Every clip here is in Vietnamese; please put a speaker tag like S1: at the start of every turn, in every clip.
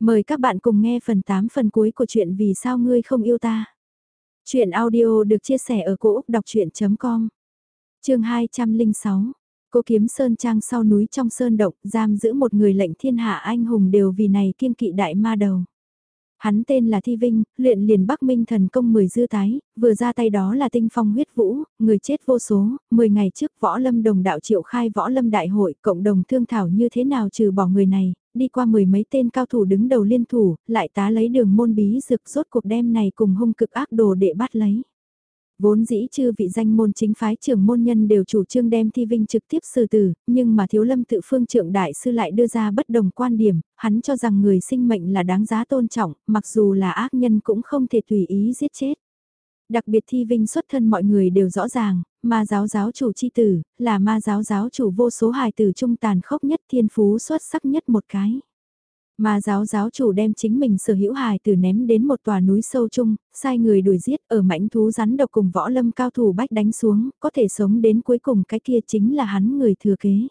S1: Mời các bạn cùng nghe phần 8 phần cuối của chuyện Vì sao ngươi không yêu ta. Chuyện audio được chia sẻ ở cỗ đọc chuyện.com Trường 206 Cô kiếm sơn trang sau núi trong sơn động, giam giữ một người lệnh thiên hạ anh hùng đều vì này kiên kỵ đại ma đầu. Hắn tên là Thi Vinh, luyện liền Bắc Minh thần công 10 dư tái, vừa ra tay đó là tinh phong huyết vũ, người chết vô số, 10 ngày trước võ lâm đồng đạo triệu khai võ lâm đại hội, cộng đồng thương thảo như thế nào trừ bỏ người này, đi qua mười mấy tên cao thủ đứng đầu liên thủ, lại tá lấy đường môn bí rực rốt cuộc đem này cùng hung cực ác đồ để bắt lấy. Vốn dĩ chư vị danh môn chính phái trưởng môn nhân đều chủ trương đem thi vinh trực tiếp xử tử, nhưng mà thiếu lâm tự phương trưởng đại sư lại đưa ra bất đồng quan điểm, hắn cho rằng người sinh mệnh là đáng giá tôn trọng, mặc dù là ác nhân cũng không thể tùy ý giết chết. Đặc biệt thi vinh xuất thân mọi người đều rõ ràng, ma giáo giáo chủ chi tử, là ma giáo giáo chủ vô số hài tử trung tàn khốc nhất thiên phú xuất sắc nhất một cái mà giáo giáo chủ đem chính mình sở hữu hài tử ném đến một tòa núi sâu chung, sai người đuổi giết ở mảnh thú rắn độc cùng võ lâm cao thủ bách đánh xuống, có thể sống đến cuối cùng cái kia chính là hắn người thừa kế.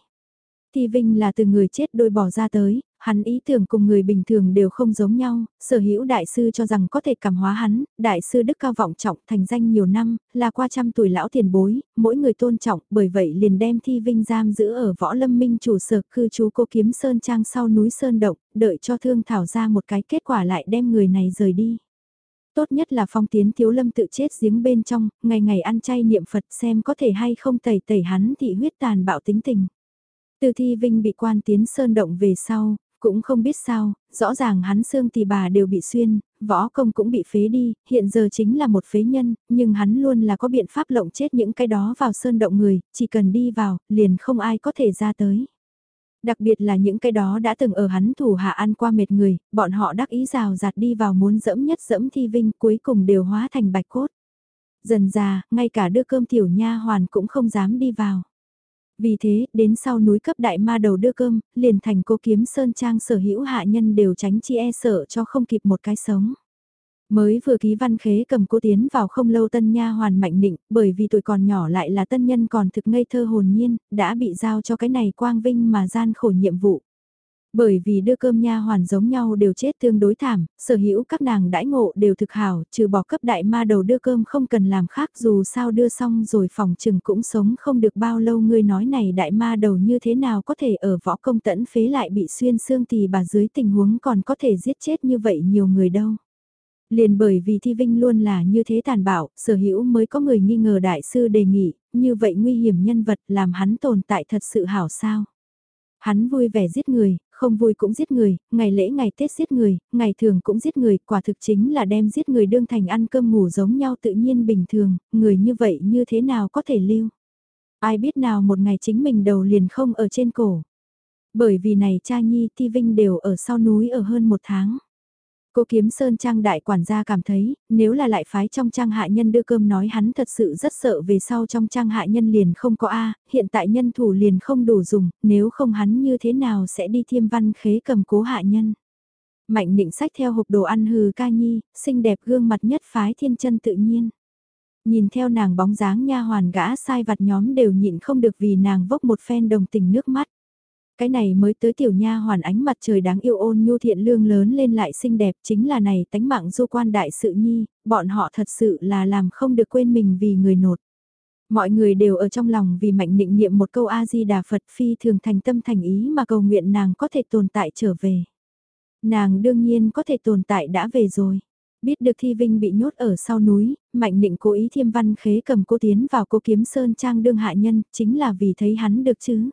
S1: Thi Vinh là từ người chết đôi bỏ ra tới, hắn ý tưởng cùng người bình thường đều không giống nhau, sở hữu đại sư cho rằng có thể cảm hóa hắn, đại sư đức cao vọng trọng thành danh nhiều năm, là qua trăm tuổi lão tiền bối, mỗi người tôn trọng, bởi vậy liền đem Thi Vinh giam giữ ở võ lâm minh chủ sở cư trú cô kiếm Sơn Trang sau núi Sơn Động, đợi cho thương thảo ra một cái kết quả lại đem người này rời đi. Tốt nhất là phong tiến thiếu lâm tự chết giếng bên trong, ngày ngày ăn chay niệm Phật xem có thể hay không tẩy tẩy hắn thị huyết tàn bạo tính tình. Từ thi vinh bị quan tiến sơn động về sau, cũng không biết sao, rõ ràng hắn xương thì bà đều bị xuyên, võ công cũng bị phế đi, hiện giờ chính là một phế nhân, nhưng hắn luôn là có biện pháp lộng chết những cái đó vào sơn động người, chỉ cần đi vào, liền không ai có thể ra tới. Đặc biệt là những cái đó đã từng ở hắn thủ hạ ăn qua mệt người, bọn họ đắc ý rào rạt đi vào muốn dẫm nhất dẫm thi vinh cuối cùng đều hóa thành bạch cốt. Dần già, ngay cả đưa cơm tiểu nha hoàn cũng không dám đi vào. Vì thế, đến sau núi cấp đại ma đầu đưa cơm, liền thành cô kiếm sơn trang sở hữu hạ nhân đều tránh chi e sợ cho không kịp một cái sống. Mới vừa ký văn khế cầm cô tiến vào không lâu tân nha hoàn mạnh định, bởi vì tuổi còn nhỏ lại là tân nhân còn thực ngây thơ hồn nhiên, đã bị giao cho cái này quang vinh mà gian khổ nhiệm vụ. Bởi vì đưa cơm nha hoàn giống nhau đều chết tương đối thảm, sở hữu các nàng đãi ngộ đều thực hảo, trừ bỏ cấp đại ma đầu đưa cơm không cần làm khác dù sao đưa xong rồi phòng trừng cũng sống không được bao lâu ngươi nói này đại ma đầu như thế nào có thể ở võ công tẫn phế lại bị xuyên xương thì bà dưới tình huống còn có thể giết chết như vậy nhiều người đâu. Liền bởi vì thi vinh luôn là như thế tàn bạo, sở hữu mới có người nghi ngờ đại sư đề nghị, như vậy nguy hiểm nhân vật làm hắn tồn tại thật sự hảo sao. Hắn vui vẻ giết người, không vui cũng giết người, ngày lễ ngày Tết giết người, ngày thường cũng giết người, quả thực chính là đem giết người đương thành ăn cơm ngủ giống nhau tự nhiên bình thường, người như vậy như thế nào có thể lưu. Ai biết nào một ngày chính mình đầu liền không ở trên cổ. Bởi vì này cha Nhi Ti Vinh đều ở sau núi ở hơn một tháng. Cô kiếm sơn trang đại quản gia cảm thấy, nếu là lại phái trong trang hạ nhân đưa cơm nói hắn thật sự rất sợ về sau trong trang hạ nhân liền không có A, hiện tại nhân thủ liền không đủ dùng, nếu không hắn như thế nào sẽ đi thiêm văn khế cầm cố hạ nhân. Mạnh định sách theo hộp đồ ăn hừ ca nhi, xinh đẹp gương mặt nhất phái thiên chân tự nhiên. Nhìn theo nàng bóng dáng nha hoàn gã sai vặt nhóm đều nhịn không được vì nàng vốc một phen đồng tình nước mắt. Cái này mới tới tiểu nha hoàn ánh mặt trời đáng yêu ôn nhu thiện lương lớn lên lại xinh đẹp chính là này tánh mạng du quan đại sự nhi, bọn họ thật sự là làm không được quên mình vì người nột. Mọi người đều ở trong lòng vì mạnh định niệm một câu A-di-đà Phật phi thường thành tâm thành ý mà cầu nguyện nàng có thể tồn tại trở về. Nàng đương nhiên có thể tồn tại đã về rồi. Biết được Thi Vinh bị nhốt ở sau núi, Mạnh Định cố ý thiêm văn khế cầm cô tiến vào cô kiếm sơn trang đương hạ nhân, chính là vì thấy hắn được chứ.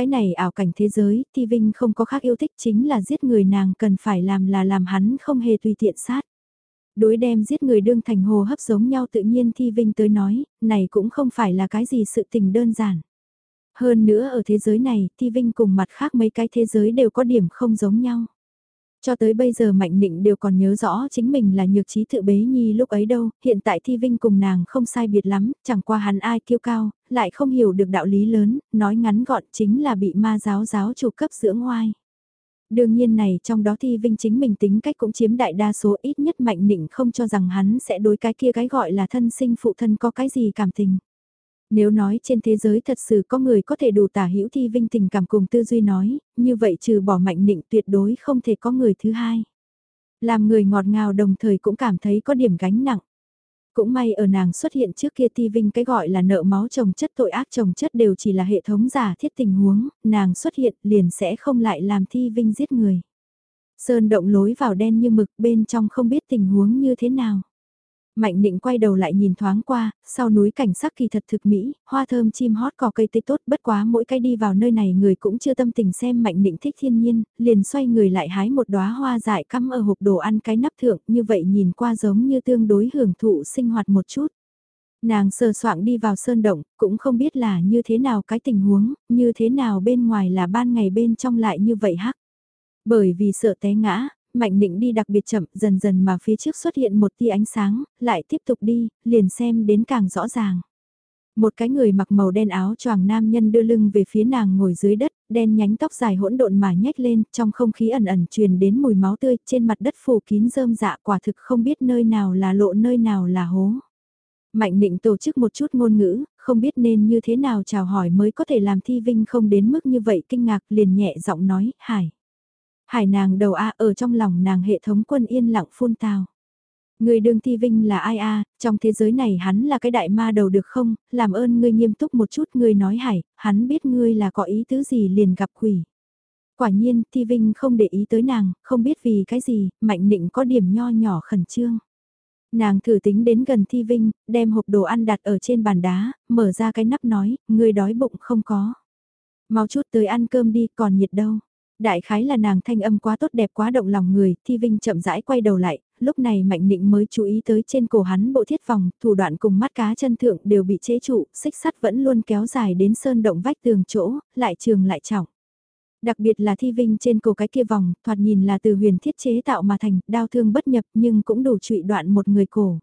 S1: Cái này ảo cảnh thế giới, Ti Vinh không có khác yêu thích chính là giết người nàng cần phải làm là làm hắn không hề tùy tiện sát. Đối đem giết người đương thành hồ hấp giống nhau tự nhiên Thi Vinh tới nói, này cũng không phải là cái gì sự tình đơn giản. Hơn nữa ở thế giới này, Thi Vinh cùng mặt khác mấy cái thế giới đều có điểm không giống nhau. Cho tới bây giờ Mạnh Nịnh đều còn nhớ rõ chính mình là nhược trí tự bế nhi lúc ấy đâu, hiện tại Thi Vinh cùng nàng không sai biệt lắm, chẳng qua hắn ai kiêu cao, lại không hiểu được đạo lý lớn, nói ngắn gọn chính là bị ma giáo giáo chủ cấp dưỡng hoai. Đương nhiên này trong đó Thi Vinh chính mình tính cách cũng chiếm đại đa số ít nhất Mạnh Nịnh không cho rằng hắn sẽ đối cái kia cái gọi là thân sinh phụ thân có cái gì cảm tình. Nếu nói trên thế giới thật sự có người có thể đủ tả hữu thi vinh tình cảm cùng tư duy nói, như vậy trừ bỏ mạnh nịnh tuyệt đối không thể có người thứ hai. Làm người ngọt ngào đồng thời cũng cảm thấy có điểm gánh nặng. Cũng may ở nàng xuất hiện trước kia Ti Vinh cái gọi là nợ máu chồng chất tội ác chồng chất đều chỉ là hệ thống giả thiết tình huống, nàng xuất hiện liền sẽ không lại làm Thi Vinh giết người. Sơn động lối vào đen như mực bên trong không biết tình huống như thế nào. Mạnh định quay đầu lại nhìn thoáng qua, sau núi cảnh sắc kỳ thật thực mỹ, hoa thơm chim hót cỏ cây tươi tốt bất quá mỗi cái đi vào nơi này người cũng chưa tâm tình xem mạnh định thích thiên nhiên, liền xoay người lại hái một đóa hoa dại cắm ở hộp đồ ăn cái nắp thượng như vậy nhìn qua giống như tương đối hưởng thụ sinh hoạt một chút. Nàng sờ soạng đi vào sơn động, cũng không biết là như thế nào cái tình huống, như thế nào bên ngoài là ban ngày bên trong lại như vậy hắc. Bởi vì sợ té ngã, Mạnh Nịnh đi đặc biệt chậm, dần dần mà phía trước xuất hiện một tia ánh sáng, lại tiếp tục đi, liền xem đến càng rõ ràng. Một cái người mặc màu đen áo choàng nam nhân đưa lưng về phía nàng ngồi dưới đất, đen nhánh tóc dài hỗn độn mà nhếch lên, trong không khí ẩn ẩn truyền đến mùi máu tươi, trên mặt đất phủ kín rơm dạ quả thực không biết nơi nào là lộ nơi nào là hố. Mạnh định tổ chức một chút ngôn ngữ, không biết nên như thế nào chào hỏi mới có thể làm thi vinh không đến mức như vậy kinh ngạc liền nhẹ giọng nói, hải. Hải nàng đầu A ở trong lòng nàng hệ thống quân yên lặng phun tào. Người đường thi vinh là ai a trong thế giới này hắn là cái đại ma đầu được không, làm ơn ngươi nghiêm túc một chút ngươi nói hải, hắn biết ngươi là có ý tứ gì liền gặp quỷ. Quả nhiên, thi vinh không để ý tới nàng, không biết vì cái gì, mạnh định có điểm nho nhỏ khẩn trương. Nàng thử tính đến gần thi vinh, đem hộp đồ ăn đặt ở trên bàn đá, mở ra cái nắp nói, ngươi đói bụng không có. Mau chút tới ăn cơm đi, còn nhiệt đâu. Đại khái là nàng thanh âm quá tốt đẹp quá động lòng người, Thi Vinh chậm rãi quay đầu lại, lúc này Mạnh Nịnh mới chú ý tới trên cổ hắn bộ thiết vòng, thủ đoạn cùng mắt cá chân thượng đều bị chế trụ, xích sắt vẫn luôn kéo dài đến sơn động vách tường chỗ, lại trường lại trọng. Đặc biệt là Thi Vinh trên cổ cái kia vòng, thoạt nhìn là từ huyền thiết chế tạo mà thành, đau thương bất nhập nhưng cũng đủ trụy đoạn một người cổ.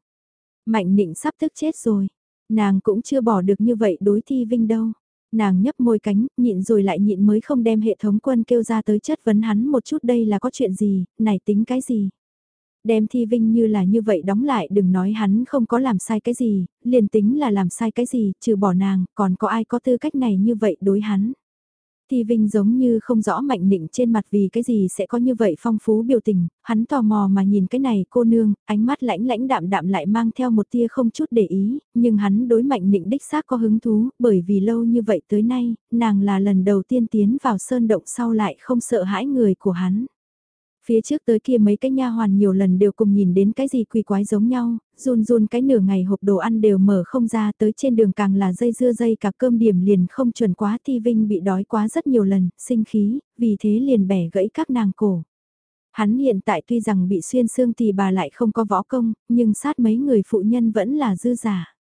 S1: Mạnh Nịnh sắp tức chết rồi, nàng cũng chưa bỏ được như vậy đối Thi Vinh đâu. Nàng nhấp môi cánh, nhịn rồi lại nhịn mới không đem hệ thống quân kêu ra tới chất vấn hắn một chút đây là có chuyện gì, này tính cái gì. Đem thi vinh như là như vậy đóng lại đừng nói hắn không có làm sai cái gì, liền tính là làm sai cái gì, trừ bỏ nàng, còn có ai có tư cách này như vậy đối hắn. Thi Vinh giống như không rõ mạnh nịnh trên mặt vì cái gì sẽ có như vậy phong phú biểu tình, hắn tò mò mà nhìn cái này cô nương, ánh mắt lãnh lãnh đạm đạm lại mang theo một tia không chút để ý, nhưng hắn đối mạnh nịnh đích xác có hứng thú, bởi vì lâu như vậy tới nay, nàng là lần đầu tiên tiến vào sơn động sau lại không sợ hãi người của hắn. Phía trước tới kia mấy cái nha hoàn nhiều lần đều cùng nhìn đến cái gì quỷ quái giống nhau, run run cái nửa ngày hộp đồ ăn đều mở không ra tới trên đường càng là dây dưa dây cả cơm điểm liền không chuẩn quá thi vinh bị đói quá rất nhiều lần, sinh khí, vì thế liền bẻ gãy các nàng cổ. Hắn hiện tại tuy rằng bị xuyên xương thì bà lại không có võ công, nhưng sát mấy người phụ nhân vẫn là dư giả.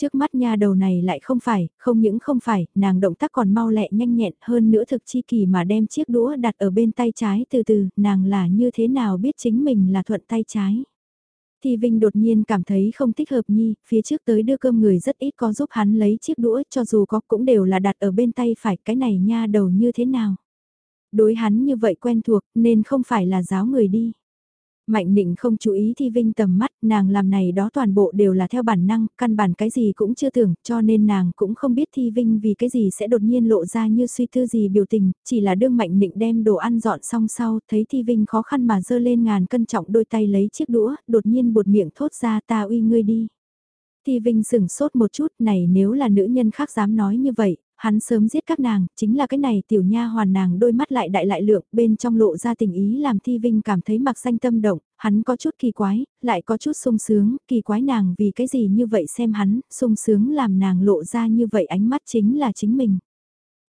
S1: Trước mắt nha đầu này lại không phải, không những không phải, nàng động tác còn mau lẹ nhanh nhẹn hơn nữa thực chi kỳ mà đem chiếc đũa đặt ở bên tay trái từ từ, nàng là như thế nào biết chính mình là thuận tay trái. Thì Vinh đột nhiên cảm thấy không thích hợp nhi, phía trước tới đưa cơm người rất ít có giúp hắn lấy chiếc đũa cho dù có cũng đều là đặt ở bên tay phải cái này nha đầu như thế nào. Đối hắn như vậy quen thuộc nên không phải là giáo người đi. Mạnh định không chú ý Thi Vinh tầm mắt, nàng làm này đó toàn bộ đều là theo bản năng, căn bản cái gì cũng chưa tưởng, cho nên nàng cũng không biết Thi Vinh vì cái gì sẽ đột nhiên lộ ra như suy tư gì biểu tình, chỉ là đương mạnh định đem đồ ăn dọn xong sau, thấy Thi Vinh khó khăn mà dơ lên ngàn cân trọng đôi tay lấy chiếc đũa, đột nhiên buột miệng thốt ra ta uy ngươi đi. Thi Vinh sửng sốt một chút này nếu là nữ nhân khác dám nói như vậy, hắn sớm giết các nàng, chính là cái này tiểu nha hoàn nàng đôi mắt lại đại lại lượng, bên trong lộ ra tình ý làm Thi Vinh cảm thấy mặc xanh tâm động, hắn có chút kỳ quái, lại có chút sung sướng, kỳ quái nàng vì cái gì như vậy xem hắn, sung sướng làm nàng lộ ra như vậy ánh mắt chính là chính mình.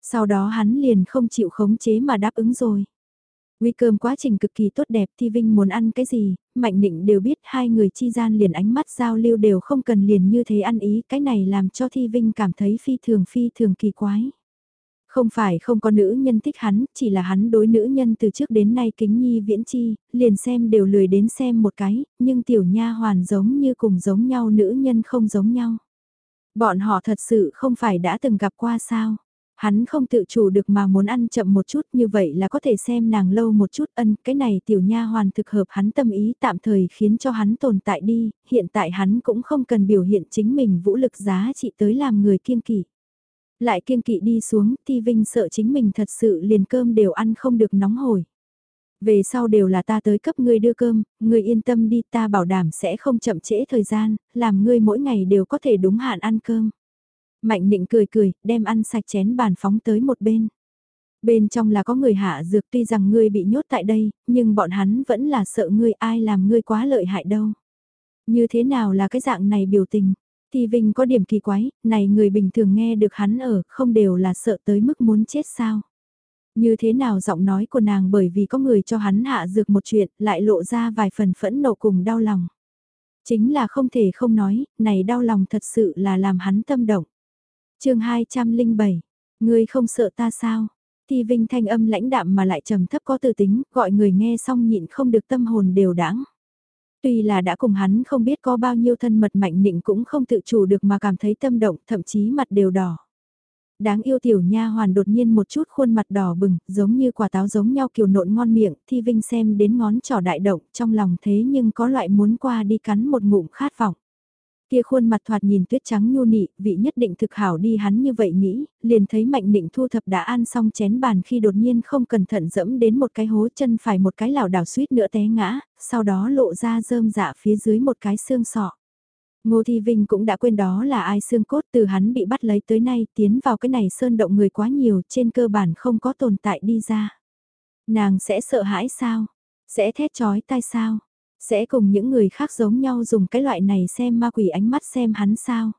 S1: Sau đó hắn liền không chịu khống chế mà đáp ứng rồi. Nguy cơm quá trình cực kỳ tốt đẹp Thi Vinh muốn ăn cái gì, Mạnh Định đều biết hai người chi gian liền ánh mắt giao lưu đều không cần liền như thế ăn ý, cái này làm cho Thi Vinh cảm thấy phi thường phi thường kỳ quái. Không phải không có nữ nhân thích hắn, chỉ là hắn đối nữ nhân từ trước đến nay kính nhi viễn chi, liền xem đều lười đến xem một cái, nhưng tiểu nha hoàn giống như cùng giống nhau nữ nhân không giống nhau. Bọn họ thật sự không phải đã từng gặp qua sao? Hắn không tự chủ được mà muốn ăn chậm một chút như vậy là có thể xem nàng lâu một chút ân cái này tiểu nha hoàn thực hợp hắn tâm ý tạm thời khiến cho hắn tồn tại đi, hiện tại hắn cũng không cần biểu hiện chính mình vũ lực giá trị tới làm người kiên kỵ. Lại kiên kỵ đi xuống, thì Vinh sợ chính mình thật sự liền cơm đều ăn không được nóng hổi. Về sau đều là ta tới cấp ngươi đưa cơm, ngươi yên tâm đi ta bảo đảm sẽ không chậm trễ thời gian, làm ngươi mỗi ngày đều có thể đúng hạn ăn cơm. Mạnh nịnh cười cười, đem ăn sạch chén bàn phóng tới một bên. Bên trong là có người hạ dược tuy rằng ngươi bị nhốt tại đây, nhưng bọn hắn vẫn là sợ ngươi ai làm ngươi quá lợi hại đâu. Như thế nào là cái dạng này biểu tình? Thì Vinh có điểm kỳ quái, này người bình thường nghe được hắn ở, không đều là sợ tới mức muốn chết sao? Như thế nào giọng nói của nàng bởi vì có người cho hắn hạ dược một chuyện, lại lộ ra vài phần phẫn nộ cùng đau lòng. Chính là không thể không nói, này đau lòng thật sự là làm hắn tâm động chương 207, ngươi không sợ ta sao? Thi Vinh thanh âm lãnh đạm mà lại trầm thấp có tư tính, gọi người nghe xong nhịn không được tâm hồn đều đãng. Tuy là đã cùng hắn không biết có bao nhiêu thân mật mạnh nịnh cũng không tự chủ được mà cảm thấy tâm động, thậm chí mặt đều đỏ. Đáng yêu tiểu nha hoàn đột nhiên một chút khuôn mặt đỏ bừng, giống như quả táo giống nhau kiều nộn ngon miệng, Thi Vinh xem đến ngón trỏ đại động, trong lòng thế nhưng có loại muốn qua đi cắn một ngụm khát vọng. Kia khuôn mặt thoạt nhìn tuyết trắng nhu nị, vị nhất định thực hảo đi hắn như vậy nghĩ, liền thấy mạnh định thu thập đã ăn xong chén bàn khi đột nhiên không cẩn thận dẫm đến một cái hố chân phải một cái lảo đảo suýt nữa té ngã, sau đó lộ ra rơm dạ phía dưới một cái xương sọ. Ngô Thi Vinh cũng đã quên đó là ai xương cốt từ hắn bị bắt lấy tới nay tiến vào cái này sơn động người quá nhiều trên cơ bản không có tồn tại đi ra. Nàng sẽ sợ hãi sao? Sẽ thét chói tai sao? Sẽ cùng những người khác giống nhau dùng cái loại này xem ma quỷ ánh mắt xem hắn sao.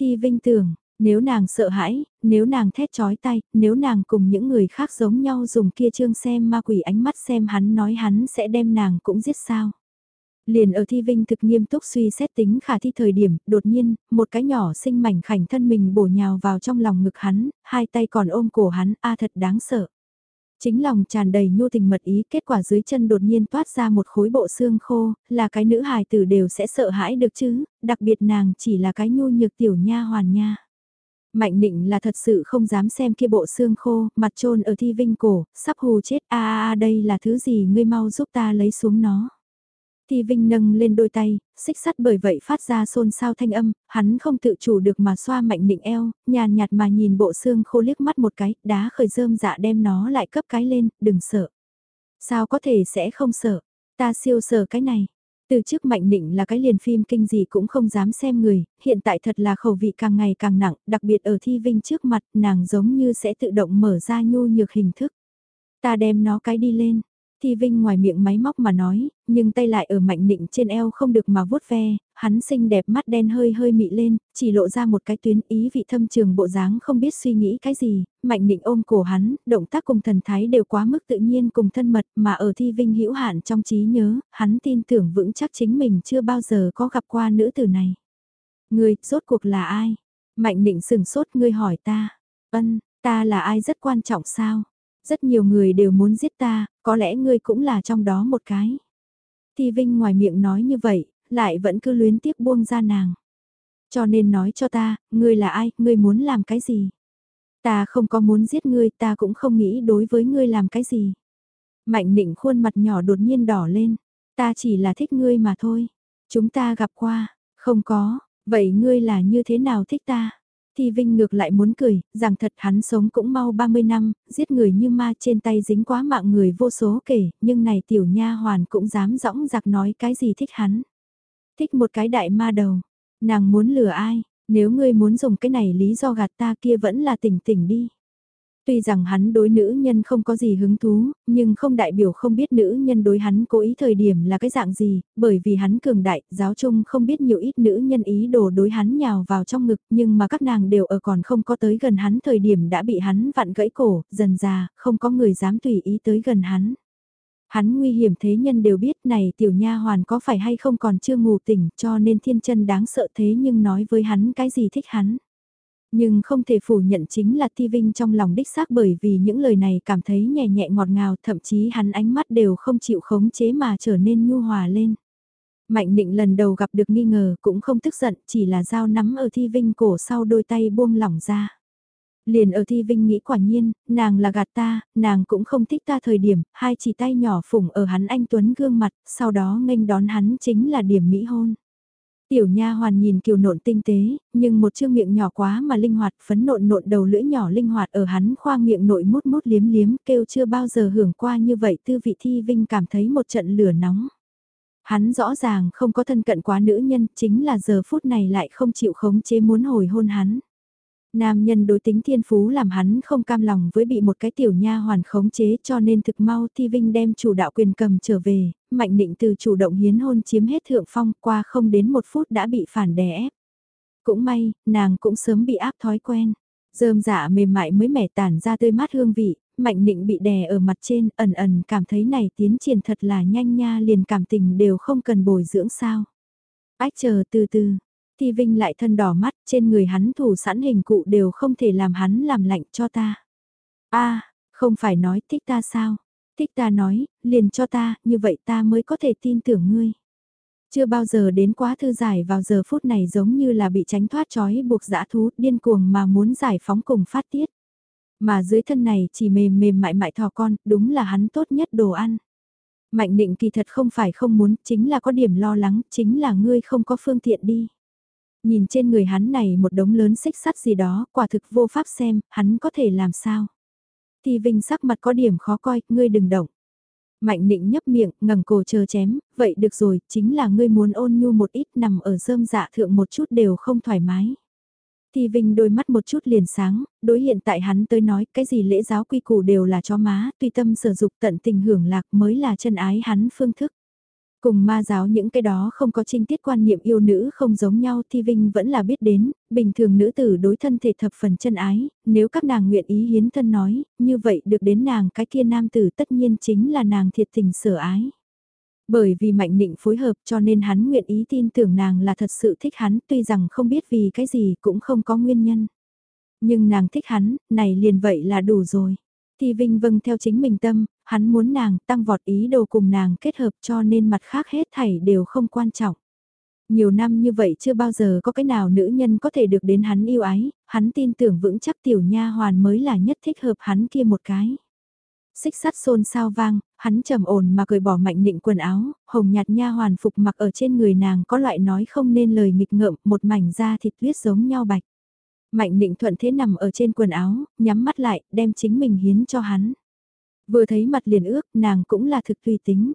S1: Thi Vinh tưởng, nếu nàng sợ hãi, nếu nàng thét chói tay, nếu nàng cùng những người khác giống nhau dùng kia trương xem ma quỷ ánh mắt xem hắn nói hắn sẽ đem nàng cũng giết sao. Liền ở thi vinh thực nghiêm túc suy xét tính khả thi thời điểm, đột nhiên, một cái nhỏ sinh mảnh khảnh thân mình bổ nhào vào trong lòng ngực hắn, hai tay còn ôm cổ hắn, a thật đáng sợ. Chính lòng tràn đầy nhu tình mật ý, kết quả dưới chân đột nhiên toát ra một khối bộ xương khô, là cái nữ hài tử đều sẽ sợ hãi được chứ, đặc biệt nàng chỉ là cái nhu nhược tiểu nha hoàn nha. Mạnh định là thật sự không dám xem kia bộ xương khô, mặt trôn ở thi vinh cổ, sắp hù chết, a a a đây là thứ gì ngươi mau giúp ta lấy xuống nó. Thi Vinh nâng lên đôi tay, xích sắt bởi vậy phát ra xôn xao thanh âm, hắn không tự chủ được mà xoa mạnh định eo, nhàn nhạt mà nhìn bộ xương khô liếc mắt một cái, đá khởi rơm dạ đem nó lại cấp cái lên, đừng sợ. Sao có thể sẽ không sợ, ta siêu sợ cái này. Từ trước Mạnh Định là cái liền phim kinh gì cũng không dám xem người, hiện tại thật là khẩu vị càng ngày càng nặng, đặc biệt ở Thi Vinh trước mặt nàng giống như sẽ tự động mở ra nhu nhược hình thức. Ta đem nó cái đi lên, Thi Vinh ngoài miệng máy móc mà nói, nhưng tay lại ở mạnh nịnh trên eo không được mà vuốt ve, hắn xinh đẹp mắt đen hơi hơi mị lên, chỉ lộ ra một cái tuyến ý vị thâm trường bộ dáng không biết suy nghĩ cái gì, mạnh nịnh ôm cổ hắn, động tác cùng thần thái đều quá mức tự nhiên cùng thân mật mà ở Thi Vinh hữu hạn trong trí nhớ, hắn tin tưởng vững chắc chính mình chưa bao giờ có gặp qua nữ tử này. Người, rốt cuộc là ai? Mạnh nịnh sừng sốt ngươi hỏi ta. Ân, ta là ai rất quan trọng sao? Rất nhiều người đều muốn giết ta, có lẽ ngươi cũng là trong đó một cái. Thi Vinh ngoài miệng nói như vậy, lại vẫn cứ luyến tiếc buông ra nàng. Cho nên nói cho ta, ngươi là ai, ngươi muốn làm cái gì? Ta không có muốn giết ngươi, ta cũng không nghĩ đối với ngươi làm cái gì. Mạnh nịnh khuôn mặt nhỏ đột nhiên đỏ lên, ta chỉ là thích ngươi mà thôi. Chúng ta gặp qua, không có, vậy ngươi là như thế nào thích ta? Thi Vinh ngược lại muốn cười, rằng thật hắn sống cũng mau 30 năm, giết người như ma trên tay dính quá mạng người vô số kể, nhưng này tiểu nha hoàn cũng dám dõng giặc nói cái gì thích hắn. Thích một cái đại ma đầu, nàng muốn lừa ai, nếu ngươi muốn dùng cái này lý do gạt ta kia vẫn là tỉnh tỉnh đi. Tuy rằng hắn đối nữ nhân không có gì hứng thú, nhưng không đại biểu không biết nữ nhân đối hắn cố ý thời điểm là cái dạng gì, bởi vì hắn cường đại, giáo chung không biết nhiều ít nữ nhân ý đồ đối hắn nhào vào trong ngực nhưng mà các nàng đều ở còn không có tới gần hắn thời điểm đã bị hắn vặn gãy cổ, dần già, không có người dám tùy ý tới gần hắn. Hắn nguy hiểm thế nhân đều biết này tiểu nha hoàn có phải hay không còn chưa ngủ tỉnh cho nên thiên chân đáng sợ thế nhưng nói với hắn cái gì thích hắn. Nhưng không thể phủ nhận chính là Ti Vinh trong lòng đích xác bởi vì những lời này cảm thấy nhẹ nhẹ ngọt ngào thậm chí hắn ánh mắt đều không chịu khống chế mà trở nên nhu hòa lên. Mạnh định lần đầu gặp được nghi ngờ cũng không tức giận chỉ là dao nắm ở Thi Vinh cổ sau đôi tay buông lỏng ra. Liền ở thi vinh nghĩ quả nhiên, nàng là gạt ta, nàng cũng không thích ta thời điểm, hai chỉ tay nhỏ phủng ở hắn anh Tuấn gương mặt, sau đó nghênh đón hắn chính là điểm mỹ hôn. Tiểu nha hoàn nhìn kiều nộn tinh tế, nhưng một chương miệng nhỏ quá mà linh hoạt, phấn nộn nộn đầu lưỡi nhỏ linh hoạt ở hắn khoang miệng nội mút mút liếm liếm, kêu chưa bao giờ hưởng qua như vậy tư vị thi vinh cảm thấy một trận lửa nóng. Hắn rõ ràng không có thân cận quá nữ nhân, chính là giờ phút này lại không chịu khống chế muốn hồi hôn hắn. Nam nhân đối tính thiên phú làm hắn không cam lòng với bị một cái tiểu nha hoàn khống chế cho nên thực mau Thi Vinh đem chủ đạo quyền cầm trở về, Mạnh Định từ chủ động hiến hôn chiếm hết thượng phong qua không đến một phút đã bị phản đè ép. Cũng may, nàng cũng sớm bị áp thói quen. Dơm dạ mềm mại mới mẻ tản ra tươi mát hương vị, Mạnh Định bị đè ở mặt trên ẩn ẩn cảm thấy này tiến triển thật là nhanh nha liền cảm tình đều không cần bồi dưỡng sao. Ách chờ từ từ, Thi Vinh lại thân đỏ mắt, trên người hắn thủ sẵn hình cụ đều không thể làm hắn làm lạnh cho ta. a không phải nói thích ta sao? Thích ta nói, liền cho ta, như vậy ta mới có thể tin tưởng ngươi. Chưa bao giờ đến quá thư giải vào giờ phút này giống như là bị tránh thoát trói buộc dã thú điên cuồng mà muốn giải phóng cùng phát tiết. Mà dưới thân này chỉ mềm mềm mại mại thò con, đúng là hắn tốt nhất đồ ăn. Mạnh định kỳ thật không phải không muốn, chính là có điểm lo lắng, chính là ngươi không có phương tiện đi. Nhìn trên người hắn này một đống lớn xích sắt gì đó, quả thực vô pháp xem, hắn có thể làm sao. Thì Vinh sắc mặt có điểm khó coi, ngươi đừng động. Mạnh định nhấp miệng, ngẩng cổ chờ chém, vậy được rồi, chính là ngươi muốn ôn nhu một ít nằm ở rơm dạ thượng một chút đều không thoải mái. Thì Vinh đôi mắt một chút liền sáng, đối hiện tại hắn tới nói cái gì lễ giáo quy củ đều là cho má, tùy tâm sở dục tận tình hưởng lạc mới là chân ái hắn phương thức. Cùng ma giáo những cái đó không có trinh tiết quan niệm yêu nữ không giống nhau thì Vinh vẫn là biết đến, bình thường nữ tử đối thân thể thập phần chân ái, nếu các nàng nguyện ý hiến thân nói, như vậy được đến nàng cái kia nam tử tất nhiên chính là nàng thiệt tình sở ái. Bởi vì mạnh định phối hợp cho nên hắn nguyện ý tin tưởng nàng là thật sự thích hắn tuy rằng không biết vì cái gì cũng không có nguyên nhân. Nhưng nàng thích hắn, này liền vậy là đủ rồi. Thì Vinh vâng theo chính mình tâm, hắn muốn nàng tăng vọt ý đồ cùng nàng kết hợp cho nên mặt khác hết thảy đều không quan trọng. Nhiều năm như vậy chưa bao giờ có cái nào nữ nhân có thể được đến hắn yêu ái, hắn tin tưởng vững chắc tiểu nha hoàn mới là nhất thích hợp hắn kia một cái. Xích sắt xôn sao vang, hắn trầm ổn mà cười bỏ mạnh nịnh quần áo, hồng nhạt nha hoàn phục mặc ở trên người nàng có loại nói không nên lời nghịch ngợm, một mảnh da thịt tuyết giống nhau bạch. Mạnh định thuận thế nằm ở trên quần áo, nhắm mắt lại, đem chính mình hiến cho hắn. Vừa thấy mặt liền ước, nàng cũng là thực tùy tính.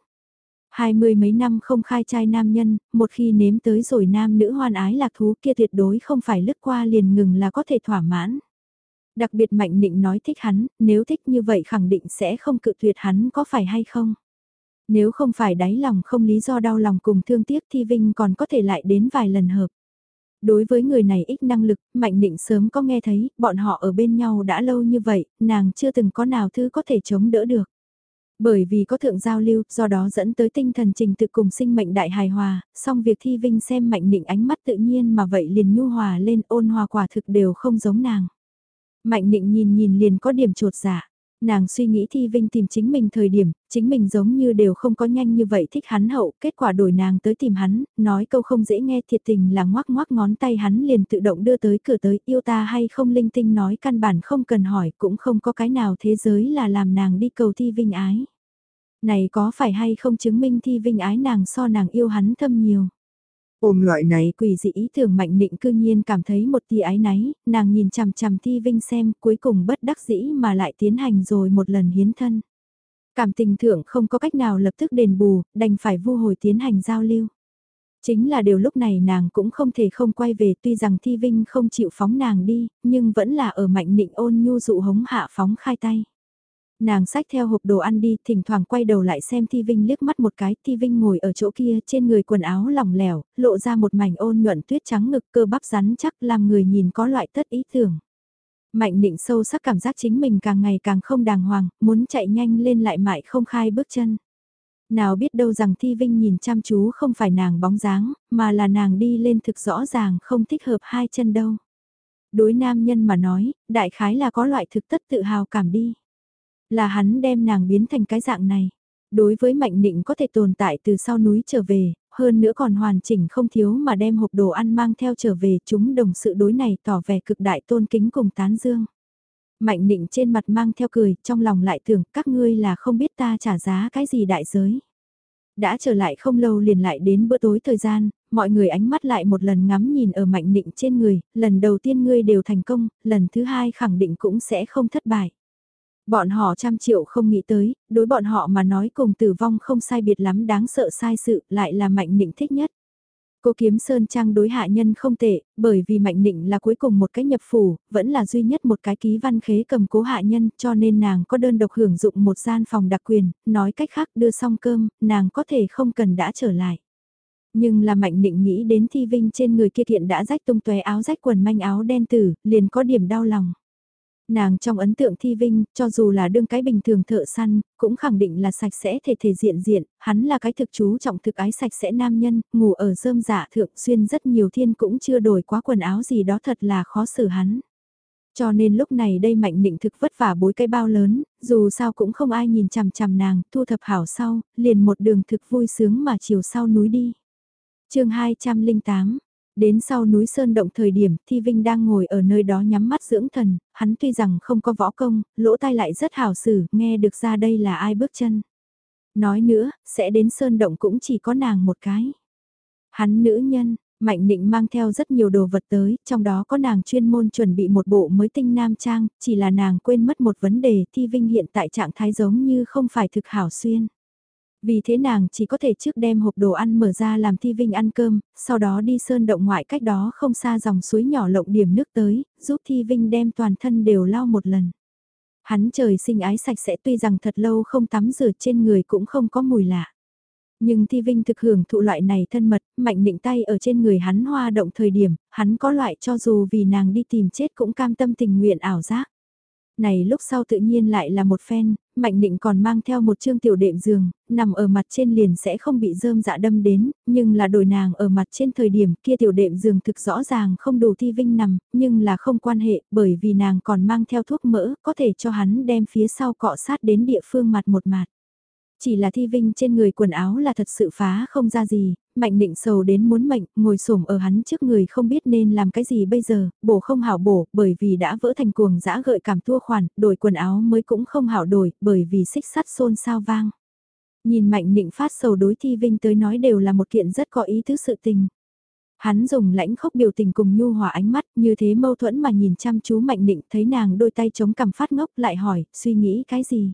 S1: Hai mươi mấy năm không khai trai nam nhân, một khi nếm tới rồi nam nữ hoan ái lạc thú kia tuyệt đối không phải lướt qua liền ngừng là có thể thỏa mãn. Đặc biệt Mạnh định nói thích hắn, nếu thích như vậy khẳng định sẽ không cự tuyệt hắn có phải hay không. Nếu không phải đáy lòng không lý do đau lòng cùng thương tiếc thì Vinh còn có thể lại đến vài lần hợp. Đối với người này ít năng lực, Mạnh Định sớm có nghe thấy, bọn họ ở bên nhau đã lâu như vậy, nàng chưa từng có nào thứ có thể chống đỡ được. Bởi vì có thượng giao lưu, do đó dẫn tới tinh thần trình tự cùng sinh mệnh đại hài hòa, song việc thi vinh xem Mạnh Định ánh mắt tự nhiên mà vậy liền nhu hòa lên ôn hòa quả thực đều không giống nàng. Mạnh Định nhìn nhìn liền có điểm trột dạ nàng suy nghĩ Thi Vinh tìm chính mình thời điểm, chính mình giống như đều không có nhanh như vậy thích hắn hậu, kết quả đổi nàng tới tìm hắn, nói câu không dễ nghe thiệt tình là ngoác ngoác ngón tay hắn liền tự động đưa tới cửa tới yêu ta hay không linh tinh nói căn bản không cần hỏi cũng không có cái nào thế giới là làm nàng đi cầu Thi Vinh ái. Này có phải hay không chứng minh Thi Vinh ái nàng so nàng yêu hắn thâm nhiều. Ôm loại này quỷ dị ý tưởng mạnh định cư nhiên cảm thấy một tia ái náy, nàng nhìn chằm chằm Thi Vinh xem cuối cùng bất đắc dĩ mà lại tiến hành rồi một lần hiến thân. Cảm tình thượng không có cách nào lập tức đền bù, đành phải vu hồi tiến hành giao lưu. Chính là điều lúc này nàng cũng không thể không quay về tuy rằng Thi Vinh không chịu phóng nàng đi, nhưng vẫn là ở mạnh định ôn nhu dụ hống hạ phóng khai tay. Nàng xách theo hộp đồ ăn đi, thỉnh thoảng quay đầu lại xem Thi Vinh liếc mắt một cái, Thi Vinh ngồi ở chỗ kia trên người quần áo lỏng lẻo, lộ ra một mảnh ôn nhuận tuyết trắng ngực cơ bắp rắn chắc làm người nhìn có loại tất ý tưởng. Mạnh định sâu sắc cảm giác chính mình càng ngày càng không đàng hoàng, muốn chạy nhanh lên lại mãi không khai bước chân. Nào biết đâu rằng Thi Vinh nhìn chăm chú không phải nàng bóng dáng, mà là nàng đi lên thực rõ ràng không thích hợp hai chân đâu. Đối nam nhân mà nói, đại khái là có loại thực tất tự hào cảm đi. Là hắn đem nàng biến thành cái dạng này. Đối với Mạnh Nịnh có thể tồn tại từ sau núi trở về, hơn nữa còn hoàn chỉnh không thiếu mà đem hộp đồ ăn mang theo trở về chúng đồng sự đối này tỏ vẻ cực đại tôn kính cùng tán dương. Mạnh định trên mặt mang theo cười, trong lòng lại tưởng các ngươi là không biết ta trả giá cái gì đại giới. Đã trở lại không lâu liền lại đến bữa tối thời gian, mọi người ánh mắt lại một lần ngắm nhìn ở mạnh định trên người, lần đầu tiên ngươi đều thành công, lần thứ hai khẳng định cũng sẽ không thất bại. Bọn họ trăm triệu không nghĩ tới, đối bọn họ mà nói cùng tử vong không sai biệt lắm đáng sợ sai sự, lại là mạnh định thích nhất. Cô kiếm sơn trang đối hạ nhân không tệ, bởi vì mạnh định là cuối cùng một cái nhập phủ, vẫn là duy nhất một cái ký văn khế cầm cố hạ nhân cho nên nàng có đơn độc hưởng dụng một gian phòng đặc quyền, nói cách khác đưa xong cơm, nàng có thể không cần đã trở lại. Nhưng là mạnh định nghĩ đến thi vinh trên người kia kiện đã rách tung tóe áo rách quần manh áo đen tử, liền có điểm đau lòng. Nàng trong ấn tượng thi vinh, cho dù là đương cái bình thường thợ săn, cũng khẳng định là sạch sẽ thể thể diện diện, hắn là cái thực chú trọng thực ái sạch sẽ nam nhân, ngủ ở rơm dạ thượng xuyên rất nhiều thiên cũng chưa đổi quá quần áo gì đó thật là khó xử hắn. Cho nên lúc này đây mạnh định thực vất vả bối cái bao lớn, dù sao cũng không ai nhìn chằm chằm nàng, thu thập hảo sau, liền một đường thực vui sướng mà chiều sau núi đi. chương 208 Đến sau núi Sơn Động thời điểm, Thi Vinh đang ngồi ở nơi đó nhắm mắt dưỡng thần, hắn tuy rằng không có võ công, lỗ tai lại rất hào xử, nghe được ra đây là ai bước chân. Nói nữa, sẽ đến Sơn Động cũng chỉ có nàng một cái. Hắn nữ nhân, Mạnh định mang theo rất nhiều đồ vật tới, trong đó có nàng chuyên môn chuẩn bị một bộ mới tinh nam trang, chỉ là nàng quên mất một vấn đề Thi Vinh hiện tại trạng thái giống như không phải thực hảo xuyên. Vì thế nàng chỉ có thể trước đem hộp đồ ăn mở ra làm Thi Vinh ăn cơm, sau đó đi sơn động ngoại cách đó không xa dòng suối nhỏ lộng điểm nước tới, giúp Thi Vinh đem toàn thân đều lau một lần. Hắn trời sinh ái sạch sẽ tuy rằng thật lâu không tắm rửa trên người cũng không có mùi lạ. Nhưng Thi Vinh thực hưởng thụ loại này thân mật, mạnh định tay ở trên người hắn hoa động thời điểm, hắn có loại cho dù vì nàng đi tìm chết cũng cam tâm tình nguyện ảo giác. Này lúc sau tự nhiên lại là một phen, Mạnh Định còn mang theo một chương tiểu đệm giường, nằm ở mặt trên liền sẽ không bị rơm dạ đâm đến, nhưng là đổi nàng ở mặt trên thời điểm kia tiểu đệm giường thực rõ ràng không đủ thi vinh nằm, nhưng là không quan hệ bởi vì nàng còn mang theo thuốc mỡ, có thể cho hắn đem phía sau cọ sát đến địa phương mặt một mặt. Chỉ là thi vinh trên người quần áo là thật sự phá không ra gì, mạnh định sầu đến muốn mệnh, ngồi xổm ở hắn trước người không biết nên làm cái gì bây giờ, bổ không hảo bổ, bởi vì đã vỡ thành cuồng dã gợi cảm thua khoản, đổi quần áo mới cũng không hảo đổi, bởi vì xích sắt xôn sao vang. Nhìn mạnh định phát sầu đối thi vinh tới nói đều là một kiện rất có ý tứ sự tình. Hắn dùng lãnh khốc biểu tình cùng nhu hòa ánh mắt như thế mâu thuẫn mà nhìn chăm chú mạnh định thấy nàng đôi tay chống cằm phát ngốc lại hỏi, suy nghĩ cái gì.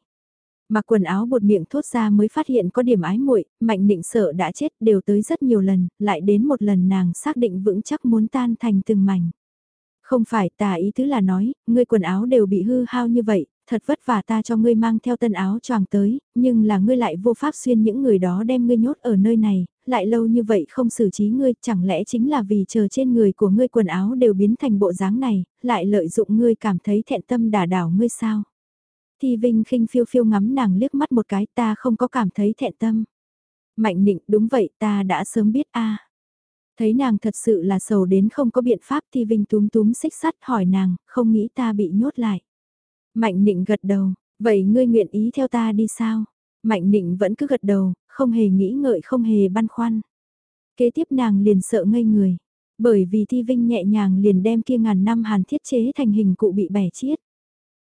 S1: Mặc quần áo bột miệng thốt ra mới phát hiện có điểm ái muội, mạnh định sợ đã chết đều tới rất nhiều lần, lại đến một lần nàng xác định vững chắc muốn tan thành từng mảnh. Không phải tà ý tứ là nói, ngươi quần áo đều bị hư hao như vậy, thật vất vả ta cho ngươi mang theo tân áo choàng tới, nhưng là ngươi lại vô pháp xuyên những người đó đem ngươi nhốt ở nơi này, lại lâu như vậy không xử trí ngươi, chẳng lẽ chính là vì chờ trên người của ngươi quần áo đều biến thành bộ dáng này, lại lợi dụng ngươi cảm thấy thẹn tâm đả đảo ngươi sao? Thi Vinh khinh phiêu phiêu ngắm nàng liếc mắt một cái ta không có cảm thấy thẹn tâm. Mạnh nịnh đúng vậy ta đã sớm biết a Thấy nàng thật sự là sầu đến không có biện pháp Thi Vinh túm túm xích sắt hỏi nàng, không nghĩ ta bị nhốt lại. Mạnh nịnh gật đầu, vậy ngươi nguyện ý theo ta đi sao? Mạnh nịnh vẫn cứ gật đầu, không hề nghĩ ngợi không hề băn khoăn. Kế tiếp nàng liền sợ ngây người, bởi vì Thi Vinh nhẹ nhàng liền đem kia ngàn năm hàn thiết chế thành hình cụ bị bẻ chiết.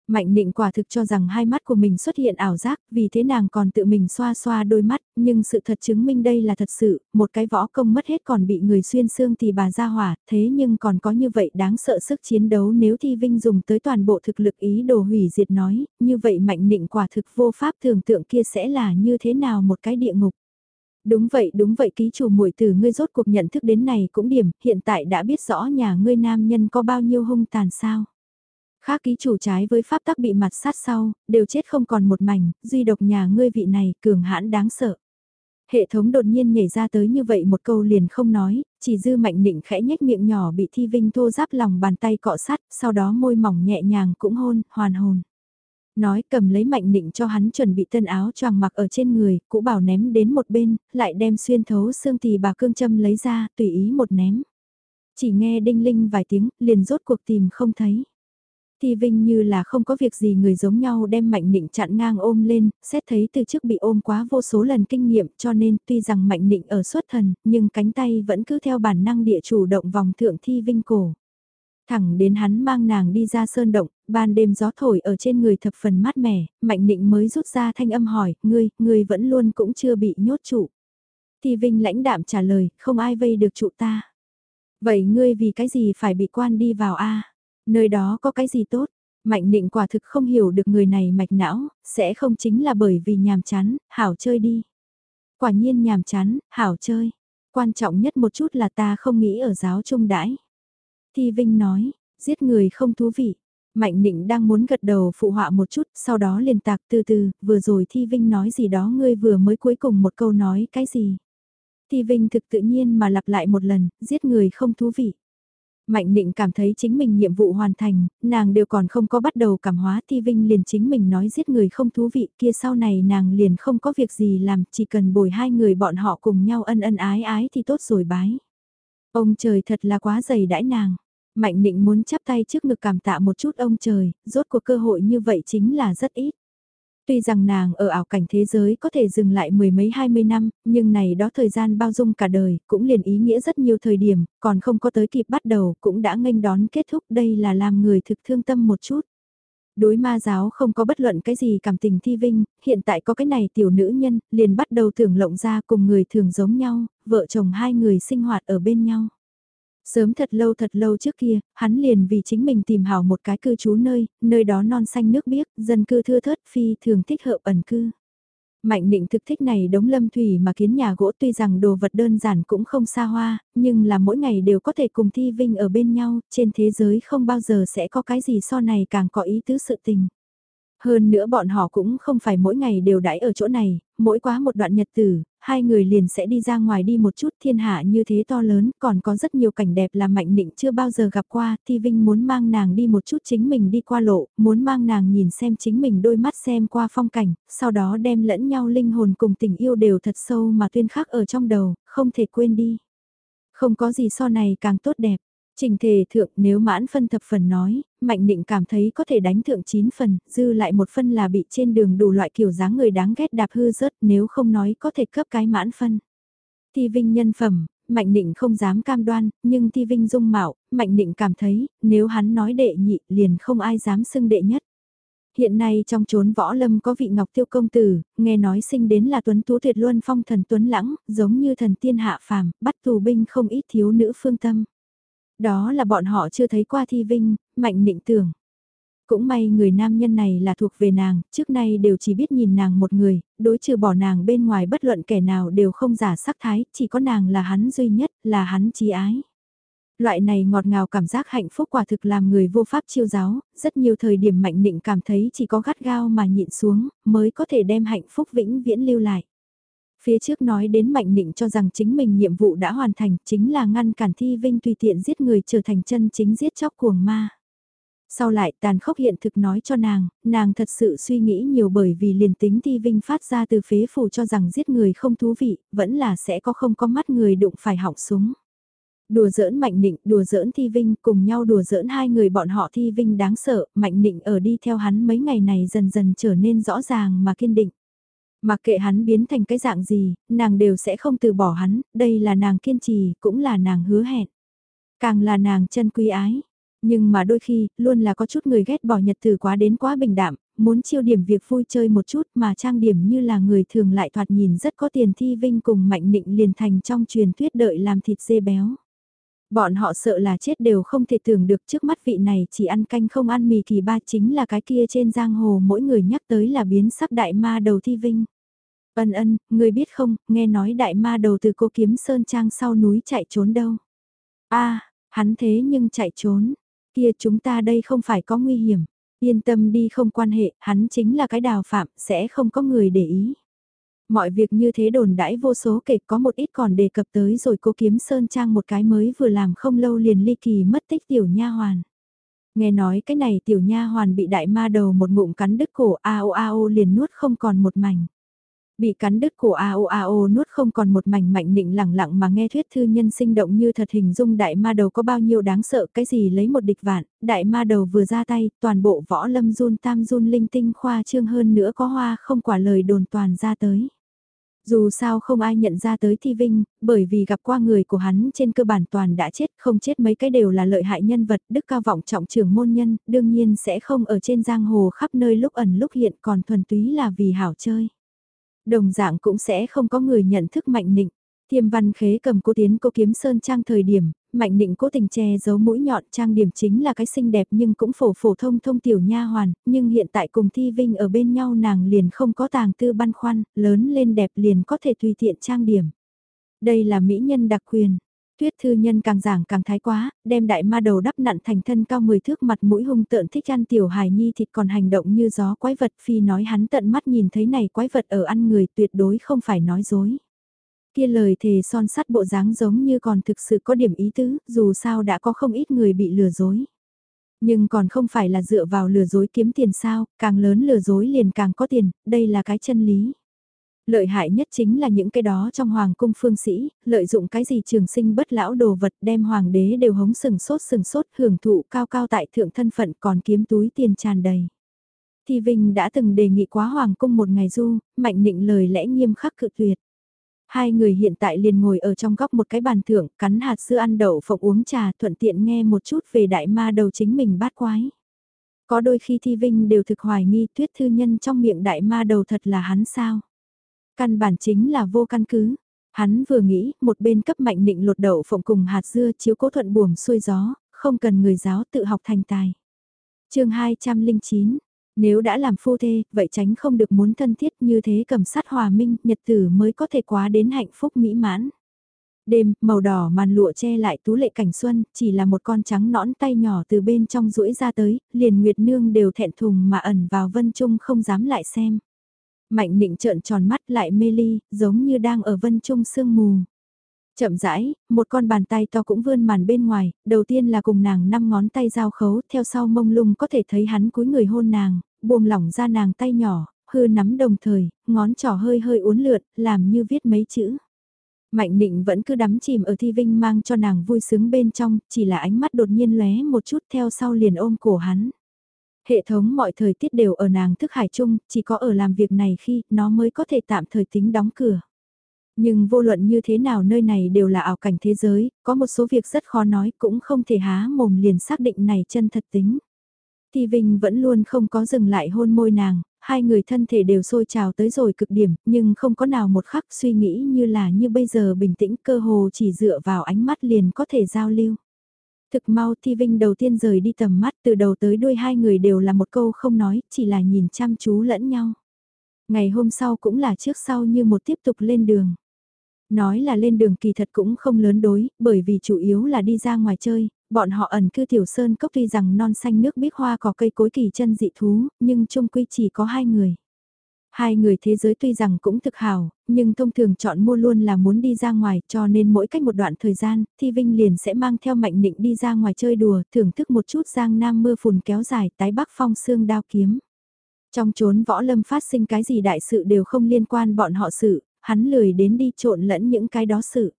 S1: Mạnh định quả thực cho rằng hai mắt của mình xuất hiện ảo giác, vì thế nàng còn tự mình xoa xoa đôi mắt, nhưng sự thật chứng minh đây là thật sự, một cái võ công mất hết còn bị người xuyên xương thì bà ra hỏa, thế nhưng còn có như vậy đáng sợ sức chiến đấu nếu thi vinh dùng tới toàn bộ thực lực ý đồ hủy diệt nói, như vậy mạnh định quả thực vô pháp tưởng tượng kia sẽ là như thế nào một cái địa ngục. Đúng vậy đúng vậy ký chủ muội từ ngươi rốt cuộc nhận thức đến này cũng điểm, hiện tại đã biết rõ nhà ngươi nam nhân có bao nhiêu hung tàn sao. Khác ký chủ trái với pháp tắc bị mặt sát sau, đều chết không còn một mảnh, duy độc nhà ngươi vị này cường hãn đáng sợ. Hệ thống đột nhiên nhảy ra tới như vậy một câu liền không nói, chỉ dư mạnh định khẽ nhếch miệng nhỏ bị thi vinh thô giáp lòng bàn tay cọ sát, sau đó môi mỏng nhẹ nhàng cũng hôn, hoàn hồn. Nói cầm lấy mạnh định cho hắn chuẩn bị tân áo choàng mặc ở trên người, cũ bảo ném đến một bên, lại đem xuyên thấu xương tỳ bà cương châm lấy ra, tùy ý một ném. Chỉ nghe đinh linh vài tiếng, liền rốt cuộc tìm không thấy. Thi Vinh như là không có việc gì người giống nhau đem Mạnh Nịnh chặn ngang ôm lên, xét thấy từ trước bị ôm quá vô số lần kinh nghiệm cho nên tuy rằng Mạnh Nịnh ở xuất thần, nhưng cánh tay vẫn cứ theo bản năng địa chủ động vòng thượng Thi Vinh cổ. Thẳng đến hắn mang nàng đi ra sơn động, ban đêm gió thổi ở trên người thập phần mát mẻ, Mạnh Nịnh mới rút ra thanh âm hỏi, ngươi, ngươi vẫn luôn cũng chưa bị nhốt trụ. Thì Vinh lãnh đạm trả lời, không ai vây được trụ ta. Vậy ngươi vì cái gì phải bị quan đi vào a Nơi đó có cái gì tốt? Mạnh định quả thực không hiểu được người này mạch não, sẽ không chính là bởi vì nhàm chán, hảo chơi đi. Quả nhiên nhàm chán, hảo chơi. Quan trọng nhất một chút là ta không nghĩ ở giáo trung đãi. Thi Vinh nói, giết người không thú vị. Mạnh định đang muốn gật đầu phụ họa một chút, sau đó liền tạc từ từ, vừa rồi Thi Vinh nói gì đó ngươi vừa mới cuối cùng một câu nói cái gì. Thi Vinh thực tự nhiên mà lặp lại một lần, giết người không thú vị. Mạnh định cảm thấy chính mình nhiệm vụ hoàn thành, nàng đều còn không có bắt đầu cảm hóa Thi Vinh liền chính mình nói giết người không thú vị kia sau này nàng liền không có việc gì làm, chỉ cần bồi hai người bọn họ cùng nhau ân ân ái ái thì tốt rồi bái. Ông trời thật là quá dày đãi nàng. Mạnh định muốn chắp tay trước ngực cảm tạ một chút ông trời, rốt cuộc cơ hội như vậy chính là rất ít. Tuy rằng nàng ở ảo cảnh thế giới có thể dừng lại mười mấy hai mươi năm, nhưng này đó thời gian bao dung cả đời, cũng liền ý nghĩa rất nhiều thời điểm, còn không có tới kịp bắt đầu, cũng đã nghênh đón kết thúc đây là làm người thực thương tâm một chút. Đối ma giáo không có bất luận cái gì cảm tình thi vinh, hiện tại có cái này tiểu nữ nhân, liền bắt đầu tưởng lộng ra cùng người thường giống nhau, vợ chồng hai người sinh hoạt ở bên nhau. Sớm thật lâu thật lâu trước kia, hắn liền vì chính mình tìm hảo một cái cư trú nơi, nơi đó non xanh nước biếc, dân cư thưa thớt phi thường thích hợp ẩn cư. Mạnh định thực thích này đống lâm thủy mà kiến nhà gỗ tuy rằng đồ vật đơn giản cũng không xa hoa, nhưng là mỗi ngày đều có thể cùng thi vinh ở bên nhau, trên thế giới không bao giờ sẽ có cái gì so này càng có ý tứ sự tình. Hơn nữa bọn họ cũng không phải mỗi ngày đều đãi ở chỗ này, mỗi quá một đoạn nhật tử, hai người liền sẽ đi ra ngoài đi một chút thiên hạ như thế to lớn, còn có rất nhiều cảnh đẹp là Mạnh Nịnh chưa bao giờ gặp qua, Thi Vinh muốn mang nàng đi một chút chính mình đi qua lộ, muốn mang nàng nhìn xem chính mình đôi mắt xem qua phong cảnh, sau đó đem lẫn nhau linh hồn cùng tình yêu đều thật sâu mà tuyên khắc ở trong đầu, không thể quên đi. Không có gì so này càng tốt đẹp. Trình thể thượng nếu mãn phân thập phần nói, Mạnh Định cảm thấy có thể đánh thượng 9 phần, dư lại một phân là bị trên đường đủ loại kiểu dáng người đáng ghét đạp hư rớt nếu không nói có thể cấp cái mãn phân. Thi Vinh nhân phẩm, Mạnh Định không dám cam đoan, nhưng Thi Vinh dung mạo, Mạnh Định cảm thấy, nếu hắn nói đệ nhị liền không ai dám xưng đệ nhất. Hiện nay trong chốn võ lâm có vị ngọc tiêu công tử, nghe nói sinh đến là tuấn tú tuyệt luân phong thần tuấn lãng, giống như thần tiên hạ phàm, bắt tù binh không ít thiếu nữ phương tâm. Đó là bọn họ chưa thấy qua thi vinh, mạnh nịnh tưởng. Cũng may người nam nhân này là thuộc về nàng, trước nay đều chỉ biết nhìn nàng một người, đối trừ bỏ nàng bên ngoài bất luận kẻ nào đều không giả sắc thái, chỉ có nàng là hắn duy nhất, là hắn trí ái. Loại này ngọt ngào cảm giác hạnh phúc quả thực làm người vô pháp chiêu giáo, rất nhiều thời điểm mạnh nịnh cảm thấy chỉ có gắt gao mà nhịn xuống, mới có thể đem hạnh phúc vĩnh viễn lưu lại. Phía trước nói đến Mạnh Nịnh cho rằng chính mình nhiệm vụ đã hoàn thành, chính là ngăn cản Thi Vinh tùy tiện giết người trở thành chân chính giết chóc cuồng ma. Sau lại tàn khốc hiện thực nói cho nàng, nàng thật sự suy nghĩ nhiều bởi vì liền tính Thi Vinh phát ra từ phế phủ cho rằng giết người không thú vị, vẫn là sẽ có không có mắt người đụng phải hỏng súng. Đùa giỡn Mạnh Nịnh, đùa giỡn Thi Vinh, cùng nhau đùa giỡn hai người bọn họ Thi Vinh đáng sợ, Mạnh Nịnh ở đi theo hắn mấy ngày này dần dần trở nên rõ ràng mà kiên định. Mặc kệ hắn biến thành cái dạng gì, nàng đều sẽ không từ bỏ hắn, đây là nàng kiên trì, cũng là nàng hứa hẹn. Càng là nàng chân quý ái. Nhưng mà đôi khi, luôn là có chút người ghét bỏ nhật từ quá đến quá bình đạm, muốn chiêu điểm việc vui chơi một chút mà trang điểm như là người thường lại thoạt nhìn rất có tiền thi vinh cùng mạnh nịnh liền thành trong truyền thuyết đợi làm thịt dê béo. Bọn họ sợ là chết đều không thể tưởng được trước mắt vị này chỉ ăn canh không ăn mì kỳ ba chính là cái kia trên giang hồ mỗi người nhắc tới là biến sắc đại ma đầu thi vinh. Ân ân, người biết không, nghe nói đại ma đầu từ cô kiếm sơn trang sau núi chạy trốn đâu. a hắn thế nhưng chạy trốn, kia chúng ta đây không phải có nguy hiểm. Yên tâm đi không quan hệ, hắn chính là cái đào phạm, sẽ không có người để ý. Mọi việc như thế đồn đãi vô số kể có một ít còn đề cập tới rồi cô kiếm sơn trang một cái mới vừa làm không lâu liền ly kỳ mất tích tiểu nha hoàn. Nghe nói cái này tiểu nha hoàn bị đại ma đầu một ngụm cắn đứt cổ ao ao liền nuốt không còn một mảnh. Bị cắn đứt cổ ao ao nuốt không còn một mảnh mạnh nịnh lẳng lặng mà nghe thuyết thư nhân sinh động như thật hình dung đại ma đầu có bao nhiêu đáng sợ cái gì lấy một địch vạn, đại ma đầu vừa ra tay, toàn bộ võ lâm run tam run linh tinh khoa trương hơn nữa có hoa không quả lời đồn toàn ra tới. Dù sao không ai nhận ra tới Thi Vinh, bởi vì gặp qua người của hắn trên cơ bản toàn đã chết, không chết mấy cái đều là lợi hại nhân vật, đức cao vọng trọng trưởng môn nhân, đương nhiên sẽ không ở trên giang hồ khắp nơi lúc ẩn lúc hiện còn thuần túy là vì hảo chơi. Đồng dạng cũng sẽ không có người nhận thức mạnh nịnh. Thiêm văn khế cầm cô tiến cô kiếm sơn trang thời điểm, mạnh định cố tình che giấu mũi nhọn trang điểm chính là cái xinh đẹp nhưng cũng phổ phổ thông thông tiểu nha hoàn, nhưng hiện tại cùng thi vinh ở bên nhau nàng liền không có tàng tư băn khoăn, lớn lên đẹp liền có thể tùy tiện trang điểm. Đây là mỹ nhân đặc quyền. Tuyết thư nhân càng giảng càng thái quá, đem đại ma đầu đắp nặn thành thân cao 10 thước mặt mũi hung tợn thích ăn tiểu hài nhi thịt còn hành động như gió quái vật phi nói hắn tận mắt nhìn thấy này quái vật ở ăn người tuyệt đối không phải nói dối kia lời thề son sắt bộ dáng giống như còn thực sự có điểm ý tứ, dù sao đã có không ít người bị lừa dối. Nhưng còn không phải là dựa vào lừa dối kiếm tiền sao, càng lớn lừa dối liền càng có tiền, đây là cái chân lý. Lợi hại nhất chính là những cái đó trong hoàng cung phương sĩ, lợi dụng cái gì trường sinh bất lão đồ vật đem hoàng đế đều hống sừng sốt sừng sốt hưởng thụ cao cao tại thượng thân phận còn kiếm túi tiền tràn đầy. Thì Vinh đã từng đề nghị quá hoàng cung một ngày du, mạnh định lời lẽ nghiêm khắc cự tuyệt. Hai người hiện tại liền ngồi ở trong góc một cái bàn thưởng, cắn hạt sữa ăn đậu phộng uống trà thuận tiện nghe một chút về đại ma đầu chính mình bát quái. Có đôi khi Thi Vinh đều thực hoài nghi tuyết thư nhân trong miệng đại ma đầu thật là hắn sao. Căn bản chính là vô căn cứ. Hắn vừa nghĩ, một bên cấp mạnh định lột đậu phộng cùng hạt dưa chiếu cố thuận buồm xuôi gió, không cần người giáo tự học thành tài. chương 209, nếu đã làm phu thê, vậy tránh không được muốn thân thiết như thế cầm sát hòa minh, nhật tử mới có thể quá đến hạnh phúc mỹ mãn. Đêm, màu đỏ màn lụa che lại tú lệ cảnh xuân, chỉ là một con trắng nõn tay nhỏ từ bên trong rũi ra tới, liền Nguyệt Nương đều thẹn thùng mà ẩn vào vân trung không dám lại xem. Mạnh định trợn tròn mắt lại mê ly, giống như đang ở vân trung sương mù. Chậm rãi, một con bàn tay to cũng vươn màn bên ngoài, đầu tiên là cùng nàng năm ngón tay giao khấu, theo sau mông lung có thể thấy hắn cúi người hôn nàng, buông lỏng ra nàng tay nhỏ, hư nắm đồng thời, ngón trỏ hơi hơi uốn lượn, làm như viết mấy chữ. Mạnh định vẫn cứ đắm chìm ở thi vinh mang cho nàng vui sướng bên trong, chỉ là ánh mắt đột nhiên lóe một chút theo sau liền ôm cổ hắn. Hệ thống mọi thời tiết đều ở nàng thức hải chung, chỉ có ở làm việc này khi nó mới có thể tạm thời tính đóng cửa. Nhưng vô luận như thế nào nơi này đều là ảo cảnh thế giới, có một số việc rất khó nói cũng không thể há mồm liền xác định này chân thật tính. Thi Vinh vẫn luôn không có dừng lại hôn môi nàng, hai người thân thể đều sôi trào tới rồi cực điểm, nhưng không có nào một khắc suy nghĩ như là như bây giờ bình tĩnh cơ hồ chỉ dựa vào ánh mắt liền có thể giao lưu. Thực mau Thi Vinh đầu tiên rời đi tầm mắt từ đầu tới đuôi hai người đều là một câu không nói, chỉ là nhìn chăm chú lẫn nhau. Ngày hôm sau cũng là trước sau như một tiếp tục lên đường. Nói là lên đường kỳ thật cũng không lớn đối, bởi vì chủ yếu là đi ra ngoài chơi, bọn họ ẩn cư tiểu sơn cốc tuy rằng non xanh nước biết hoa có cây cối kỳ chân dị thú, nhưng chung quy chỉ có hai người. Hai người thế giới tuy rằng cũng thực hào, nhưng thông thường chọn mua luôn là muốn đi ra ngoài cho nên mỗi cách một đoạn thời gian, Thi Vinh liền sẽ mang theo mạnh định đi ra ngoài chơi đùa, thưởng thức một chút giang nam mưa phùn kéo dài tái bắc phong xương đao kiếm. Trong chốn võ lâm phát sinh cái gì đại sự đều không liên quan bọn họ sự, hắn lười đến đi trộn lẫn những cái đó sự.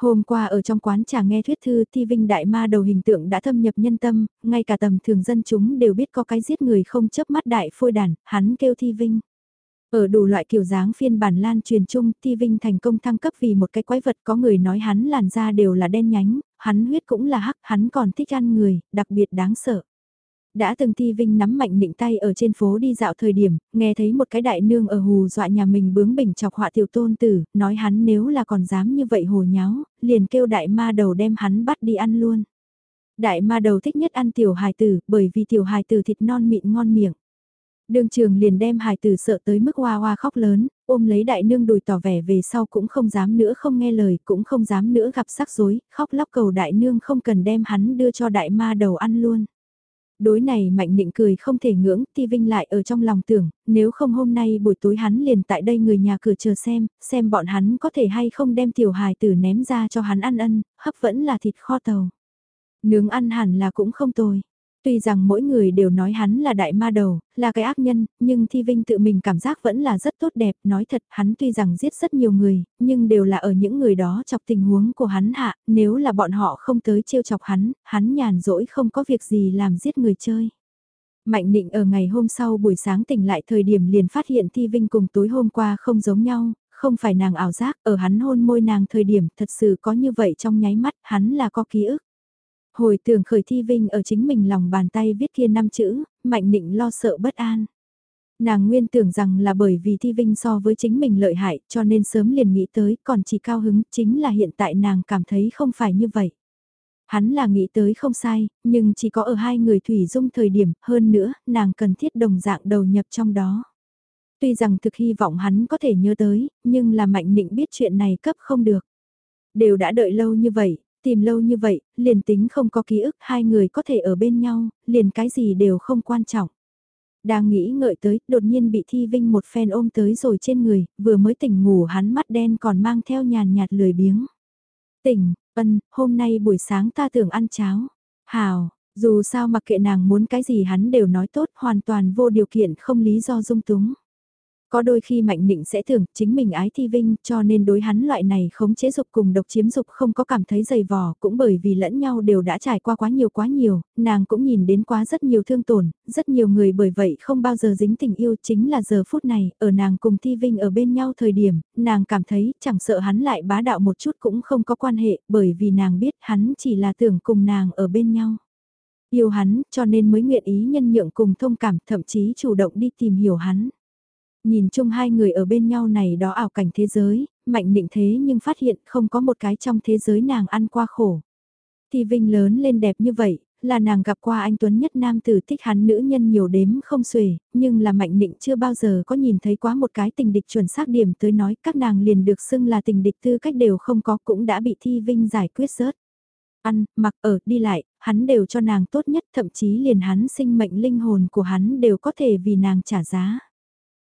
S1: Hôm qua ở trong quán trà nghe thuyết thư thi vinh đại ma đầu hình tượng đã thâm nhập nhân tâm, ngay cả tầm thường dân chúng đều biết có cái giết người không chớp mắt đại phôi đàn, hắn kêu thi vinh. Ở đủ loại kiểu dáng phiên bản lan truyền chung, Thi Vinh thành công thăng cấp vì một cái quái vật có người nói hắn làn da đều là đen nhánh, hắn huyết cũng là hắc, hắn còn thích ăn người, đặc biệt đáng sợ. Đã từng Thi Vinh nắm mạnh định tay ở trên phố đi dạo thời điểm, nghe thấy một cái đại nương ở hù dọa nhà mình bướng bỉnh chọc họa tiểu tôn tử, nói hắn nếu là còn dám như vậy hồ nháo, liền kêu đại ma đầu đem hắn bắt đi ăn luôn. Đại ma đầu thích nhất ăn tiểu hài tử, bởi vì tiểu hài tử thịt non mịn ngon miệng. Đường trường liền đem hài tử sợ tới mức hoa hoa khóc lớn, ôm lấy đại nương đùi tỏ vẻ về sau cũng không dám nữa không nghe lời, cũng không dám nữa gặp sắc rối, khóc lóc cầu đại nương không cần đem hắn đưa cho đại ma đầu ăn luôn. Đối này mạnh định cười không thể ngưỡng, Ti Vinh lại ở trong lòng tưởng, nếu không hôm nay buổi tối hắn liền tại đây người nhà cửa chờ xem, xem bọn hắn có thể hay không đem tiểu hài tử ném ra cho hắn ăn ân, hấp vẫn là thịt kho tàu. Nướng ăn hẳn là cũng không tồi. Tuy rằng mỗi người đều nói hắn là đại ma đầu, là cái ác nhân, nhưng Thi Vinh tự mình cảm giác vẫn là rất tốt đẹp, nói thật hắn tuy rằng giết rất nhiều người, nhưng đều là ở những người đó chọc tình huống của hắn hạ, nếu là bọn họ không tới trêu chọc hắn, hắn nhàn rỗi không có việc gì làm giết người chơi. Mạnh định ở ngày hôm sau buổi sáng tỉnh lại thời điểm liền phát hiện Thi Vinh cùng tối hôm qua không giống nhau, không phải nàng ảo giác, ở hắn hôn môi nàng thời điểm thật sự có như vậy trong nháy mắt, hắn là có ký ức. Hồi tưởng khởi thi vinh ở chính mình lòng bàn tay viết kia năm chữ, mạnh định lo sợ bất an. Nàng nguyên tưởng rằng là bởi vì thi vinh so với chính mình lợi hại cho nên sớm liền nghĩ tới còn chỉ cao hứng chính là hiện tại nàng cảm thấy không phải như vậy. Hắn là nghĩ tới không sai, nhưng chỉ có ở hai người thủy dung thời điểm, hơn nữa, nàng cần thiết đồng dạng đầu nhập trong đó. Tuy rằng thực hy vọng hắn có thể nhớ tới, nhưng là mạnh định biết chuyện này cấp không được. Đều đã đợi lâu như vậy, tìm lâu như vậy, liền tính không có ký ức hai người có thể ở bên nhau, liền cái gì đều không quan trọng. Đang nghĩ ngợi tới, đột nhiên bị Thi Vinh một phen ôm tới rồi trên người, vừa mới tỉnh ngủ hắn mắt đen còn mang theo nhàn nhạt lười biếng. Tỉnh, ân, hôm nay buổi sáng ta tưởng ăn cháo. Hào, dù sao mặc kệ nàng muốn cái gì hắn đều nói tốt hoàn toàn vô điều kiện không lý do dung túng. Có đôi khi Mạnh Nịnh sẽ tưởng chính mình ái thi vinh cho nên đối hắn loại này khống chế dục cùng độc chiếm dục không có cảm thấy dày vò cũng bởi vì lẫn nhau đều đã trải qua quá nhiều quá nhiều, nàng cũng nhìn đến quá rất nhiều thương tổn, rất nhiều người bởi vậy không bao giờ dính tình yêu chính là giờ phút này, ở nàng cùng thi vinh ở bên nhau thời điểm, nàng cảm thấy chẳng sợ hắn lại bá đạo một chút cũng không có quan hệ bởi vì nàng biết hắn chỉ là tưởng cùng nàng ở bên nhau. Yêu hắn cho nên mới nguyện ý nhân nhượng cùng thông cảm thậm chí chủ động đi tìm hiểu hắn. Nhìn chung hai người ở bên nhau này đó ảo cảnh thế giới, mạnh định thế nhưng phát hiện không có một cái trong thế giới nàng ăn qua khổ. Thì Vinh lớn lên đẹp như vậy, là nàng gặp qua anh Tuấn nhất nam tử thích hắn nữ nhân nhiều đếm không xuể, nhưng là mạnh định chưa bao giờ có nhìn thấy quá một cái tình địch chuẩn xác điểm tới nói các nàng liền được xưng là tình địch tư cách đều không có cũng đã bị Thi Vinh giải quyết rớt. Ăn, mặc ở, đi lại, hắn đều cho nàng tốt nhất thậm chí liền hắn sinh mệnh linh hồn của hắn đều có thể vì nàng trả giá.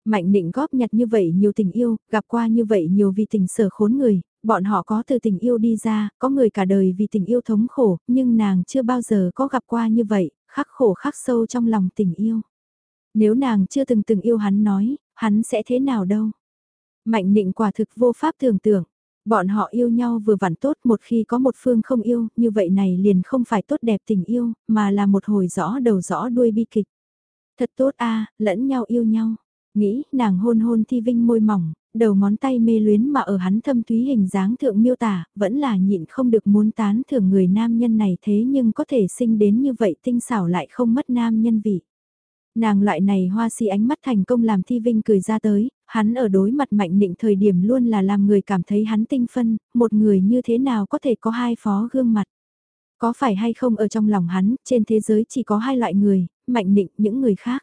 S1: Mạnh định góp nhặt như vậy nhiều tình yêu, gặp qua như vậy nhiều vì tình sở khốn người, bọn họ có từ tình yêu đi ra, có người cả đời vì tình yêu thống khổ, nhưng nàng chưa bao giờ có gặp qua như vậy, khắc khổ khắc sâu trong lòng tình yêu. Nếu nàng chưa từng từng yêu hắn nói, hắn sẽ thế nào đâu. Mạnh định quả thực vô pháp tưởng tượng. Bọn họ yêu nhau vừa vặn tốt một khi có một phương không yêu, như vậy này liền không phải tốt đẹp tình yêu, mà là một hồi rõ đầu rõ đuôi bi kịch. Thật tốt a lẫn nhau yêu nhau. Nghĩ, nàng hôn hôn thi vinh môi mỏng, đầu ngón tay mê luyến mà ở hắn thâm thúy hình dáng thượng miêu tả, vẫn là nhịn không được muốn tán thưởng người nam nhân này thế nhưng có thể sinh đến như vậy tinh xảo lại không mất nam nhân vị. Nàng loại này hoa si ánh mắt thành công làm thi vinh cười ra tới, hắn ở đối mặt mạnh định thời điểm luôn là làm người cảm thấy hắn tinh phân, một người như thế nào có thể có hai phó gương mặt. Có phải hay không ở trong lòng hắn, trên thế giới chỉ có hai loại người, mạnh định những người khác.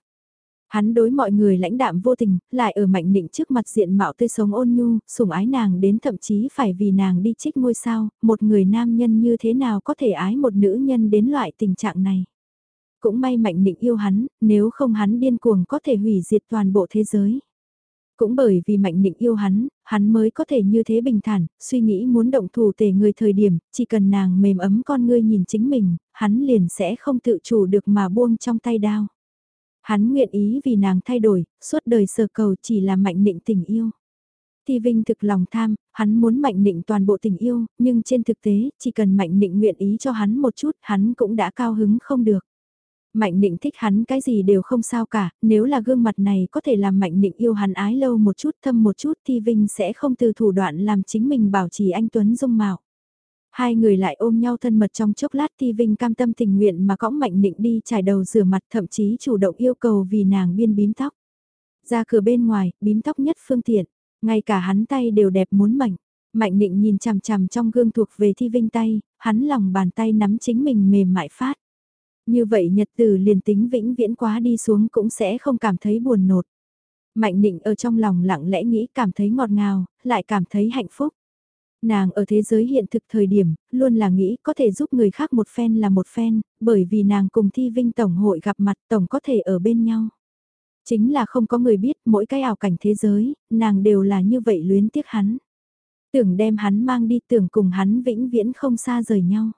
S1: Hắn đối mọi người lãnh đạm vô tình, lại ở mạnh định trước mặt diện mạo tươi sống ôn nhu, sủng ái nàng đến thậm chí phải vì nàng đi trích ngôi sao, một người nam nhân như thế nào có thể ái một nữ nhân đến loại tình trạng này. Cũng may mạnh định yêu hắn, nếu không hắn điên cuồng có thể hủy diệt toàn bộ thế giới. Cũng bởi vì mạnh định yêu hắn, hắn mới có thể như thế bình thản, suy nghĩ muốn động thủ tề người thời điểm, chỉ cần nàng mềm ấm con ngươi nhìn chính mình, hắn liền sẽ không tự chủ được mà buông trong tay đao. Hắn nguyện ý vì nàng thay đổi, suốt đời sờ cầu chỉ là mạnh định tình yêu. Thì Vinh thực lòng tham, hắn muốn mạnh định toàn bộ tình yêu, nhưng trên thực tế, chỉ cần mạnh định nguyện ý cho hắn một chút, hắn cũng đã cao hứng không được. Mạnh định thích hắn cái gì đều không sao cả, nếu là gương mặt này có thể làm mạnh định yêu hắn ái lâu một chút thâm một chút thì Vinh sẽ không từ thủ đoạn làm chính mình bảo trì anh Tuấn dung mạo. Hai người lại ôm nhau thân mật trong chốc lát Ti Vinh cam tâm tình nguyện mà cõng Mạnh Nịnh đi trải đầu rửa mặt thậm chí chủ động yêu cầu vì nàng biên bím tóc. Ra cửa bên ngoài, bím tóc nhất phương tiện, ngay cả hắn tay đều đẹp muốn mảnh. Mạnh Nịnh nhìn chằm chằm trong gương thuộc về Thi Vinh tay, hắn lòng bàn tay nắm chính mình mềm mại phát. Như vậy nhật tử liền tính vĩnh viễn quá đi xuống cũng sẽ không cảm thấy buồn nột. Mạnh Nịnh ở trong lòng lặng lẽ nghĩ cảm thấy ngọt ngào, lại cảm thấy hạnh phúc. Nàng ở thế giới hiện thực thời điểm, luôn là nghĩ có thể giúp người khác một phen là một phen, bởi vì nàng cùng thi vinh tổng hội gặp mặt tổng có thể ở bên nhau. Chính là không có người biết mỗi cái ảo cảnh thế giới, nàng đều là như vậy luyến tiếc hắn. Tưởng đem hắn mang đi tưởng cùng hắn vĩnh viễn không xa rời nhau.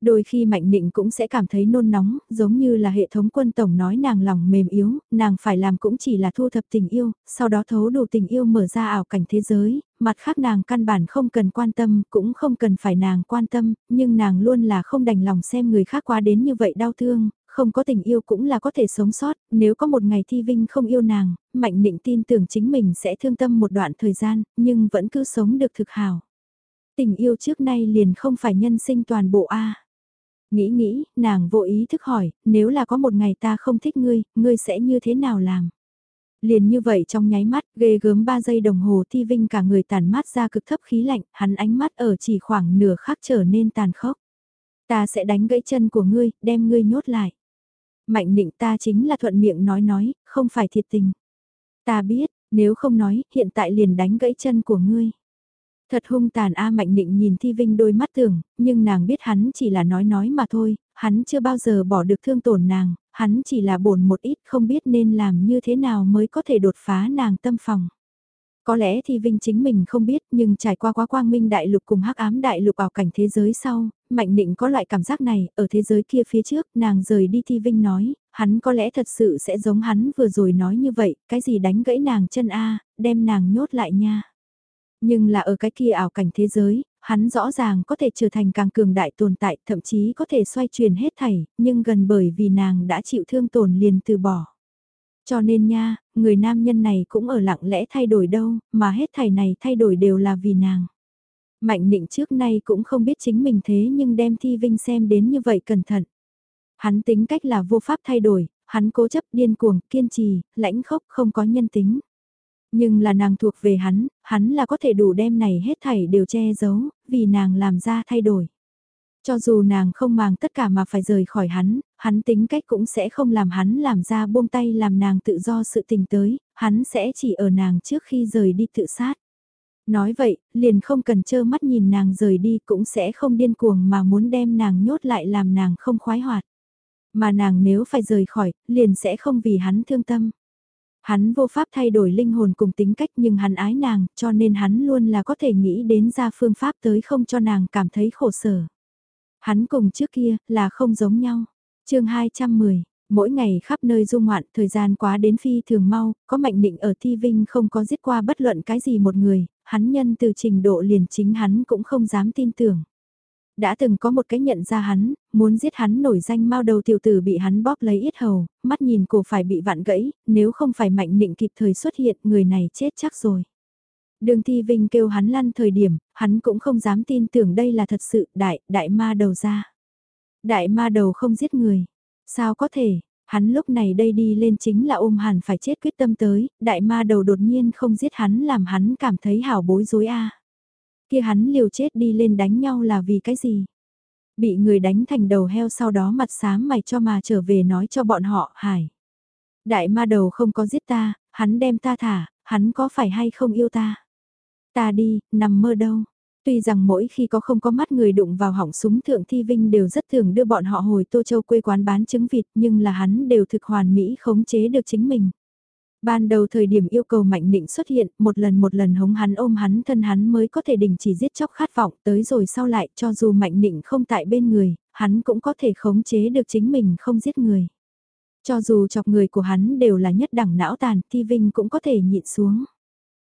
S1: Đôi khi Mạnh Nịnh cũng sẽ cảm thấy nôn nóng, giống như là hệ thống quân tổng nói nàng lòng mềm yếu, nàng phải làm cũng chỉ là thu thập tình yêu, sau đó thấu đủ tình yêu mở ra ảo cảnh thế giới, mặt khác nàng căn bản không cần quan tâm, cũng không cần phải nàng quan tâm, nhưng nàng luôn là không đành lòng xem người khác quá đến như vậy đau thương, không có tình yêu cũng là có thể sống sót, nếu có một ngày Thi Vinh không yêu nàng, Mạnh Nịnh tin tưởng chính mình sẽ thương tâm một đoạn thời gian, nhưng vẫn cứ sống được thực hào. Tình yêu trước nay liền không phải nhân sinh toàn bộ A. Nghĩ nghĩ, nàng vô ý thức hỏi, nếu là có một ngày ta không thích ngươi, ngươi sẽ như thế nào làm? Liền như vậy trong nháy mắt, ghê gớm 3 giây đồng hồ Thi Vinh cả người tàn mát ra cực thấp khí lạnh, hắn ánh mắt ở chỉ khoảng nửa khắc trở nên tàn khốc. Ta sẽ đánh gãy chân của ngươi, đem ngươi nhốt lại. Mạnh định ta chính là thuận miệng nói nói, không phải thiệt tình. Ta biết, nếu không nói, hiện tại liền đánh gãy chân của ngươi. Thật hung tàn A Mạnh Nịnh nhìn Thi Vinh đôi mắt tưởng, nhưng nàng biết hắn chỉ là nói nói mà thôi, hắn chưa bao giờ bỏ được thương tổn nàng, hắn chỉ là bổn một ít không biết nên làm như thế nào mới có thể đột phá nàng tâm phòng. Có lẽ Thi Vinh chính mình không biết nhưng trải qua quá quang minh đại lục cùng hắc ám đại lục ảo cảnh thế giới sau, Mạnh Nịnh có loại cảm giác này, ở thế giới kia phía trước, nàng rời đi Thi Vinh nói, hắn có lẽ thật sự sẽ giống hắn vừa rồi nói như vậy, cái gì đánh gãy nàng chân A, đem nàng nhốt lại nha. Nhưng là ở cái kia ảo cảnh thế giới, hắn rõ ràng có thể trở thành càng cường đại tồn tại, thậm chí có thể xoay chuyển hết thảy, nhưng gần bởi vì nàng đã chịu thương tổn liền từ bỏ. Cho nên nha, người nam nhân này cũng ở lặng lẽ thay đổi đâu, mà hết thảy này thay đổi đều là vì nàng. Mạnh định trước nay cũng không biết chính mình thế nhưng đem Thi Vinh xem đến như vậy cẩn thận. Hắn tính cách là vô pháp thay đổi, hắn cố chấp điên cuồng, kiên trì, lãnh khốc không có nhân tính. Nhưng là nàng thuộc về hắn, hắn là có thể đủ đem này hết thảy đều che giấu, vì nàng làm ra thay đổi. Cho dù nàng không màng tất cả mà phải rời khỏi hắn, hắn tính cách cũng sẽ không làm hắn làm ra buông tay làm nàng tự do sự tình tới, hắn sẽ chỉ ở nàng trước khi rời đi tự sát. Nói vậy, liền không cần trơ mắt nhìn nàng rời đi cũng sẽ không điên cuồng mà muốn đem nàng nhốt lại làm nàng không khoái hoạt. Mà nàng nếu phải rời khỏi, liền sẽ không vì hắn thương tâm. Hắn vô pháp thay đổi linh hồn cùng tính cách nhưng hắn ái nàng, cho nên hắn luôn là có thể nghĩ đến ra phương pháp tới không cho nàng cảm thấy khổ sở. Hắn cùng trước kia là không giống nhau. chương 210, mỗi ngày khắp nơi du ngoạn, thời gian quá đến phi thường mau, có mạnh định ở Thi Vinh không có giết qua bất luận cái gì một người, hắn nhân từ trình độ liền chính hắn cũng không dám tin tưởng đã từng có một cái nhận ra hắn, muốn giết hắn nổi danh mao đầu tiểu tử bị hắn bóp lấy ít hầu, mắt nhìn cổ phải bị vạn gãy, nếu không phải mạnh nịnh kịp thời xuất hiện người này chết chắc rồi. Đường Thi Vinh kêu hắn lăn thời điểm, hắn cũng không dám tin tưởng đây là thật sự đại, đại ma đầu ra. Đại ma đầu không giết người. Sao có thể, hắn lúc này đây đi lên chính là ôm hẳn phải chết quyết tâm tới, đại ma đầu đột nhiên không giết hắn làm hắn cảm thấy hảo bối rối a Kia hắn liều chết đi lên đánh nhau là vì cái gì? Bị người đánh thành đầu heo sau đó mặt xám mày cho mà trở về nói cho bọn họ, hải. Đại ma đầu không có giết ta, hắn đem ta thả, hắn có phải hay không yêu ta? Ta đi, nằm mơ đâu? Tuy rằng mỗi khi có không có mắt người đụng vào hỏng súng thượng thi vinh đều rất thường đưa bọn họ hồi Tô Châu quê quán bán trứng vịt nhưng là hắn đều thực hoàn mỹ khống chế được chính mình. Ban đầu thời điểm yêu cầu Mạnh Nịnh xuất hiện, một lần một lần hống hắn ôm hắn thân hắn mới có thể đình chỉ giết chóc khát vọng tới rồi sau lại cho dù Mạnh Nịnh không tại bên người, hắn cũng có thể khống chế được chính mình không giết người. Cho dù chọc người của hắn đều là nhất đẳng não tàn, Thi Vinh cũng có thể nhịn xuống.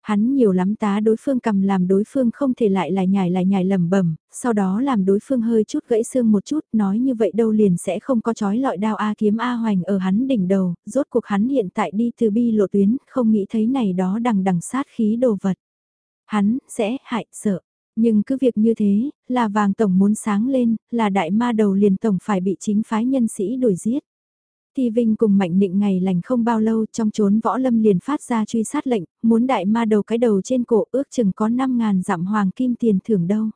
S1: Hắn nhiều lắm tá đối phương cầm làm đối phương không thể lại lại nhảy lại nhảy lầm bẩm sau đó làm đối phương hơi chút gãy xương một chút, nói như vậy đâu liền sẽ không có chói lọi đao A kiếm A hoành ở hắn đỉnh đầu, rốt cuộc hắn hiện tại đi từ bi lộ tuyến, không nghĩ thấy này đó đằng đằng sát khí đồ vật. Hắn, sẽ, hại, sợ. Nhưng cứ việc như thế, là vàng tổng muốn sáng lên, là đại ma đầu liền tổng phải bị chính phái nhân sĩ đuổi giết. Thi Vinh cùng Mạnh Nịnh ngày lành không bao lâu trong chốn võ lâm liền phát ra truy sát lệnh, muốn đại ma đầu cái đầu trên cổ ước chừng có 5.000 dặm hoàng kim tiền thưởng đâu.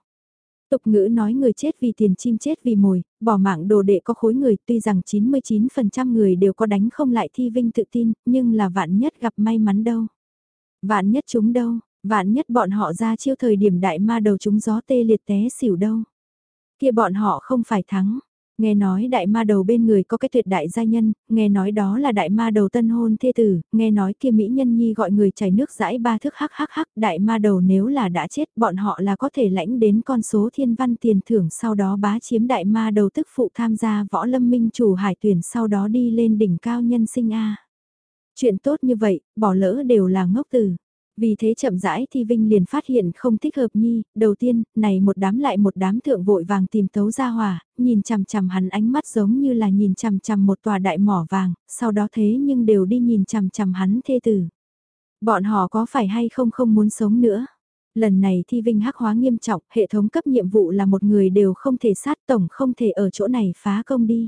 S1: Tục ngữ nói người chết vì tiền chim chết vì mồi, bỏ mạng đồ đệ có khối người tuy rằng 99% người đều có đánh không lại Thi Vinh tự tin, nhưng là vạn nhất gặp may mắn đâu. Vạn nhất chúng đâu, vạn nhất bọn họ ra chiêu thời điểm đại ma đầu chúng gió tê liệt té xỉu đâu. kia bọn họ không phải thắng, Nghe nói đại ma đầu bên người có cái tuyệt đại gia nhân, nghe nói đó là đại ma đầu tân hôn thê tử, nghe nói kia Mỹ nhân nhi gọi người chảy nước rãi ba thước hắc hắc hắc, đại ma đầu nếu là đã chết bọn họ là có thể lãnh đến con số thiên văn tiền thưởng sau đó bá chiếm đại ma đầu tức phụ tham gia võ lâm minh chủ hải tuyển sau đó đi lên đỉnh cao nhân sinh A. Chuyện tốt như vậy, bỏ lỡ đều là ngốc tử. Vì thế chậm rãi thì Vinh liền phát hiện không thích hợp nhi, đầu tiên, này một đám lại một đám thượng vội vàng tìm tấu ra hòa, nhìn chằm chằm hắn ánh mắt giống như là nhìn chằm chằm một tòa đại mỏ vàng, sau đó thế nhưng đều đi nhìn chằm chằm hắn thê tử. Bọn họ có phải hay không không muốn sống nữa? Lần này thi vinh hắc hóa nghiêm trọng, hệ thống cấp nhiệm vụ là một người đều không thể sát tổng không thể ở chỗ này phá công đi.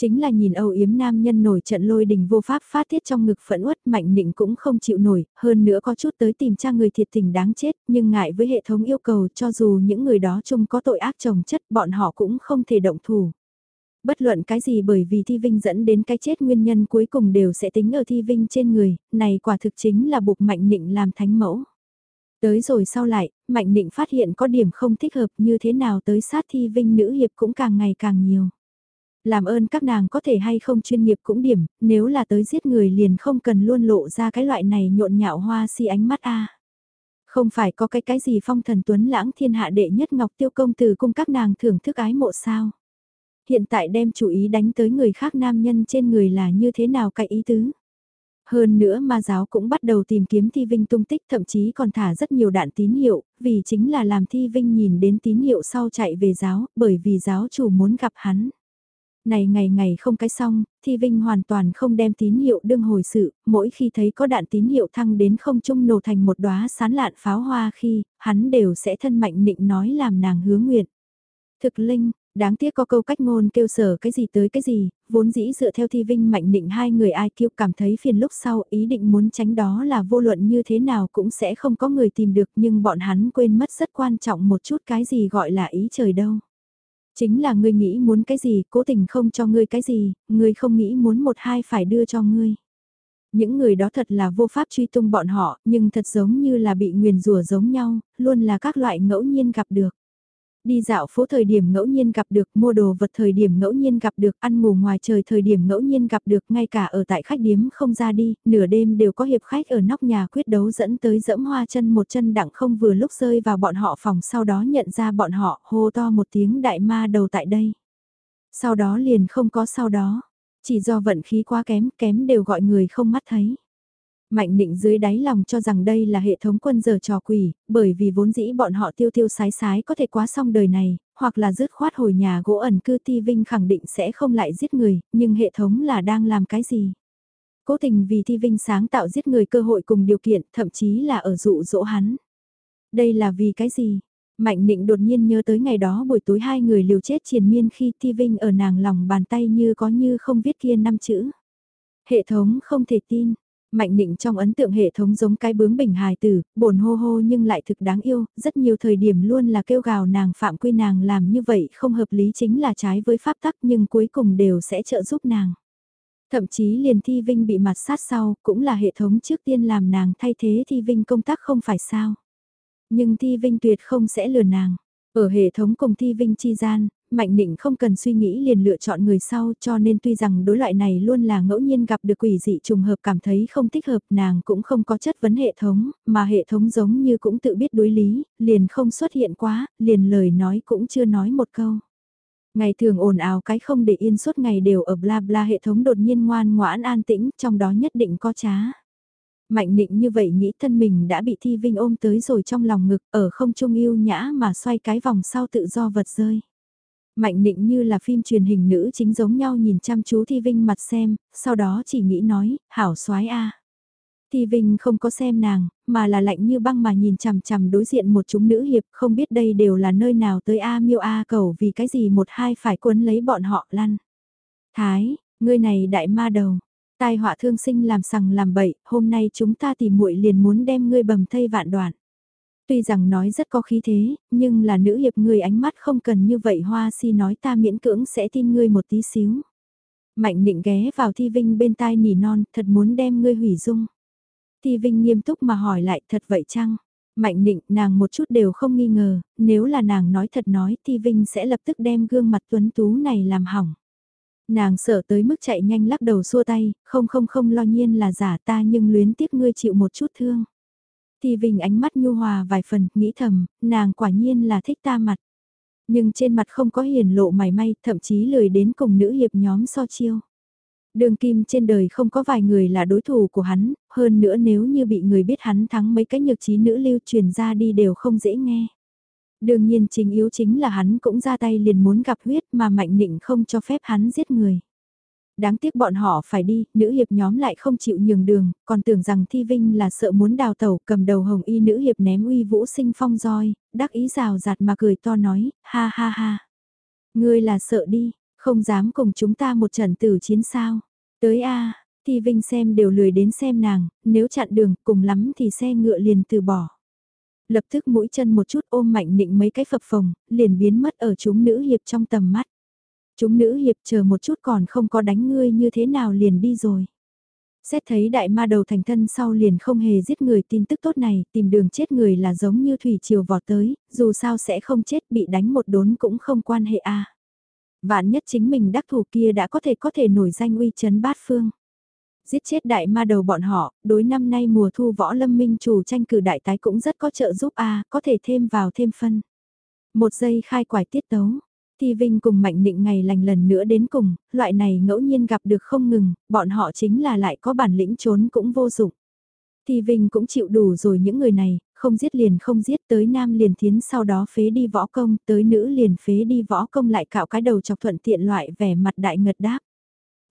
S1: Chính là nhìn âu yếm nam nhân nổi trận lôi đình vô pháp phát tiết trong ngực phẫn uất mạnh nịnh cũng không chịu nổi, hơn nữa có chút tới tìm cha người thiệt tình đáng chết, nhưng ngại với hệ thống yêu cầu cho dù những người đó chung có tội ác chồng chất bọn họ cũng không thể động thủ. Bất luận cái gì bởi vì thi vinh dẫn đến cái chết nguyên nhân cuối cùng đều sẽ tính ở thi vinh trên người, này quả thực chính là buộc mạnh nịnh làm thánh mẫu. Tới rồi sau lại, Mạnh Định phát hiện có điểm không thích hợp như thế nào tới sát thi vinh nữ hiệp cũng càng ngày càng nhiều. Làm ơn các nàng có thể hay không chuyên nghiệp cũng điểm, nếu là tới giết người liền không cần luôn lộ ra cái loại này nhộn nhạo hoa si ánh mắt a. Không phải có cái cái gì phong thần tuấn lãng thiên hạ đệ nhất ngọc tiêu công từ cung các nàng thưởng thức ái mộ sao. Hiện tại đem chủ ý đánh tới người khác nam nhân trên người là như thế nào cái ý tứ. Hơn nữa ma giáo cũng bắt đầu tìm kiếm Thi Vinh tung tích thậm chí còn thả rất nhiều đạn tín hiệu, vì chính là làm Thi Vinh nhìn đến tín hiệu sau chạy về giáo, bởi vì giáo chủ muốn gặp hắn. Này ngày ngày không cái xong, Thi Vinh hoàn toàn không đem tín hiệu đương hồi sự, mỗi khi thấy có đạn tín hiệu thăng đến không trung nổ thành một đóa sán lạn pháo hoa khi, hắn đều sẽ thân mạnh nịnh nói làm nàng hứa nguyện. Thực linh, Đáng tiếc có câu cách ngôn kêu sở cái gì tới cái gì, vốn dĩ dựa theo thi vinh mạnh định hai người ai kêu cảm thấy phiền lúc sau ý định muốn tránh đó là vô luận như thế nào cũng sẽ không có người tìm được nhưng bọn hắn quên mất rất quan trọng một chút cái gì gọi là ý trời đâu. Chính là ngươi nghĩ muốn cái gì, cố tình không cho ngươi cái gì, ngươi không nghĩ muốn một hai phải đưa cho ngươi. Những người đó thật là vô pháp truy tung bọn họ, nhưng thật giống như là bị nguyền rủa giống nhau, luôn là các loại ngẫu nhiên gặp được. Đi dạo phố thời điểm ngẫu nhiên gặp được, mua đồ vật thời điểm ngẫu nhiên gặp được, ăn ngủ ngoài trời thời điểm ngẫu nhiên gặp được, ngay cả ở tại khách điếm không ra đi, nửa đêm đều có hiệp khách ở nóc nhà quyết đấu dẫn tới dẫm hoa chân một chân đặng không vừa lúc rơi vào bọn họ phòng sau đó nhận ra bọn họ hô to một tiếng đại ma đầu tại đây. Sau đó liền không có sau đó, chỉ do vận khí quá kém, kém đều gọi người không mắt thấy. Mạnh định dưới đáy lòng cho rằng đây là hệ thống quân giờ trò quỷ, bởi vì vốn dĩ bọn họ tiêu tiêu sái sái có thể quá xong đời này, hoặc là dứt khoát hồi nhà gỗ ẩn cư ti vinh khẳng định sẽ không lại giết người, nhưng hệ thống là đang làm cái gì? Cố tình vì thi vinh sáng tạo giết người cơ hội cùng điều kiện, thậm chí là ở dụ dỗ hắn. Đây là vì cái gì? Mạnh định đột nhiên nhớ tới ngày đó buổi tối hai người liều chết triền miên khi thi vinh ở nàng lòng bàn tay như có như không viết kia năm chữ. Hệ thống không thể tin, Mạnh định trong ấn tượng hệ thống giống cái bướng bình hài tử, bồn hô hô nhưng lại thực đáng yêu, rất nhiều thời điểm luôn là kêu gào nàng phạm quy nàng làm như vậy không hợp lý chính là trái với pháp tắc nhưng cuối cùng đều sẽ trợ giúp nàng. Thậm chí liền thi vinh bị mặt sát sau cũng là hệ thống trước tiên làm nàng thay thế thi vinh công tác không phải sao. Nhưng thi vinh tuyệt không sẽ lừa nàng. Ở hệ thống cùng thi vinh chi gian, Mạnh Định không cần suy nghĩ liền lựa chọn người sau cho nên tuy rằng đối loại này luôn là ngẫu nhiên gặp được quỷ dị trùng hợp cảm thấy không thích hợp nàng cũng không có chất vấn hệ thống, mà hệ thống giống như cũng tự biết đối lý, liền không xuất hiện quá, liền lời nói cũng chưa nói một câu. Ngày thường ồn ào cái không để yên suốt ngày đều ở bla bla hệ thống đột nhiên ngoan ngoãn an tĩnh, trong đó nhất định có trá. Mạnh định như vậy nghĩ thân mình đã bị thi vinh ôm tới rồi trong lòng ngực, ở không trung yêu nhã mà xoay cái vòng sau tự do vật rơi. Mạnh định như là phim truyền hình nữ chính giống nhau nhìn chăm chú Thi Vinh mặt xem, sau đó chỉ nghĩ nói, hảo soái a. Thi Vinh không có xem nàng, mà là lạnh như băng mà nhìn chằm chằm đối diện một chúng nữ hiệp, không biết đây đều là nơi nào tới A miêu A cầu vì cái gì một hai phải quấn lấy bọn họ lăn. Thái, ngươi này đại ma đầu, tai họa thương sinh làm sằng làm bậy, hôm nay chúng ta tìm muội liền muốn đem ngươi bầm thây vạn đoạn. Tuy rằng nói rất có khí thế, nhưng là nữ hiệp người ánh mắt không cần như vậy hoa si nói ta miễn cưỡng sẽ tin ngươi một tí xíu. Mạnh định ghé vào thi vinh bên tai nỉ non, thật muốn đem ngươi hủy dung. Thi vinh nghiêm túc mà hỏi lại thật vậy chăng? Mạnh định nàng một chút đều không nghi ngờ, nếu là nàng nói thật nói thi Vinh sẽ lập tức đem gương mặt tuấn tú này làm hỏng. Nàng sợ tới mức chạy nhanh lắc đầu xua tay, không không không lo nhiên là giả ta nhưng luyến tiếc ngươi chịu một chút thương. Thì Vinh ánh mắt nhu hòa vài phần, nghĩ thầm, nàng quả nhiên là thích ta mặt. Nhưng trên mặt không có hiền lộ mày may, thậm chí lười đến cùng nữ hiệp nhóm so chiêu. Đường kim trên đời không có vài người là đối thủ của hắn, hơn nữa nếu như bị người biết hắn thắng mấy cái nhược trí nữ lưu truyền ra đi đều không dễ nghe. Đương nhiên chính yếu chính là hắn cũng ra tay liền muốn gặp huyết mà mạnh nịnh không cho phép hắn giết người. Đáng tiếc bọn họ phải đi, nữ hiệp nhóm lại không chịu nhường đường, còn tưởng rằng Thi Vinh là sợ muốn đào tẩu cầm đầu hồng y nữ hiệp ném uy vũ sinh phong roi, đắc ý rào rạt mà cười to nói, ha ha ha. Ngươi là sợ đi, không dám cùng chúng ta một trận tử chiến sao. Tới a Thi Vinh xem đều lười đến xem nàng, nếu chặn đường cùng lắm thì xe ngựa liền từ bỏ lập tức mũi chân một chút ôm mạnh nịnh mấy cái phập phồng, liền biến mất ở chúng nữ hiệp trong tầm mắt. Chúng nữ hiệp chờ một chút còn không có đánh ngươi như thế nào liền đi rồi. Xét thấy đại ma đầu thành thân sau liền không hề giết người tin tức tốt này, tìm đường chết người là giống như thủy triều vọt tới, dù sao sẽ không chết bị đánh một đốn cũng không quan hệ a. Vạn nhất chính mình đắc thủ kia đã có thể có thể nổi danh uy chấn bát phương giết chết đại ma đầu bọn họ, đối năm nay mùa thu võ lâm minh chủ tranh cử đại tái cũng rất có trợ giúp a có thể thêm vào thêm phân. Một giây khai quải tiết tấu, Thi Vinh cùng Mạnh Nịnh ngày lành lần nữa đến cùng, loại này ngẫu nhiên gặp được không ngừng, bọn họ chính là lại có bản lĩnh trốn cũng vô dụng. Thi Vinh cũng chịu đủ rồi những người này, không giết liền không giết tới nam liền thiến sau đó phế đi võ công, tới nữ liền phế đi võ công lại cạo cái đầu chọc thuận tiện loại vẻ mặt đại ngật đáp.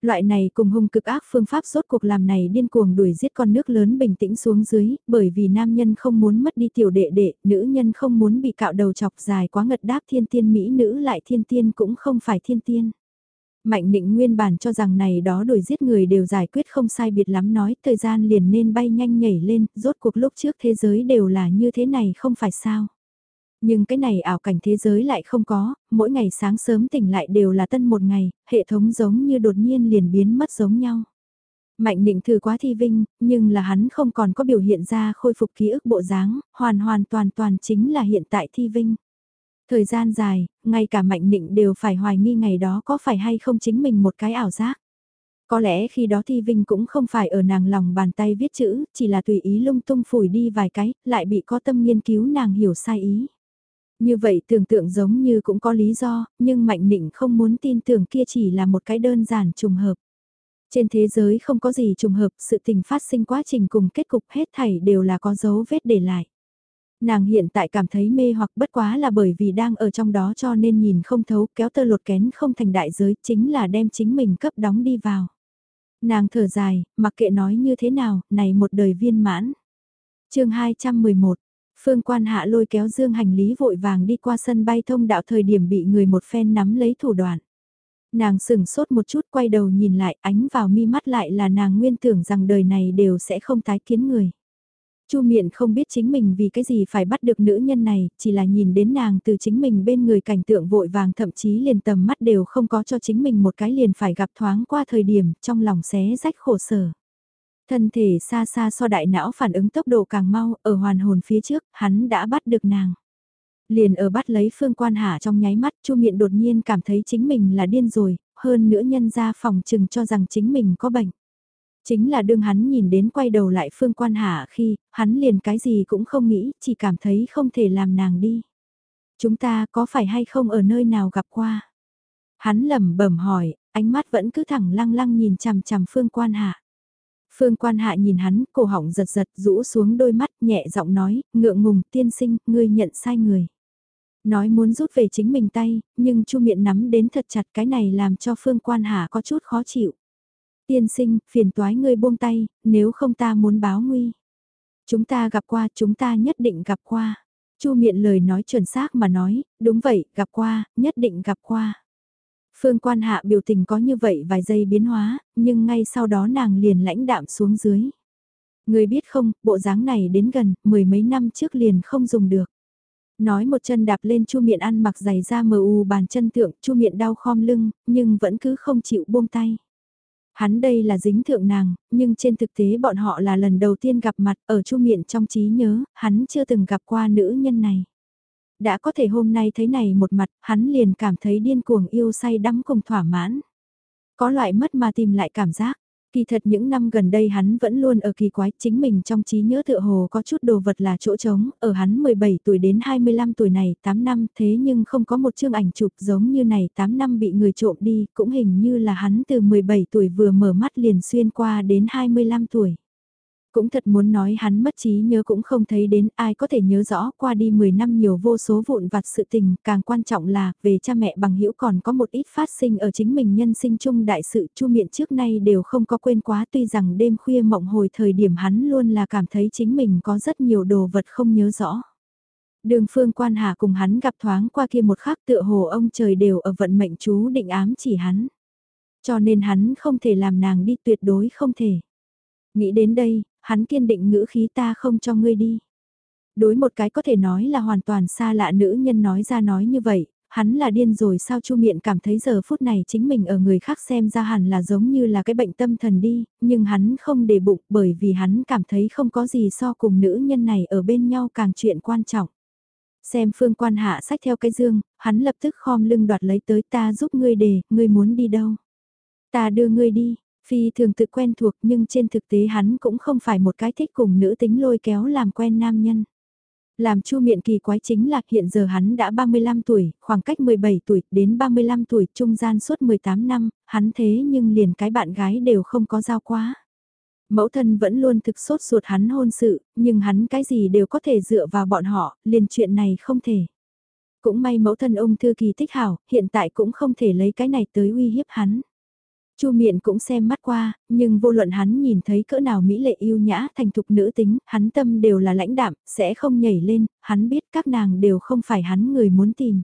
S1: Loại này cùng hung cực ác phương pháp rốt cuộc làm này điên cuồng đuổi giết con nước lớn bình tĩnh xuống dưới, bởi vì nam nhân không muốn mất đi tiểu đệ đệ, nữ nhân không muốn bị cạo đầu chọc dài quá ngật đáp thiên tiên mỹ nữ lại thiên tiên cũng không phải thiên tiên. Mạnh định nguyên bản cho rằng này đó đuổi giết người đều giải quyết không sai biệt lắm nói thời gian liền nên bay nhanh nhảy lên, rốt cuộc lúc trước thế giới đều là như thế này không phải sao. Nhưng cái này ảo cảnh thế giới lại không có, mỗi ngày sáng sớm tỉnh lại đều là tân một ngày, hệ thống giống như đột nhiên liền biến mất giống nhau. Mạnh định thử quá thi vinh, nhưng là hắn không còn có biểu hiện ra khôi phục ký ức bộ dáng, hoàn hoàn toàn toàn chính là hiện tại thi vinh. Thời gian dài, ngay cả mạnh định đều phải hoài nghi ngày đó có phải hay không chính mình một cái ảo giác. Có lẽ khi đó Thi Vinh cũng không phải ở nàng lòng bàn tay viết chữ, chỉ là tùy ý lung tung phủi đi vài cái, lại bị có tâm nghiên cứu nàng hiểu sai ý. Như vậy tưởng tượng giống như cũng có lý do, nhưng Mạnh Nịnh không muốn tin tưởng kia chỉ là một cái đơn giản trùng hợp. Trên thế giới không có gì trùng hợp, sự tình phát sinh quá trình cùng kết cục hết thảy đều là có dấu vết để lại. Nàng hiện tại cảm thấy mê hoặc bất quá là bởi vì đang ở trong đó cho nên nhìn không thấu kéo tơ lột kén không thành đại giới chính là đem chính mình cấp đóng đi vào. Nàng thở dài, mặc kệ nói như thế nào, này một đời viên mãn. chương 211 Phương quan hạ lôi kéo dương hành lý vội vàng đi qua sân bay thông đạo thời điểm bị người một phen nắm lấy thủ đoạn. Nàng sừng sốt một chút quay đầu nhìn lại ánh vào mi mắt lại là nàng nguyên tưởng rằng đời này đều sẽ không tái kiến người. Chu miệng không biết chính mình vì cái gì phải bắt được nữ nhân này, chỉ là nhìn đến nàng từ chính mình bên người cảnh tượng vội vàng thậm chí liền tầm mắt đều không có cho chính mình một cái liền phải gặp thoáng qua thời điểm trong lòng xé rách khổ sở. Thân thể xa xa so đại não phản ứng tốc độ càng mau, ở hoàn hồn phía trước, hắn đã bắt được nàng. Liền ở bắt lấy phương quan hạ trong nháy mắt, chu miệng đột nhiên cảm thấy chính mình là điên rồi, hơn nữa nhân ra phòng chừng cho rằng chính mình có bệnh. Chính là đương hắn nhìn đến quay đầu lại phương quan hạ khi, hắn liền cái gì cũng không nghĩ, chỉ cảm thấy không thể làm nàng đi. Chúng ta có phải hay không ở nơi nào gặp qua? Hắn lẩm bẩm hỏi, ánh mắt vẫn cứ thẳng lăng lăng nhìn chằm chằm phương quan hạ. Phương quan hạ nhìn hắn, cổ họng giật giật, rũ xuống đôi mắt, nhẹ giọng nói, ngượng ngùng, tiên sinh, ngươi nhận sai người. Nói muốn rút về chính mình tay, nhưng chu miệng nắm đến thật chặt cái này làm cho phương quan hạ có chút khó chịu. Tiên sinh, phiền toái ngươi buông tay, nếu không ta muốn báo nguy. Chúng ta gặp qua, chúng ta nhất định gặp qua. Chu miệng lời nói chuẩn xác mà nói, đúng vậy, gặp qua, nhất định gặp qua. Phương quan hạ biểu tình có như vậy vài giây biến hóa, nhưng ngay sau đó nàng liền lãnh đạm xuống dưới. Người biết không, bộ dáng này đến gần, mười mấy năm trước liền không dùng được. Nói một chân đạp lên chu miệng ăn mặc giày da mờ u bàn chân thượng, chu miệng đau khom lưng, nhưng vẫn cứ không chịu buông tay. Hắn đây là dính thượng nàng, nhưng trên thực tế bọn họ là lần đầu tiên gặp mặt ở chu miệng trong trí nhớ, hắn chưa từng gặp qua nữ nhân này. Đã có thể hôm nay thấy này một mặt, hắn liền cảm thấy điên cuồng yêu say đắm cùng thỏa mãn. Có loại mất mà tìm lại cảm giác, Kỳ thật những năm gần đây hắn vẫn luôn ở kỳ quái, chính mình trong trí nhớ tựa hồ có chút đồ vật là chỗ trống, ở hắn 17 tuổi đến 25 tuổi này 8 năm thế nhưng không có một chương ảnh chụp giống như này 8 năm bị người trộm đi, cũng hình như là hắn từ 17 tuổi vừa mở mắt liền xuyên qua đến 25 tuổi. Cũng thật muốn nói hắn mất trí nhớ cũng không thấy đến ai có thể nhớ rõ qua đi 10 năm nhiều vô số vụn vặt sự tình, càng quan trọng là về cha mẹ bằng hữu còn có một ít phát sinh ở chính mình nhân sinh chung đại sự chu miệng trước nay đều không có quên quá tuy rằng đêm khuya mộng hồi thời điểm hắn luôn là cảm thấy chính mình có rất nhiều đồ vật không nhớ rõ. Đường phương quan hà cùng hắn gặp thoáng qua kia một khắc tựa hồ ông trời đều ở vận mệnh chú định ám chỉ hắn. Cho nên hắn không thể làm nàng đi tuyệt đối không thể. Nghĩ đến đây, hắn kiên định ngữ khí ta không cho ngươi đi. Đối một cái có thể nói là hoàn toàn xa lạ nữ nhân nói ra nói như vậy, hắn là điên rồi sao chu miệng cảm thấy giờ phút này chính mình ở người khác xem ra hẳn là giống như là cái bệnh tâm thần đi, nhưng hắn không để bụng bởi vì hắn cảm thấy không có gì so cùng nữ nhân này ở bên nhau càng chuyện quan trọng. Xem phương quan hạ sách theo cái dương, hắn lập tức khom lưng đoạt lấy tới ta giúp ngươi đề, ngươi muốn đi đâu? Ta đưa ngươi đi, Phi thường tự quen thuộc nhưng trên thực tế hắn cũng không phải một cái thích cùng nữ tính lôi kéo làm quen nam nhân. Làm chu miệng kỳ quái chính là hiện giờ hắn đã 35 tuổi, khoảng cách 17 tuổi đến 35 tuổi trung gian suốt 18 năm, hắn thế nhưng liền cái bạn gái đều không có giao quá. Mẫu thân vẫn luôn thực sốt ruột hắn hôn sự, nhưng hắn cái gì đều có thể dựa vào bọn họ, liền chuyện này không thể. Cũng may mẫu thân ông thư kỳ thích hảo, hiện tại cũng không thể lấy cái này tới uy hiếp hắn. Chu miện cũng xem mắt qua, nhưng vô luận hắn nhìn thấy cỡ nào mỹ lệ yêu nhã thành thục nữ tính, hắn tâm đều là lãnh đạm, sẽ không nhảy lên, hắn biết các nàng đều không phải hắn người muốn tìm.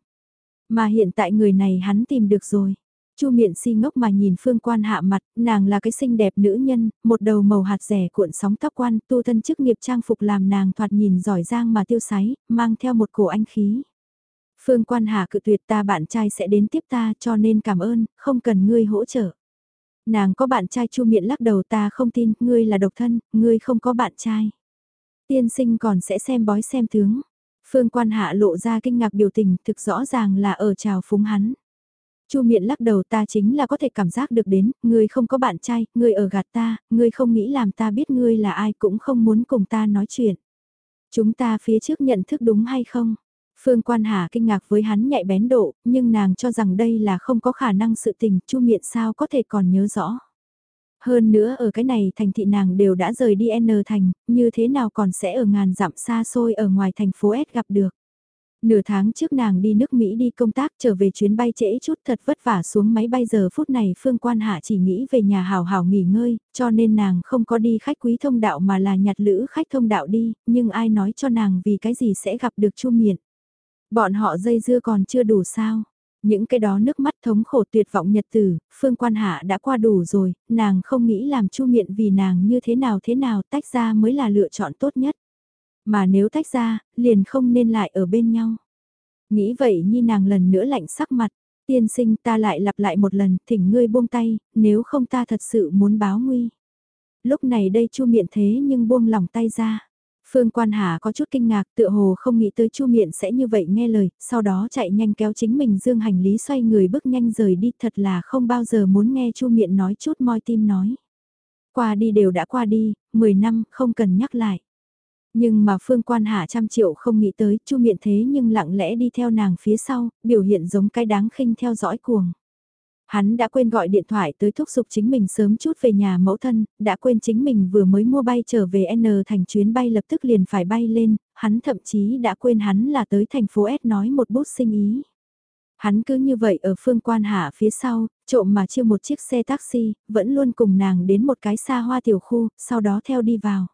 S1: Mà hiện tại người này hắn tìm được rồi. Chu miện si ngốc mà nhìn phương quan hạ mặt, nàng là cái xinh đẹp nữ nhân, một đầu màu hạt rẻ cuộn sóng tóc quan, tu thân chức nghiệp trang phục làm nàng thoạt nhìn giỏi giang mà tiêu sái, mang theo một cổ anh khí. Phương quan hạ cự tuyệt ta bạn trai sẽ đến tiếp ta cho nên cảm ơn, không cần ngươi hỗ trợ. Nàng có bạn trai chu miệng lắc đầu ta không tin, ngươi là độc thân, ngươi không có bạn trai. Tiên sinh còn sẽ xem bói xem tướng. Phương quan hạ lộ ra kinh ngạc biểu tình thực rõ ràng là ở trào phúng hắn. Chu miệng lắc đầu ta chính là có thể cảm giác được đến, ngươi không có bạn trai, ngươi ở gạt ta, ngươi không nghĩ làm ta biết ngươi là ai cũng không muốn cùng ta nói chuyện. Chúng ta phía trước nhận thức đúng hay không? Phương Quan Hà kinh ngạc với hắn nhạy bén độ, nhưng nàng cho rằng đây là không có khả năng sự tình, Chu Miện sao có thể còn nhớ rõ. Hơn nữa ở cái này thành thị nàng đều đã rời đi N thành, như thế nào còn sẽ ở ngàn dặm xa xôi ở ngoài thành phố S gặp được. Nửa tháng trước nàng đi nước Mỹ đi công tác trở về chuyến bay trễ chút thật vất vả xuống máy bay giờ phút này Phương Quan Hạ chỉ nghĩ về nhà hào hào nghỉ ngơi, cho nên nàng không có đi khách quý thông đạo mà là nhặt lữ khách thông đạo đi, nhưng ai nói cho nàng vì cái gì sẽ gặp được Chu Miện. Bọn họ dây dưa còn chưa đủ sao? Những cái đó nước mắt thống khổ tuyệt vọng nhật tử, Phương Quan Hạ đã qua đủ rồi, nàng không nghĩ làm chu miệng vì nàng như thế nào thế nào tách ra mới là lựa chọn tốt nhất. Mà nếu tách ra, liền không nên lại ở bên nhau. Nghĩ vậy như nàng lần nữa lạnh sắc mặt, tiên sinh ta lại lặp lại một lần, thỉnh ngươi buông tay, nếu không ta thật sự muốn báo nguy. Lúc này đây chu miệng thế nhưng buông lòng tay ra. Phương Quan Hà có chút kinh ngạc tựa hồ không nghĩ tới Chu Miện sẽ như vậy nghe lời, sau đó chạy nhanh kéo chính mình dương hành lý xoay người bước nhanh rời đi thật là không bao giờ muốn nghe Chu Miện nói chút moi tim nói. Qua đi đều đã qua đi, 10 năm không cần nhắc lại. Nhưng mà Phương Quan Hà trăm triệu không nghĩ tới Chu Miện thế nhưng lặng lẽ đi theo nàng phía sau, biểu hiện giống cái đáng khinh theo dõi cuồng. Hắn đã quên gọi điện thoại tới thúc giục chính mình sớm chút về nhà mẫu thân, đã quên chính mình vừa mới mua bay trở về N thành chuyến bay lập tức liền phải bay lên, hắn thậm chí đã quên hắn là tới thành phố S nói một bút sinh ý. Hắn cứ như vậy ở phương quan hạ phía sau, trộm mà chiêu một chiếc xe taxi, vẫn luôn cùng nàng đến một cái xa hoa tiểu khu, sau đó theo đi vào.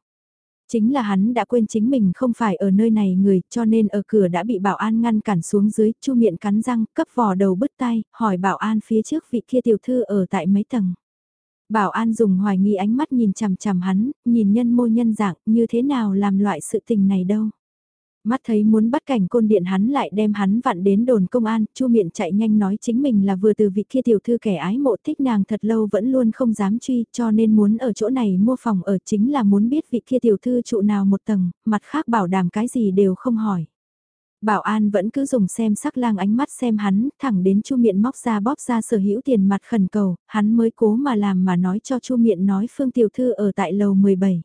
S1: Chính là hắn đã quên chính mình không phải ở nơi này người, cho nên ở cửa đã bị bảo an ngăn cản xuống dưới, chu miệng cắn răng, cấp vò đầu bứt tay, hỏi bảo an phía trước vị kia tiểu thư ở tại mấy tầng. Bảo an dùng hoài nghi ánh mắt nhìn chằm chằm hắn, nhìn nhân mô nhân dạng, như thế nào làm loại sự tình này đâu. Mắt thấy muốn bắt cảnh côn điện hắn lại đem hắn vặn đến đồn công an, chu miệng chạy nhanh nói chính mình là vừa từ vị kia tiểu thư kẻ ái mộ thích nàng thật lâu vẫn luôn không dám truy cho nên muốn ở chỗ này mua phòng ở chính là muốn biết vị kia tiểu thư trụ nào một tầng, mặt khác bảo đảm cái gì đều không hỏi. Bảo an vẫn cứ dùng xem sắc lang ánh mắt xem hắn, thẳng đến chu miệng móc ra bóp ra sở hữu tiền mặt khẩn cầu, hắn mới cố mà làm mà nói cho chu miệng nói Phương Tiểu Thư ở tại lầu 17.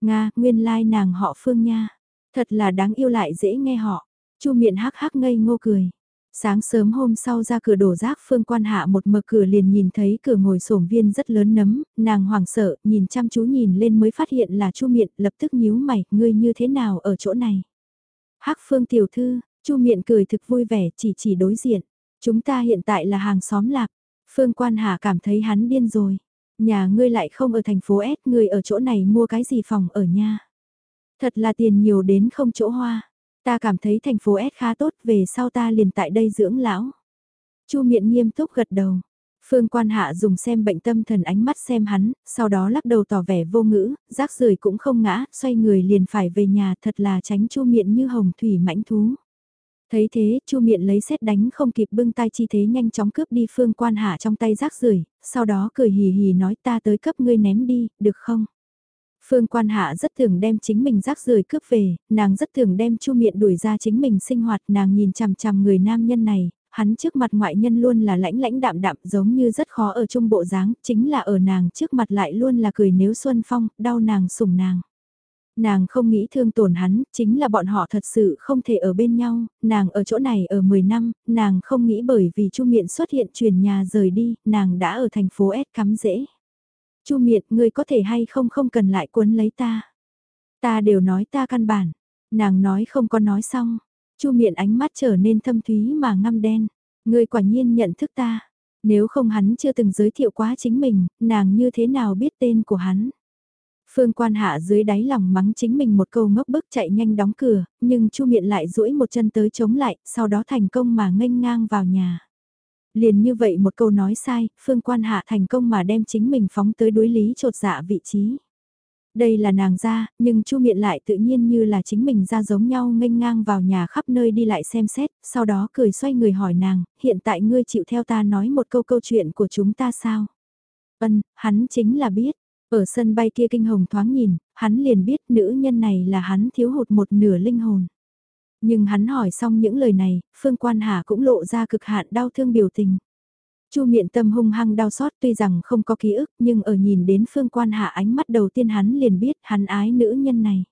S1: Nga, nguyên lai like nàng họ Phương nha. Thật là đáng yêu lại dễ nghe họ. chu miệng hắc hắc ngây ngô cười. Sáng sớm hôm sau ra cửa đổ rác Phương Quan Hạ một mở cửa liền nhìn thấy cửa ngồi sổm viên rất lớn nấm, nàng hoảng sợ, nhìn chăm chú nhìn lên mới phát hiện là Chu Miện, lập tức nhíu mày, ngươi như thế nào ở chỗ này? Hắc Phương tiểu thư, Chu Miện cười thực vui vẻ, chỉ chỉ đối diện. Chúng ta hiện tại là hàng xóm lạc. Phương Quan Hạ cảm thấy hắn điên rồi. Nhà ngươi lại không ở thành phố S, ngươi ở chỗ này mua cái gì phòng ở nha. Thật là tiền nhiều đến không chỗ hoa. Ta cảm thấy thành phố S khá tốt, về sau ta liền tại đây dưỡng lão. Chu Miện nghiêm túc gật đầu. Phương quan hạ dùng xem bệnh tâm thần ánh mắt xem hắn, sau đó lắc đầu tỏ vẻ vô ngữ, rác rưởi cũng không ngã, xoay người liền phải về nhà thật là tránh chu Miện như hồng thủy mãnh thú. Thấy thế, chu Miện lấy xét đánh không kịp bưng tay chi thế nhanh chóng cướp đi phương quan hạ trong tay rác rưởi sau đó cười hì hì nói ta tới cấp ngươi ném đi, được không? Phương quan hạ rất thường đem chính mình rác rưởi cướp về, nàng rất thường đem chu miệng đuổi ra chính mình sinh hoạt, nàng nhìn chằm chằm người nam nhân này, hắn trước mặt ngoại nhân luôn là lãnh lãnh đạm đạm giống như rất khó ở trung bộ dáng, chính là ở nàng trước mặt lại luôn là cười nếu xuân phong, đau nàng sủng nàng. Nàng không nghĩ thương tổn hắn, chính là bọn họ thật sự không thể ở bên nhau, nàng ở chỗ này ở 10 năm, nàng không nghĩ bởi vì Chu Miện xuất hiện chuyển nhà rời đi, nàng đã ở thành phố S cắm dễ. Chu Miện, ngươi có thể hay không không cần lại cuốn lấy ta. Ta đều nói ta căn bản. Nàng nói không có nói xong. Chu Miện ánh mắt trở nên thâm thúy mà ngăm đen. Ngươi quả nhiên nhận thức ta. Nếu không hắn chưa từng giới thiệu quá chính mình, nàng như thế nào biết tên của hắn. Phương quan hạ dưới đáy lòng mắng chính mình một câu ngốc bức chạy nhanh đóng cửa, nhưng Chu Miện lại duỗi một chân tới chống lại, sau đó thành công mà nghênh ngang vào nhà. Liền như vậy một câu nói sai, phương quan hạ thành công mà đem chính mình phóng tới đối lý trột dạ vị trí. Đây là nàng ra, nhưng chu miệng lại tự nhiên như là chính mình ra giống nhau nghênh ngang vào nhà khắp nơi đi lại xem xét, sau đó cười xoay người hỏi nàng, hiện tại ngươi chịu theo ta nói một câu câu chuyện của chúng ta sao? Ân, hắn chính là biết, ở sân bay kia kinh hồng thoáng nhìn, hắn liền biết nữ nhân này là hắn thiếu hụt một nửa linh hồn. Nhưng hắn hỏi xong những lời này, Phương Quan Hà cũng lộ ra cực hạn đau thương biểu tình. Chu miệng tâm hung hăng đau xót tuy rằng không có ký ức nhưng ở nhìn đến Phương Quan Hạ ánh mắt đầu tiên hắn liền biết hắn ái nữ nhân này.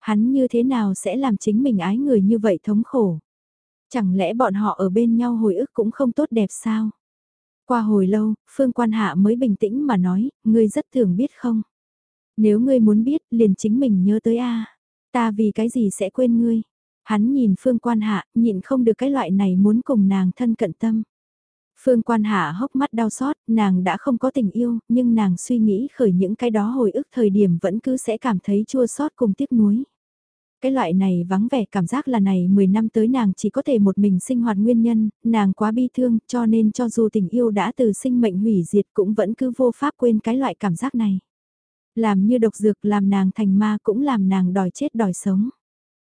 S1: Hắn như thế nào sẽ làm chính mình ái người như vậy thống khổ. Chẳng lẽ bọn họ ở bên nhau hồi ức cũng không tốt đẹp sao? Qua hồi lâu, Phương Quan Hạ mới bình tĩnh mà nói, ngươi rất thường biết không? Nếu ngươi muốn biết, liền chính mình nhớ tới a Ta vì cái gì sẽ quên ngươi? Hắn nhìn Phương Quan Hạ, nhịn không được cái loại này muốn cùng nàng thân cận tâm. Phương Quan Hạ hốc mắt đau xót, nàng đã không có tình yêu, nhưng nàng suy nghĩ khởi những cái đó hồi ức thời điểm vẫn cứ sẽ cảm thấy chua xót cùng tiếc nuối. Cái loại này vắng vẻ cảm giác là này 10 năm tới nàng chỉ có thể một mình sinh hoạt nguyên nhân, nàng quá bi thương cho nên cho dù tình yêu đã từ sinh mệnh hủy diệt cũng vẫn cứ vô pháp quên cái loại cảm giác này. Làm như độc dược làm nàng thành ma cũng làm nàng đòi chết đòi sống.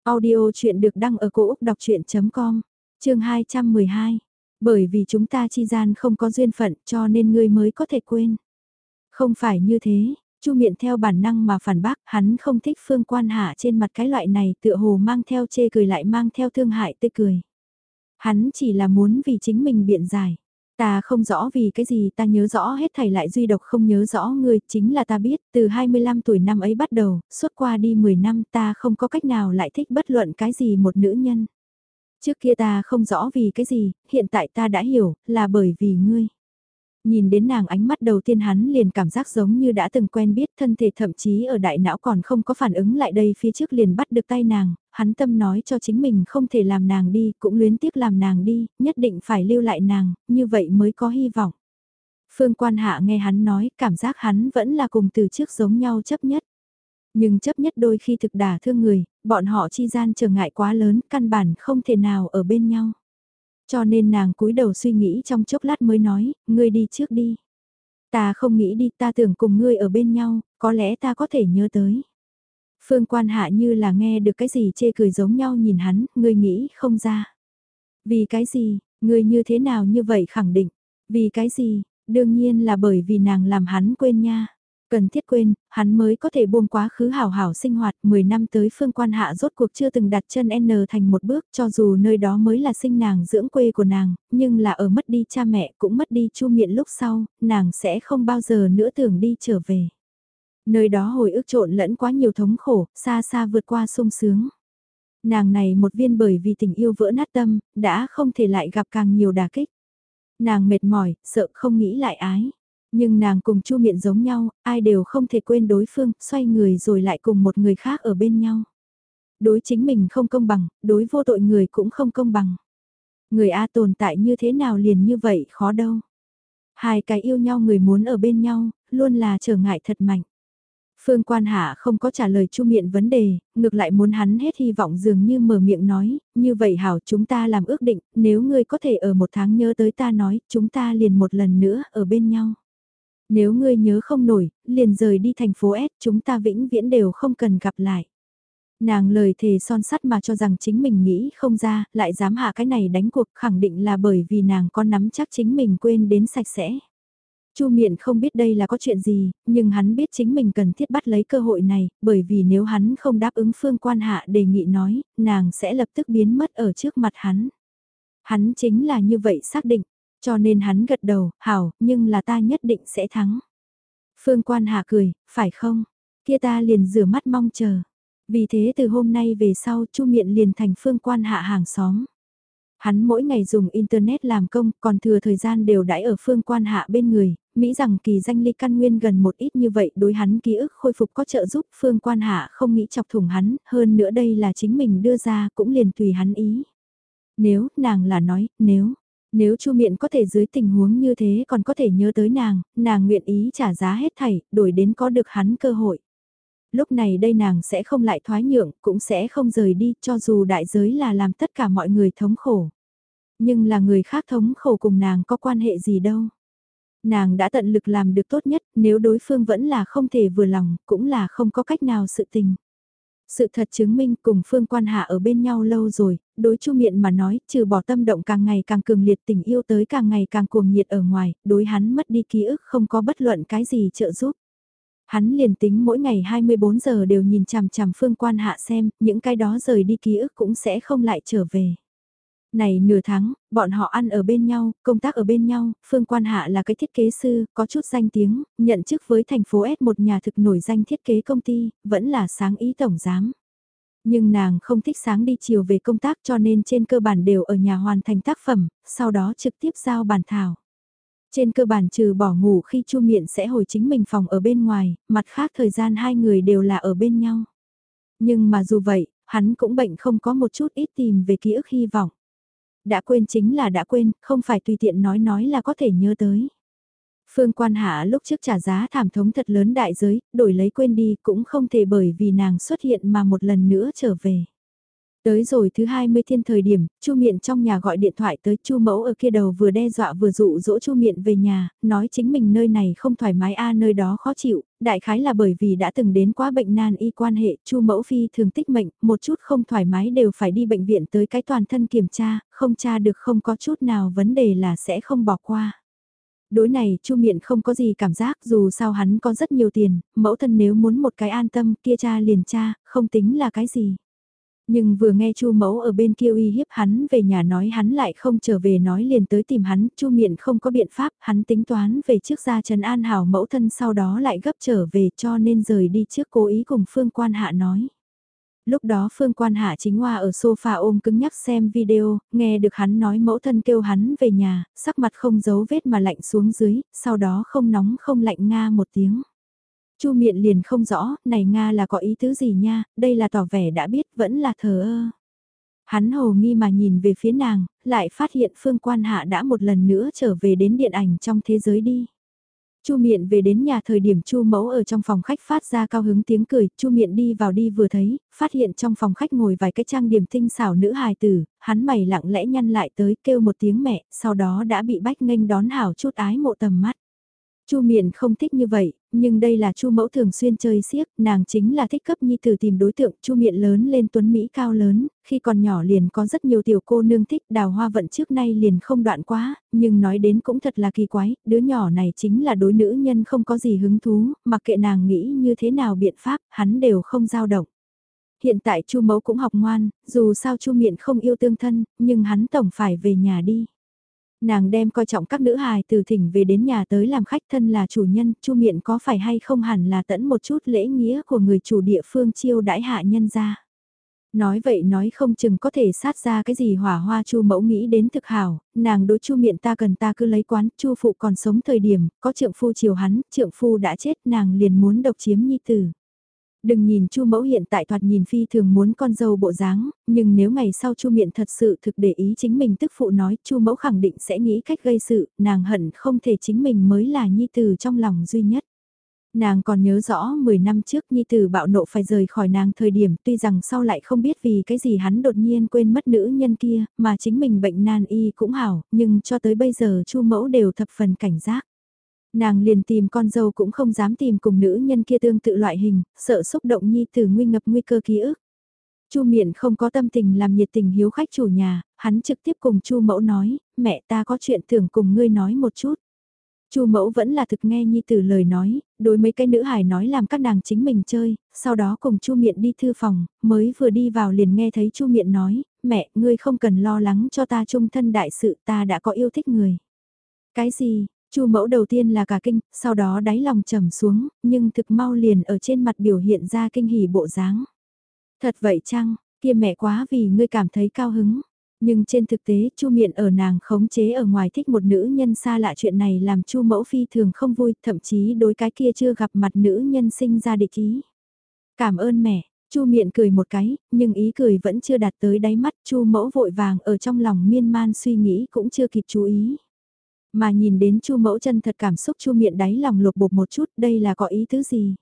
S1: Audio chuyện được đăng ở cổ Úc đọc chuyện.com, chương 212. Bởi vì chúng ta chi gian không có duyên phận cho nên ngươi mới có thể quên. Không phải như thế, Chu miệng theo bản năng mà phản bác, hắn không thích phương quan hạ trên mặt cái loại này tựa hồ mang theo chê cười lại mang theo thương hại tươi cười. Hắn chỉ là muốn vì chính mình biện giải. Ta không rõ vì cái gì ta nhớ rõ hết thầy lại duy độc không nhớ rõ ngươi, chính là ta biết, từ 25 tuổi năm ấy bắt đầu, suốt qua đi 10 năm ta không có cách nào lại thích bất luận cái gì một nữ nhân. Trước kia ta không rõ vì cái gì, hiện tại ta đã hiểu, là bởi vì ngươi. Nhìn đến nàng ánh mắt đầu tiên hắn liền cảm giác giống như đã từng quen biết thân thể thậm chí ở đại não còn không có phản ứng lại đây phía trước liền bắt được tay nàng, hắn tâm nói cho chính mình không thể làm nàng đi, cũng luyến tiếc làm nàng đi, nhất định phải lưu lại nàng, như vậy mới có hy vọng. Phương quan hạ nghe hắn nói, cảm giác hắn vẫn là cùng từ trước giống nhau chấp nhất. Nhưng chấp nhất đôi khi thực đả thương người, bọn họ chi gian trở ngại quá lớn, căn bản không thể nào ở bên nhau. Cho nên nàng cúi đầu suy nghĩ trong chốc lát mới nói, ngươi đi trước đi. Ta không nghĩ đi ta tưởng cùng ngươi ở bên nhau, có lẽ ta có thể nhớ tới. Phương quan hạ như là nghe được cái gì chê cười giống nhau nhìn hắn, ngươi nghĩ không ra. Vì cái gì, ngươi như thế nào như vậy khẳng định. Vì cái gì, đương nhiên là bởi vì nàng làm hắn quên nha. Cần thiết quên, hắn mới có thể buông quá khứ hảo hảo sinh hoạt 10 năm tới phương quan hạ rốt cuộc chưa từng đặt chân N thành một bước cho dù nơi đó mới là sinh nàng dưỡng quê của nàng, nhưng là ở mất đi cha mẹ cũng mất đi chu miệng lúc sau, nàng sẽ không bao giờ nữa tưởng đi trở về. Nơi đó hồi ức trộn lẫn quá nhiều thống khổ, xa xa vượt qua sung sướng. Nàng này một viên bởi vì tình yêu vỡ nát tâm, đã không thể lại gặp càng nhiều đà kích. Nàng mệt mỏi, sợ không nghĩ lại ái. Nhưng nàng cùng Chu Miện giống nhau, ai đều không thể quên đối phương, xoay người rồi lại cùng một người khác ở bên nhau. Đối chính mình không công bằng, đối vô tội người cũng không công bằng. Người A tồn tại như thế nào liền như vậy khó đâu. Hai cái yêu nhau người muốn ở bên nhau, luôn là trở ngại thật mạnh. Phương Quan Hạ không có trả lời Chu Miện vấn đề, ngược lại muốn hắn hết hy vọng dường như mở miệng nói, như vậy hảo chúng ta làm ước định, nếu ngươi có thể ở một tháng nhớ tới ta nói, chúng ta liền một lần nữa ở bên nhau. Nếu ngươi nhớ không nổi, liền rời đi thành phố S, chúng ta vĩnh viễn đều không cần gặp lại. Nàng lời thề son sắt mà cho rằng chính mình nghĩ không ra, lại dám hạ cái này đánh cuộc khẳng định là bởi vì nàng có nắm chắc chính mình quên đến sạch sẽ. Chu Miện không biết đây là có chuyện gì, nhưng hắn biết chính mình cần thiết bắt lấy cơ hội này, bởi vì nếu hắn không đáp ứng phương quan hạ đề nghị nói, nàng sẽ lập tức biến mất ở trước mặt hắn. Hắn chính là như vậy xác định, cho nên hắn gật đầu, hảo, nhưng là ta nhất định sẽ thắng. Phương quan hạ cười, phải không? Kia ta liền rửa mắt mong chờ. Vì thế từ hôm nay về sau Chu Miện liền thành phương quan hạ hàng xóm. Hắn mỗi ngày dùng Internet làm công, còn thừa thời gian đều đãi ở phương quan hạ bên người, Mỹ rằng kỳ danh ly căn nguyên gần một ít như vậy đối hắn ký ức khôi phục có trợ giúp phương quan hạ không nghĩ chọc thủng hắn, hơn nữa đây là chính mình đưa ra cũng liền tùy hắn ý. Nếu, nàng là nói, nếu, nếu Chu Miện có thể dưới tình huống như thế còn có thể nhớ tới nàng, nàng nguyện ý trả giá hết thảy, đổi đến có được hắn cơ hội. Lúc này đây nàng sẽ không lại thoái nhượng, cũng sẽ không rời đi, cho dù đại giới là làm tất cả mọi người thống khổ. Nhưng là người khác thống khổ cùng nàng có quan hệ gì đâu. Nàng đã tận lực làm được tốt nhất, nếu đối phương vẫn là không thể vừa lòng, cũng là không có cách nào sự tình. Sự thật chứng minh cùng Phương Quan Hạ ở bên nhau lâu rồi, đối Chu Miện mà nói, trừ bỏ tâm động càng ngày càng cường liệt tình yêu tới càng ngày càng cuồng nhiệt ở ngoài, đối hắn mất đi ký ức không có bất luận cái gì trợ giúp. Hắn liền tính mỗi ngày 24 giờ đều nhìn chằm chằm Phương Quan Hạ xem, những cái đó rời đi ký ức cũng sẽ không lại trở về. Này nửa tháng, bọn họ ăn ở bên nhau, công tác ở bên nhau, Phương Quan Hạ là cái thiết kế sư, có chút danh tiếng, nhận chức với thành phố S một nhà thực nổi danh thiết kế công ty, vẫn là sáng ý tổng giám. Nhưng nàng không thích sáng đi chiều về công tác cho nên trên cơ bản đều ở nhà hoàn thành tác phẩm, sau đó trực tiếp giao bàn thảo. Trên cơ bản trừ bỏ ngủ khi chu miệng sẽ hồi chính mình phòng ở bên ngoài, mặt khác thời gian hai người đều là ở bên nhau. Nhưng mà dù vậy, hắn cũng bệnh không có một chút ít tìm về ký ức hy vọng. Đã quên chính là đã quên, không phải tùy tiện nói nói là có thể nhớ tới. Phương Quan Hạ lúc trước trả giá thảm thống thật lớn đại giới, đổi lấy quên đi cũng không thể bởi vì nàng xuất hiện mà một lần nữa trở về. Tới rồi thứ 20 thiên thời điểm, Chu Miện trong nhà gọi điện thoại tới Chu Mẫu ở kia đầu vừa đe dọa vừa dụ dỗ Chu Miện về nhà, nói chính mình nơi này không thoải mái a nơi đó khó chịu, đại khái là bởi vì đã từng đến quá bệnh nan y quan hệ, Chu Mẫu phi thường tích mệnh, một chút không thoải mái đều phải đi bệnh viện tới cái toàn thân kiểm tra, không tra được không có chút nào vấn đề là sẽ không bỏ qua. Đối này, Chu Miện không có gì cảm giác dù sao hắn có rất nhiều tiền, mẫu thân nếu muốn một cái an tâm kia cha liền cha, không tính là cái gì. Nhưng vừa nghe Chu Mẫu ở bên kia uy hiếp hắn về nhà nói hắn lại không trở về nói liền tới tìm hắn, Chu Miện không có biện pháp, hắn tính toán về trước ra Trần An Hảo mẫu thân sau đó lại gấp trở về cho nên rời đi trước cố ý cùng Phương Quan Hạ nói. Lúc đó Phương Quan Hạ chính hoa ở sofa ôm cứng nhắc xem video, nghe được hắn nói mẫu thân kêu hắn về nhà, sắc mặt không giấu vết mà lạnh xuống dưới, sau đó không nóng không lạnh nga một tiếng. Chu miện liền không rõ, này Nga là có ý tứ gì nha, đây là tỏ vẻ đã biết vẫn là thờ ơ. Hắn hồ nghi mà nhìn về phía nàng, lại phát hiện phương quan hạ đã một lần nữa trở về đến điện ảnh trong thế giới đi. Chu Miện về đến nhà thời điểm Chu Mẫu ở trong phòng khách phát ra cao hứng tiếng cười, Chu Miện đi vào đi vừa thấy, phát hiện trong phòng khách ngồi vài cái trang điểm tinh xảo nữ hài tử, hắn mày lặng lẽ nhăn lại tới kêu một tiếng mẹ, sau đó đã bị bách nghênh đón hảo chút ái mộ tầm mắt. Chu Miện không thích như vậy, nhưng đây là Chu mẫu thường xuyên chơi xiếc, nàng chính là thích cấp nhi tử tìm đối tượng, Chu miệng lớn lên tuấn Mỹ cao lớn, khi còn nhỏ liền có rất nhiều tiểu cô nương thích đào hoa vận trước nay liền không đoạn quá, nhưng nói đến cũng thật là kỳ quái, đứa nhỏ này chính là đối nữ nhân không có gì hứng thú, mặc kệ nàng nghĩ như thế nào biện pháp, hắn đều không dao động. Hiện tại Chu mẫu cũng học ngoan, dù sao Chu miệng không yêu tương thân, nhưng hắn tổng phải về nhà đi. Nàng đem coi trọng các nữ hài từ thỉnh về đến nhà tới làm khách thân là chủ nhân, chu miệng có phải hay không hẳn là tẫn một chút lễ nghĩa của người chủ địa phương chiêu đãi hạ nhân ra. Nói vậy nói không chừng có thể sát ra cái gì hỏa hoa chu mẫu nghĩ đến thực hảo, nàng đối chu miệng ta cần ta cứ lấy quán, chu phụ còn sống thời điểm, có trượng phu chiều hắn, trượng phu đã chết nàng liền muốn độc chiếm nhi tử. Đừng nhìn Chu Mẫu hiện tại thoạt nhìn phi thường muốn con dâu bộ dáng, nhưng nếu ngày sau Chu Miện thật sự thực để ý chính mình tức phụ nói, Chu Mẫu khẳng định sẽ nghĩ cách gây sự, nàng hận không thể chính mình mới là nhi tử trong lòng duy nhất. Nàng còn nhớ rõ 10 năm trước Nhi Tử bạo nộ phải rời khỏi nàng thời điểm tuy rằng sau lại không biết vì cái gì hắn đột nhiên quên mất nữ nhân kia, mà chính mình bệnh nan y cũng hảo, nhưng cho tới bây giờ Chu Mẫu đều thập phần cảnh giác. Nàng liền tìm con dâu cũng không dám tìm cùng nữ nhân kia tương tự loại hình, sợ xúc động nhi từ nguy ngập nguy cơ ký ức. Chu Miện không có tâm tình làm nhiệt tình hiếu khách chủ nhà, hắn trực tiếp cùng Chu Mẫu nói, mẹ ta có chuyện tưởng cùng ngươi nói một chút. Chu Mẫu vẫn là thực nghe nhi từ lời nói, đối mấy cái nữ hài nói làm các nàng chính mình chơi, sau đó cùng Chu Miện đi thư phòng, mới vừa đi vào liền nghe thấy Chu Miện nói, mẹ, ngươi không cần lo lắng cho ta trung thân đại sự, ta đã có yêu thích người. Cái gì, Chu mẫu đầu tiên là cả kinh, sau đó đáy lòng trầm xuống, nhưng thực mau liền ở trên mặt biểu hiện ra kinh hỉ bộ dáng. Thật vậy chăng, kia mẹ quá vì ngươi cảm thấy cao hứng. Nhưng trên thực tế, Chu Miện ở nàng khống chế ở ngoài thích một nữ nhân xa lạ chuyện này làm Chu Mẫu phi thường không vui, thậm chí đối cái kia chưa gặp mặt nữ nhân sinh ra địch ý. Cảm ơn mẹ, Chu Miện cười một cái, nhưng ý cười vẫn chưa đạt tới đáy mắt, Chu Mẫu vội vàng ở trong lòng miên man suy nghĩ cũng chưa kịp chú ý. Mà nhìn đến chu mẫu chân thật cảm xúc chu miệng đáy lòng lục bột một chút, đây là có ý thứ gì.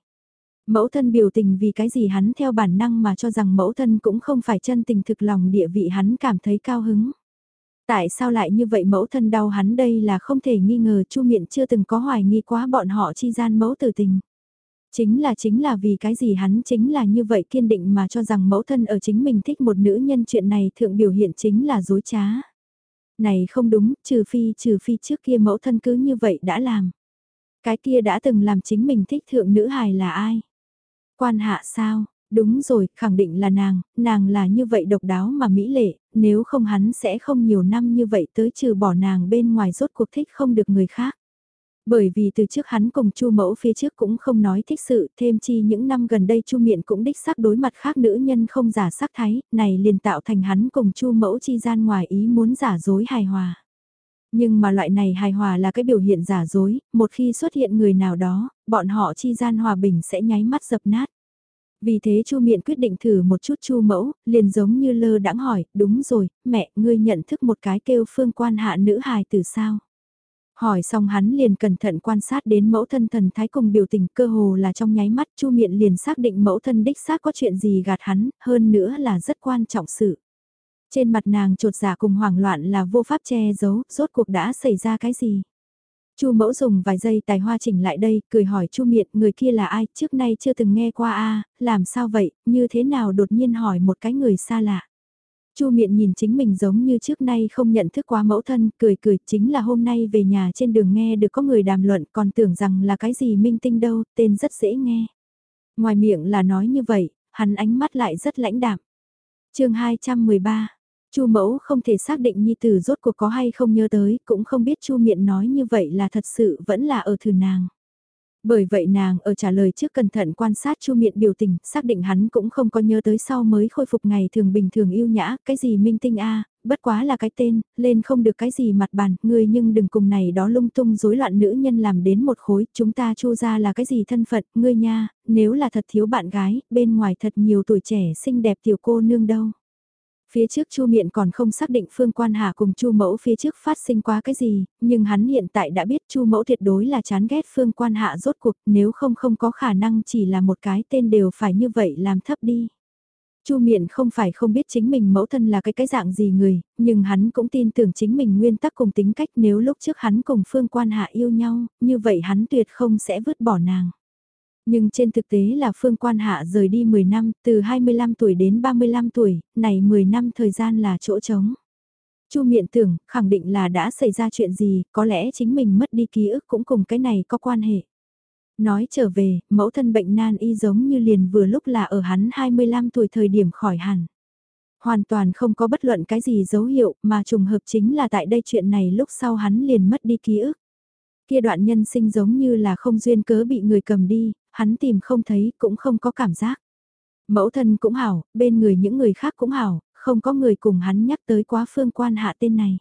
S1: Mẫu thân biểu tình vì cái gì hắn theo bản năng mà cho rằng mẫu thân cũng không phải chân tình thực lòng địa vị hắn cảm thấy cao hứng. Tại sao lại như vậy mẫu thân đau hắn đây là không thể nghi ngờ chu miệng chưa từng có hoài nghi quá bọn họ chi gian mẫu tử tình. Chính là chính là vì cái gì hắn chính là như vậy kiên định mà cho rằng mẫu thân ở chính mình thích một nữ nhân chuyện này thượng biểu hiện chính là dối trá này không đúng, trừ phi trừ phi trước kia mẫu thân cứ như vậy đã làm. Cái kia đã từng làm chính mình thích thượng nữ hài là ai? Quan hạ sao? Đúng rồi, khẳng định là nàng, nàng là như vậy độc đáo mà mỹ lệ, nếu không hắn sẽ không nhiều năm như vậy tới trừ bỏ nàng bên ngoài rốt cuộc thích không được người khác. Bởi vì từ trước hắn cùng Chu Mẫu phía trước cũng không nói thích sự, thêm chi những năm gần đây Chu Miện cũng đích xác đối mặt khác nữ nhân không giả sắc thái, này liền tạo thành hắn cùng Chu Mẫu chi gian ngoài ý muốn giả dối hài hòa. Nhưng mà loại này hài hòa là cái biểu hiện giả dối, một khi xuất hiện người nào đó, bọn họ chi gian hòa bình sẽ nháy mắt dập nát. Vì thế Chu Miện quyết định thử một chút Chu Mẫu, liền giống như lơ đãng hỏi, đúng rồi, mẹ, ngươi nhận thức một cái kêu phương quan hạ nữ hài từ sao? Hỏi xong hắn liền cẩn thận quan sát đến mẫu thân thần thái cùng biểu tình cơ hồ là trong nháy mắt chu miệng liền xác định mẫu thân đích xác có chuyện gì gạt hắn, hơn nữa là rất quan trọng sự. Trên mặt nàng trột giả cùng hoảng loạn là vô pháp che giấu, rốt cuộc đã xảy ra cái gì. Chu mẫu dùng vài giây tài hoa chỉnh lại đây, cười hỏi Chu Miện, người kia là ai, trước nay chưa từng nghe qua a, làm sao vậy, như thế nào đột nhiên hỏi một cái người xa lạ. Chu miện nhìn chính mình giống như trước nay không nhận thức quá mẫu thân, cười cười chính là hôm nay về nhà trên đường nghe được có người đàm luận còn tưởng rằng là cái gì minh tinh đâu, tên rất dễ nghe. Ngoài miệng là nói như vậy, hắn ánh mắt lại rất lãnh đạm. chương 213 Chu mẫu không thể xác định nhi tử rốt cuộc có hay không nhớ tới, cũng không biết Chu miện nói như vậy là thật sự vẫn là ở thử nàng. Bởi vậy nàng ở trả lời trước cẩn thận quan sát chu miệng biểu tình, xác định hắn cũng không có nhớ tới sau mới khôi phục ngày thường bình thường yêu nhã, cái gì minh tinh a bất quá là cái tên, lên không được cái gì mặt bàn, người nhưng đừng cùng này đó lung tung rối loạn nữ nhân làm đến một khối, chúng ta chu ra là cái gì thân phận, ngươi nha, nếu là thật thiếu bạn gái, bên ngoài thật nhiều tuổi trẻ xinh đẹp tiểu cô nương đâu. Phía trước Chu Miện còn không xác định Phương Quan Hà cùng Chu Mẫu phía trước phát sinh quá cái gì, nhưng hắn hiện tại đã biết Chu Mẫu tuyệt đối là chán ghét Phương Quan Hạ rốt cuộc, nếu không không có khả năng chỉ là một cái tên đều phải như vậy làm thấp đi. Chu Miện không phải không biết chính mình mẫu thân là cái cái dạng gì người, nhưng hắn cũng tin tưởng chính mình nguyên tắc cùng tính cách nếu lúc trước hắn cùng Phương Quan Hạ yêu nhau, như vậy hắn tuyệt không sẽ vứt bỏ nàng. Nhưng trên thực tế là Phương Quan Hạ rời đi 10 năm, từ 25 tuổi đến 35 tuổi, này 10 năm thời gian là chỗ trống. Chu miện tưởng, khẳng định là đã xảy ra chuyện gì, có lẽ chính mình mất đi ký ức cũng cùng cái này có quan hệ. Nói trở về, mẫu thân bệnh nan y giống như liền vừa lúc là ở hắn 25 tuổi thời điểm khỏi hẳn. Hoàn toàn không có bất luận cái gì dấu hiệu mà trùng hợp chính là tại đây chuyện này lúc sau hắn liền mất đi ký ức. Kia đoạn nhân sinh giống như là không duyên cớ bị người cầm đi, hắn tìm không thấy cũng không có cảm giác. Mẫu thân cũng hảo, bên người những người khác cũng hảo, không có người cùng hắn nhắc tới quá phương quan hạ tên này.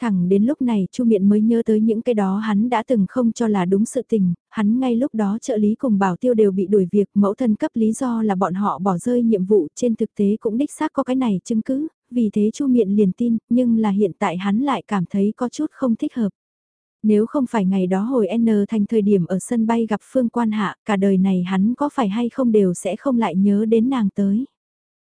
S1: Thẳng đến lúc này Chu Miện mới nhớ tới những cái đó hắn đã từng không cho là đúng sự tình, hắn ngay lúc đó trợ lý cùng bảo tiêu đều bị đuổi việc mẫu thân cấp lý do là bọn họ bỏ rơi nhiệm vụ trên thực tế cũng đích xác có cái này chứng cứ, vì thế Chu Miện liền tin, nhưng là hiện tại hắn lại cảm thấy có chút không thích hợp. Nếu không phải ngày đó hồi N thành thời điểm ở sân bay gặp Phương Quan Hạ, cả đời này hắn có phải hay không đều sẽ không lại nhớ đến nàng tới.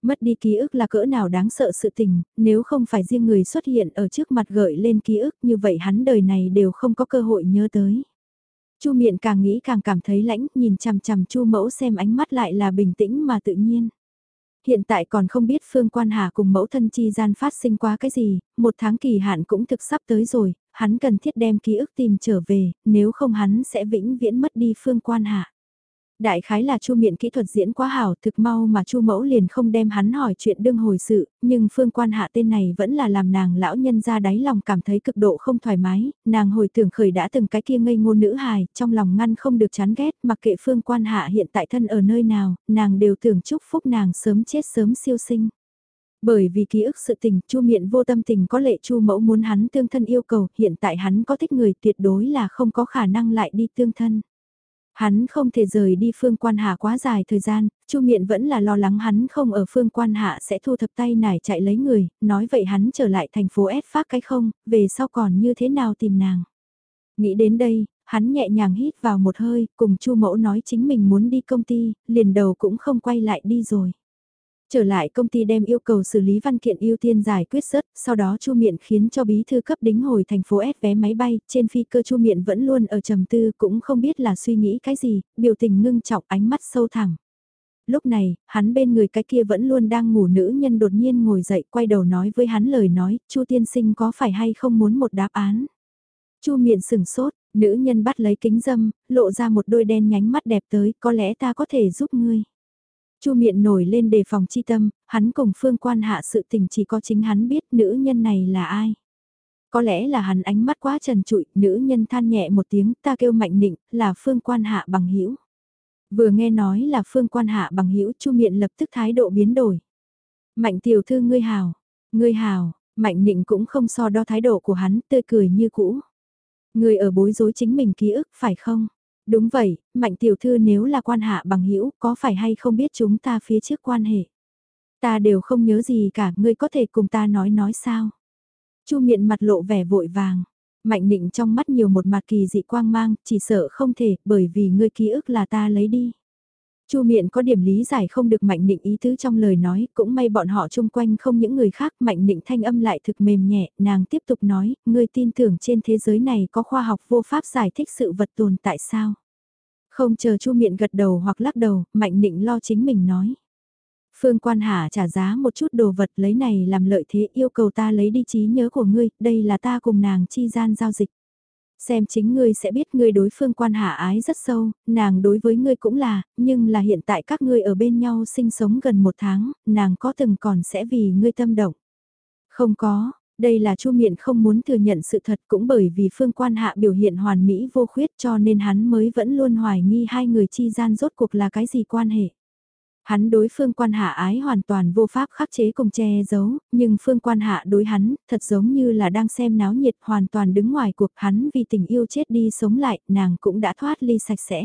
S1: Mất đi ký ức là cỡ nào đáng sợ sự tình, nếu không phải riêng người xuất hiện ở trước mặt gợi lên ký ức như vậy hắn đời này đều không có cơ hội nhớ tới. Chu miệng càng nghĩ càng cảm thấy lãnh, nhìn chằm chằm Chu mẫu xem ánh mắt lại là bình tĩnh mà tự nhiên. Hiện tại còn không biết Phương Quan Hà cùng mẫu thân chi gian phát sinh qua cái gì, một tháng kỳ hạn cũng thực sắp tới rồi, hắn cần thiết đem ký ức tìm trở về, nếu không hắn sẽ vĩnh viễn mất đi Phương Quan hạ Đại khái là Chu Miện kỹ thuật diễn quá hảo, thực mau mà Chu Mẫu liền không đem hắn hỏi chuyện đương hồi sự, nhưng Phương Quan Hạ tên này vẫn là làm nàng lão nhân ra đáy lòng cảm thấy cực độ không thoải mái, nàng hồi tưởng khởi đã từng cái kia ngây ngôn nữ hài, trong lòng ngăn không được chán ghét, mặc kệ Phương Quan Hạ hiện tại thân ở nơi nào, nàng đều tưởng chúc phúc nàng sớm chết sớm siêu sinh. Bởi vì ký ức sự tình, Chu Miện vô tâm tình có lệ Chu Mẫu muốn hắn tương thân yêu cầu, hiện tại hắn có thích người tuyệt đối là không có khả năng lại đi tương thân. Hắn không thể rời đi phương quan hạ quá dài thời gian, Chu Miện vẫn là lo lắng hắn không ở phương quan hạ sẽ thu thập tay nải chạy lấy người, nói vậy hắn trở lại thành phố S phát cái không, về sau còn như thế nào tìm nàng. Nghĩ đến đây, hắn nhẹ nhàng hít vào một hơi, cùng Chu Mẫu nói chính mình muốn đi công ty, liền đầu cũng không quay lại đi rồi. Trở lại công ty đem yêu cầu xử lý văn kiện ưu tiên giải quyết rớt, sau đó Chu Miện khiến cho bí thư cấp đính hồi thành phố S vé máy bay, trên phi cơ Chu Miện vẫn luôn ở trầm tư cũng không biết là suy nghĩ cái gì, biểu tình ngưng trọng ánh mắt sâu thẳm. Lúc này, hắn bên người cái kia vẫn luôn đang ngủ nữ nhân đột nhiên ngồi dậy quay đầu nói với hắn lời nói, Chu tiên sinh có phải hay không muốn một đáp án. Chu Miện sừng sốt, nữ nhân bắt lấy kính dâm, lộ ra một đôi đen nhánh mắt đẹp tới, có lẽ ta có thể giúp ngươi. Chu miệng nổi lên đề phòng chi tâm, hắn cùng phương quan hạ sự tình chỉ có chính hắn biết nữ nhân này là ai. Có lẽ là hắn ánh mắt quá trần trụi, nữ nhân than nhẹ một tiếng ta kêu mạnh nịnh, là phương quan hạ bằng hữu Vừa nghe nói là phương quan hạ bằng hữu chu miệng lập tức thái độ biến đổi. Mạnh tiểu thư ngươi hào, ngươi hào, mạnh nịnh cũng không so đo thái độ của hắn, tươi cười như cũ. Người ở bối rối chính mình ký ức phải không? Đúng vậy, mạnh tiểu thư nếu là quan hạ bằng hữu có phải hay không biết chúng ta phía trước quan hệ. Ta đều không nhớ gì cả, ngươi có thể cùng ta nói nói sao. Chu miệng mặt lộ vẻ vội vàng. Mạnh định trong mắt nhiều một mặt kỳ dị quang mang, chỉ sợ không thể, bởi vì ngươi ký ức là ta lấy đi. Chu miệng có điểm lý giải không được mạnh định ý tứ trong lời nói, cũng may bọn họ chung quanh không những người khác, mạnh định thanh âm lại thực mềm nhẹ, nàng tiếp tục nói, ngươi tin tưởng trên thế giới này có khoa học vô pháp giải thích sự vật tồn tại sao. Không chờ chu miệng gật đầu hoặc lắc đầu, mạnh định lo chính mình nói. Phương Quan hạ trả giá một chút đồ vật lấy này làm lợi thế yêu cầu ta lấy đi trí nhớ của ngươi, đây là ta cùng nàng chi gian giao dịch. Xem chính ngươi sẽ biết ngươi đối phương quan hạ ái rất sâu, nàng đối với ngươi cũng là, nhưng là hiện tại các ngươi ở bên nhau sinh sống gần một tháng, nàng có từng còn sẽ vì ngươi tâm động. Không có, đây là Chu Miện không muốn thừa nhận sự thật cũng bởi vì phương quan hạ biểu hiện hoàn mỹ vô khuyết cho nên hắn mới vẫn luôn hoài nghi hai người chi gian rốt cuộc là cái gì quan hệ. Hắn đối phương quan hạ ái hoàn toàn vô pháp khắc chế cùng che giấu, nhưng phương quan hạ đối hắn, thật giống như là đang xem náo nhiệt hoàn toàn đứng ngoài cuộc hắn vì tình yêu chết đi sống lại, nàng cũng đã thoát ly sạch sẽ.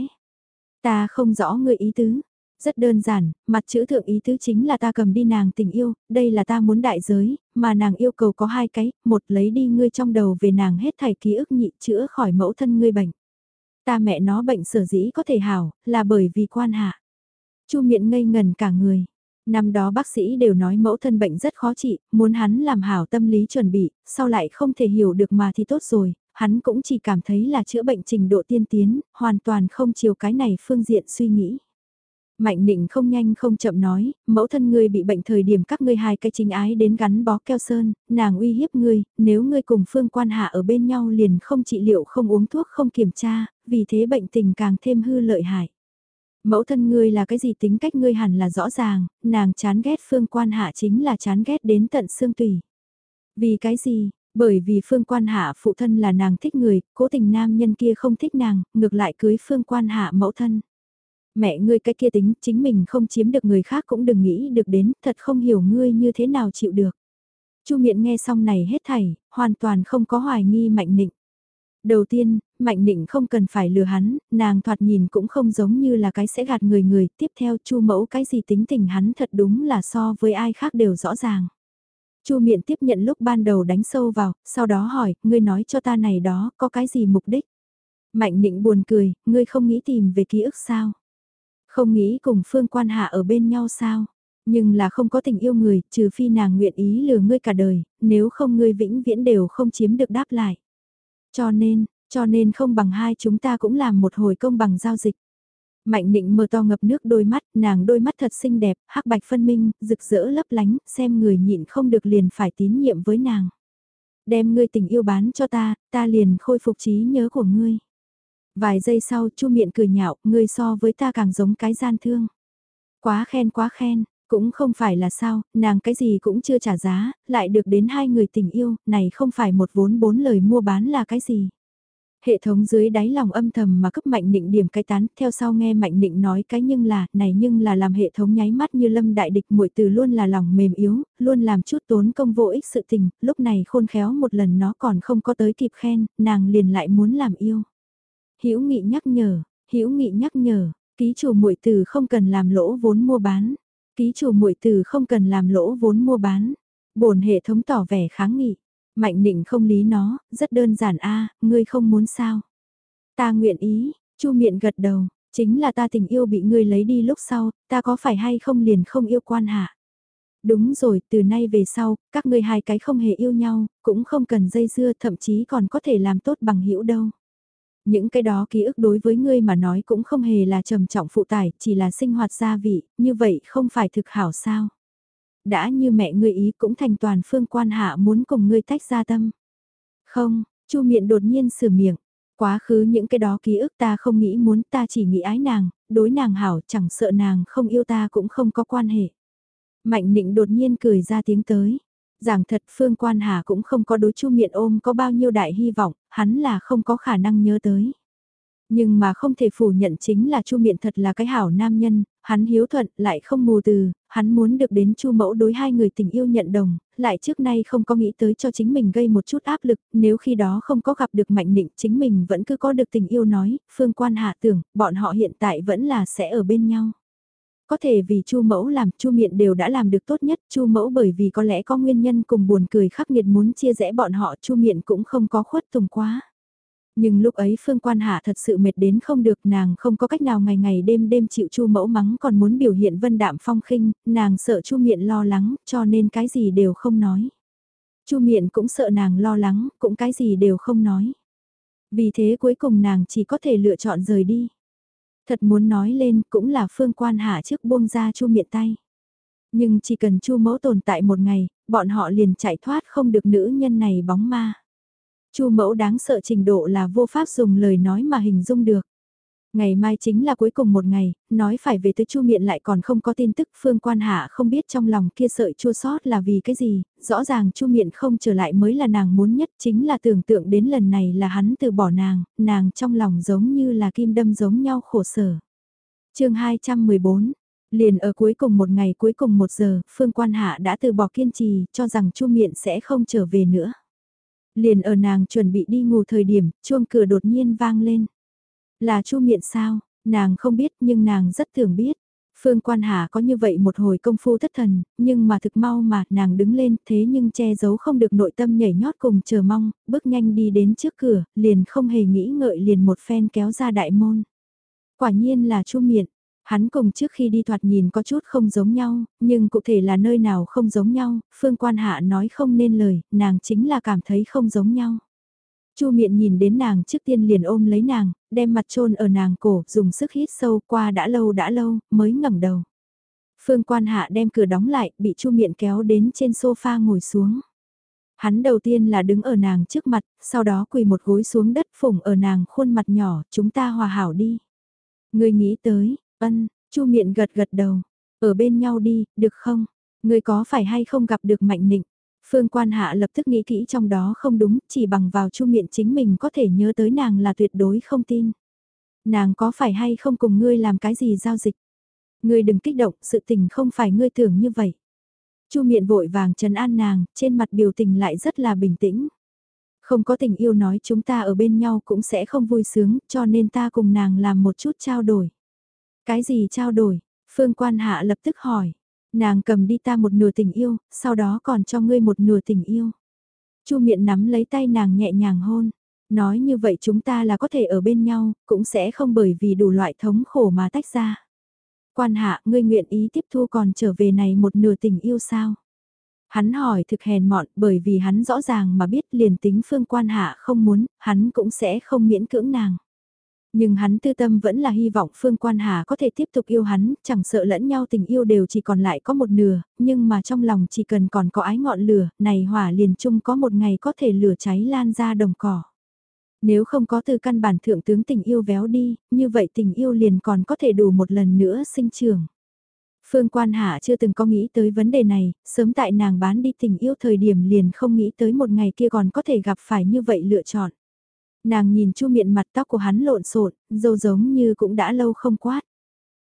S1: Ta không rõ người ý tứ. Rất đơn giản, mặt chữ thượng ý tứ chính là ta cầm đi nàng tình yêu, đây là ta muốn đại giới, mà nàng yêu cầu có hai cái, một lấy đi ngươi trong đầu về nàng hết thảy ký ức nhị chữa khỏi mẫu thân ngươi bệnh. Ta mẹ nó bệnh sở dĩ có thể hảo, là bởi vì quan hạ. Chu miệng ngây ngần cả người. Năm đó bác sĩ đều nói mẫu thân bệnh rất khó trị, muốn hắn làm hảo tâm lý chuẩn bị, sau lại không thể hiểu được mà thì tốt rồi, hắn cũng chỉ cảm thấy là chữa bệnh trình độ tiên tiến, hoàn toàn không chiều cái này phương diện suy nghĩ. Mạnh định không nhanh không chậm nói, mẫu thân ngươi bị bệnh thời điểm các ngươi hai cái chính ái đến gắn bó keo sơn, nàng uy hiếp ngươi, nếu ngươi cùng phương quan hạ ở bên nhau liền không trị liệu không uống thuốc không kiểm tra, vì thế bệnh tình càng thêm hư lợi hại. Mẫu thân ngươi là cái gì tính cách ngươi hẳn là rõ ràng, nàng chán ghét phương quan hạ chính là chán ghét đến tận xương tùy. Vì cái gì, bởi vì phương quan hạ phụ thân là nàng thích người, cố tình nam nhân kia không thích nàng, ngược lại cưới phương quan hạ mẫu thân. Mẹ ngươi cái kia tính chính mình không chiếm được người khác cũng đừng nghĩ được đến, thật không hiểu ngươi như thế nào chịu được. Chu miệng nghe xong này hết thảy, hoàn toàn không có hoài nghi mạnh nịnh. Đầu tiên, Mạnh Định không cần phải lừa hắn, nàng thoạt nhìn cũng không giống như là cái sẽ gạt người người, tiếp theo Chu Mẫu cái gì tính tình hắn thật đúng là so với ai khác đều rõ ràng. Chu Miện tiếp nhận lúc ban đầu đánh sâu vào, sau đó hỏi, ngươi nói cho ta này đó, có cái gì mục đích? Mạnh Định buồn cười, ngươi không nghĩ tìm về ký ức sao? Không nghĩ cùng Phương Quan Hạ ở bên nhau sao? Nhưng là không có tình yêu người, trừ phi nàng nguyện ý lừa ngươi cả đời, nếu không ngươi vĩnh viễn đều không chiếm được đáp lại. Cho nên, cho nên không bằng hai chúng ta cũng làm một hồi công bằng giao dịch. Mạnh định mờ to ngập nước đôi mắt, nàng đôi mắt thật xinh đẹp, hắc bạch phân minh, rực rỡ lấp lánh, xem người nhịn không được liền phải tín nhiệm với nàng. Đem ngươi tình yêu bán cho ta, ta liền khôi phục trí nhớ của ngươi. Vài giây sau chu miệng cười nhạo, ngươi so với ta càng giống cái gian thương. Quá khen quá khen, cũng không phải là sao, nàng cái gì cũng chưa trả giá, lại được đến hai người tình yêu, này không phải một vốn bốn lời mua bán là cái gì. Hệ thống dưới đáy lòng âm thầm mà cấp mạnh nịnh điểm cái tán, theo sau nghe mạnh nịnh nói cái nhưng là, này nhưng là làm hệ thống nháy mắt như lâm đại địch muội từ luôn là lòng mềm yếu, luôn làm chút tốn công vô ích sự tình, lúc này khôn khéo một lần nó còn không có tới kịp khen, nàng liền lại muốn làm yêu. Hữu nghị nhắc nhở, hữu nghị nhắc nhở, ký chủ muội từ không cần làm lỗ vốn mua bán. Ký chủ muội từ không cần làm lỗ vốn mua bán. Bổn hệ thống tỏ vẻ kháng nghị. Mạnh định không lý nó, rất đơn giản a ngươi không muốn sao. Ta nguyện ý, chu miệng gật đầu, chính là ta tình yêu bị ngươi lấy đi lúc sau, ta có phải hay không liền không yêu quan hạ. Đúng rồi, từ nay về sau, các ngươi hai cái không hề yêu nhau, cũng không cần dây dưa, thậm chí còn có thể làm tốt bằng hữu đâu. Những cái đó ký ức đối với ngươi mà nói cũng không hề là trầm trọng phụ tải, chỉ là sinh hoạt gia vị, như vậy không phải thực hảo sao. Đã như mẹ ngươi ý cũng thành toàn phương quan hạ muốn cùng ngươi tách ra tâm. Không, chu miệng đột nhiên sửa miệng. Quá khứ những cái đó ký ức ta không nghĩ muốn ta chỉ nghĩ ái nàng, đối nàng hảo chẳng sợ nàng không yêu ta cũng không có quan hệ. Mạnh nịnh đột nhiên cười ra tiếng tới. Giảng thật Phương Quan Hà cũng không có đối chu miệng ôm có bao nhiêu đại hy vọng, hắn là không có khả năng nhớ tới. Nhưng mà không thể phủ nhận chính là Chu Miện thật là cái hảo nam nhân, hắn hiếu thuận, lại không mù từ, hắn muốn được đến Chu Mẫu đối hai người tình yêu nhận đồng, lại trước nay không có nghĩ tới cho chính mình gây một chút áp lực, nếu khi đó không có gặp được Mạnh Định, chính mình vẫn cứ có được tình yêu nói, Phương Quan Hạ tưởng, bọn họ hiện tại vẫn là sẽ ở bên nhau có thể vì Chu Mẫu làm, Chu Miện đều đã làm được tốt nhất, Chu Mẫu bởi vì có lẽ có nguyên nhân cùng buồn cười khắc nghiệt muốn chia rẽ bọn họ, Chu Miện cũng không có khuất tùng quá. Nhưng lúc ấy Phương Quan Hạ thật sự mệt đến không được, nàng không có cách nào ngày ngày đêm đêm chịu Chu Mẫu mắng còn muốn biểu hiện vân đạm phong khinh, nàng sợ Chu Miện lo lắng, cho nên cái gì đều không nói. Chu Miện cũng sợ nàng lo lắng, cũng cái gì đều không nói. Vì thế cuối cùng nàng chỉ có thể lựa chọn rời đi. Thật muốn nói lên cũng là phương quan hạ trước buông ra chu miệng tay. Nhưng chỉ cần chu mẫu tồn tại một ngày, bọn họ liền chạy thoát không được nữ nhân này bóng ma. chu mẫu đáng sợ trình độ là vô pháp dùng lời nói mà hình dung được. Ngày mai chính là cuối cùng một ngày, nói phải về tới Chu Miện lại còn không có tin tức, Phương Quan Hạ không biết trong lòng kia sợi chua sót là vì cái gì, rõ ràng Chu Miện không trở lại mới là nàng muốn nhất, chính là tưởng tượng đến lần này là hắn từ bỏ nàng, nàng trong lòng giống như là kim đâm giống nhau khổ sở. chương 214 Liền ở cuối cùng một ngày cuối cùng một giờ, Phương Quan Hạ đã từ bỏ kiên trì, cho rằng Chu Miện sẽ không trở về nữa. Liền ở nàng chuẩn bị đi ngủ thời điểm, chuông cửa đột nhiên vang lên. Là chu miện sao, nàng không biết nhưng nàng rất thường biết. Phương Quan Hà có như vậy một hồi công phu thất thần, nhưng mà thực mau mà nàng đứng lên thế nhưng che giấu không được nội tâm nhảy nhót cùng chờ mong, bước nhanh đi đến trước cửa, liền không hề nghĩ ngợi liền một phen kéo ra đại môn. Quả nhiên là chu miện, hắn cùng trước khi đi thoạt nhìn có chút không giống nhau, nhưng cụ thể là nơi nào không giống nhau, Phương Quan Hạ nói không nên lời, nàng chính là cảm thấy không giống nhau. Chu miện nhìn đến nàng trước tiên liền ôm lấy nàng, đem mặt trôn ở nàng cổ, dùng sức hít sâu qua đã lâu đã lâu, mới ngẩng đầu. Phương quan hạ đem cửa đóng lại, bị chu miện kéo đến trên sofa ngồi xuống. Hắn đầu tiên là đứng ở nàng trước mặt, sau đó quỳ một gối xuống đất phủng ở nàng khuôn mặt nhỏ, chúng ta hòa hảo đi. Người nghĩ tới, ân, chu miện gật gật đầu, ở bên nhau đi, được không? Người có phải hay không gặp được mạnh nịnh? Phương quan hạ lập tức nghĩ kỹ trong đó không đúng, chỉ bằng vào chu miệng chính mình có thể nhớ tới nàng là tuyệt đối không tin. Nàng có phải hay không cùng ngươi làm cái gì giao dịch? Ngươi đừng kích động, sự tình không phải ngươi tưởng như vậy. Chu miệng vội vàng trấn an nàng, trên mặt biểu tình lại rất là bình tĩnh. Không có tình yêu nói chúng ta ở bên nhau cũng sẽ không vui sướng, cho nên ta cùng nàng làm một chút trao đổi. Cái gì trao đổi? Phương quan hạ lập tức hỏi. Nàng cầm đi ta một nửa tình yêu, sau đó còn cho ngươi một nửa tình yêu. Chu Miện nắm lấy tay nàng nhẹ nhàng hôn. Nói như vậy chúng ta là có thể ở bên nhau, cũng sẽ không bởi vì đủ loại thống khổ mà tách ra. Quan hạ, ngươi nguyện ý tiếp thu còn trở về này một nửa tình yêu sao? Hắn hỏi thực hèn mọn bởi vì hắn rõ ràng mà biết liền tính phương quan hạ không muốn, hắn cũng sẽ không miễn cưỡng nàng. Nhưng hắn tư tâm vẫn là hy vọng Phương Quan Hà có thể tiếp tục yêu hắn, chẳng sợ lẫn nhau tình yêu đều chỉ còn lại có một nửa, nhưng mà trong lòng chỉ cần còn có ái ngọn lửa, này hỏa liền chung có một ngày có thể lửa cháy lan ra đồng cỏ. Nếu không có từ căn bản thượng tướng tình yêu véo đi, như vậy tình yêu liền còn có thể đủ một lần nữa sinh trưởng. Phương Quan Hạ chưa từng có nghĩ tới vấn đề này, sớm tại nàng bán đi tình yêu thời điểm liền không nghĩ tới một ngày kia còn có thể gặp phải như vậy lựa chọn. Nàng nhìn chu miệng mặt tóc của hắn lộn xộn, dâu giống như cũng đã lâu không quát.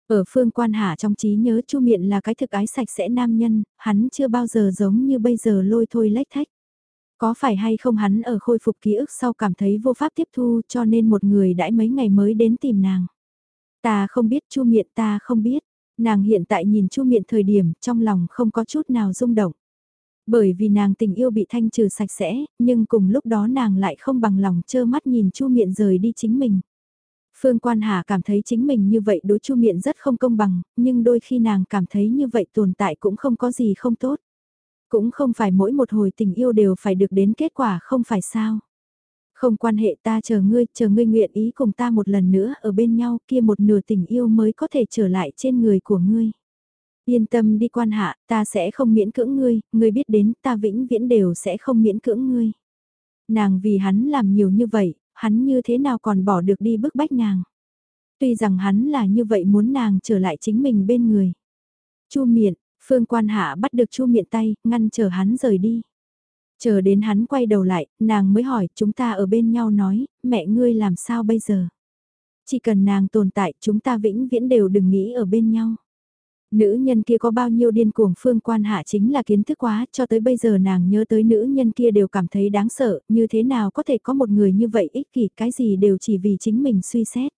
S1: Ở phương quan hạ trong trí nhớ chu miệng là cái thực ái sạch sẽ nam nhân, hắn chưa bao giờ giống như bây giờ lôi thôi lách thách. Có phải hay không hắn ở khôi phục ký ức sau cảm thấy vô pháp tiếp thu cho nên một người đãi mấy ngày mới đến tìm nàng. Ta không biết chu miệng ta không biết. Nàng hiện tại nhìn chu miệng thời điểm trong lòng không có chút nào rung động. Bởi vì nàng tình yêu bị thanh trừ sạch sẽ, nhưng cùng lúc đó nàng lại không bằng lòng trơ mắt nhìn Chu Miện rời đi chính mình. Phương Quan Hà cảm thấy chính mình như vậy đối Chu Miện rất không công bằng, nhưng đôi khi nàng cảm thấy như vậy tồn tại cũng không có gì không tốt. Cũng không phải mỗi một hồi tình yêu đều phải được đến kết quả không phải sao. Không quan hệ ta chờ ngươi, chờ ngươi nguyện ý cùng ta một lần nữa ở bên nhau kia một nửa tình yêu mới có thể trở lại trên người của ngươi. Yên tâm đi quan hạ, ta sẽ không miễn cưỡng ngươi, ngươi biết đến ta vĩnh viễn đều sẽ không miễn cưỡng ngươi. Nàng vì hắn làm nhiều như vậy, hắn như thế nào còn bỏ được đi bức bách nàng. Tuy rằng hắn là như vậy muốn nàng trở lại chính mình bên người. Chu miệng, phương quan hạ bắt được chu miệng tay, ngăn chờ hắn rời đi. Chờ đến hắn quay đầu lại, nàng mới hỏi chúng ta ở bên nhau nói, mẹ ngươi làm sao bây giờ? Chỉ cần nàng tồn tại chúng ta vĩnh viễn đều đừng nghĩ ở bên nhau. Nữ nhân kia có bao nhiêu điên cuồng phương quan hạ chính là kiến thức quá, cho tới bây giờ nàng nhớ tới nữ nhân kia đều cảm thấy đáng sợ, như thế nào có thể có một người như vậy ích kỷ, cái gì đều chỉ vì chính mình suy xét.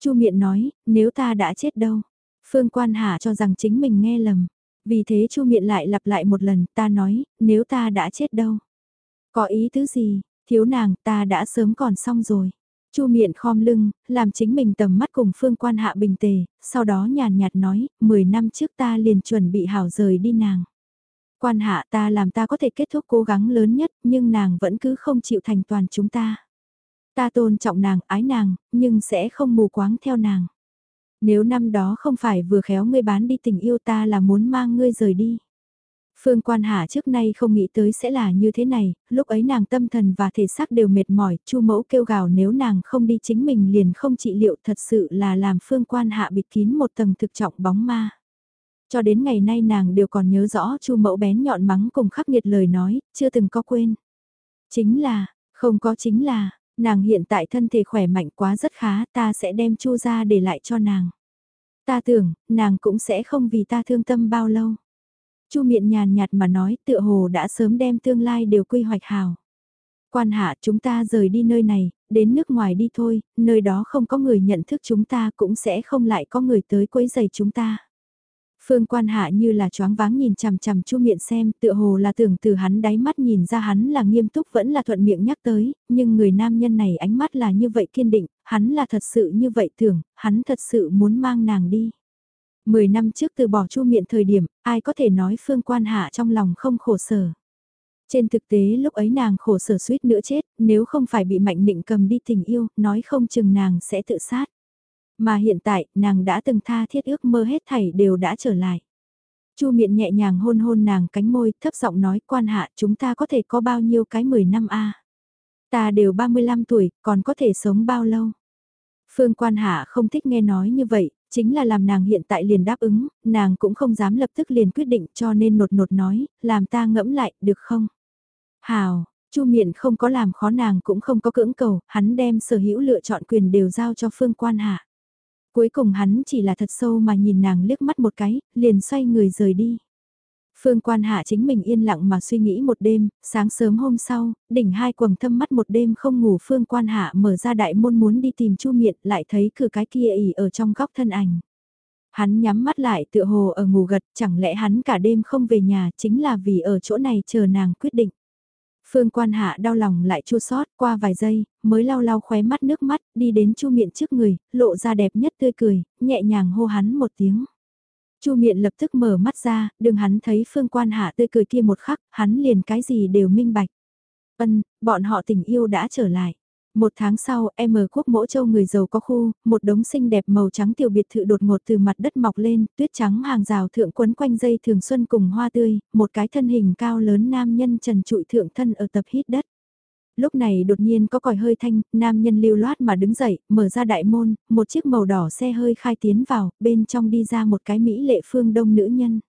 S1: Chu miệng nói, nếu ta đã chết đâu? Phương quan hạ cho rằng chính mình nghe lầm. Vì thế Chu miệng lại lặp lại một lần, ta nói, nếu ta đã chết đâu? Có ý tứ gì, thiếu nàng, ta đã sớm còn xong rồi. Chu miệng khom lưng, làm chính mình tầm mắt cùng phương quan hạ bình tề, sau đó nhàn nhạt nói, 10 năm trước ta liền chuẩn bị hảo rời đi nàng. Quan hạ ta làm ta có thể kết thúc cố gắng lớn nhất, nhưng nàng vẫn cứ không chịu thành toàn chúng ta. Ta tôn trọng nàng, ái nàng, nhưng sẽ không mù quáng theo nàng. Nếu năm đó không phải vừa khéo ngươi bán đi tình yêu ta là muốn mang ngươi rời đi. Phương Quan Hà trước nay không nghĩ tới sẽ là như thế này, lúc ấy nàng tâm thần và thể xác đều mệt mỏi, Chu Mẫu kêu gào nếu nàng không đi chính mình liền không trị liệu thật sự là làm Phương Quan Hạ bịt kín một tầng thực trọng bóng ma. Cho đến ngày nay nàng đều còn nhớ rõ Chu Mẫu bén nhọn mắng cùng khắc nghiệt lời nói, chưa từng có quên. Chính là, không có chính là, nàng hiện tại thân thể khỏe mạnh quá rất khá, ta sẽ đem Chu ra để lại cho nàng. Ta tưởng, nàng cũng sẽ không vì ta thương tâm bao lâu. Chu miệng nhàn nhạt mà nói tựa hồ đã sớm đem tương lai đều quy hoạch hào. Quan hạ chúng ta rời đi nơi này, đến nước ngoài đi thôi, nơi đó không có người nhận thức chúng ta cũng sẽ không lại có người tới quấy giày chúng ta. Phương quan hạ như là choáng váng nhìn chằm chằm chu miệng xem tựa hồ là tưởng từ hắn đáy mắt nhìn ra hắn là nghiêm túc vẫn là thuận miệng nhắc tới, nhưng người nam nhân này ánh mắt là như vậy kiên định, hắn là thật sự như vậy tưởng, hắn thật sự muốn mang nàng đi. Mười năm trước từ bỏ chu miệng thời điểm, ai có thể nói phương quan hạ trong lòng không khổ sở. Trên thực tế lúc ấy nàng khổ sở suýt nữa chết, nếu không phải bị mạnh định cầm đi tình yêu, nói không chừng nàng sẽ tự sát. Mà hiện tại, nàng đã từng tha thiết ước mơ hết thảy đều đã trở lại. Chu miệng nhẹ nhàng hôn hôn nàng cánh môi, thấp giọng nói quan hạ chúng ta có thể có bao nhiêu cái 10 năm a Ta đều 35 tuổi, còn có thể sống bao lâu? Phương quan hạ không thích nghe nói như vậy, chính là làm nàng hiện tại liền đáp ứng, nàng cũng không dám lập tức liền quyết định cho nên nột nột nói, làm ta ngẫm lại, được không? Hào, Chu Miện không có làm khó nàng cũng không có cưỡng cầu, hắn đem sở hữu lựa chọn quyền đều giao cho Phương Quan Hạ. Cuối cùng hắn chỉ là thật sâu mà nhìn nàng liếc mắt một cái, liền xoay người rời đi. Phương quan hạ chính mình yên lặng mà suy nghĩ một đêm, sáng sớm hôm sau, đỉnh hai quầng thâm mắt một đêm không ngủ phương quan hạ mở ra đại môn muốn đi tìm chu miện lại thấy cửa cái kia ỉ ở trong góc thân ảnh. Hắn nhắm mắt lại tựa hồ ở ngủ gật chẳng lẽ hắn cả đêm không về nhà chính là vì ở chỗ này chờ nàng quyết định. Phương quan hạ đau lòng lại chua sót qua vài giây, mới lau lau khóe mắt nước mắt, đi đến chu miệng trước người, lộ ra đẹp nhất tươi cười, nhẹ nhàng hô hắn một tiếng. Chu miệng lập tức mở mắt ra, đừng hắn thấy phương quan hạ tươi cười kia một khắc, hắn liền cái gì đều minh bạch. Ân, bọn họ tình yêu đã trở lại. Một tháng sau, em quốc mỗ châu người giàu có khu, một đống xinh đẹp màu trắng tiểu biệt thự đột ngột từ mặt đất mọc lên, tuyết trắng hàng rào thượng quấn quanh dây thường xuân cùng hoa tươi, một cái thân hình cao lớn nam nhân trần trụi thượng thân ở tập hít đất. Lúc này đột nhiên có còi hơi thanh, nam nhân lưu loát mà đứng dậy, mở ra đại môn, một chiếc màu đỏ xe hơi khai tiến vào, bên trong đi ra một cái mỹ lệ phương đông nữ nhân.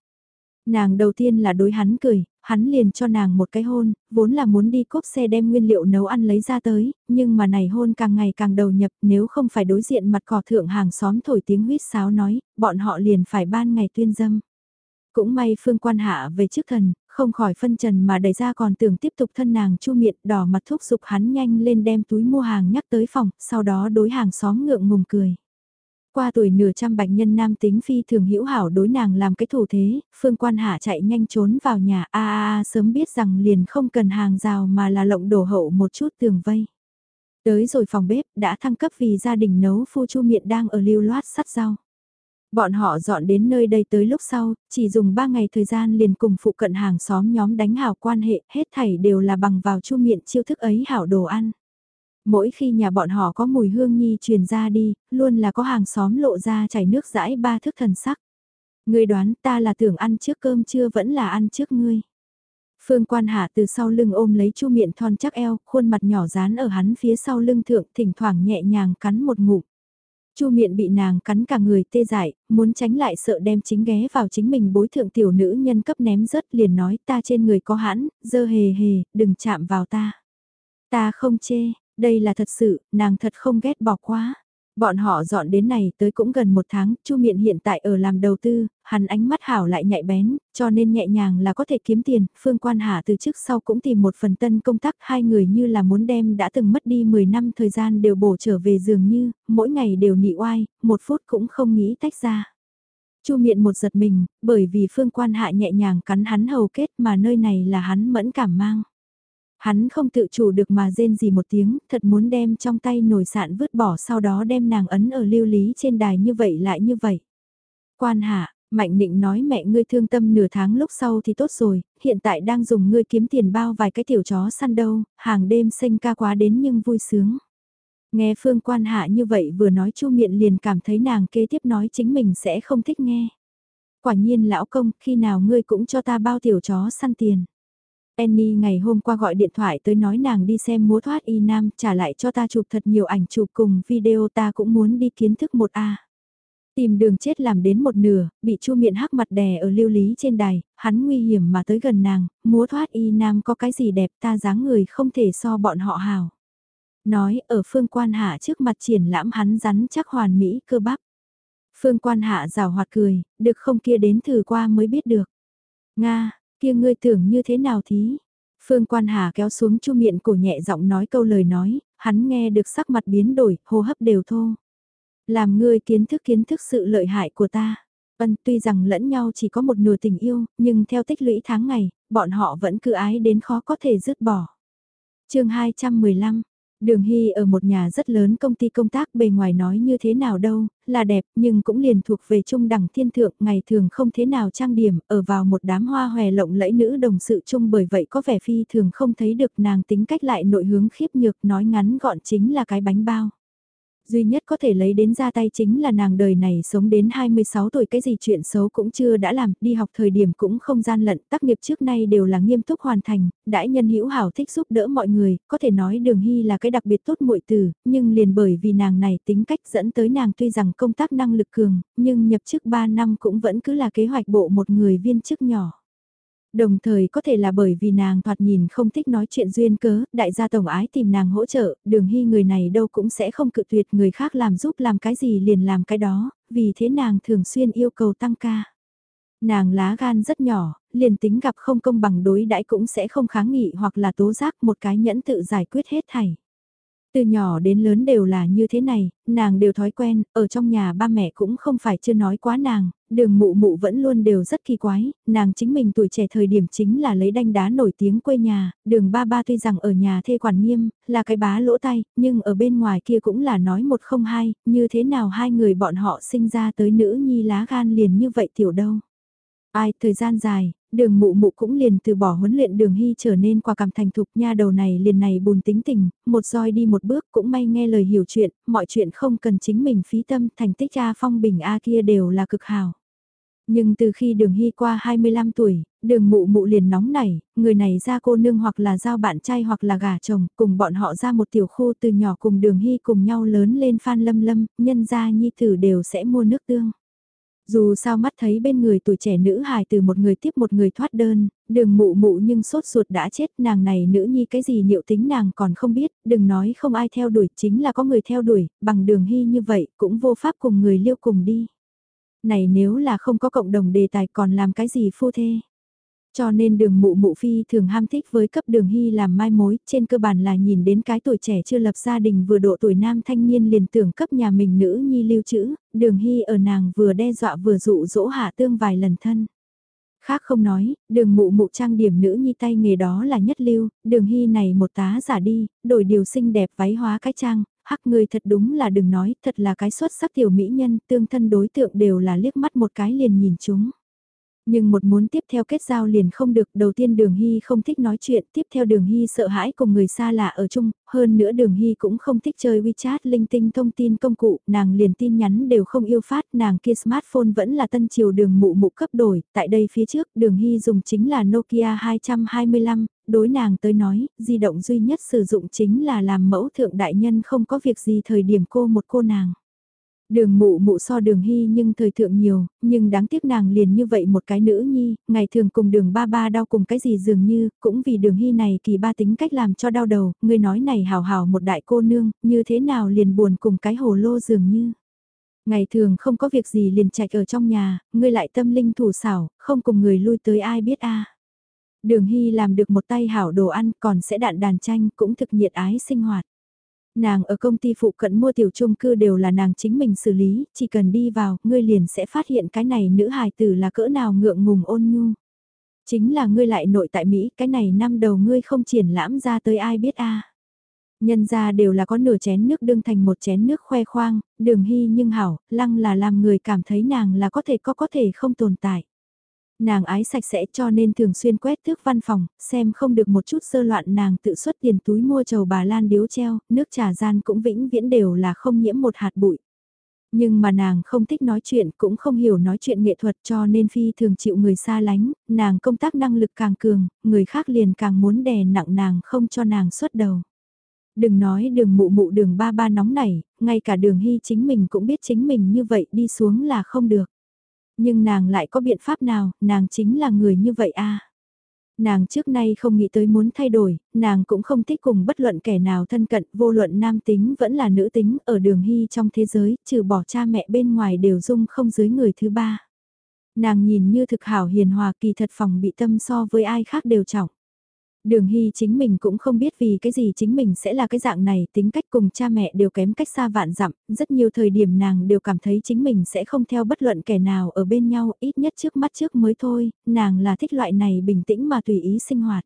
S1: Nàng đầu tiên là đối hắn cười, hắn liền cho nàng một cái hôn, vốn là muốn đi cốp xe đem nguyên liệu nấu ăn lấy ra tới, nhưng mà này hôn càng ngày càng đầu nhập nếu không phải đối diện mặt cỏ thượng hàng xóm thổi tiếng huyết sáo nói, bọn họ liền phải ban ngày tuyên dâm. Cũng may phương quan hạ về trước thần, không khỏi phân trần mà đẩy ra còn tưởng tiếp tục thân nàng chu miệng đỏ mặt thúc giục hắn nhanh lên đem túi mua hàng nhắc tới phòng, sau đó đối hàng xóm ngượng ngùng cười. Qua tuổi nửa trăm bạch nhân nam tính phi thường hữu hảo đối nàng làm cái thủ thế, phương quan hạ chạy nhanh trốn vào nhà a a a sớm biết rằng liền không cần hàng rào mà là lộng đổ hậu một chút tường vây. Tới rồi phòng bếp đã thăng cấp vì gia đình nấu phu chu miệng đang ở lưu loát sắt rau. Bọn họ dọn đến nơi đây tới lúc sau, chỉ dùng 3 ngày thời gian liền cùng phụ cận hàng xóm nhóm đánh hảo quan hệ, hết thảy đều là bằng vào chu miệng chiêu thức ấy hảo đồ ăn. Mỗi khi nhà bọn họ có mùi hương nhi truyền ra đi, luôn là có hàng xóm lộ ra chảy nước rãi ba thức thần sắc. Người đoán ta là tưởng ăn trước cơm chưa vẫn là ăn trước ngươi. Phương quan hạ từ sau lưng ôm lấy chu miệng thon chắc eo, khuôn mặt nhỏ dán ở hắn phía sau lưng thượng thỉnh thoảng nhẹ nhàng cắn một ngụm. Chu miệng bị nàng cắn cả người tê dại, muốn tránh lại sợ đem chính ghé vào chính mình bối thượng tiểu nữ nhân cấp ném rớt liền nói ta trên người có hãn, dơ hề hề, đừng chạm vào ta. Ta không chê, đây là thật sự, nàng thật không ghét bỏ quá. Bọn họ dọn đến này tới cũng gần một tháng, Chu Miện hiện tại ở làm đầu tư, hắn ánh mắt hảo lại nhạy bén, cho nên nhẹ nhàng là có thể kiếm tiền, Phương Quan Hà từ trước sau cũng tìm một phần tân công tác hai người như là muốn đem đã từng mất đi 10 năm thời gian đều bổ trở về dường như, mỗi ngày đều nị oai, một phút cũng không nghĩ tách ra. Chu Miện một giật mình, bởi vì Phương Quan Hạ nhẹ nhàng cắn hắn hầu kết mà nơi này là hắn mẫn cảm mang. Hắn không tự chủ được mà rên gì một tiếng, thật muốn đem trong tay nồi sạn vứt bỏ sau đó đem nàng ấn ở lưu lý trên đài như vậy lại như vậy. Quan hạ, Mạnh định nói mẹ ngươi thương tâm nửa tháng lúc sau thì tốt rồi, hiện tại đang dùng ngươi kiếm tiền bao vài cái tiểu chó săn đâu, hàng đêm xanh ca quá đến nhưng vui sướng. Nghe phương quan hạ như vậy vừa nói chu miệng liền cảm thấy nàng kế tiếp nói chính mình sẽ không thích nghe. Quả nhiên lão công, khi nào ngươi cũng cho ta bao tiểu chó săn tiền. Annie ngày hôm qua gọi điện thoại tới nói nàng đi xem múa thoát y nam trả lại cho ta chụp thật nhiều ảnh chụp cùng video ta cũng muốn đi kiến thức một a Tìm đường chết làm đến một nửa, bị chu miệng hắc mặt đè ở lưu lý trên đài, hắn nguy hiểm mà tới gần nàng, múa thoát y nam có cái gì đẹp ta dáng người không thể so bọn họ hào. Nói ở phương quan hạ trước mặt triển lãm hắn rắn chắc hoàn mỹ cơ bắp. Phương quan hạ rào hoạt cười, được không kia đến thử qua mới biết được. Nga, kia ngươi tưởng như thế nào thí? Phương Quan Hà kéo xuống chu miệng cổ nhẹ giọng nói câu lời nói, hắn nghe được sắc mặt biến đổi, hô hấp đều thô. Làm ngươi kiến thức kiến thức sự lợi hại của ta. Ân tuy rằng lẫn nhau chỉ có một nửa tình yêu, nhưng theo tích lũy tháng ngày, bọn họ vẫn cứ ái đến khó có thể dứt bỏ. chương 215, Đường Hy ở một nhà rất lớn công ty công tác bề ngoài nói như thế nào đâu, là đẹp nhưng cũng liền thuộc về trung đẳng thiên thượng ngày thường không thế nào trang điểm ở vào một đám hoa hòe lộng lẫy nữ đồng sự chung bởi vậy có vẻ phi thường không thấy được nàng tính cách lại nội hướng khiếp nhược nói ngắn gọn chính là cái bánh bao duy nhất có thể lấy đến ra tay chính là nàng đời này sống đến 26 tuổi cái gì chuyện xấu cũng chưa đã làm, đi học thời điểm cũng không gian lận, tác nghiệp trước nay đều là nghiêm túc hoàn thành, đãi nhân hữu hảo thích giúp đỡ mọi người, có thể nói đường hy là cái đặc biệt tốt muội từ, nhưng liền bởi vì nàng này tính cách dẫn tới nàng tuy rằng công tác năng lực cường, nhưng nhập chức 3 năm cũng vẫn cứ là kế hoạch bộ một người viên chức nhỏ. Đồng thời có thể là bởi vì nàng thoạt nhìn không thích nói chuyện duyên cớ, đại gia tổng ái tìm nàng hỗ trợ, đường hy người này đâu cũng sẽ không cự tuyệt người khác làm giúp làm cái gì liền làm cái đó, vì thế nàng thường xuyên yêu cầu tăng ca. Nàng lá gan rất nhỏ, liền tính gặp không công bằng đối đãi cũng sẽ không kháng nghị hoặc là tố giác một cái nhẫn tự giải quyết hết thảy. Từ nhỏ đến lớn đều là như thế này, nàng đều thói quen, ở trong nhà ba mẹ cũng không phải chưa nói quá nàng, đường mụ mụ vẫn luôn đều rất kỳ quái, nàng chính mình tuổi trẻ thời điểm chính là lấy đanh đá nổi tiếng quê nhà, đường ba ba tuy rằng ở nhà thê quản nghiêm, là cái bá lỗ tay, nhưng ở bên ngoài kia cũng là nói một không hai, như thế nào hai người bọn họ sinh ra tới nữ nhi lá gan liền như vậy tiểu đâu. Ai, thời gian dài, đường mụ mụ cũng liền từ bỏ huấn luyện đường hy trở nên qua cảm thành thục nha đầu này liền này bùn tính tình, một roi đi một bước cũng may nghe lời hiểu chuyện, mọi chuyện không cần chính mình phí tâm thành tích A phong bình A kia đều là cực hào. Nhưng từ khi đường hy qua 25 tuổi, đường mụ mụ liền nóng nảy, người này ra cô nương hoặc là giao bạn trai hoặc là gả chồng, cùng bọn họ ra một tiểu khu từ nhỏ cùng đường hy cùng nhau lớn lên phan lâm lâm, nhân gia nhi tử đều sẽ mua nước tương. Dù sao mắt thấy bên người tuổi trẻ nữ hài từ một người tiếp một người thoát đơn, đường mụ mụ nhưng sốt ruột đã chết nàng này nữ nhi cái gì liệu tính nàng còn không biết, đừng nói không ai theo đuổi chính là có người theo đuổi, bằng đường hy như vậy cũng vô pháp cùng người liêu cùng đi. Này nếu là không có cộng đồng đề tài còn làm cái gì phu thê. Cho nên đường mụ mụ phi thường ham thích với cấp đường hy làm mai mối, trên cơ bản là nhìn đến cái tuổi trẻ chưa lập gia đình vừa độ tuổi nam thanh niên liền tưởng cấp nhà mình nữ nhi lưu trữ, đường hy ở nàng vừa đe dọa vừa dụ dỗ hạ tương vài lần thân. Khác không nói, đường mụ mụ trang điểm nữ nhi tay nghề đó là nhất lưu, đường hy này một tá giả đi, đổi điều xinh đẹp váy hóa cái trang, hắc người thật đúng là đừng nói, thật là cái xuất sắc tiểu mỹ nhân, tương thân đối tượng đều là liếc mắt một cái liền nhìn chúng. Nhưng một muốn tiếp theo kết giao liền không được, đầu tiên đường hy không thích nói chuyện, tiếp theo đường hy sợ hãi cùng người xa lạ ở chung, hơn nữa đường hy cũng không thích chơi WeChat linh tinh thông tin công cụ, nàng liền tin nhắn đều không yêu phát, nàng kia smartphone vẫn là tân triều đường mụ mụ cấp đổi, tại đây phía trước đường hy dùng chính là Nokia 225, đối nàng tới nói, di động duy nhất sử dụng chính là làm mẫu thượng đại nhân không có việc gì thời điểm cô một cô nàng. Đường mụ mụ so đường hy nhưng thời thượng nhiều, nhưng đáng tiếc nàng liền như vậy một cái nữ nhi, ngày thường cùng đường ba ba đau cùng cái gì dường như, cũng vì đường hy này kỳ ba tính cách làm cho đau đầu, người nói này hào hào một đại cô nương, như thế nào liền buồn cùng cái hồ lô dường như. Ngày thường không có việc gì liền chạy ở trong nhà, ngươi lại tâm linh thủ xảo, không cùng người lui tới ai biết a. Đường Hy làm được một tay hảo đồ ăn còn sẽ đạn đàn tranh cũng thực nhiệt ái sinh hoạt. Nàng ở công ty phụ cận mua tiểu trung cư đều là nàng chính mình xử lý, chỉ cần đi vào, ngươi liền sẽ phát hiện cái này nữ hài tử là cỡ nào ngượng ngùng ôn nhu. Chính là ngươi lại nội tại Mỹ, cái này năm đầu ngươi không triển lãm ra tới ai biết a Nhân ra đều là có nửa chén nước đương thành một chén nước khoe khoang, đường hy nhưng hảo, lăng là làm người cảm thấy nàng là có thể có có thể không tồn tại. Nàng ái sạch sẽ cho nên thường xuyên quét thước văn phòng, xem không được một chút sơ loạn nàng tự xuất tiền túi mua chầu bà lan điếu treo, nước trà gian cũng vĩnh viễn đều là không nhiễm một hạt bụi. Nhưng mà nàng không thích nói chuyện cũng không hiểu nói chuyện nghệ thuật cho nên phi thường chịu người xa lánh, nàng công tác năng lực càng cường, người khác liền càng muốn đè nặng nàng không cho nàng xuất đầu. Đừng nói đường mụ mụ đường ba ba nóng nảy, ngay cả đường hy chính mình cũng biết chính mình như vậy đi xuống là không được. Nhưng nàng lại có biện pháp nào, nàng chính là người như vậy à? Nàng trước nay không nghĩ tới muốn thay đổi, nàng cũng không thích cùng bất luận kẻ nào thân cận, vô luận nam tính vẫn là nữ tính, ở đường hy trong thế giới, trừ bỏ cha mẹ bên ngoài đều dung không dưới người thứ ba. Nàng nhìn như thực hảo hiền hòa kỳ thật phòng bị tâm so với ai khác đều trọng. Đường Hy chính mình cũng không biết vì cái gì chính mình sẽ là cái dạng này, tính cách cùng cha mẹ đều kém cách xa vạn dặm, rất nhiều thời điểm nàng đều cảm thấy chính mình sẽ không theo bất luận kẻ nào ở bên nhau, ít nhất trước mắt trước mới thôi, nàng là thích loại này bình tĩnh mà tùy ý sinh hoạt.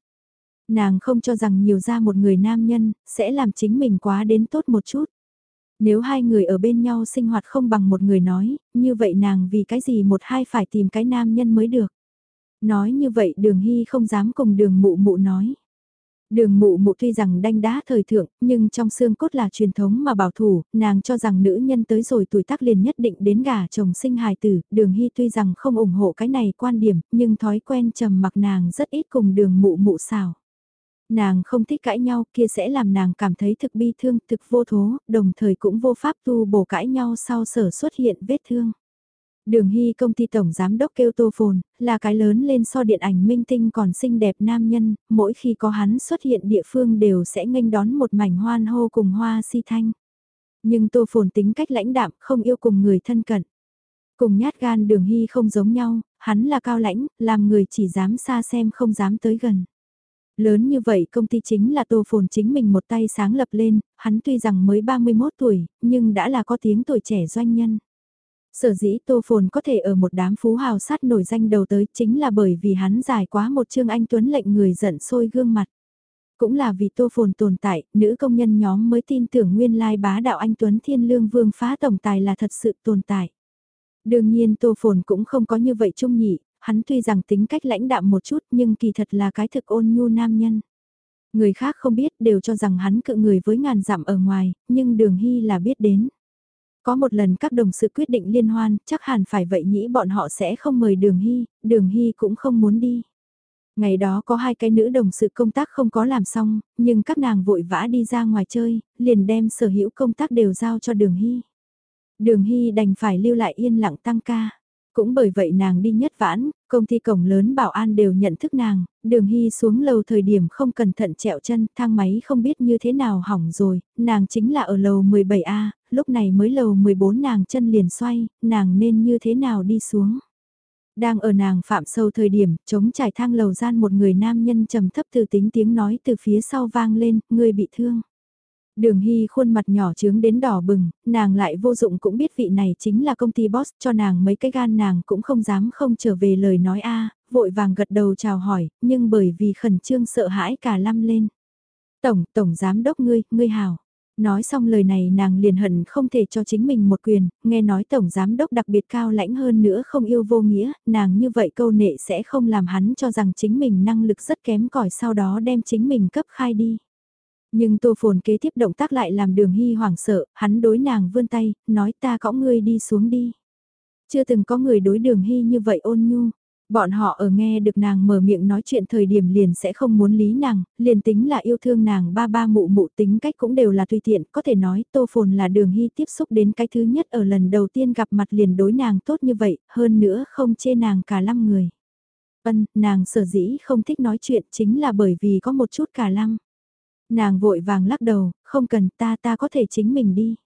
S1: Nàng không cho rằng nhiều ra một người nam nhân, sẽ làm chính mình quá đến tốt một chút. Nếu hai người ở bên nhau sinh hoạt không bằng một người nói, như vậy nàng vì cái gì một hai phải tìm cái nam nhân mới được. Nói như vậy đường hy không dám cùng đường mụ mụ nói. Đường mụ mụ tuy rằng đanh đá thời thượng, nhưng trong xương cốt là truyền thống mà bảo thủ, nàng cho rằng nữ nhân tới rồi tuổi tác liền nhất định đến gả chồng sinh hài tử, đường hy tuy rằng không ủng hộ cái này quan điểm, nhưng thói quen trầm mặc nàng rất ít cùng đường mụ mụ xào. Nàng không thích cãi nhau kia sẽ làm nàng cảm thấy thực bi thương, thực vô thố, đồng thời cũng vô pháp tu bổ cãi nhau sau sở xuất hiện vết thương. Đường Hy công ty tổng giám đốc kêu tô phồn, là cái lớn lên so điện ảnh minh tinh còn xinh đẹp nam nhân, mỗi khi có hắn xuất hiện địa phương đều sẽ nghênh đón một mảnh hoan hô cùng hoa si thanh. Nhưng tô phồn tính cách lãnh đạm không yêu cùng người thân cận. Cùng nhát gan đường Hy không giống nhau, hắn là cao lãnh, làm người chỉ dám xa xem không dám tới gần. Lớn như vậy công ty chính là Tô Phồn chính mình một tay sáng lập lên, hắn tuy rằng mới 31 tuổi, nhưng đã là có tiếng tuổi trẻ doanh nhân. Sở dĩ Tô Phồn có thể ở một đám phú hào sát nổi danh đầu tới chính là bởi vì hắn giải quá một chương anh Tuấn lệnh người giận sôi gương mặt. Cũng là vì Tô Phồn tồn tại, nữ công nhân nhóm mới tin tưởng nguyên lai bá đạo anh Tuấn Thiên Lương Vương phá tổng tài là thật sự tồn tại. Đương nhiên Tô Phồn cũng không có như vậy trung nhị, hắn tuy rằng tính cách lãnh đạm một chút nhưng kỳ thật là cái thực ôn nhu nam nhân. Người khác không biết đều cho rằng hắn cự người với ngàn dặm ở ngoài, nhưng đường hy là biết đến. Có một lần các đồng sự quyết định liên hoan, chắc hẳn phải vậy nghĩ bọn họ sẽ không mời đường hy, đường hy cũng không muốn đi. Ngày đó có hai cái nữ đồng sự công tác không có làm xong, nhưng các nàng vội vã đi ra ngoài chơi, liền đem sở hữu công tác đều giao cho đường hy. Đường hy đành phải lưu lại yên lặng tăng ca. Cũng bởi vậy nàng đi nhất vãn, công ty cổng lớn bảo an đều nhận thức nàng, đường hy xuống lầu thời điểm không cẩn thận trẹo chân, thang máy không biết như thế nào hỏng rồi, nàng chính là ở lầu 17A, lúc này mới lầu 14 nàng chân liền xoay, nàng nên như thế nào đi xuống. Đang ở nàng phạm sâu thời điểm, chống trải thang lầu gian một người nam nhân trầm thấp từ tính tiếng nói từ phía sau vang lên, người bị thương. Đường Hy khuôn mặt nhỏ trướng đến đỏ bừng, nàng lại vô dụng cũng biết vị này chính là công ty boss cho nàng mấy cái gan nàng cũng không dám không trở về lời nói a vội vàng gật đầu chào hỏi, nhưng bởi vì khẩn trương sợ hãi cả lăm lên. Tổng, tổng giám đốc ngươi, ngươi hào. Nói xong lời này nàng liền hận không thể cho chính mình một quyền, nghe nói tổng giám đốc đặc biệt cao lãnh hơn nữa không yêu vô nghĩa, nàng như vậy câu nệ sẽ không làm hắn cho rằng chính mình năng lực rất kém cỏi sau đó đem chính mình cấp khai đi. Nhưng tô phồn kế tiếp động tác lại làm đường hy hoảng sợ, hắn đối nàng vươn tay, nói ta cõng ngươi đi xuống đi. Chưa từng có người đối đường hy như vậy ôn nhu. Bọn họ ở nghe được nàng mở miệng nói chuyện thời điểm liền sẽ không muốn lý nàng, liền tính là yêu thương nàng ba ba mụ mụ tính cách cũng đều là tùy tiện, có thể nói tô phồn là đường hy tiếp xúc đến cái thứ nhất ở lần đầu tiên gặp mặt liền đối nàng tốt như vậy, hơn nữa không chê nàng cả lăm người. Ân, nàng sở dĩ không thích nói chuyện chính là bởi vì có một chút cả lăng Nàng vội vàng lắc đầu, không cần ta ta có thể chính mình đi.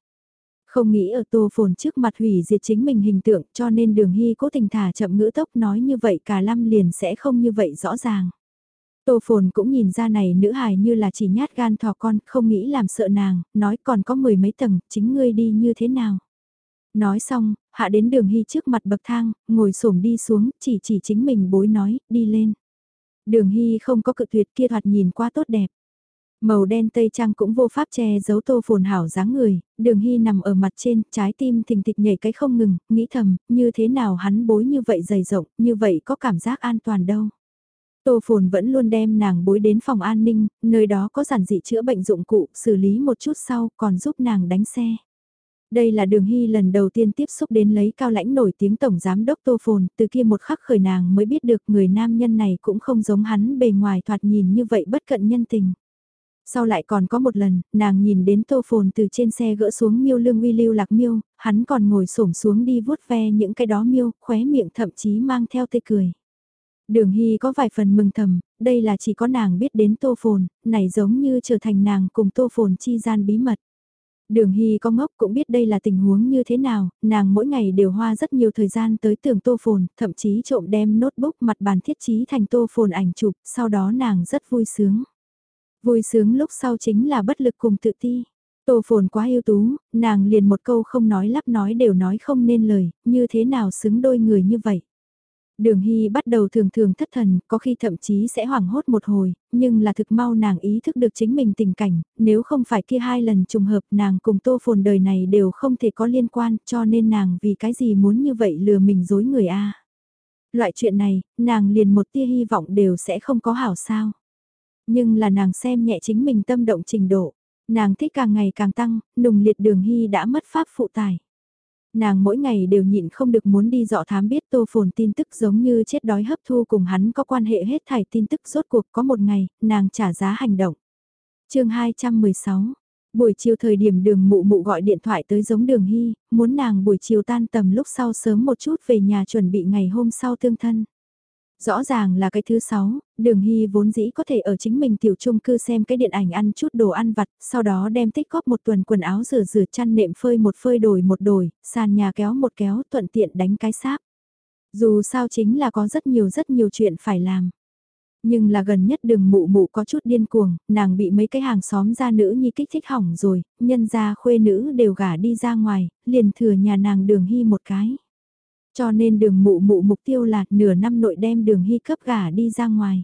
S1: Không nghĩ ở tô phồn trước mặt hủy diệt chính mình hình tượng cho nên đường hy cố tình thả chậm ngữ tốc nói như vậy cả lâm liền sẽ không như vậy rõ ràng. Tô phồn cũng nhìn ra này nữ hài như là chỉ nhát gan thò con, không nghĩ làm sợ nàng, nói còn có mười mấy tầng, chính ngươi đi như thế nào. Nói xong, hạ đến đường hy trước mặt bậc thang, ngồi xổm đi xuống, chỉ chỉ chính mình bối nói, đi lên. Đường hy không có cự tuyệt kia thoạt nhìn quá tốt đẹp. Màu đen tây trang cũng vô pháp che giấu tô phồn hảo dáng người, đường hy nằm ở mặt trên, trái tim thình thịch nhảy cái không ngừng, nghĩ thầm, như thế nào hắn bối như vậy dày rộng, như vậy có cảm giác an toàn đâu. Tô phồn vẫn luôn đem nàng bối đến phòng an ninh, nơi đó có giản dị chữa bệnh dụng cụ, xử lý một chút sau, còn giúp nàng đánh xe. Đây là đường hy lần đầu tiên tiếp xúc đến lấy cao lãnh nổi tiếng tổng giám đốc Tô Phồn, từ kia một khắc khởi nàng mới biết được người nam nhân này cũng không giống hắn bề ngoài thoạt nhìn như vậy bất cận nhân tình. Sau lại còn có một lần, nàng nhìn đến tô phồn từ trên xe gỡ xuống miêu lương uy lưu lạc miêu, hắn còn ngồi xổm xuống đi vuốt ve những cái đó miêu, khóe miệng thậm chí mang theo tê cười. Đường Hy có vài phần mừng thầm, đây là chỉ có nàng biết đến tô phồn, này giống như trở thành nàng cùng tô phồn chi gian bí mật. Đường Hy có ngốc cũng biết đây là tình huống như thế nào, nàng mỗi ngày đều hoa rất nhiều thời gian tới tưởng tô phồn, thậm chí trộm đem notebook mặt bàn thiết trí thành tô phồn ảnh chụp, sau đó nàng rất vui sướng. Vui sướng lúc sau chính là bất lực cùng tự ti. Tô phồn quá ưu tú, nàng liền một câu không nói lắp nói đều nói không nên lời, như thế nào xứng đôi người như vậy. Đường Hy bắt đầu thường thường thất thần, có khi thậm chí sẽ hoảng hốt một hồi, nhưng là thực mau nàng ý thức được chính mình tình cảnh, nếu không phải kia hai lần trùng hợp nàng cùng tô phồn đời này đều không thể có liên quan cho nên nàng vì cái gì muốn như vậy lừa mình dối người a Loại chuyện này, nàng liền một tia hy vọng đều sẽ không có hảo sao. Nhưng là nàng xem nhẹ chính mình tâm động trình độ, nàng thích càng ngày càng tăng, nùng liệt đường Hy đã mất pháp phụ tài. Nàng mỗi ngày đều nhịn không được muốn đi dọ thám biết tô phồn tin tức giống như chết đói hấp thu cùng hắn có quan hệ hết thảy tin tức rốt cuộc có một ngày, nàng trả giá hành động. chương 216 Buổi chiều thời điểm đường mụ mụ gọi điện thoại tới giống đường hy, muốn nàng buổi chiều tan tầm lúc sau sớm một chút về nhà chuẩn bị ngày hôm sau tương thân. Rõ ràng là cái thứ sáu, đường hy vốn dĩ có thể ở chính mình tiểu trung cư xem cái điện ảnh ăn chút đồ ăn vặt, sau đó đem tích góp một tuần quần áo rửa rửa chăn nệm phơi một phơi đổi một đổi, sàn nhà kéo một kéo thuận tiện đánh cái sáp. Dù sao chính là có rất nhiều rất nhiều chuyện phải làm. Nhưng là gần nhất đường mụ mụ có chút điên cuồng, nàng bị mấy cái hàng xóm gia nữ nhi kích thích hỏng rồi, nhân gia khuê nữ đều gả đi ra ngoài, liền thừa nhà nàng đường hy một cái. Cho nên đường mụ mụ mục tiêu là nửa năm nội đem đường hy cấp gả đi ra ngoài.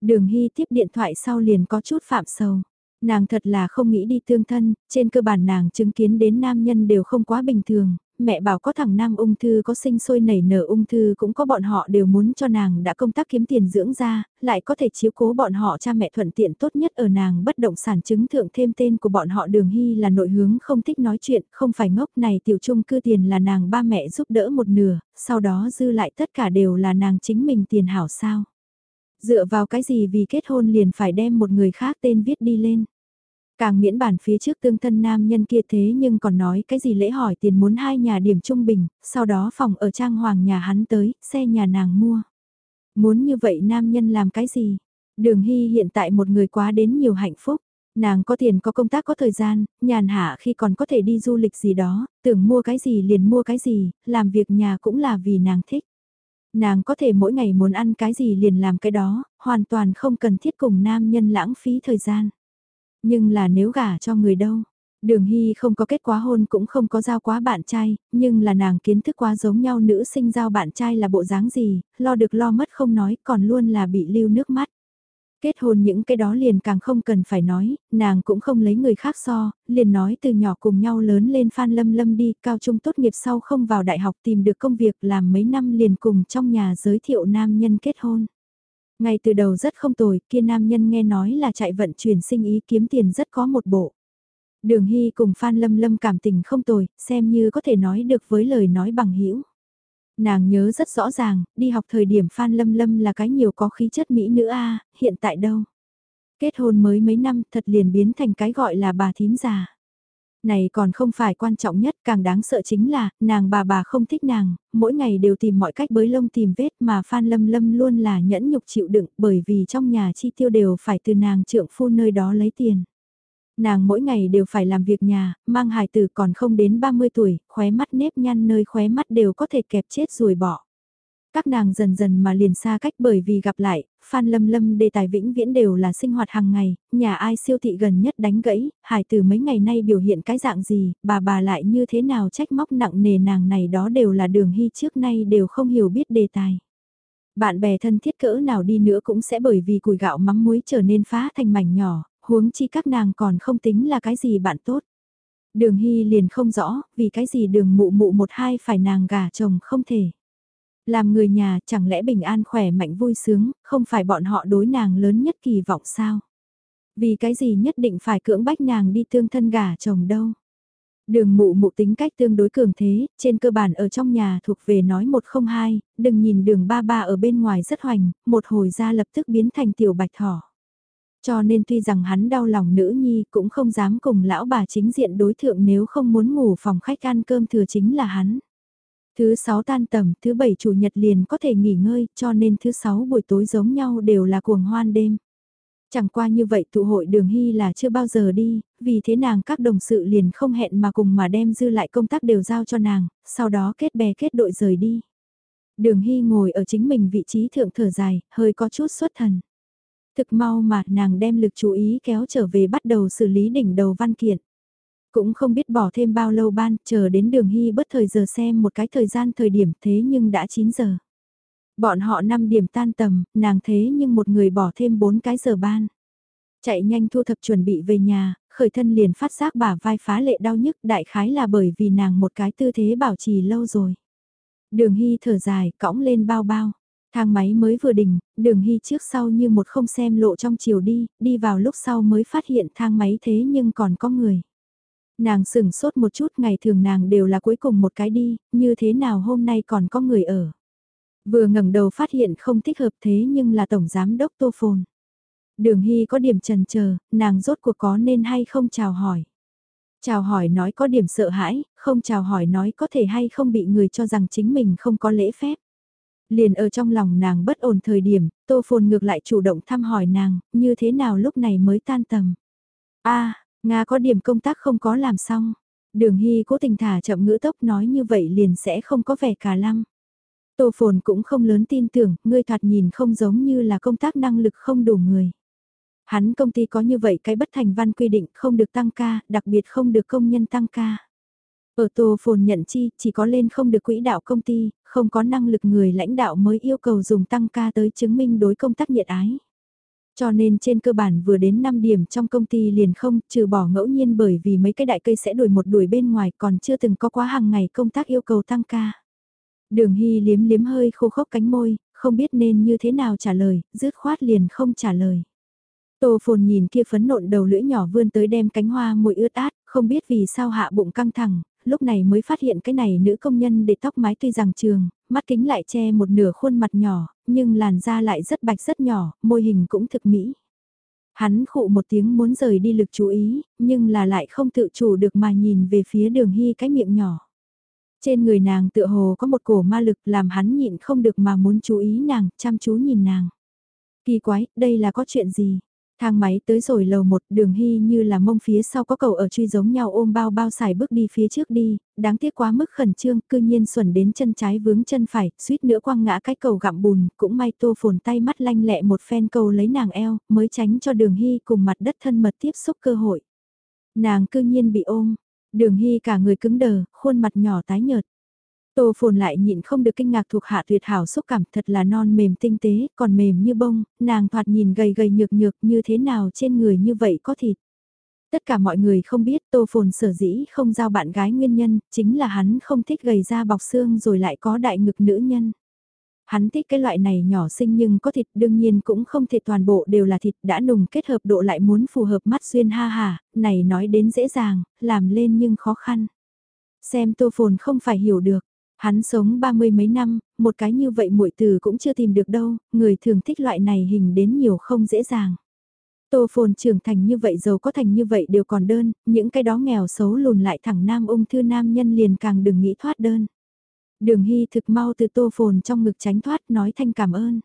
S1: Đường hy tiếp điện thoại sau liền có chút phạm sầu. Nàng thật là không nghĩ đi tương thân, trên cơ bản nàng chứng kiến đến nam nhân đều không quá bình thường, mẹ bảo có thằng nam ung thư có sinh sôi nảy nở ung thư cũng có bọn họ đều muốn cho nàng đã công tác kiếm tiền dưỡng ra, lại có thể chiếu cố bọn họ cha mẹ thuận tiện tốt nhất ở nàng bất động sản chứng thượng thêm tên của bọn họ đường hy là nội hướng không thích nói chuyện, không phải ngốc này tiểu trung cư tiền là nàng ba mẹ giúp đỡ một nửa, sau đó dư lại tất cả đều là nàng chính mình tiền hảo sao. Dựa vào cái gì vì kết hôn liền phải đem một người khác tên viết đi lên. Càng miễn bản phía trước tương thân nam nhân kia thế nhưng còn nói cái gì lễ hỏi tiền muốn hai nhà điểm trung bình, sau đó phòng ở trang hoàng nhà hắn tới, xe nhà nàng mua. Muốn như vậy nam nhân làm cái gì? Đường Hy hiện tại một người quá đến nhiều hạnh phúc. Nàng có tiền có công tác có thời gian, nhàn hạ khi còn có thể đi du lịch gì đó, tưởng mua cái gì liền mua cái gì, làm việc nhà cũng là vì nàng thích. Nàng có thể mỗi ngày muốn ăn cái gì liền làm cái đó, hoàn toàn không cần thiết cùng nam nhân lãng phí thời gian. Nhưng là nếu gả cho người đâu, Đường Hy không có kết quá hôn cũng không có giao quá bạn trai, nhưng là nàng kiến thức quá giống nhau nữ sinh giao bạn trai là bộ dáng gì, lo được lo mất không nói còn luôn là bị lưu nước mắt. Kết hôn những cái đó liền càng không cần phải nói, nàng cũng không lấy người khác so, liền nói từ nhỏ cùng nhau lớn lên Phan Lâm Lâm đi, cao trung tốt nghiệp sau không vào đại học tìm được công việc làm mấy năm liền cùng trong nhà giới thiệu nam nhân kết hôn. Ngay từ đầu rất không tồi, kia nam nhân nghe nói là chạy vận chuyển sinh ý kiếm tiền rất có một bộ. Đường Hy cùng Phan Lâm Lâm cảm tình không tồi, xem như có thể nói được với lời nói bằng hữu Nàng nhớ rất rõ ràng, đi học thời điểm Phan Lâm Lâm là cái nhiều có khí chất mỹ nữ a hiện tại đâu. Kết hôn mới mấy năm thật liền biến thành cái gọi là bà thím già này còn không phải quan trọng nhất, càng đáng sợ chính là, nàng bà bà không thích nàng, mỗi ngày đều tìm mọi cách bới lông tìm vết mà Phan Lâm Lâm luôn là nhẫn nhục chịu đựng bởi vì trong nhà chi tiêu đều phải từ nàng trượng phu nơi đó lấy tiền. Nàng mỗi ngày đều phải làm việc nhà, mang hài tử còn không đến 30 tuổi, khóe mắt nếp nhăn nơi khóe mắt đều có thể kẹp chết rồi bỏ. Các nàng dần dần mà liền xa cách bởi vì gặp lại, Phan Lâm Lâm đề tài vĩnh viễn đều là sinh hoạt hàng ngày, nhà ai siêu thị gần nhất đánh gãy, hải từ mấy ngày nay biểu hiện cái dạng gì, bà bà lại như thế nào trách móc nặng nề nàng này đó đều là đường hy trước nay đều không hiểu biết đề tài. Bạn bè thân thiết cỡ nào đi nữa cũng sẽ bởi vì củi gạo mắm muối trở nên phá thành mảnh nhỏ, huống chi các nàng còn không tính là cái gì bạn tốt. Đường hy liền không rõ, vì cái gì đường mụ mụ một hai phải nàng gả chồng không thể. Làm người nhà chẳng lẽ bình an khỏe mạnh vui sướng, không phải bọn họ đối nàng lớn nhất kỳ vọng sao? Vì cái gì nhất định phải cưỡng bách nàng đi tương thân gả chồng đâu? Đường mụ mụ tính cách tương đối cường thế, trên cơ bản ở trong nhà thuộc về nói một không hai, đừng nhìn đường ba ba ở bên ngoài rất hoành, một hồi ra lập tức biến thành tiểu bạch thỏ. Cho nên tuy rằng hắn đau lòng nữ nhi cũng không dám cùng lão bà chính diện đối thượng nếu không muốn ngủ phòng khách ăn cơm thừa chính là hắn. Thứ sáu tan tầm, thứ bảy chủ nhật liền có thể nghỉ ngơi, cho nên thứ sáu buổi tối giống nhau đều là cuồng hoan đêm. Chẳng qua như vậy tụ hội đường hy là chưa bao giờ đi, vì thế nàng các đồng sự liền không hẹn mà cùng mà đem dư lại công tác đều giao cho nàng, sau đó kết bè kết đội rời đi. Đường hy ngồi ở chính mình vị trí thượng thở dài, hơi có chút xuất thần. Thực mau mà nàng đem lực chú ý kéo trở về bắt đầu xử lý đỉnh đầu văn kiện. Cũng không biết bỏ thêm bao lâu ban, chờ đến đường hy bất thời giờ xem một cái thời gian thời điểm thế nhưng đã 9 giờ. Bọn họ 5 điểm tan tầm, nàng thế nhưng một người bỏ thêm 4 cái giờ ban. Chạy nhanh thu thập chuẩn bị về nhà, khởi thân liền phát giác bả vai phá lệ đau nhức đại khái là bởi vì nàng một cái tư thế bảo trì lâu rồi. Đường Hy thở dài, cõng lên bao bao. Thang máy mới vừa đỉnh, đường Hy trước sau như một không xem lộ trong chiều đi, đi vào lúc sau mới phát hiện thang máy thế nhưng còn có người. Nàng sửng sốt một chút ngày thường nàng đều là cuối cùng một cái đi, như thế nào hôm nay còn có người ở. Vừa ngẩng đầu phát hiện không thích hợp thế nhưng là Tổng Giám Đốc Tô Phồn. Đường Hy có điểm trần chờ nàng rốt cuộc có nên hay không chào hỏi. Chào hỏi nói có điểm sợ hãi, không chào hỏi nói có thể hay không bị người cho rằng chính mình không có lễ phép. Liền ở trong lòng nàng bất ổn thời điểm, Tô Phồn ngược lại chủ động thăm hỏi nàng, như thế nào lúc này mới tan tầm. a Nga có điểm công tác không có làm xong. Đường Hy cố tình thả chậm ngữ tốc nói như vậy liền sẽ không có vẻ cả lăng. Tô Phồn cũng không lớn tin tưởng, ngươi thoạt nhìn không giống như là công tác năng lực không đủ người. Hắn công ty có như vậy cái bất thành văn quy định không được tăng ca, đặc biệt không được công nhân tăng ca. Ở Tô Phồn nhận chi, chỉ có lên không được quỹ đạo công ty, không có năng lực người lãnh đạo mới yêu cầu dùng tăng ca tới chứng minh đối công tác nhiệt ái. Cho nên trên cơ bản vừa đến 5 điểm trong công ty liền không, trừ bỏ ngẫu nhiên bởi vì mấy cái đại cây sẽ đuổi một đuổi bên ngoài còn chưa từng có quá hàng ngày công tác yêu cầu tăng ca. Đường Hy liếm liếm hơi khô khốc cánh môi, không biết nên như thế nào trả lời, dứt khoát liền không trả lời. Tô phồn nhìn kia phấn nộn đầu lưỡi nhỏ vươn tới đem cánh hoa mùi ướt át, không biết vì sao hạ bụng căng thẳng, lúc này mới phát hiện cái này nữ công nhân để tóc mái tuy rằng trường, mắt kính lại che một nửa khuôn mặt nhỏ, nhưng làn da lại rất bạch rất nhỏ, môi hình cũng thực mỹ. Hắn khụ một tiếng muốn rời đi lực chú ý, nhưng là lại không tự chủ được mà nhìn về phía đường hy cái miệng nhỏ. Trên người nàng tựa hồ có một cổ ma lực làm hắn nhịn không được mà muốn chú ý nàng, chăm chú nhìn nàng. Kỳ quái, đây là có chuyện gì? Thang máy tới rồi lầu một đường hy như là mông phía sau có cầu ở truy giống nhau ôm bao bao xài bước đi phía trước đi, đáng tiếc quá mức khẩn trương, cư nhiên xuẩn đến chân trái vướng chân phải, suýt nữa quăng ngã cái cầu gặm bùn, cũng may tô phồn tay mắt lanh lẹ một phen cầu lấy nàng eo, mới tránh cho đường hy cùng mặt đất thân mật tiếp xúc cơ hội. Nàng cư nhiên bị ôm, đường hy cả người cứng đờ, khuôn mặt nhỏ tái nhợt. Tô phồn lại nhịn không được kinh ngạc thuộc hạ tuyệt hảo xúc cảm thật là non mềm tinh tế, còn mềm như bông, nàng thoạt nhìn gầy gầy nhược nhược như thế nào trên người như vậy có thịt. Tất cả mọi người không biết tô phồn sở dĩ không giao bạn gái nguyên nhân, chính là hắn không thích gầy da bọc xương rồi lại có đại ngực nữ nhân. Hắn thích cái loại này nhỏ xinh nhưng có thịt đương nhiên cũng không thể toàn bộ đều là thịt đã nùng kết hợp độ lại muốn phù hợp mắt xuyên ha hà, này nói đến dễ dàng, làm lên nhưng khó khăn. Xem tô phồn không phải hiểu được, Hắn sống ba mươi mấy năm, một cái như vậy muội từ cũng chưa tìm được đâu, người thường thích loại này hình đến nhiều không dễ dàng. Tô phồn trưởng thành như vậy giàu có thành như vậy đều còn đơn, những cái đó nghèo xấu lùn lại thẳng nam ung thư nam nhân liền càng đừng nghĩ thoát đơn. Đường Hy thực mau từ tô phồn trong ngực tránh thoát nói thanh cảm ơn.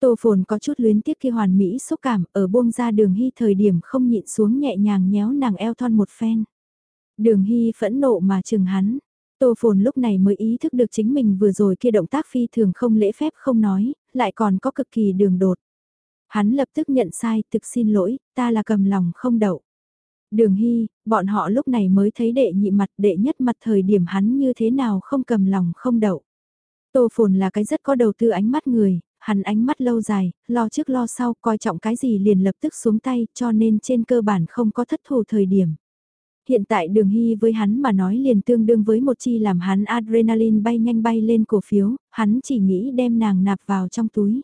S1: Tô phồn có chút luyến tiếc khi hoàn mỹ xúc cảm ở buông ra đường Hy thời điểm không nhịn xuống nhẹ nhàng nhéo nàng eo thon một phen. Đường Hy phẫn nộ mà chừng hắn, Tô Phồn lúc này mới ý thức được chính mình vừa rồi kia động tác phi thường không lễ phép không nói, lại còn có cực kỳ đường đột. Hắn lập tức nhận sai, thực xin lỗi, ta là cầm lòng không đậu. Đường Hy, bọn họ lúc này mới thấy đệ nhị mặt đệ nhất mặt thời điểm hắn như thế nào không cầm lòng không đậu. Tô Phồn là cái rất có đầu tư ánh mắt người, hắn ánh mắt lâu dài, lo trước lo sau, coi trọng cái gì liền lập tức xuống tay, cho nên trên cơ bản không có thất thủ thời điểm. Hiện tại đường hy với hắn mà nói liền tương đương với một chi làm hắn adrenaline bay nhanh bay lên cổ phiếu, hắn chỉ nghĩ đem nàng nạp vào trong túi.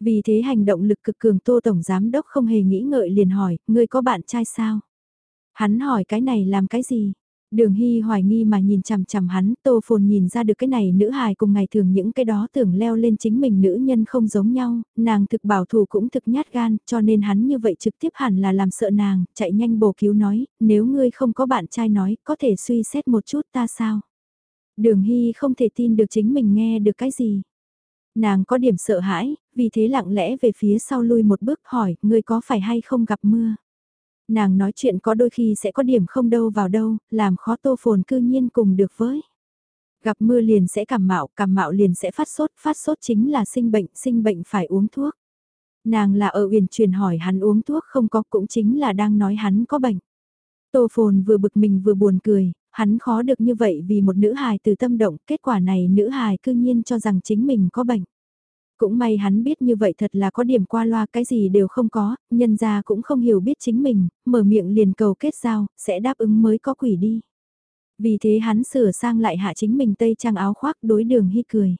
S1: Vì thế hành động lực cực cường tô tổng giám đốc không hề nghĩ ngợi liền hỏi, ngươi có bạn trai sao? Hắn hỏi cái này làm cái gì? Đường Hy hoài nghi mà nhìn chằm chằm hắn, Tô Phồn nhìn ra được cái này nữ hài cùng ngày thường những cái đó tưởng leo lên chính mình nữ nhân không giống nhau, nàng thực bảo thủ cũng thực nhát gan, cho nên hắn như vậy trực tiếp hẳn là làm sợ nàng, chạy nhanh bổ cứu nói, nếu ngươi không có bạn trai nói, có thể suy xét một chút ta sao? Đường Hy không thể tin được chính mình nghe được cái gì. Nàng có điểm sợ hãi, vì thế lặng lẽ về phía sau lui một bước hỏi, ngươi có phải hay không gặp mưa? Nàng nói chuyện có đôi khi sẽ có điểm không đâu vào đâu, làm khó tô phồn cư nhiên cùng được với. Gặp mưa liền sẽ cảm mạo, cảm mạo liền sẽ phát sốt, phát sốt chính là sinh bệnh, sinh bệnh phải uống thuốc. Nàng là ở uyển truyền hỏi hắn uống thuốc không có cũng chính là đang nói hắn có bệnh. Tô phồn vừa bực mình vừa buồn cười, hắn khó được như vậy vì một nữ hài từ tâm động, kết quả này nữ hài cư nhiên cho rằng chính mình có bệnh. Cũng may hắn biết như vậy thật là có điểm qua loa cái gì đều không có, nhân ra cũng không hiểu biết chính mình, mở miệng liền cầu kết giao, sẽ đáp ứng mới có quỷ đi. Vì thế hắn sửa sang lại hạ chính mình tây trang áo khoác đối đường hy cười.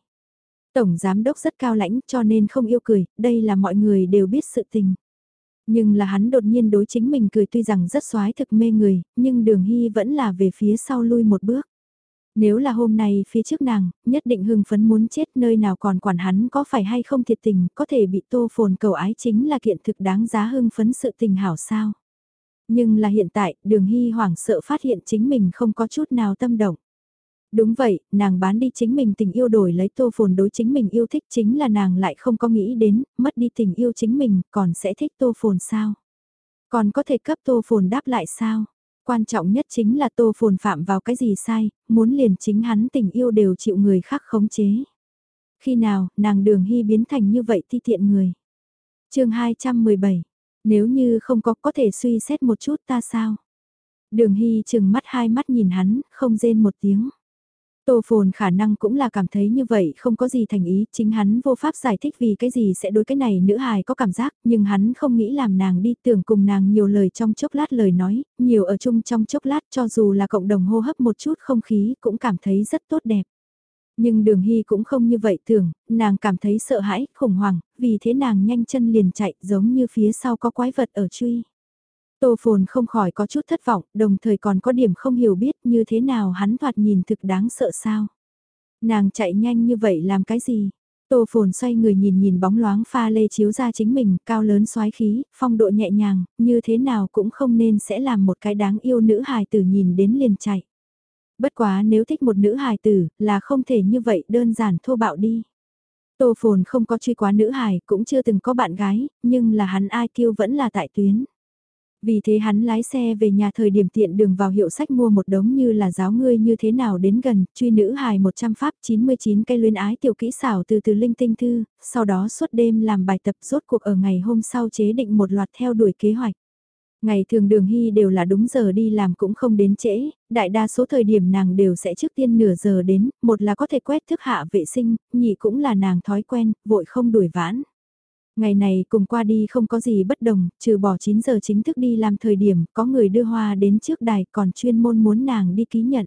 S1: Tổng giám đốc rất cao lãnh cho nên không yêu cười, đây là mọi người đều biết sự tình. Nhưng là hắn đột nhiên đối chính mình cười tuy rằng rất xoái thực mê người, nhưng đường hy vẫn là về phía sau lui một bước. Nếu là hôm nay phía trước nàng, nhất định hưng phấn muốn chết nơi nào còn quản hắn có phải hay không thiệt tình, có thể bị tô phồn cầu ái chính là kiện thực đáng giá hưng phấn sự tình hảo sao. Nhưng là hiện tại, đường hy hoảng sợ phát hiện chính mình không có chút nào tâm động. Đúng vậy, nàng bán đi chính mình tình yêu đổi lấy tô phồn đối chính mình yêu thích chính là nàng lại không có nghĩ đến, mất đi tình yêu chính mình, còn sẽ thích tô phồn sao? Còn có thể cấp tô phồn đáp lại sao? Quan trọng nhất chính là tô phồn phạm vào cái gì sai, muốn liền chính hắn tình yêu đều chịu người khác khống chế. Khi nào, nàng đường hy biến thành như vậy thi thiện người. chương 217, nếu như không có có thể suy xét một chút ta sao? Đường hy chừng mắt hai mắt nhìn hắn, không rên một tiếng. Tô Phồn khả năng cũng là cảm thấy như vậy không có gì thành ý, chính hắn vô pháp giải thích vì cái gì sẽ đối cái này nữ hài có cảm giác, nhưng hắn không nghĩ làm nàng đi tưởng cùng nàng nhiều lời trong chốc lát lời nói, nhiều ở chung trong chốc lát cho dù là cộng đồng hô hấp một chút không khí cũng cảm thấy rất tốt đẹp. Nhưng đường hy cũng không như vậy tưởng, nàng cảm thấy sợ hãi, khủng hoảng, vì thế nàng nhanh chân liền chạy giống như phía sau có quái vật ở truy. Tô Phồn không khỏi có chút thất vọng, đồng thời còn có điểm không hiểu biết như thế nào hắn thoạt nhìn thực đáng sợ sao. Nàng chạy nhanh như vậy làm cái gì? Tô Phồn xoay người nhìn nhìn bóng loáng pha lê chiếu ra chính mình, cao lớn xoái khí, phong độ nhẹ nhàng, như thế nào cũng không nên sẽ làm một cái đáng yêu nữ hài tử nhìn đến liền chạy. Bất quá nếu thích một nữ hài tử, là không thể như vậy đơn giản thô bạo đi. Tô Phồn không có truy quá nữ hài, cũng chưa từng có bạn gái, nhưng là hắn ai kiêu vẫn là tại tuyến. Vì thế hắn lái xe về nhà thời điểm tiện đường vào hiệu sách mua một đống như là giáo ngươi như thế nào đến gần, truy nữ hài 100 pháp 99 cây luyến ái tiểu kỹ xảo từ từ linh tinh thư, sau đó suốt đêm làm bài tập rốt cuộc ở ngày hôm sau chế định một loạt theo đuổi kế hoạch. Ngày thường đường hy đều là đúng giờ đi làm cũng không đến trễ, đại đa số thời điểm nàng đều sẽ trước tiên nửa giờ đến, một là có thể quét thức hạ vệ sinh, nhị cũng là nàng thói quen, vội không đuổi vãn. Ngày này cùng qua đi không có gì bất đồng, trừ bỏ 9 giờ chính thức đi làm thời điểm, có người đưa hoa đến trước đài còn chuyên môn muốn nàng đi ký nhận.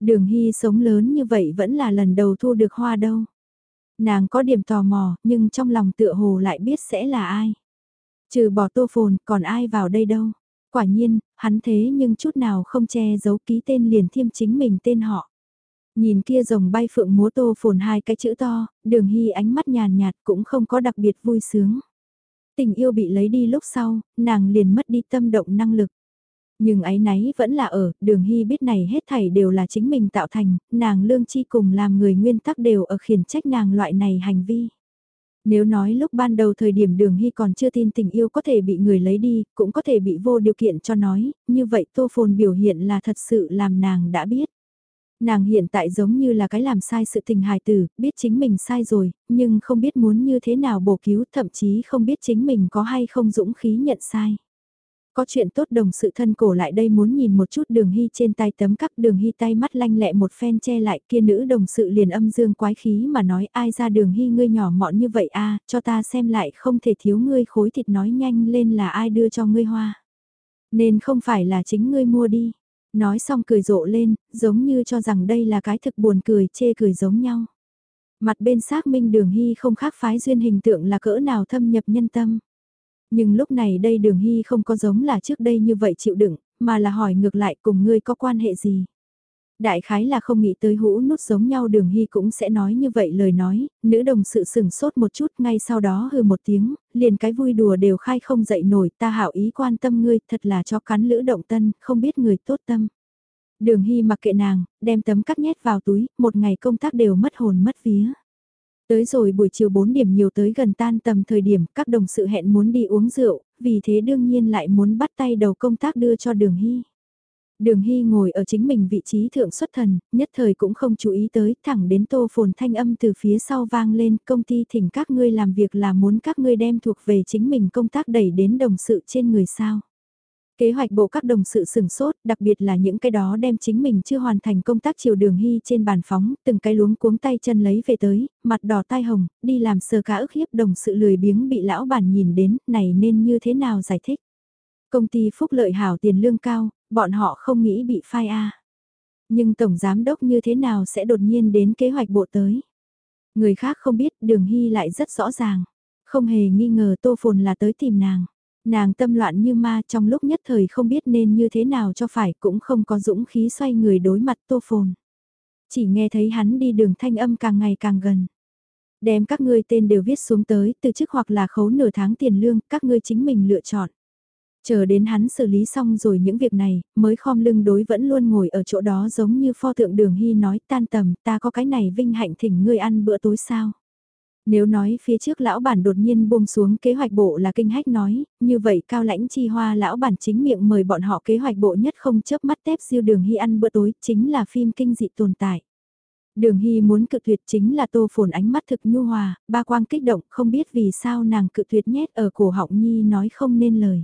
S1: Đường Hy sống lớn như vậy vẫn là lần đầu thu được hoa đâu. Nàng có điểm tò mò, nhưng trong lòng tựa hồ lại biết sẽ là ai. Trừ bỏ tô phồn, còn ai vào đây đâu. Quả nhiên, hắn thế nhưng chút nào không che giấu ký tên liền thiêm chính mình tên họ. Nhìn kia rồng bay phượng múa tô phồn hai cái chữ to, đường hy ánh mắt nhàn nhạt cũng không có đặc biệt vui sướng. Tình yêu bị lấy đi lúc sau, nàng liền mất đi tâm động năng lực. Nhưng ấy náy vẫn là ở, đường hy biết này hết thảy đều là chính mình tạo thành, nàng lương chi cùng làm người nguyên tắc đều ở khiển trách nàng loại này hành vi. Nếu nói lúc ban đầu thời điểm đường hy còn chưa tin tình yêu có thể bị người lấy đi, cũng có thể bị vô điều kiện cho nói, như vậy tô phồn biểu hiện là thật sự làm nàng đã biết. Nàng hiện tại giống như là cái làm sai sự tình hài tử, biết chính mình sai rồi, nhưng không biết muốn như thế nào bổ cứu, thậm chí không biết chính mình có hay không dũng khí nhận sai. Có chuyện tốt đồng sự thân cổ lại đây muốn nhìn một chút đường hy trên tay tấm cắp đường hy tay mắt lanh lẹ một phen che lại kia nữ đồng sự liền âm dương quái khí mà nói ai ra đường hy ngươi nhỏ mọn như vậy a cho ta xem lại không thể thiếu ngươi khối thịt nói nhanh lên là ai đưa cho ngươi hoa. Nên không phải là chính ngươi mua đi. Nói xong cười rộ lên, giống như cho rằng đây là cái thực buồn cười chê cười giống nhau. Mặt bên xác minh đường hy không khác phái duyên hình tượng là cỡ nào thâm nhập nhân tâm. Nhưng lúc này đây đường hy không có giống là trước đây như vậy chịu đựng, mà là hỏi ngược lại cùng ngươi có quan hệ gì. Đại khái là không nghĩ tới hũ nút giống nhau đường hy cũng sẽ nói như vậy lời nói, nữ đồng sự sừng sốt một chút ngay sau đó hừ một tiếng, liền cái vui đùa đều khai không dậy nổi ta hảo ý quan tâm ngươi thật là cho cắn lữ động tân, không biết người tốt tâm. Đường hy mặc kệ nàng, đem tấm cắt nhét vào túi, một ngày công tác đều mất hồn mất vía. Tới rồi buổi chiều 4 điểm nhiều tới gần tan tầm thời điểm các đồng sự hẹn muốn đi uống rượu, vì thế đương nhiên lại muốn bắt tay đầu công tác đưa cho đường hy. Đường Hy ngồi ở chính mình vị trí thượng xuất thần, nhất thời cũng không chú ý tới, thẳng đến tô phồn thanh âm từ phía sau vang lên, công ty thỉnh các ngươi làm việc là muốn các ngươi đem thuộc về chính mình công tác đẩy đến đồng sự trên người sao. Kế hoạch bộ các đồng sự sừng sốt, đặc biệt là những cái đó đem chính mình chưa hoàn thành công tác chiều đường hy trên bàn phóng, từng cái luống cuống tay chân lấy về tới, mặt đỏ tai hồng, đi làm sờ cá ức hiếp đồng sự lười biếng bị lão bản nhìn đến, này nên như thế nào giải thích. Công ty phúc lợi hảo tiền lương cao, bọn họ không nghĩ bị phai A. Nhưng Tổng Giám Đốc như thế nào sẽ đột nhiên đến kế hoạch bộ tới. Người khác không biết, đường hy lại rất rõ ràng. Không hề nghi ngờ Tô Phồn là tới tìm nàng. Nàng tâm loạn như ma trong lúc nhất thời không biết nên như thế nào cho phải cũng không có dũng khí xoay người đối mặt Tô Phồn. Chỉ nghe thấy hắn đi đường thanh âm càng ngày càng gần. Đem các ngươi tên đều viết xuống tới, từ chức hoặc là khấu nửa tháng tiền lương, các ngươi chính mình lựa chọn. Chờ đến hắn xử lý xong rồi những việc này, mới khom lưng đối vẫn luôn ngồi ở chỗ đó giống như pho tượng đường hy nói tan tầm ta có cái này vinh hạnh thỉnh ngươi ăn bữa tối sao. Nếu nói phía trước lão bản đột nhiên buông xuống kế hoạch bộ là kinh hách nói, như vậy cao lãnh chi hoa lão bản chính miệng mời bọn họ kế hoạch bộ nhất không chớp mắt tép siêu đường hy ăn bữa tối chính là phim kinh dị tồn tại. Đường Hy muốn cự tuyệt chính là tô phồn ánh mắt thực nhu hòa, ba quang kích động không biết vì sao nàng cự tuyệt nhét ở cổ họng Nhi nói không nên lời.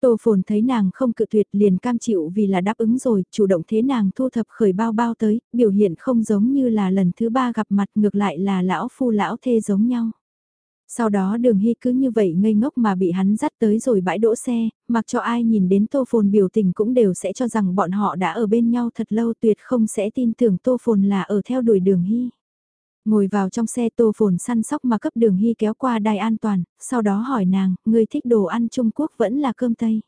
S1: Tô phồn thấy nàng không cự tuyệt liền cam chịu vì là đáp ứng rồi, chủ động thế nàng thu thập khởi bao bao tới, biểu hiện không giống như là lần thứ ba gặp mặt ngược lại là lão phu lão thê giống nhau. Sau đó đường hy cứ như vậy ngây ngốc mà bị hắn dắt tới rồi bãi đỗ xe, mặc cho ai nhìn đến tô phồn biểu tình cũng đều sẽ cho rằng bọn họ đã ở bên nhau thật lâu tuyệt không sẽ tin tưởng tô phồn là ở theo đuổi đường hy. Ngồi vào trong xe tô phồn săn sóc mà cấp đường hy kéo qua đài an toàn, sau đó hỏi nàng, người thích đồ ăn Trung Quốc vẫn là cơm Tây.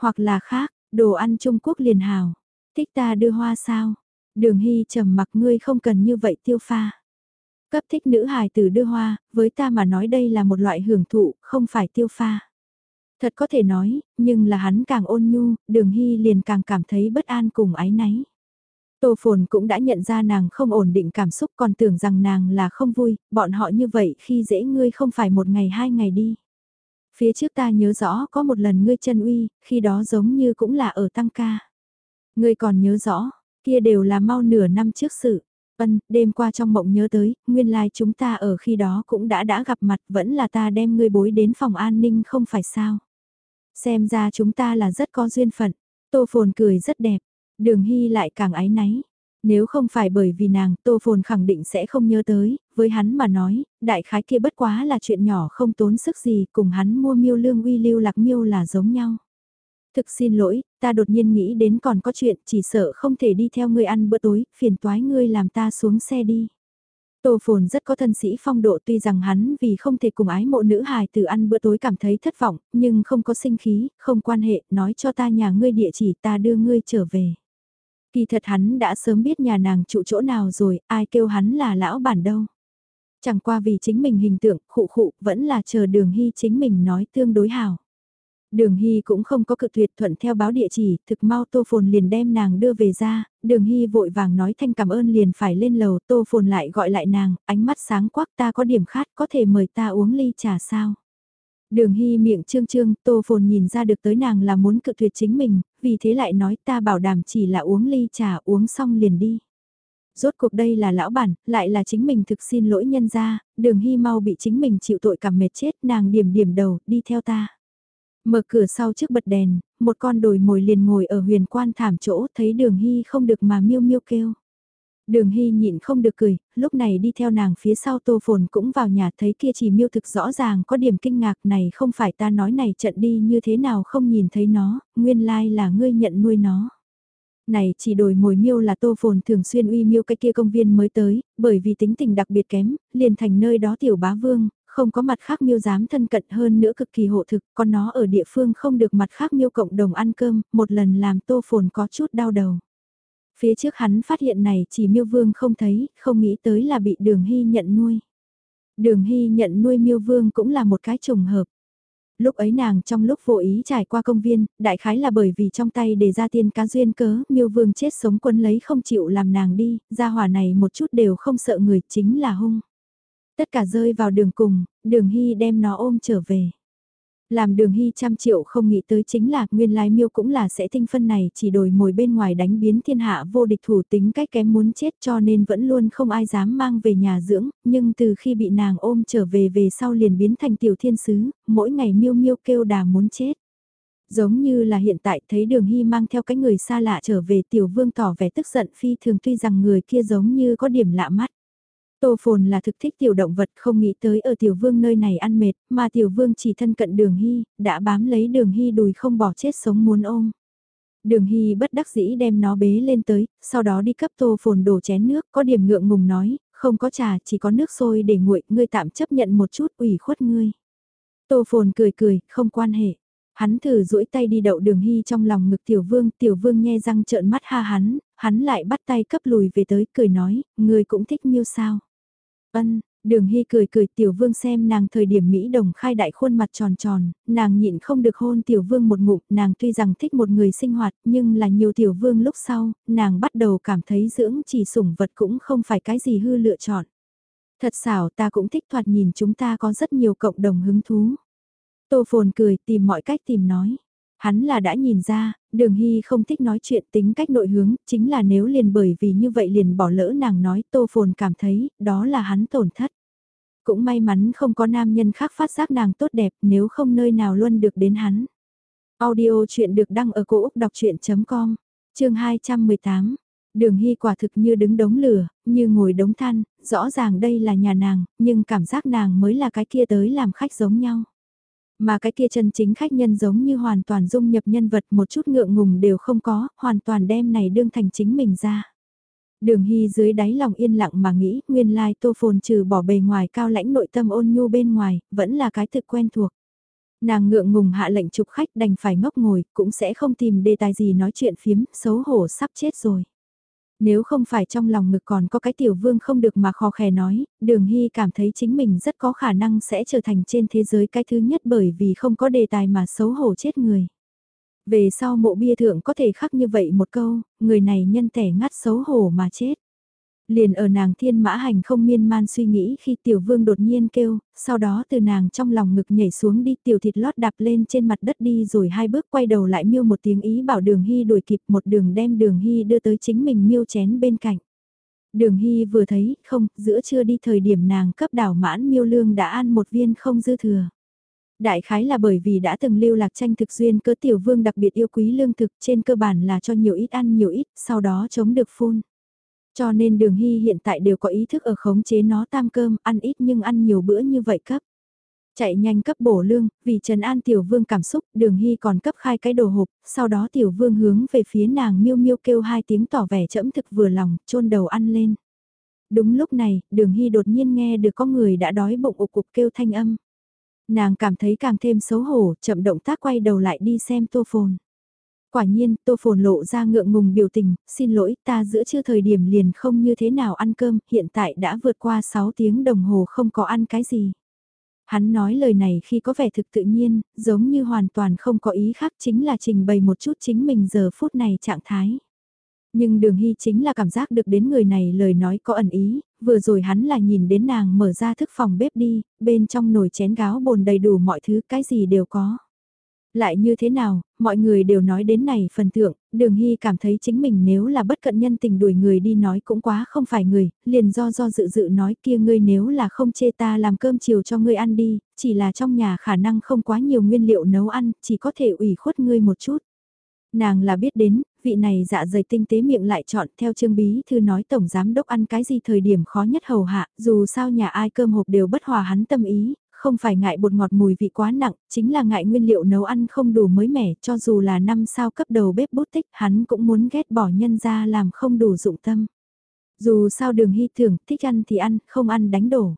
S1: Hoặc là khác, đồ ăn Trung Quốc liền hào. Thích ta đưa hoa sao? Đường hy trầm mặc ngươi không cần như vậy tiêu pha. Cấp thích nữ hài tử đưa hoa, với ta mà nói đây là một loại hưởng thụ, không phải tiêu pha. Thật có thể nói, nhưng là hắn càng ôn nhu, đường hy liền càng cảm thấy bất an cùng ái náy. Tô Phồn cũng đã nhận ra nàng không ổn định cảm xúc còn tưởng rằng nàng là không vui, bọn họ như vậy khi dễ ngươi không phải một ngày hai ngày đi. Phía trước ta nhớ rõ có một lần ngươi chân uy, khi đó giống như cũng là ở tăng ca. Ngươi còn nhớ rõ, kia đều là mau nửa năm trước sự. Ân, đêm qua trong mộng nhớ tới, nguyên lai like chúng ta ở khi đó cũng đã đã gặp mặt vẫn là ta đem ngươi bối đến phòng an ninh không phải sao. Xem ra chúng ta là rất có duyên phận. Tô Phồn cười rất đẹp, Đường Hy lại càng ái náy. Nếu không phải bởi vì nàng, Tô Phồn khẳng định sẽ không nhớ tới, với hắn mà nói, đại khái kia bất quá là chuyện nhỏ không tốn sức gì, cùng hắn mua miêu lương uy lưu lạc miêu là giống nhau. Thực xin lỗi, ta đột nhiên nghĩ đến còn có chuyện, chỉ sợ không thể đi theo ngươi ăn bữa tối, phiền toái ngươi làm ta xuống xe đi. Tô Phồn rất có thân sĩ phong độ tuy rằng hắn vì không thể cùng ái mộ nữ hài từ ăn bữa tối cảm thấy thất vọng, nhưng không có sinh khí, không quan hệ, nói cho ta nhà ngươi địa chỉ ta đưa ngươi trở về. Kỳ thật hắn đã sớm biết nhà nàng trụ chỗ nào rồi, ai kêu hắn là lão bản đâu. Chẳng qua vì chính mình hình tượng, khụ khụ, vẫn là chờ đường hy chính mình nói tương đối hảo. Đường Hy cũng không có cự tuyệt thuận theo báo địa chỉ, thực mau Tô Phồn liền đem nàng đưa về ra, Đường Hy vội vàng nói thanh cảm ơn liền phải lên lầu, Tô Phồn lại gọi lại nàng, ánh mắt sáng quắc ta có điểm khát có thể mời ta uống ly trà sao. Đường Hy miệng trương trương, Tô Phồn nhìn ra được tới nàng là muốn cự tuyệt chính mình, vì thế lại nói ta bảo đảm chỉ là uống ly trà uống xong liền đi. Rốt cuộc đây là lão bản, lại là chính mình thực xin lỗi nhân ra, đường Hy mau bị chính mình chịu tội cảm mệt chết nàng điểm điểm đầu, đi theo ta. Mở cửa sau trước bật đèn, một con đồi mồi liền ngồi ở huyền quan thảm chỗ thấy đường Hy không được mà miêu miêu kêu. Đường Hy nhịn không được cười, lúc này đi theo nàng phía sau tô phồn cũng vào nhà thấy kia chỉ miêu thực rõ ràng có điểm kinh ngạc này không phải ta nói này trận đi như thế nào không nhìn thấy nó, nguyên lai là ngươi nhận nuôi nó. Này chỉ đổi mồi miêu là tô phồn thường xuyên uy miêu cái kia công viên mới tới, bởi vì tính tình đặc biệt kém, liền thành nơi đó tiểu bá vương, không có mặt khác miêu dám thân cận hơn nữa cực kỳ hộ thực, còn nó ở địa phương không được mặt khác miêu cộng đồng ăn cơm, một lần làm tô phồn có chút đau đầu. Phía trước hắn phát hiện này chỉ miêu vương không thấy, không nghĩ tới là bị đường hy nhận nuôi. Đường hy nhận nuôi miêu vương cũng là một cái trùng hợp. Lúc ấy nàng trong lúc vô ý trải qua công viên, đại khái là bởi vì trong tay để ra tiên cá duyên cớ, miêu vương chết sống quân lấy không chịu làm nàng đi, gia hỏa này một chút đều không sợ người chính là hung. Tất cả rơi vào đường cùng, đường hy đem nó ôm trở về. Làm đường hy trăm triệu không nghĩ tới chính là nguyên lai miêu cũng là sẽ tinh phân này chỉ đổi mồi bên ngoài đánh biến thiên hạ vô địch thủ tính cách kém muốn chết cho nên vẫn luôn không ai dám mang về nhà dưỡng, nhưng từ khi bị nàng ôm trở về về sau liền biến thành tiểu thiên sứ, mỗi ngày miêu miêu kêu đà muốn chết. Giống như là hiện tại thấy đường hy mang theo cái người xa lạ trở về tiểu vương tỏ vẻ tức giận phi thường tuy rằng người kia giống như có điểm lạ mắt. Tô Phồn là thực thích tiểu động vật không nghĩ tới ở tiểu vương nơi này ăn mệt, mà tiểu vương chỉ thân cận đường hy, đã bám lấy đường hy đùi không bỏ chết sống muốn ôm. Đường hy bất đắc dĩ đem nó bế lên tới, sau đó đi cấp Tô Phồn đổ chén nước, có điểm ngượng ngùng nói, không có trà, chỉ có nước sôi để nguội, ngươi tạm chấp nhận một chút ủy khuất ngươi. Tô Phồn cười cười, không quan hệ. Hắn thử duỗi tay đi đậu đường hy trong lòng ngực tiểu vương, tiểu vương nghe răng trợn mắt ha hắn, hắn lại bắt tay cấp lùi về tới, cười nói, ngươi cũng thích miêu sao. Ân, đường hy cười cười tiểu vương xem nàng thời điểm Mỹ đồng khai đại khuôn mặt tròn tròn, nàng nhịn không được hôn tiểu vương một ngụm, nàng tuy rằng thích một người sinh hoạt nhưng là nhiều tiểu vương lúc sau, nàng bắt đầu cảm thấy dưỡng chỉ sủng vật cũng không phải cái gì hư lựa chọn. Thật xảo ta cũng thích thoạt nhìn chúng ta có rất nhiều cộng đồng hứng thú. Tô phồn cười tìm mọi cách tìm nói. Hắn là đã nhìn ra, đường hy không thích nói chuyện tính cách nội hướng, chính là nếu liền bởi vì như vậy liền bỏ lỡ nàng nói tô phồn cảm thấy, đó là hắn tổn thất. Cũng may mắn không có nam nhân khác phát giác nàng tốt đẹp nếu không nơi nào luôn được đến hắn. Audio chuyện được đăng ở cổ Úc đọc chuyện.com, chương 218. Đường Hy quả thực như đứng đống lửa, như ngồi đống than, rõ ràng đây là nhà nàng, nhưng cảm giác nàng mới là cái kia tới làm khách giống nhau. Mà cái kia chân chính khách nhân giống như hoàn toàn dung nhập nhân vật một chút ngượng ngùng đều không có, hoàn toàn đem này đương thành chính mình ra. Đường Hy dưới đáy lòng yên lặng mà nghĩ, nguyên lai tô phồn trừ bỏ bề ngoài cao lãnh nội tâm ôn nhu bên ngoài, vẫn là cái thực quen thuộc. Nàng ngượng ngùng hạ lệnh chụp khách đành phải ngốc ngồi, cũng sẽ không tìm đề tài gì nói chuyện phiếm, xấu hổ sắp chết rồi. Nếu không phải trong lòng ngực còn có cái tiểu vương không được mà khó khè nói, đường hy cảm thấy chính mình rất có khả năng sẽ trở thành trên thế giới cái thứ nhất bởi vì không có đề tài mà xấu hổ chết người. Về sau mộ bia thượng có thể khắc như vậy một câu, người này nhân tẻ ngắt xấu hổ mà chết. Liền ở nàng thiên mã hành không miên man suy nghĩ khi tiểu vương đột nhiên kêu, sau đó từ nàng trong lòng ngực nhảy xuống đi tiểu thịt lót đạp lên trên mặt đất đi rồi hai bước quay đầu lại miêu một tiếng ý bảo đường hy đuổi kịp một đường đem đường hy đưa tới chính mình miêu chén bên cạnh. Đường hy vừa thấy, không, giữa trưa đi thời điểm nàng cấp đảo mãn miêu lương đã ăn một viên không dư thừa. Đại khái là bởi vì đã từng lưu lạc tranh thực duyên cơ tiểu vương đặc biệt yêu quý lương thực trên cơ bản là cho nhiều ít ăn nhiều ít, sau đó chống được phun. Cho nên đường hy hiện tại đều có ý thức ở khống chế nó tam cơm, ăn ít nhưng ăn nhiều bữa như vậy cấp. Chạy nhanh cấp bổ lương, vì Trần An Tiểu Vương cảm xúc, đường hy còn cấp khai cái đồ hộp, sau đó Tiểu Vương hướng về phía nàng miêu miêu kêu hai tiếng tỏ vẻ chẫm thực vừa lòng, chôn đầu ăn lên. Đúng lúc này, đường hy đột nhiên nghe được có người đã đói bụng ục cục kêu thanh âm. Nàng cảm thấy càng thêm xấu hổ, chậm động tác quay đầu lại đi xem tô phồn. Quả nhiên, tô phồn lộ ra ngượng ngùng biểu tình, xin lỗi ta giữa chưa thời điểm liền không như thế nào ăn cơm, hiện tại đã vượt qua 6 tiếng đồng hồ không có ăn cái gì. Hắn nói lời này khi có vẻ thực tự nhiên, giống như hoàn toàn không có ý khác chính là trình bày một chút chính mình giờ phút này trạng thái. Nhưng đường hy chính là cảm giác được đến người này lời nói có ẩn ý, vừa rồi hắn là nhìn đến nàng mở ra thức phòng bếp đi, bên trong nồi chén gáo bồn đầy đủ mọi thứ cái gì đều có. Lại như thế nào, mọi người đều nói đến này phần thượng, đường hy cảm thấy chính mình nếu là bất cận nhân tình đuổi người đi nói cũng quá không phải người, liền do do dự dự nói kia ngươi nếu là không chê ta làm cơm chiều cho ngươi ăn đi, chỉ là trong nhà khả năng không quá nhiều nguyên liệu nấu ăn, chỉ có thể ủy khuất ngươi một chút. Nàng là biết đến, vị này dạ dày tinh tế miệng lại chọn theo chương bí thư nói tổng giám đốc ăn cái gì thời điểm khó nhất hầu hạ, dù sao nhà ai cơm hộp đều bất hòa hắn tâm ý, không phải ngại bột ngọt mùi vị quá nặng, chính là ngại nguyên liệu nấu ăn không đủ mới mẻ, cho dù là năm sao cấp đầu bếp bút tích, hắn cũng muốn ghét bỏ nhân ra làm không đủ dụng tâm. Dù sao đường hy thường, thích ăn thì ăn, không ăn đánh đổ.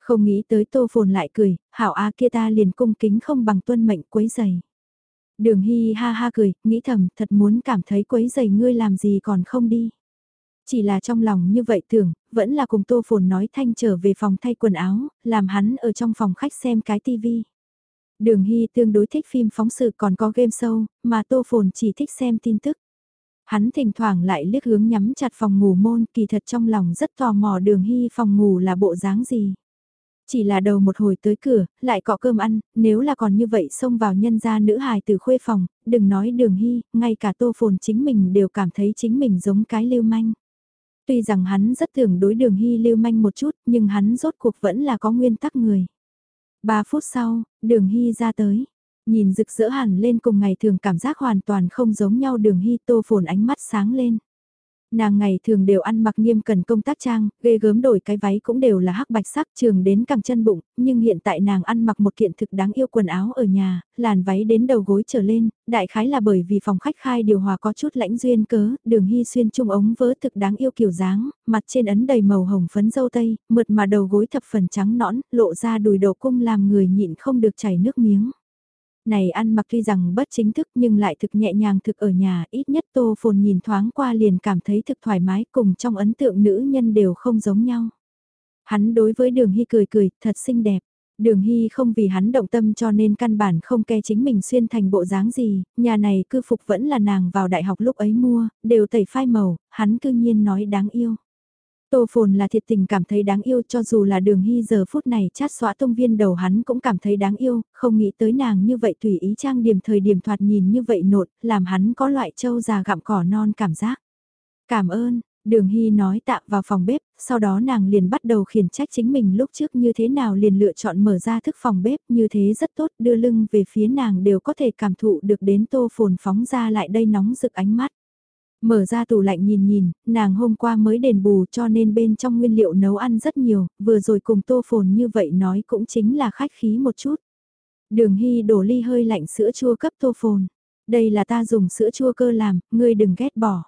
S1: Không nghĩ tới tô phồn lại cười, hảo a kia ta liền cung kính không bằng tuân mệnh quấy giày. Đường hy ha ha cười, nghĩ thầm, thật muốn cảm thấy quấy giày ngươi làm gì còn không đi. Chỉ là trong lòng như vậy tưởng, vẫn là cùng Tô Phồn nói thanh trở về phòng thay quần áo, làm hắn ở trong phòng khách xem cái tivi. Đường Hy tương đối thích phim phóng sự còn có game show, mà Tô Phồn chỉ thích xem tin tức. Hắn thỉnh thoảng lại liếc hướng nhắm chặt phòng ngủ môn, kỳ thật trong lòng rất tò mò đường Hy phòng ngủ là bộ dáng gì. Chỉ là đầu một hồi tới cửa, lại cọ cơm ăn, nếu là còn như vậy xông vào nhân gia nữ hài từ khuê phòng, đừng nói đường hy, ngay cả tô phồn chính mình đều cảm thấy chính mình giống cái lưu manh. Tuy rằng hắn rất thường đối đường hy lưu manh một chút, nhưng hắn rốt cuộc vẫn là có nguyên tắc người. Ba phút sau, đường hy ra tới. Nhìn rực rỡ hẳn lên cùng ngày thường cảm giác hoàn toàn không giống nhau đường hy tô phồn ánh mắt sáng lên. Nàng ngày thường đều ăn mặc nghiêm cần công tác trang, ghê gớm đổi cái váy cũng đều là hắc bạch sắc trường đến cẳng chân bụng, nhưng hiện tại nàng ăn mặc một kiện thực đáng yêu quần áo ở nhà, làn váy đến đầu gối trở lên, đại khái là bởi vì phòng khách khai điều hòa có chút lãnh duyên cớ, đường hy xuyên trung ống vớ thực đáng yêu kiểu dáng, mặt trên ấn đầy màu hồng phấn dâu tây, mượt mà đầu gối thập phần trắng nõn, lộ ra đùi đầu cung làm người nhịn không được chảy nước miếng này ăn mặc tuy rằng bất chính thức nhưng lại thực nhẹ nhàng thực ở nhà, ít nhất tô phồn nhìn thoáng qua liền cảm thấy thực thoải mái cùng trong ấn tượng nữ nhân đều không giống nhau. Hắn đối với đường hy cười cười, thật xinh đẹp. Đường Hy không vì hắn động tâm cho nên căn bản không ke chính mình xuyên thành bộ dáng gì, nhà này cư phục vẫn là nàng vào đại học lúc ấy mua, đều tẩy phai màu, hắn cư nhiên nói đáng yêu. Tô Phồn là thiệt tình cảm thấy đáng yêu cho dù là đường hy giờ phút này chát xóa tông viên đầu hắn cũng cảm thấy đáng yêu, không nghĩ tới nàng như vậy tùy ý trang điểm thời điểm thoạt nhìn như vậy nột, làm hắn có loại trâu già gặm cỏ non cảm giác. Cảm ơn, đường hy nói tạm vào phòng bếp, sau đó nàng liền bắt đầu khiển trách chính mình lúc trước như thế nào liền lựa chọn mở ra thức phòng bếp như thế rất tốt đưa lưng về phía nàng đều có thể cảm thụ được đến tô phồn phóng ra lại đây nóng rực ánh mắt. Mở ra tủ lạnh nhìn nhìn, nàng hôm qua mới đền bù cho nên bên trong nguyên liệu nấu ăn rất nhiều, vừa rồi cùng tô phồn như vậy nói cũng chính là khách khí một chút. Đường Hy đổ ly hơi lạnh sữa chua cấp tô phồn. Đây là ta dùng sữa chua cơ làm, ngươi đừng ghét bỏ.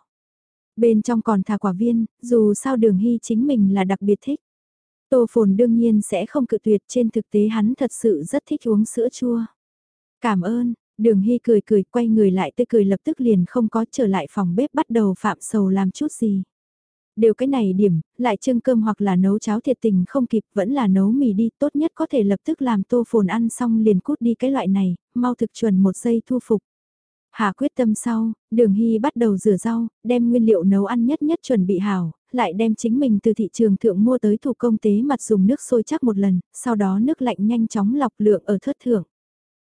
S1: Bên trong còn thả quả viên, dù sao đường Hy chính mình là đặc biệt thích. Tô phồn đương nhiên sẽ không cự tuyệt trên thực tế hắn thật sự rất thích uống sữa chua. Cảm ơn, Đường Hy cười cười quay người lại tươi cười lập tức liền không có trở lại phòng bếp bắt đầu phạm sầu làm chút gì. Đều cái này điểm, lại trưng cơm hoặc là nấu cháo thiệt tình không kịp vẫn là nấu mì đi tốt nhất có thể lập tức làm tô phồn ăn xong liền cút đi cái loại này, mau thực chuẩn một giây thu phục. Hà quyết tâm sau, đường hy bắt đầu rửa rau, đem nguyên liệu nấu ăn nhất nhất chuẩn bị hảo, lại đem chính mình từ thị trường thượng mua tới thủ công tế mặt dùng nước sôi chắc một lần, sau đó nước lạnh nhanh chóng lọc lượng ở thớt thượng.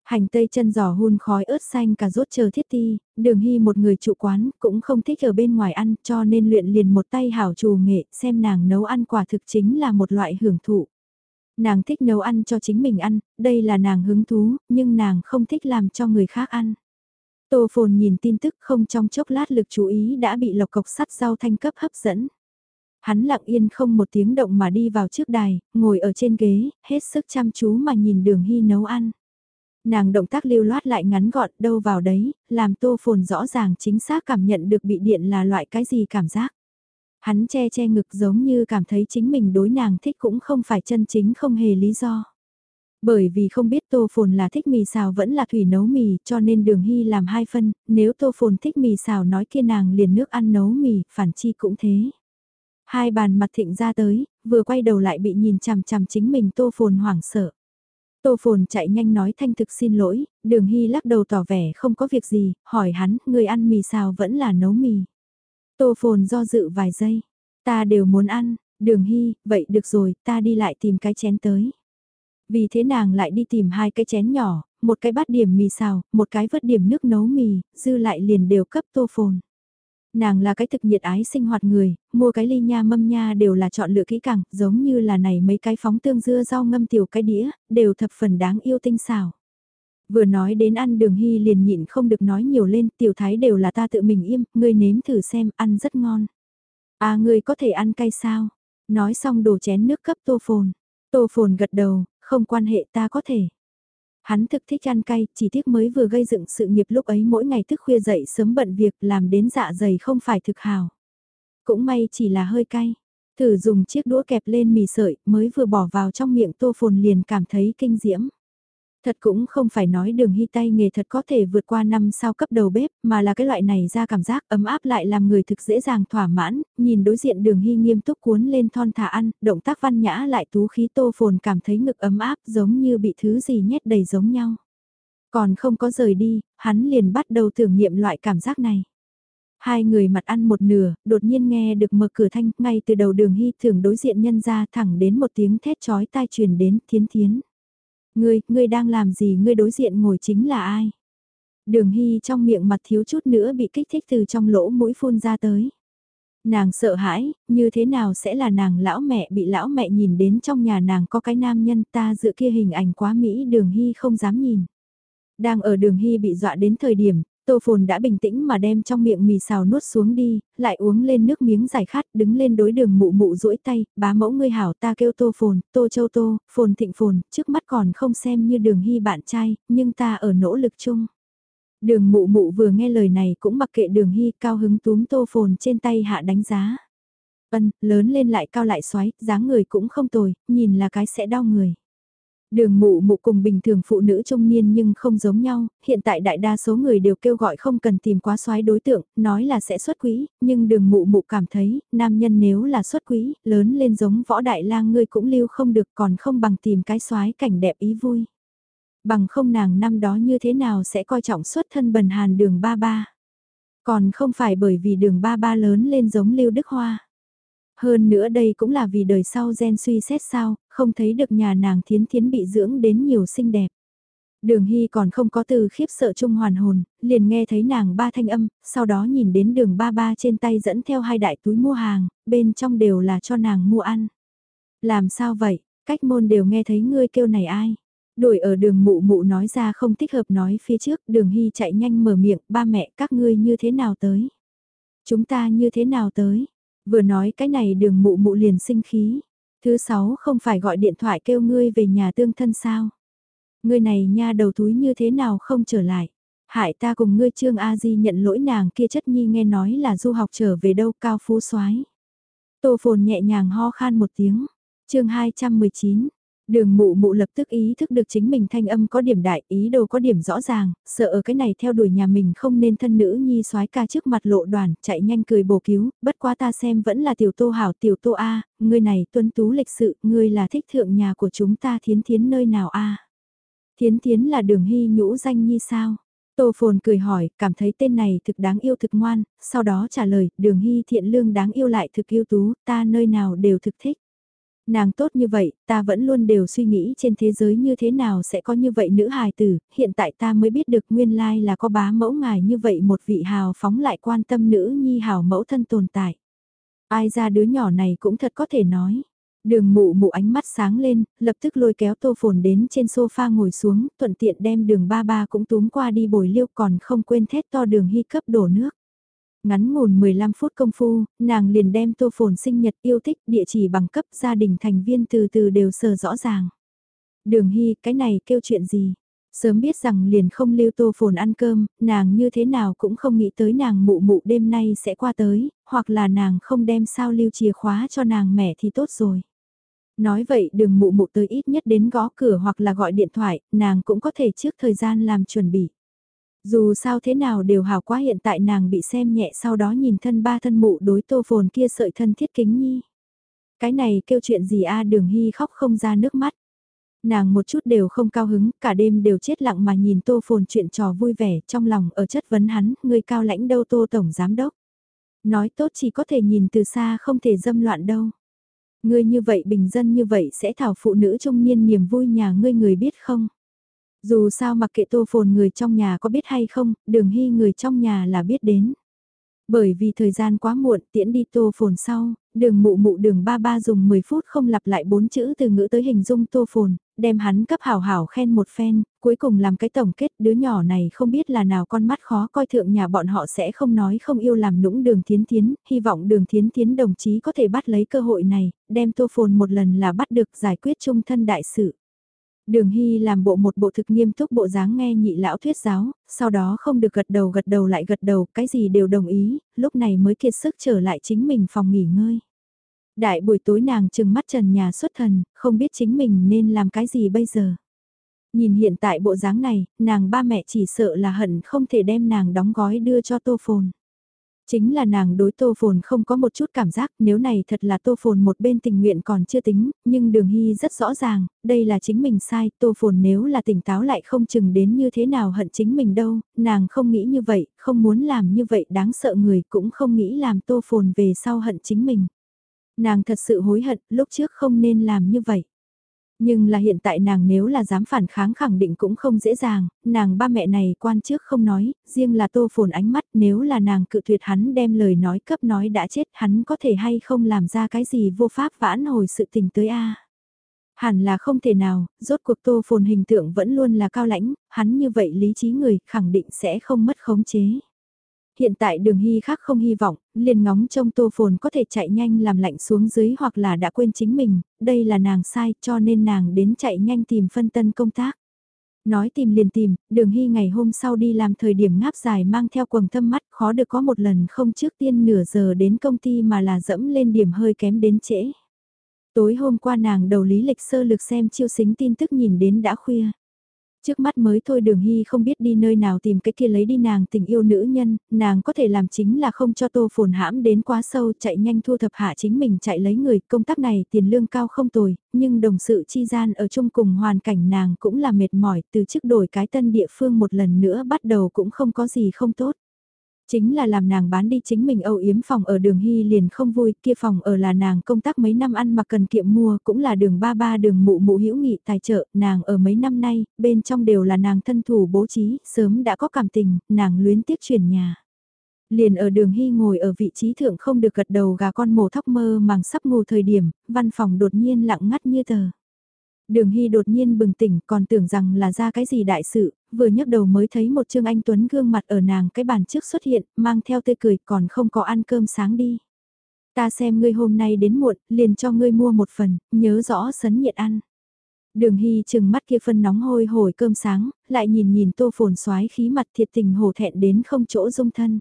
S1: Hành tây chân giò hun khói ớt xanh cà rốt chờ thiết ti, đường hy một người trụ quán cũng không thích ở bên ngoài ăn cho nên luyện liền một tay hảo trù nghệ xem nàng nấu ăn quả thực chính là một loại hưởng thụ. Nàng thích nấu ăn cho chính mình ăn, đây là nàng hứng thú, nhưng nàng không thích làm cho người khác ăn. Tô phồn nhìn tin tức không trong chốc lát lực chú ý đã bị lộc cọc sắt rau thanh cấp hấp dẫn. Hắn lặng yên không một tiếng động mà đi vào trước đài, ngồi ở trên ghế, hết sức chăm chú mà nhìn đường hy nấu ăn. Nàng động tác lưu loát lại ngắn gọn đâu vào đấy, làm tô phồn rõ ràng chính xác cảm nhận được bị điện là loại cái gì cảm giác. Hắn che che ngực giống như cảm thấy chính mình đối nàng thích cũng không phải chân chính không hề lý do. Bởi vì không biết tô phồn là thích mì xào vẫn là thủy nấu mì cho nên đường hy làm hai phân, nếu tô phồn thích mì xào nói kia nàng liền nước ăn nấu mì, phản chi cũng thế. Hai bàn mặt thịnh ra tới, vừa quay đầu lại bị nhìn chằm chằm chính mình tô phồn hoảng sợ. Tô Phồn chạy nhanh nói thanh thực xin lỗi, đường hy lắc đầu tỏ vẻ không có việc gì, hỏi hắn, người ăn mì xào vẫn là nấu mì. Tô Phồn do dự vài giây, ta đều muốn ăn, đường hy, vậy được rồi, ta đi lại tìm cái chén tới. Vì thế nàng lại đi tìm hai cái chén nhỏ, một cái bát điểm mì xào, một cái vớt điểm nước nấu mì, dư lại liền đều cấp Tô Phồn. Nàng là cái thực nhiệt ái sinh hoạt người, mua cái ly nha mâm nha đều là chọn lựa kỹ càng, giống như là này mấy cái phóng tương dưa rau ngâm tiểu cái đĩa, đều thập phần đáng yêu tinh xảo. Vừa nói đến ăn đường hy liền nhịn không được nói nhiều lên, tiểu thái đều là ta tự mình im, ngươi nếm thử xem, ăn rất ngon. À ngươi có thể ăn cay sao? Nói xong đổ chén nước cấp tô phồn. Tô phồn gật đầu, không quan hệ ta có thể. Hắn thực thích ăn cay, chỉ tiếc mới vừa gây dựng sự nghiệp lúc ấy mỗi ngày thức khuya dậy sớm bận việc làm đến dạ dày không phải thực hào. Cũng may chỉ là hơi cay. Thử dùng chiếc đũa kẹp lên mì sợi mới vừa bỏ vào trong miệng tô phồn liền cảm thấy kinh diễm. Thật cũng không phải nói đường hy tay nghề thật có thể vượt qua năm sao cấp đầu bếp, mà là cái loại này ra cảm giác ấm áp lại làm người thực dễ dàng thỏa mãn, nhìn đối diện đường hy nghiêm túc cuốn lên thon thả ăn, động tác văn nhã lại tú khí tô phồn cảm thấy ngực ấm áp giống như bị thứ gì nhét đầy giống nhau. Còn không có rời đi, hắn liền bắt đầu thử nghiệm loại cảm giác này. Hai người mặt ăn một nửa, đột nhiên nghe được mở cửa thanh, ngay từ đầu đường hy thường đối diện nhân ra thẳng đến một tiếng thét chói tai truyền đến thiến thiến. Ngươi, ngươi đang làm gì ngươi đối diện ngồi chính là ai? Đường Hy trong miệng mặt thiếu chút nữa bị kích thích từ trong lỗ mũi phun ra tới. Nàng sợ hãi, như thế nào sẽ là nàng lão mẹ bị lão mẹ nhìn đến trong nhà nàng có cái nam nhân ta dựa kia hình ảnh quá Mỹ đường Hy không dám nhìn. Đang ở đường hy bị dọa đến thời điểm, Tô Phồn đã bình tĩnh mà đem trong miệng mì xào nuốt xuống đi, lại uống lên nước miếng giải khát, đứng lên đối đường mụ mụ duỗi tay, bá mẫu ngươi hảo ta kêu Tô Phồn, Tô Châu Tô, Phồn Thịnh Phồn, trước mắt còn không xem như đường hy bạn trai, nhưng ta ở nỗ lực chung. Đường mụ mụ vừa nghe lời này cũng mặc kệ đường hy cao hứng túm Tô Phồn trên tay hạ đánh giá. Ân, lớn lên lại cao lại xoáy, dáng người cũng không tồi, nhìn là cái sẽ đau người. Đường mụ mụ cùng bình thường phụ nữ trung niên nhưng không giống nhau, hiện tại đại đa số người đều kêu gọi không cần tìm quá soái đối tượng, nói là sẽ xuất quý, nhưng đường mụ mụ cảm thấy, nam nhân nếu là xuất quý, lớn lên giống võ đại lang ngươi cũng lưu không được còn không bằng tìm cái soái cảnh đẹp ý vui. Bằng không nàng năm đó như thế nào sẽ coi trọng xuất thân bần hàn đường ba ba. Còn không phải bởi vì đường ba ba lớn lên giống lưu đức hoa. Hơn nữa đây cũng là vì đời sau gen suy xét sao, không thấy được nhà nàng thiến thiến bị dưỡng đến nhiều xinh đẹp. Đường Hy còn không có từ khiếp sợ chung hoàn hồn, liền nghe thấy nàng ba thanh âm, sau đó nhìn đến đường ba ba trên tay dẫn theo hai đại túi mua hàng, bên trong đều là cho nàng mua ăn. Làm sao vậy, cách môn đều nghe thấy ngươi kêu này ai? Đuổi ở đường mụ mụ nói ra không thích hợp nói phía trước, đường Hy chạy nhanh mở miệng, ba mẹ các ngươi như thế nào tới? Chúng ta như thế nào tới? Vừa nói cái này đường mụ mụ liền sinh khí. Thứ sáu không phải gọi điện thoại kêu ngươi về nhà tương thân sao. Ngươi này nha đầu túi như thế nào không trở lại. Hại ta cùng ngươi Trương A Di nhận lỗi nàng kia chất nhi nghe nói là du học trở về đâu cao phú soái Tô phồn nhẹ nhàng ho khan một tiếng. chương 219, Đường mụ mụ lập tức ý thức được chính mình thanh âm có điểm đại, ý đồ có điểm rõ ràng, sợ ở cái này theo đuổi nhà mình không nên thân nữ nhi soái ca trước mặt lộ đoàn, chạy nhanh cười bổ cứu, bất quá ta xem vẫn là tiểu tô hảo tiểu tô A, người này tuân tú lịch sự, người là thích thượng nhà của chúng ta thiến thiến nơi nào A. Thiến thiến là đường hy nhũ danh nhi sao? Tô Phồn cười hỏi, cảm thấy tên này thực đáng yêu thực ngoan, sau đó trả lời, đường hy thiện lương đáng yêu lại thực yêu tú, ta nơi nào đều thực thích. Nàng tốt như vậy, ta vẫn luôn đều suy nghĩ trên thế giới như thế nào sẽ có như vậy nữ hài tử, hiện tại ta mới biết được nguyên lai là có bá mẫu ngài như vậy một vị hào phóng lại quan tâm nữ nhi hào mẫu thân tồn tại. Ai ra đứa nhỏ này cũng thật có thể nói. Đường mụ mụ ánh mắt sáng lên, lập tức lôi kéo tô phồn đến trên sofa ngồi xuống, thuận tiện đem đường ba ba cũng túm qua đi bồi liêu còn không quên thét to đường hy cấp đổ nước. Ngắn ngủn 15 phút công phu, nàng liền đem tô phồn sinh nhật yêu thích địa chỉ bằng cấp gia đình thành viên từ từ đều sờ rõ ràng. Đường Hy, cái này kêu chuyện gì? Sớm biết rằng liền không lưu tô phồn ăn cơm, nàng như thế nào cũng không nghĩ tới nàng mụ mụ đêm nay sẽ qua tới, hoặc là nàng không đem sao lưu chìa khóa cho nàng mẹ thì tốt rồi. Nói vậy đường mụ mụ tới ít nhất đến gõ cửa hoặc là gọi điện thoại, nàng cũng có thể trước thời gian làm chuẩn bị. Dù sao thế nào đều hào quá hiện tại nàng bị xem nhẹ sau đó nhìn thân ba thân mụ đối tô phồn kia sợi thân thiết kính nhi. Cái này kêu chuyện gì a đường hy khóc không ra nước mắt. Nàng một chút đều không cao hứng, cả đêm đều chết lặng mà nhìn tô phồn chuyện trò vui vẻ trong lòng ở chất vấn hắn, người cao lãnh đâu tô tổng giám đốc. Nói tốt chỉ có thể nhìn từ xa không thể dâm loạn đâu. Ngươi như vậy bình dân như vậy sẽ thảo phụ nữ trung niên niềm vui nhà ngươi người biết không? Dù sao mặc kệ tô phồn người trong nhà có biết hay không, đường hy người trong nhà là biết đến. Bởi vì thời gian quá muộn tiễn đi tô phồn sau, đường mụ mụ đường ba ba dùng 10 phút không lặp lại bốn chữ từ ngữ tới hình dung tô phồn, đem hắn cấp hảo hảo khen một phen, cuối cùng làm cái tổng kết đứa nhỏ này không biết là nào con mắt khó coi thượng nhà bọn họ sẽ không nói không yêu làm nũng đường thiến thiến, hy vọng đường thiến thiến đồng chí có thể bắt lấy cơ hội này, đem tô phồn một lần là bắt được giải quyết chung thân đại sự. Đường Hy làm bộ một bộ thực nghiêm túc bộ dáng nghe nhị lão thuyết giáo, sau đó không được gật đầu gật đầu lại gật đầu, cái gì đều đồng ý, lúc này mới kiệt sức trở lại chính mình phòng nghỉ ngơi. Đại buổi tối nàng chừng mắt trần nhà xuất thần, không biết chính mình nên làm cái gì bây giờ. Nhìn hiện tại bộ dáng này, nàng ba mẹ chỉ sợ là hận không thể đem nàng đóng gói đưa cho tô phồn. Chính là nàng đối tô phồn không có một chút cảm giác nếu này thật là tô phồn một bên tình nguyện còn chưa tính, nhưng đường hy rất rõ ràng, đây là chính mình sai, tô phồn nếu là tỉnh táo lại không chừng đến như thế nào hận chính mình đâu, nàng không nghĩ như vậy, không muốn làm như vậy đáng sợ người cũng không nghĩ làm tô phồn về sau hận chính mình. Nàng thật sự hối hận, lúc trước không nên làm như vậy. Nhưng là hiện tại nàng nếu là dám phản kháng khẳng định cũng không dễ dàng, nàng ba mẹ này quan trước không nói, riêng là tô phồn ánh mắt nếu là nàng cự tuyệt hắn đem lời nói cấp nói đã chết hắn có thể hay không làm ra cái gì vô pháp vãn hồi sự tình tới a Hẳn là không thể nào, rốt cuộc tô phồn hình tượng vẫn luôn là cao lãnh, hắn như vậy lý trí người khẳng định sẽ không mất khống chế. Hiện tại đường hy khác không hy vọng, liền ngóng trông tô phồn có thể chạy nhanh làm lạnh xuống dưới hoặc là đã quên chính mình, đây là nàng sai cho nên nàng đến chạy nhanh tìm phân tân công tác. Nói tìm liền tìm, đường hy ngày hôm sau đi làm thời điểm ngáp dài mang theo quầng thâm mắt khó được có một lần không trước tiên nửa giờ đến công ty mà là dẫm lên điểm hơi kém đến trễ. Tối hôm qua nàng đầu lý lịch sơ lược xem chiêu xính tin tức nhìn đến đã khuya. Trước mắt mới thôi đường hy không biết đi nơi nào tìm cái kia lấy đi nàng tình yêu nữ nhân, nàng có thể làm chính là không cho tô phồn hãm đến quá sâu chạy nhanh thu thập hạ chính mình chạy lấy người, công tác này tiền lương cao không tồi, nhưng đồng sự chi gian ở chung cùng hoàn cảnh nàng cũng là mệt mỏi, từ chức đổi cái tân địa phương một lần nữa bắt đầu cũng không có gì không tốt. Chính là làm nàng bán đi chính mình âu yếm phòng ở đường Hy liền không vui, kia phòng ở là nàng công tác mấy năm ăn mà cần kiệm mua, cũng là đường ba ba đường mụ mụ hữu nghị tài trợ, nàng ở mấy năm nay, bên trong đều là nàng thân thủ bố trí, sớm đã có cảm tình, nàng luyến tiếc chuyển nhà. Liền ở đường Hy ngồi ở vị trí thượng không được gật đầu gà con mổ thóc mơ màng sắp ngủ thời điểm, văn phòng đột nhiên lặng ngắt như tờ. Đường Hy đột nhiên bừng tỉnh còn tưởng rằng là ra cái gì đại sự, vừa nhấc đầu mới thấy một Trương Anh Tuấn gương mặt ở nàng cái bàn trước xuất hiện, mang theo tươi cười còn không có ăn cơm sáng đi. Ta xem ngươi hôm nay đến muộn, liền cho ngươi mua một phần, nhớ rõ sấn nhiệt ăn. Đường Hy chừng mắt kia phân nóng hôi hổi cơm sáng, lại nhìn nhìn tô phồn xoái khí mặt thiệt tình hổ thẹn đến không chỗ dung thân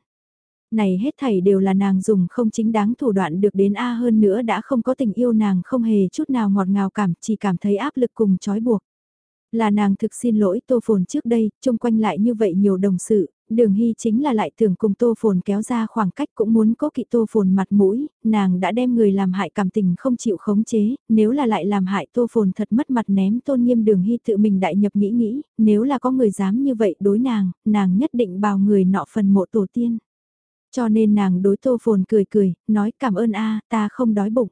S1: này hết thảy đều là nàng dùng không chính đáng thủ đoạn được đến A hơn nữa đã không có tình yêu nàng không hề chút nào ngọt ngào cảm, chỉ cảm thấy áp lực cùng trói buộc. Là nàng thực xin lỗi Tô Phồn trước đây, chung quanh lại như vậy nhiều đồng sự, đường hy chính là lại tưởng cùng Tô Phồn kéo ra khoảng cách cũng muốn cố kỵ Tô Phồn mặt mũi, nàng đã đem người làm hại cảm tình không chịu khống chế, nếu là lại làm hại Tô Phồn thật mất mặt ném tôn nghiêm đường hy tự mình đại nhập nghĩ nghĩ, nếu là có người dám như vậy đối nàng, nàng nhất định bào người nọ phần mộ tổ tiên. Cho nên nàng đối tô phồn cười cười, nói cảm ơn a ta không đói bụng.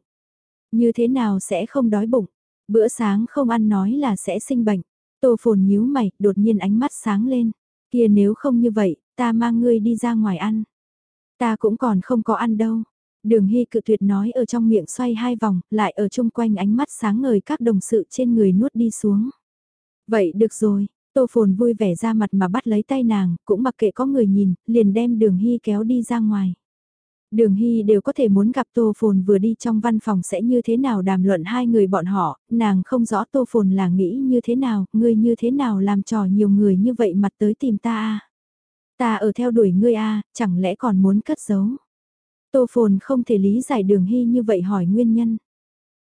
S1: Như thế nào sẽ không đói bụng? Bữa sáng không ăn nói là sẽ sinh bệnh. Tô phồn nhíu mày, đột nhiên ánh mắt sáng lên. Kia nếu không như vậy, ta mang ngươi đi ra ngoài ăn. Ta cũng còn không có ăn đâu. Đường Hy cự tuyệt nói ở trong miệng xoay hai vòng, lại ở chung quanh ánh mắt sáng ngời các đồng sự trên người nuốt đi xuống. Vậy được rồi, Tô Phồn vui vẻ ra mặt mà bắt lấy tay nàng, cũng mặc kệ có người nhìn, liền đem đường hy kéo đi ra ngoài. Đường Hy đều có thể muốn gặp Tô Phồn vừa đi trong văn phòng sẽ như thế nào đàm luận hai người bọn họ, nàng không rõ Tô Phồn là nghĩ như thế nào, ngươi như thế nào làm trò nhiều người như vậy mặt tới tìm ta a Ta ở theo đuổi ngươi a chẳng lẽ còn muốn cất giấu. Tô Phồn không thể lý giải đường Hy như vậy hỏi nguyên nhân.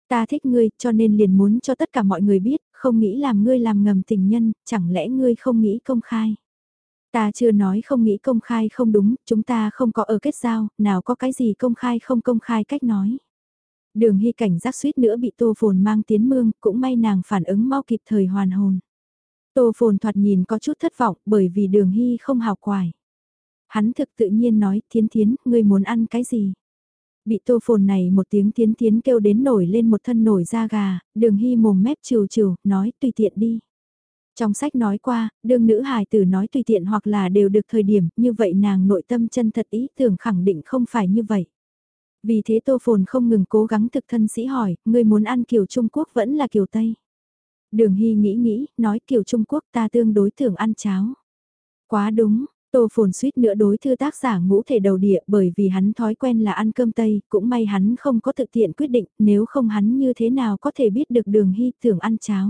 S1: Ta thích ngươi cho nên liền muốn cho tất cả mọi người biết, không nghĩ làm ngươi làm ngầm tình nhân, chẳng lẽ ngươi không nghĩ công khai. Ta chưa nói không nghĩ công khai không đúng, chúng ta không có ở kết giao, nào có cái gì công khai không công khai cách nói. Đường hy cảnh giác suýt nữa bị tô phồn mang tiến mương, cũng may nàng phản ứng mau kịp thời hoàn hồn. Tô phồn thoạt nhìn có chút thất vọng bởi vì đường hy không hào quài. Hắn thực tự nhiên nói, thiến thiến, ngươi muốn ăn cái gì? Bị tô phồn này một tiếng tiến tiến kêu đến nổi lên một thân nổi da gà, đường hy mồm mép trừ trừ, nói tùy tiện đi. Trong sách nói qua, đương nữ hài tử nói tùy tiện hoặc là đều được thời điểm, như vậy nàng nội tâm chân thật ý tưởng khẳng định không phải như vậy. Vì thế Tô Phồn không ngừng cố gắng thực thân sĩ hỏi, người muốn ăn kiểu Trung Quốc vẫn là kiểu Tây. Đường Hy nghĩ nghĩ, nói kiểu Trung Quốc ta tương đối thường ăn cháo. Quá đúng, Tô phồn suýt nữa đối thư tác giả ngũ thể đầu địa bởi vì hắn thói quen là ăn cơm Tây, cũng may hắn không có thực tiện quyết định, nếu không hắn như thế nào có thể biết được đường hy thường ăn cháo.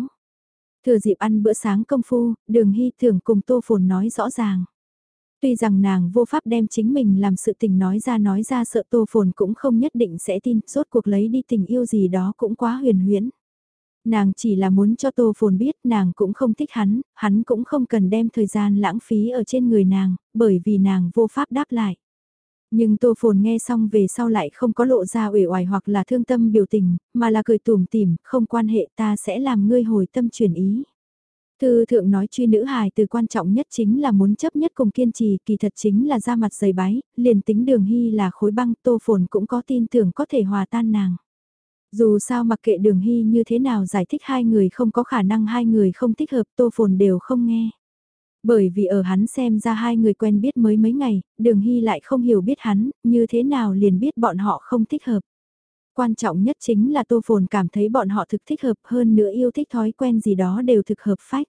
S1: Thừa dịp ăn bữa sáng công phu, đường hy thường cùng tô phồn nói rõ ràng. Tuy rằng nàng vô pháp đem chính mình làm sự tình nói ra nói ra sợ tô phồn cũng không nhất định sẽ tin, rốt cuộc lấy đi tình yêu gì đó cũng quá huyền huyễn. Nàng chỉ là muốn cho Tô Phồn biết nàng cũng không thích hắn, hắn cũng không cần đem thời gian lãng phí ở trên người nàng, bởi vì nàng vô pháp đáp lại. Nhưng Tô Phồn nghe xong về sau lại không có lộ ra uể oải hoặc là thương tâm biểu tình, mà là cười tủm tỉm, không quan hệ ta sẽ làm ngươi hồi tâm chuyển ý. Thư thượng nói truy nữ hài từ quan trọng nhất chính là muốn chấp nhất cùng kiên trì, kỳ thật chính là ra mặt dày bái, liền tính đường hy là khối băng Tô Phồn cũng có tin tưởng có thể hòa tan nàng. Dù sao mặc kệ đường hy như thế nào giải thích hai người không có khả năng hai người không thích hợp tô phồn đều không nghe. Bởi vì ở hắn xem ra hai người quen biết mới mấy ngày, đường hy lại không hiểu biết hắn, như thế nào liền biết bọn họ không thích hợp. Quan trọng nhất chính là Tô Phồn cảm thấy bọn họ thực thích hợp hơn nữa yêu thích thói quen gì đó đều thực hợp phách.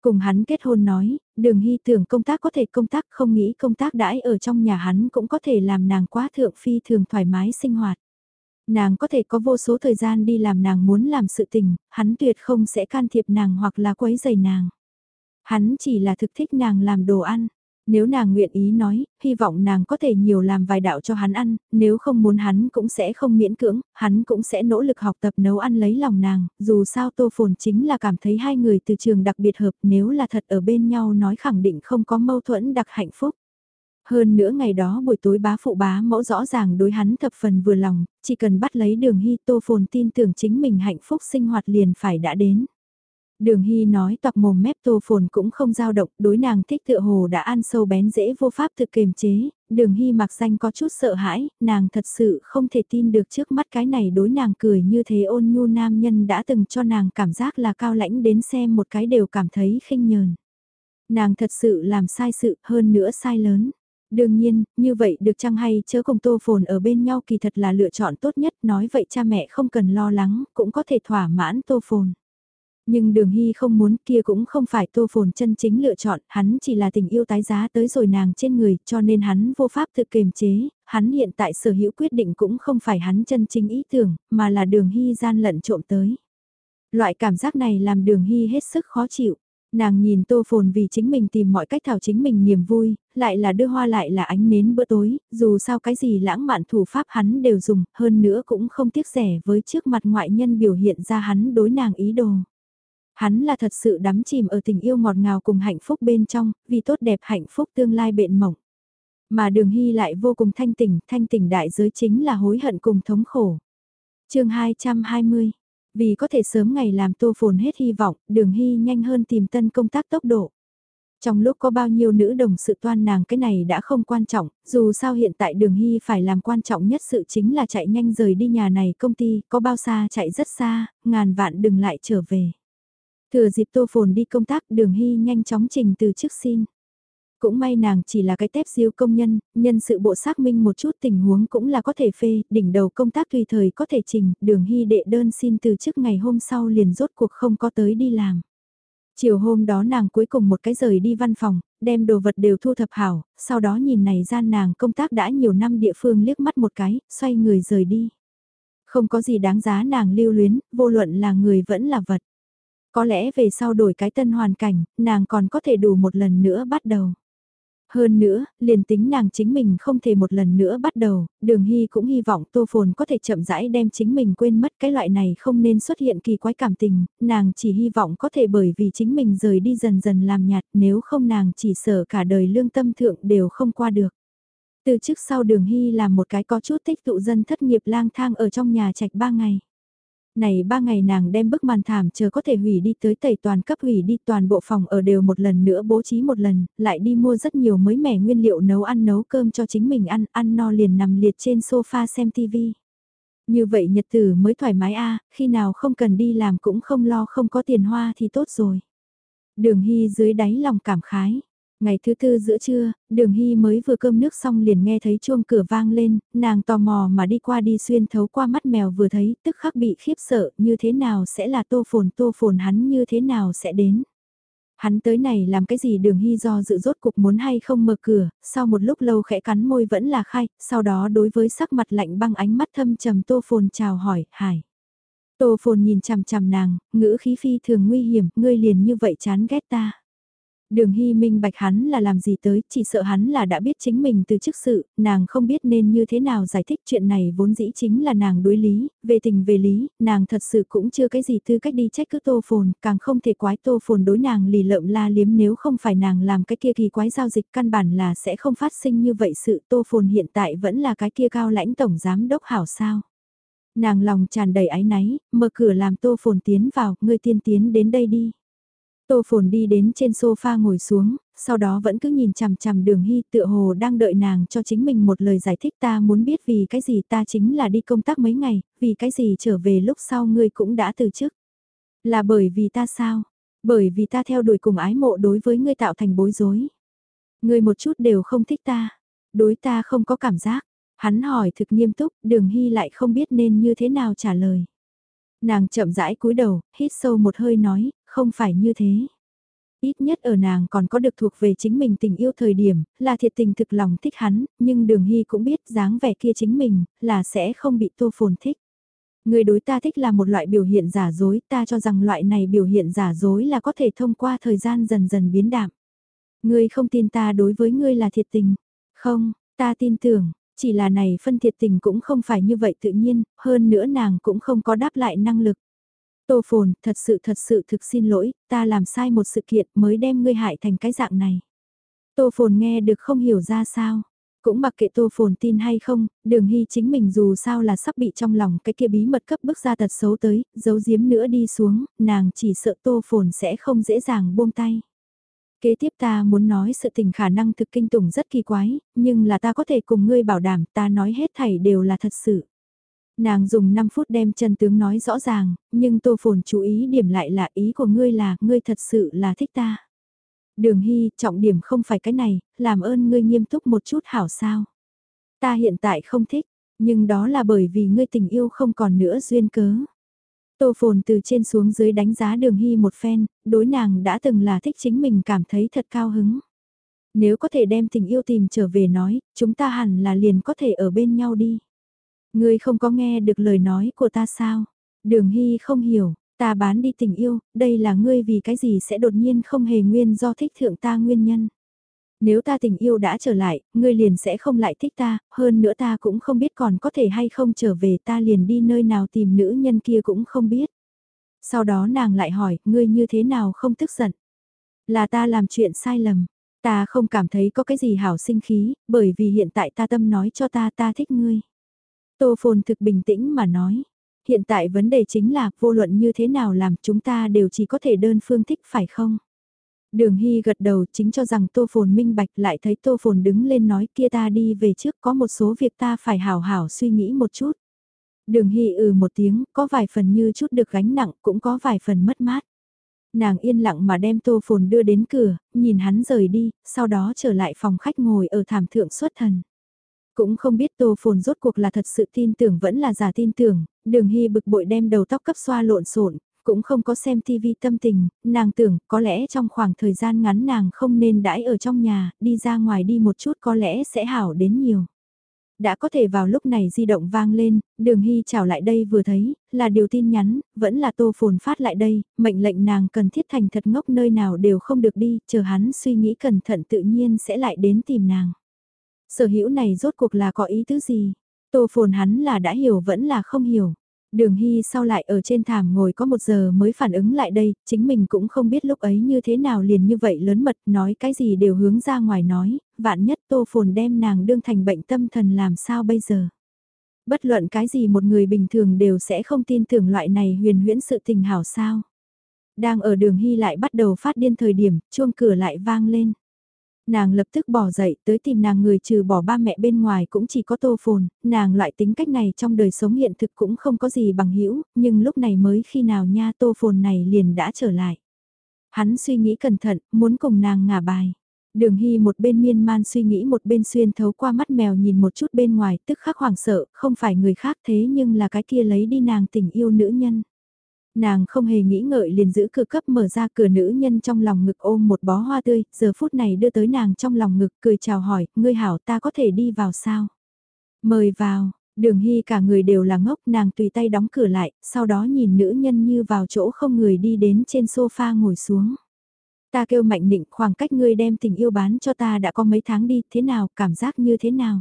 S1: Cùng hắn kết hôn nói, đường hy tưởng công tác có thể công tác không nghĩ công tác đãi ở trong nhà hắn cũng có thể làm nàng quá thượng phi thường thoải mái sinh hoạt. Nàng có thể có vô số thời gian đi làm nàng muốn làm sự tình, hắn tuyệt không sẽ can thiệp nàng hoặc là quấy giày nàng. Hắn chỉ là thực thích nàng làm đồ ăn. Nếu nàng nguyện ý nói, hy vọng nàng có thể nhiều làm vài đạo cho hắn ăn, nếu không muốn hắn cũng sẽ không miễn cưỡng, hắn cũng sẽ nỗ lực học tập nấu ăn lấy lòng nàng, dù sao tô phồn chính là cảm thấy hai người từ trường đặc biệt hợp nếu là thật ở bên nhau nói khẳng định không có mâu thuẫn đặc hạnh phúc. Hơn nữa ngày đó buổi tối bá phụ bá mẫu rõ ràng đối hắn thập phần vừa lòng, chỉ cần bắt lấy đường hy tô phồn tin tưởng chính mình hạnh phúc sinh hoạt liền phải đã đến. Đường Hy nói toạc mồm mép tô phồn cũng không dao động, đối nàng thích tựa hồ đã ăn sâu bén dễ vô pháp thực kiềm chế, đường Hy mặc danh có chút sợ hãi, nàng thật sự không thể tin được trước mắt cái này đối nàng cười như thế ôn nhu nam nhân đã từng cho nàng cảm giác là cao lãnh đến xem một cái đều cảm thấy khinh nhờn. Nàng thật sự làm sai sự hơn nữa sai lớn. Đương nhiên, như vậy được chăng hay chớ cùng tô phồn ở bên nhau kỳ thật là lựa chọn tốt nhất nói vậy cha mẹ không cần lo lắng, cũng có thể thỏa mãn tô phồn. Nhưng đường hy không muốn kia cũng không phải tô phồn chân chính lựa chọn, hắn chỉ là tình yêu tái giá tới rồi nàng trên người, cho nên hắn vô pháp tự kiềm chế, hắn hiện tại sở hữu quyết định cũng không phải hắn chân chính ý tưởng, mà là đường hy gian lận trộm tới. Loại cảm giác này làm đường hy hết sức khó chịu. Nàng nhìn tô phồn vì chính mình tìm mọi cách thảo chính mình niềm vui, lại là đưa hoa lại là ánh nến bữa tối, dù sao cái gì lãng mạn thủ pháp hắn đều dùng, hơn nữa cũng không tiếc rẻ với trước mặt ngoại nhân biểu hiện ra hắn đối nàng ý đồ. Hắn là thật sự đắm chìm ở tình yêu ngọt ngào cùng hạnh phúc bên trong, vì tốt đẹp hạnh phúc tương lai bện mộng. Mà đường hy lại vô cùng thanh tỉnh, thanh tỉnh đại giới chính là hối hận cùng thống khổ. chương 220 vì có thể sớm ngày làm tô phồn hết hy vọng, đường hy nhanh hơn tìm tân công tác tốc độ. Trong lúc có bao nhiêu nữ đồng sự toan nàng cái này đã không quan trọng, dù sao hiện tại đường hy phải làm quan trọng nhất sự chính là chạy nhanh rời đi nhà này công ty, có bao xa chạy rất xa, ngàn vạn đừng lại trở về. Thừa dịp tô phồn đi công tác đường hy nhanh chóng trình từ chức xin. Cũng may nàng chỉ là cái tép diêu công nhân, nhân sự bộ xác minh một chút tình huống cũng là có thể phê, đỉnh đầu công tác tùy thời có thể trình, đường hy đệ đơn xin từ chức ngày hôm sau liền rốt cuộc không có tới đi làm. Chiều hôm đó nàng cuối cùng một cái rời đi văn phòng, đem đồ vật đều thu thập hảo, sau đó nhìn này gian nàng công tác đã nhiều năm địa phương liếc mắt một cái, xoay người rời đi. Không có gì đáng giá nàng lưu luyến, vô luận là người vẫn là vật. Có lẽ về sau đổi cái tân hoàn cảnh, nàng còn có thể đủ một lần nữa bắt đầu. Hơn nữa, liền tính nàng chính mình không thể một lần nữa bắt đầu, đường hy cũng hy vọng tô phồn có thể chậm rãi đem chính mình quên mất cái loại này không nên xuất hiện kỳ quái cảm tình, nàng chỉ hy vọng có thể bởi vì chính mình rời đi dần dần làm nhạt nếu không nàng chỉ sợ cả đời lương tâm thượng đều không qua được. Từ trước sau đường hy làm một cái có chút tích tụ dân thất nghiệp lang thang ở trong nhà trạch ba ngày. Này ba ngày nàng đem bức màn thảm chờ có thể hủy đi tới tẩy toàn cấp hủy đi toàn bộ phòng ở đều một lần nữa bố trí một lần, lại đi mua rất nhiều mới mẻ nguyên liệu nấu ăn nấu cơm cho chính mình ăn, ăn no liền nằm liệt trên sofa xem tivi. Như vậy nhật tử mới thoải mái a khi nào không cần đi làm cũng không lo không có tiền hoa thì tốt rồi. Đường Hy dưới đáy lòng cảm khái. Ngày thứ tư giữa trưa, đường hy mới vừa cơm nước xong liền nghe thấy chuông cửa vang lên, nàng tò mò mà đi qua đi xuyên thấu qua mắt mèo vừa thấy, tức khắc bị khiếp sợ, như thế nào sẽ là tô phồn tô phồn hắn như thế nào sẽ đến. Hắn tới này làm cái gì đường hy do dự rốt cục muốn hay không mở cửa, sau một lúc lâu khẽ cắn môi vẫn là khai, sau đó đối với sắc mặt lạnh băng ánh mắt thâm trầm tô phồn chào hỏi, hải. Tô phồn nhìn chằm chằm nàng, ngữ khí phi thường nguy hiểm, ngươi liền như vậy chán ghét ta. Đường Hy minh bạch hắn là làm gì tới, chỉ sợ hắn là đã biết chính mình từ chức sự, nàng không biết nên như thế nào giải thích chuyện này vốn dĩ chính là nàng đối lý, về tình về lý, nàng thật sự cũng chưa cái gì tư cách đi trách cứ tô phồn, càng không thể quái tô phồn đối nàng lì lợm la liếm nếu không phải nàng làm cái kia kỳ quái giao dịch căn bản là sẽ không phát sinh như vậy sự tô phồn hiện tại vẫn là cái kia cao lãnh tổng giám đốc hảo sao. Nàng lòng tràn đầy áy náy, mở cửa làm tô phồn tiến vào, ngươi tiên tiến đến đây đi. Tô Phồn đi đến trên sofa ngồi xuống, sau đó vẫn cứ nhìn chằm chằm đường hy tựa hồ đang đợi nàng cho chính mình một lời giải thích ta muốn biết vì cái gì ta chính là đi công tác mấy ngày, vì cái gì trở về lúc sau ngươi cũng đã từ chức. Là bởi vì ta sao? Bởi vì ta theo đuổi cùng ái mộ đối với ngươi tạo thành bối rối. Ngươi một chút đều không thích ta, đối ta không có cảm giác, Hắn hỏi thực nghiêm túc, đường hy lại không biết nên như thế nào trả lời. Nàng chậm rãi cúi đầu, hít sâu một hơi nói, không phải như thế. Ít nhất ở nàng còn có được thuộc về chính mình tình yêu thời điểm, là thiệt tình thực lòng thích hắn, nhưng đường hy cũng biết dáng vẻ kia chính mình, là sẽ không bị tô phồn thích. Người đối ta thích là một loại biểu hiện giả dối, ta cho rằng loại này biểu hiện giả dối là có thể thông qua thời gian dần dần biến đạm. Ngươi không tin ta đối với ngươi là thiệt tình. Không, ta tin tưởng, chỉ là này phân thiệt tình cũng không phải như vậy tự nhiên, hơn nữa nàng cũng không có đáp lại năng lực. Tô phồn, thật sự thật sự thực xin lỗi, ta làm sai một sự kiện mới đem ngươi hại thành cái dạng này. Tô phồn nghe được không hiểu ra sao. Cũng mặc kệ tô phồn tin hay không, đường hy chính mình dù sao là sắp bị trong lòng cái kia bí mật cấp bức ra tật xấu tới, giấu giếm nữa đi xuống, nàng chỉ sợ tô phồn sẽ không dễ dàng buông tay. Kế tiếp ta muốn nói sự tình khả năng thực kinh tủng rất kỳ quái, nhưng là ta có thể cùng ngươi bảo đảm ta nói hết thảy đều là thật sự. Nàng dùng 5 phút đem chân tướng nói rõ ràng, nhưng tô phồn chú ý điểm lại là ý của ngươi là ngươi thật sự là thích ta. Đường Hy, trọng điểm không phải cái này, làm ơn ngươi nghiêm túc một chút hảo sao. Ta hiện tại không thích, nhưng đó là bởi vì ngươi tình yêu không còn nữa duyên cớ. Tô Phồn từ trên xuống dưới đánh giá đường Hy một phen, đối nàng đã từng là thích chính mình cảm thấy thật cao hứng. Nếu có thể đem tình yêu tìm trở về nói, chúng ta hẳn là liền có thể ở bên nhau đi. Ngươi không có nghe được lời nói của ta sao? Đường Hy không hiểu, ta bán đi tình yêu, đây là ngươi vì cái gì sẽ đột nhiên không hề nguyên do thích thượng ta nguyên nhân. Nếu ta tình yêu đã trở lại, ngươi liền sẽ không lại thích ta, hơn nữa ta cũng không biết còn có thể hay không trở về ta liền đi nơi nào tìm nữ nhân kia cũng không biết. Sau đó nàng lại hỏi, ngươi như thế nào không tức giận? Là ta làm chuyện sai lầm. Ta không cảm thấy có cái gì hảo sinh khí, bởi vì hiện tại ta tâm nói cho ta ta thích ngươi. Tô Phồn thực bình tĩnh mà nói. Hiện tại vấn đề chính là vô luận như thế nào làm chúng ta đều chỉ có thể đơn phương thích phải không? Đường Hy gật đầu chính cho rằng Tô Phồn minh bạch lại thấy Tô Phồn đứng lên nói kia ta đi về trước có một số việc ta phải hảo hảo suy nghĩ một chút. Đường Hy ừ một tiếng, có vài phần như chút được gánh nặng, cũng có vài phần mất mát. Nàng yên lặng mà đem Tô Phồn đưa đến cửa, nhìn hắn rời đi, sau đó trở lại phòng khách ngồi ở thảm thượng xuất thần. Cũng không biết Tô Phồn rốt cuộc là thật sự tin tưởng vẫn là giả tin tưởng, đường hy bực bội đem đầu tóc cấp xoa lộn xộn cũng không có xem tivi tâm tình, nàng tưởng có lẽ trong khoảng thời gian ngắn nàng không nên đãi ở trong nhà, đi ra ngoài đi một chút có lẽ sẽ hảo đến nhiều. Đã có thể vào lúc này di động vang lên, đường hy chào lại đây vừa thấy, là điều tin nhắn, vẫn là tô phồn phát lại đây, mệnh lệnh nàng cần thiết thành thật ngốc nơi nào đều không được đi, chờ hắn suy nghĩ cẩn thận tự nhiên sẽ lại đến tìm nàng. Sở hữu này rốt cuộc là có ý tứ gì? Tô phồn hắn là đã hiểu vẫn là không hiểu. Đường Hy sau lại ở trên thảm ngồi có một giờ mới phản ứng lại đây, chính mình cũng không biết lúc ấy như thế nào liền như vậy lớn mật nói cái gì đều hướng ra ngoài nói, vạn nhất tô phồn đem nàng đương thành bệnh tâm thần làm sao bây giờ. Bất luận cái gì một người bình thường đều sẽ không tin tưởng loại này huyền huyễn sự tình hảo sao. Đang ở đường Hy lại bắt đầu phát điên thời điểm, chuông cửa lại vang lên. Nàng lập tức bỏ dậy tới tìm nàng người trừ bỏ ba mẹ bên ngoài cũng chỉ có tô phồn, nàng loại tính cách này trong đời sống hiện thực cũng không có gì bằng hữu nhưng lúc này mới khi nào nha tô phồn này liền đã trở lại. Hắn suy nghĩ cẩn thận, muốn cùng nàng ngả bài. Đường Hy một bên miên man suy nghĩ một bên xuyên thấu qua mắt mèo nhìn một chút bên ngoài tức khắc hoảng sợ, không phải người khác thế nhưng là cái kia lấy đi nàng tình yêu nữ nhân. Nàng không hề nghĩ ngợi liền giữ cửa cấp mở ra cửa nữ nhân trong lòng ngực ôm một bó hoa tươi, giờ phút này đưa tới nàng trong lòng ngực cười chào hỏi, ngươi hảo ta có thể đi vào sao? Mời vào, đường hy cả người đều là ngốc nàng tùy tay đóng cửa lại, sau đó nhìn nữ nhân như vào chỗ không người đi đến trên sofa ngồi xuống. Ta kêu mạnh định khoảng cách ngươi đem tình yêu bán cho ta đã có mấy tháng đi, thế nào, cảm giác như thế nào?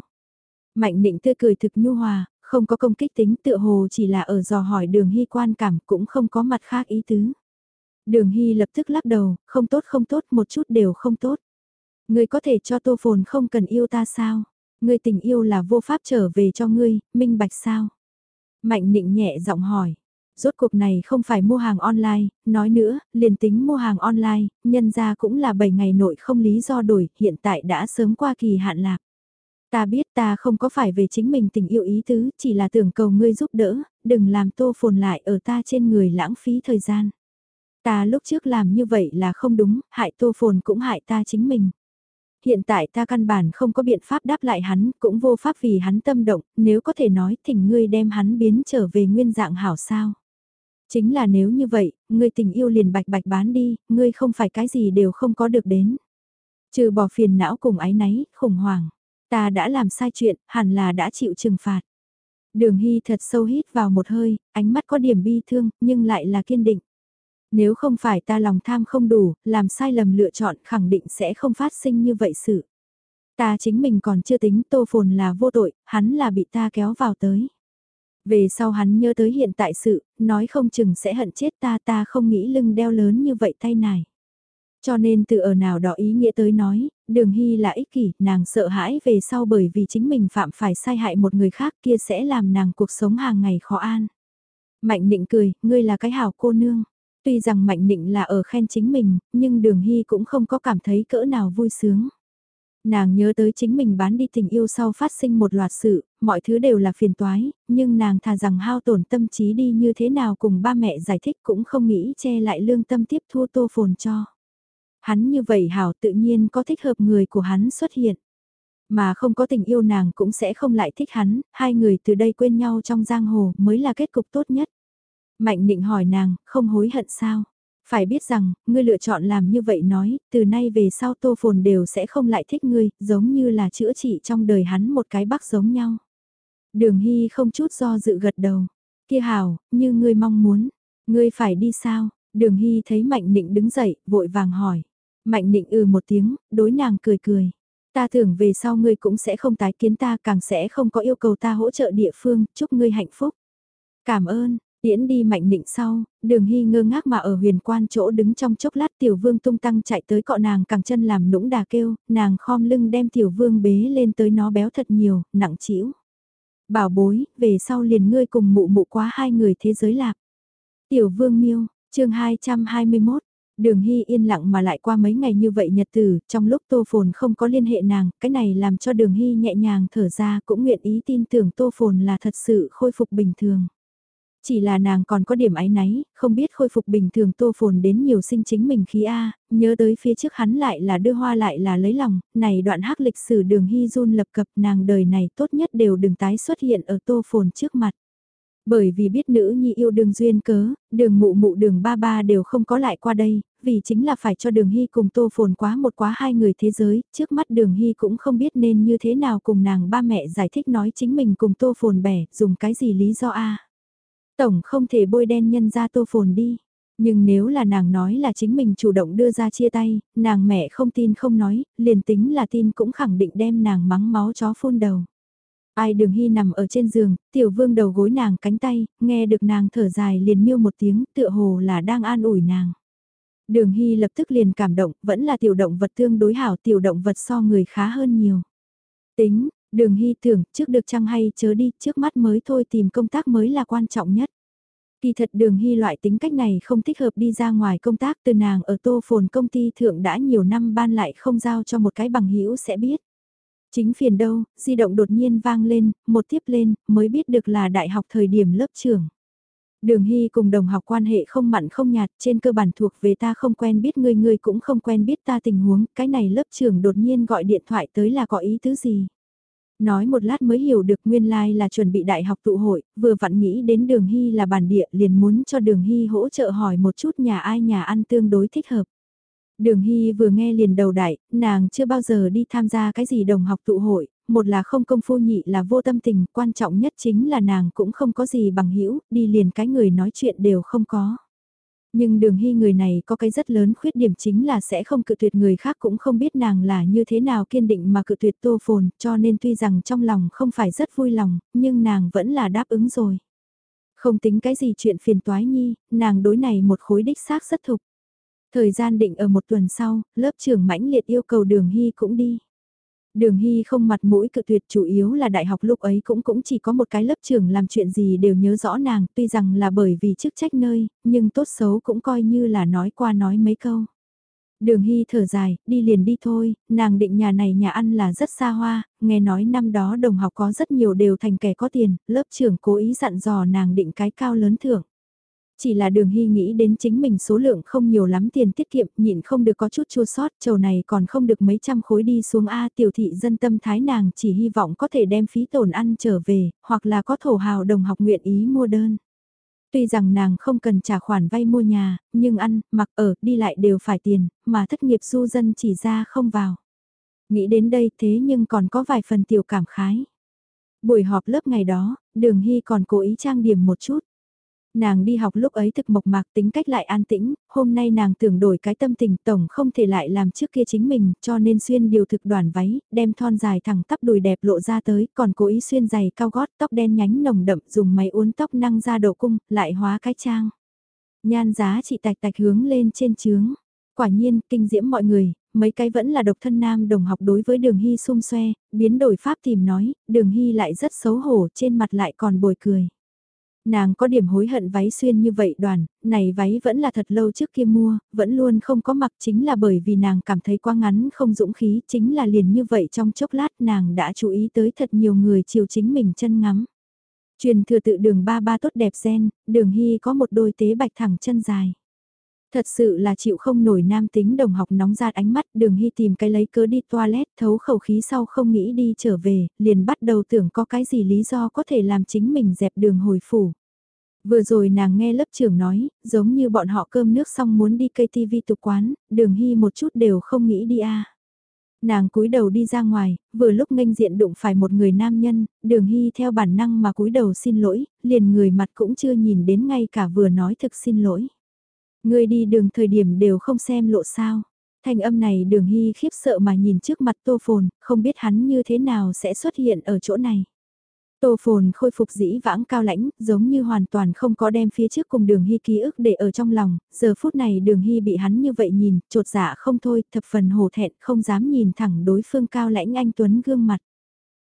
S1: Mạnh định tươi cười thực nhu hòa, không có công kích tính tựa hồ chỉ là ở dò hỏi đường hy quan cảm cũng không có mặt khác ý tứ. Đường hy lập tức lắc đầu, không tốt không tốt một chút đều không tốt. Ngươi có thể cho tô phồn không cần yêu ta sao? Ngươi tình yêu là vô pháp trở về cho ngươi, minh bạch sao? Mạnh nịnh nhẹ giọng hỏi. Rốt cuộc này không phải mua hàng online, nói nữa, liền tính mua hàng online, nhân ra cũng là 7 ngày nội không lý do đổi, hiện tại đã sớm qua kỳ hạn lạc. Ta biết ta không có phải về chính mình tình yêu ý tứ, chỉ là tưởng cầu ngươi giúp đỡ, đừng làm tô phồn lại ở ta trên người lãng phí thời gian. Ta lúc trước làm như vậy là không đúng, hại tô phồn cũng hại ta chính mình. hiện tại ta căn bản không có biện pháp đáp lại hắn, cũng vô pháp vì hắn tâm động, nếu có thể nói thỉnh ngươi đem hắn biến trở về nguyên dạng hảo sao. Chính là nếu như vậy, ngươi tình yêu liền bạch bạch bán đi, ngươi không phải cái gì đều không có được đến. Trừ bỏ phiền não cùng ái náy, khủng hoảng. Ta đã làm sai chuyện, hẳn là đã chịu trừng phạt. Đường Hy thật sâu hít vào một hơi, ánh mắt có điểm bi thương, nhưng lại là kiên định. Nếu không phải ta lòng tham không đủ, làm sai lầm lựa chọn khẳng định sẽ không phát sinh như vậy sự. Ta chính mình còn chưa tính tô phồn là vô tội, hắn là bị ta kéo vào tới. Về sau hắn nhớ tới hiện tại sự, nói không chừng sẽ hận chết ta ta không nghĩ lưng đeo lớn như vậy tay này. Cho nên từ ở nào đó ý nghĩa tới nói, đường hy là ích kỷ, nàng sợ hãi về sau bởi vì chính mình phạm phải sai hại một người khác kia sẽ làm nàng cuộc sống hàng ngày khó an. Mạnh nịnh cười, ngươi là cái hảo cô nương. Tuy rằng Mạnh Nịnh là ở khen chính mình, nhưng Đường Hy cũng không có cảm thấy cỡ nào vui sướng. Nàng nhớ tới chính mình bán đi tình yêu sau phát sinh một loạt sự, mọi thứ đều là phiền toái, nhưng nàng thà rằng hao tổn tâm trí đi như thế nào cùng ba mẹ giải thích cũng không nghĩ che lại lương tâm tiếp thu tô phồn cho. Hắn như vậy hảo tự nhiên có thích hợp người của hắn xuất hiện. Mà không có tình yêu nàng cũng sẽ không lại thích hắn, hai người từ đây quên nhau trong giang hồ mới là kết cục tốt nhất. Mạnh định hỏi nàng, không hối hận sao? Phải biết rằng, ngươi lựa chọn làm như vậy nói, từ nay về sau tô phồn đều sẽ không lại thích ngươi, giống như là chữa trị trong đời hắn một cái bắc giống nhau. Đường Hy không chút do dự gật đầu. Kia hào, như ngươi mong muốn. Ngươi phải đi sao? Đường Hy thấy Mạnh Nịnh đứng dậy, vội vàng hỏi. Mạnh định ừ một tiếng, đối nàng cười cười. Ta tưởng về sau ngươi cũng sẽ không tái kiến ta càng sẽ không có yêu cầu ta hỗ trợ địa phương, chúc ngươi hạnh phúc. Cảm ơn, Tiễn đi mạnh định sau, đường hy ngơ ngác mà ở huyền quan chỗ đứng trong chốc lát tiểu vương tung tăng chạy tới cọ nàng càng chân làm nũng đà kêu, nàng khom lưng đem tiểu vương bế lên tới nó béo thật nhiều, nặng chịu. Bảo bối, về sau liền ngươi cùng mụ mụ quá hai người thế giới lạc. Tiểu vương miêu, chương 221, Đường Hy yên lặng mà lại qua mấy ngày như vậy nhật tử, trong lúc Tô Phồn không có liên hệ nàng, cái này làm cho Đường Hy nhẹ nhàng thở ra cũng nguyện ý tin tưởng Tô Phồn là thật sự khôi phục bình thường. Chỉ là nàng còn có điểm ái náy, không biết khôi phục bình thường tô phồn đến nhiều sinh chính mình khí A, nhớ tới phía trước hắn lại là đưa hoa lại là lấy lòng, này đoạn hắc lịch sử đường hy run lập cập nàng đời này tốt nhất đều đừng tái xuất hiện ở tô phồn trước mặt. Bởi vì biết nữ nhi yêu đường duyên cớ, đường mụ mụ đường ba ba đều không có lại qua đây, vì chính là phải cho đường hy cùng tô phồn quá một quá hai người thế giới, trước mắt đường hy cũng không biết nên như thế nào cùng nàng ba mẹ giải thích nói chính mình cùng tô phồn bẻ, dùng cái gì lý do a Tổng không thể bôi đen nhân ra tô phồn đi. Nhưng nếu là nàng nói là chính mình chủ động đưa ra chia tay, nàng mẹ không tin không nói, liền tính là tin cũng khẳng định đem nàng mắng máu chó phun đầu. Ai đường hy nằm ở trên giường, tiểu vương đầu gối nàng cánh tay, nghe được nàng thở dài liền miêu một tiếng, tựa hồ là đang an ủi nàng. Đường hy lập tức liền cảm động, vẫn là tiểu động vật tương đối hảo, tiểu động vật so người khá hơn nhiều. Tính, Đường Hy tưởng, trước được chăng hay chớ đi, trước mắt mới thôi tìm công tác mới là quan trọng nhất. Kỳ thật đường Hy loại tính cách này không thích hợp đi ra ngoài công tác từ nàng ở tô phồn công ty thượng đã nhiều năm ban lại không giao cho một cái bằng hữu sẽ biết. Chính phiền đâu, di động đột nhiên vang lên, một tiếp lên, mới biết được là đại học thời điểm lớp trưởng. Đường Hy cùng đồng học quan hệ không mặn không nhạt, trên cơ bản thuộc về ta không quen biết người người cũng không quen biết ta tình huống, cái này lớp trưởng đột nhiên gọi điện thoại tới là có ý tứ gì. Nói một lát mới hiểu được nguyên lai like là chuẩn bị đại học tụ hội, vừa vặn nghĩ đến đường hy là bản địa liền muốn cho đường hy hỗ trợ hỏi một chút nhà ai nhà ăn tương đối thích hợp. Đường Hy vừa nghe liền đầu đại, nàng chưa bao giờ đi tham gia cái gì đồng học tụ hội, một là không công phu nhị là vô tâm tình, quan trọng nhất chính là nàng cũng không có gì bằng hữu đi liền cái người nói chuyện đều không có. Nhưng đường hy người này có cái rất lớn khuyết điểm chính là sẽ không cự tuyệt người khác cũng không biết nàng là như thế nào kiên định mà cự tuyệt tô phồn, cho nên tuy rằng trong lòng không phải rất vui lòng, nhưng nàng vẫn là đáp ứng rồi. Không tính cái gì chuyện phiền toái nhi, nàng đối này một khối đích xác rất thục. Thời gian định ở một tuần sau, lớp trưởng mãnh liệt yêu cầu đường hy cũng đi. Đường Hy không mặt mũi cự tuyệt chủ yếu là đại học lúc ấy cũng cũng chỉ có một cái lớp trưởng làm chuyện gì đều nhớ rõ nàng, tuy rằng là bởi vì chức trách nơi, nhưng tốt xấu cũng coi như là nói qua nói mấy câu. Đường Hy thở dài, đi liền đi thôi, nàng định nhà này nhà ăn là rất xa hoa, nghe nói năm đó đồng học có rất nhiều đều thành kẻ có tiền, lớp trưởng cố ý dặn dò nàng định cái cao lớn thưởng. Chỉ là đường hy nghĩ đến chính mình số lượng không nhiều lắm tiền tiết kiệm, nhịn không được có chút chua sót, chầu này còn không được mấy trăm khối đi xuống A tiểu thị dân tâm thái nàng chỉ hy vọng có thể đem phí tổn ăn trở về, hoặc là có thổ hào đồng học nguyện ý mua đơn. Tuy rằng nàng không cần trả khoản vay mua nhà, nhưng ăn, mặc ở, đi lại đều phải tiền, mà thất nghiệp du dân chỉ ra không vào. Nghĩ đến đây thế nhưng còn có vài phần tiểu cảm khái. Buổi họp lớp ngày đó, đường hy còn cố ý trang điểm một chút. Nàng đi học lúc ấy thực mộc mạc tính cách lại an tĩnh, hôm nay nàng tưởng đổi cái tâm tình tổng không thể lại làm trước kia chính mình cho nên xuyên điều thực đoàn váy, đem thon dài thẳng tắp đùi đẹp lộ ra tới, còn cố ý xuyên giày cao gót tóc đen nhánh nồng đậm dùng máy uốn tóc năng ra độ cung, lại hóa cái trang. Nhan giá trị tạch tạch hướng lên trên trướng. Quả nhiên, kinh diễm mọi người, mấy cái vẫn là độc thân nam đồng học đối với đường hy xung xoe, biến đổi pháp tìm nói, đường hy lại rất xấu hổ trên mặt lại còn bồi cười. Nàng có điểm hối hận váy xuyên như vậy đoàn, này váy vẫn là thật lâu trước kia mua, vẫn luôn không có mặc chính là bởi vì nàng cảm thấy quá ngắn không dũng khí, chính là liền như vậy trong chốc lát nàng đã chú ý tới thật nhiều người chiều chính mình chân ngắm. Truyền thừa tự đường ba ba tốt đẹp gen, đường hy có một đôi tế bạch thẳng chân dài. Thật sự là chịu không nổi nam tính đồng học nóng ra ánh mắt đường hy tìm cái lấy cớ đi toilet thấu khẩu khí sau không nghĩ đi trở về, liền bắt đầu tưởng có cái gì lý do có thể làm chính mình dẹp đường hồi phủ. Vừa rồi nàng nghe lớp trưởng nói, giống như bọn họ cơm nước xong muốn đi cây tivi tục quán, đường hy một chút đều không nghĩ đi a Nàng cúi đầu đi ra ngoài, vừa lúc nghênh diện đụng phải một người nam nhân, đường hy theo bản năng mà cúi đầu xin lỗi, liền người mặt cũng chưa nhìn đến ngay cả vừa nói thực xin lỗi. Người đi đường thời điểm đều không xem lộ sao. Thanh âm này đường hy khiếp sợ mà nhìn trước mặt tô phồn, không biết hắn như thế nào sẽ xuất hiện ở chỗ này. Tô phồn khôi phục dĩ vãng cao lãnh, giống như hoàn toàn không có đem phía trước cùng đường hy ký ức để ở trong lòng, giờ phút này đường hy bị hắn như vậy nhìn, trột dạ không thôi, thập phần hổ thẹn, không dám nhìn thẳng đối phương cao lãnh anh Tuấn gương mặt.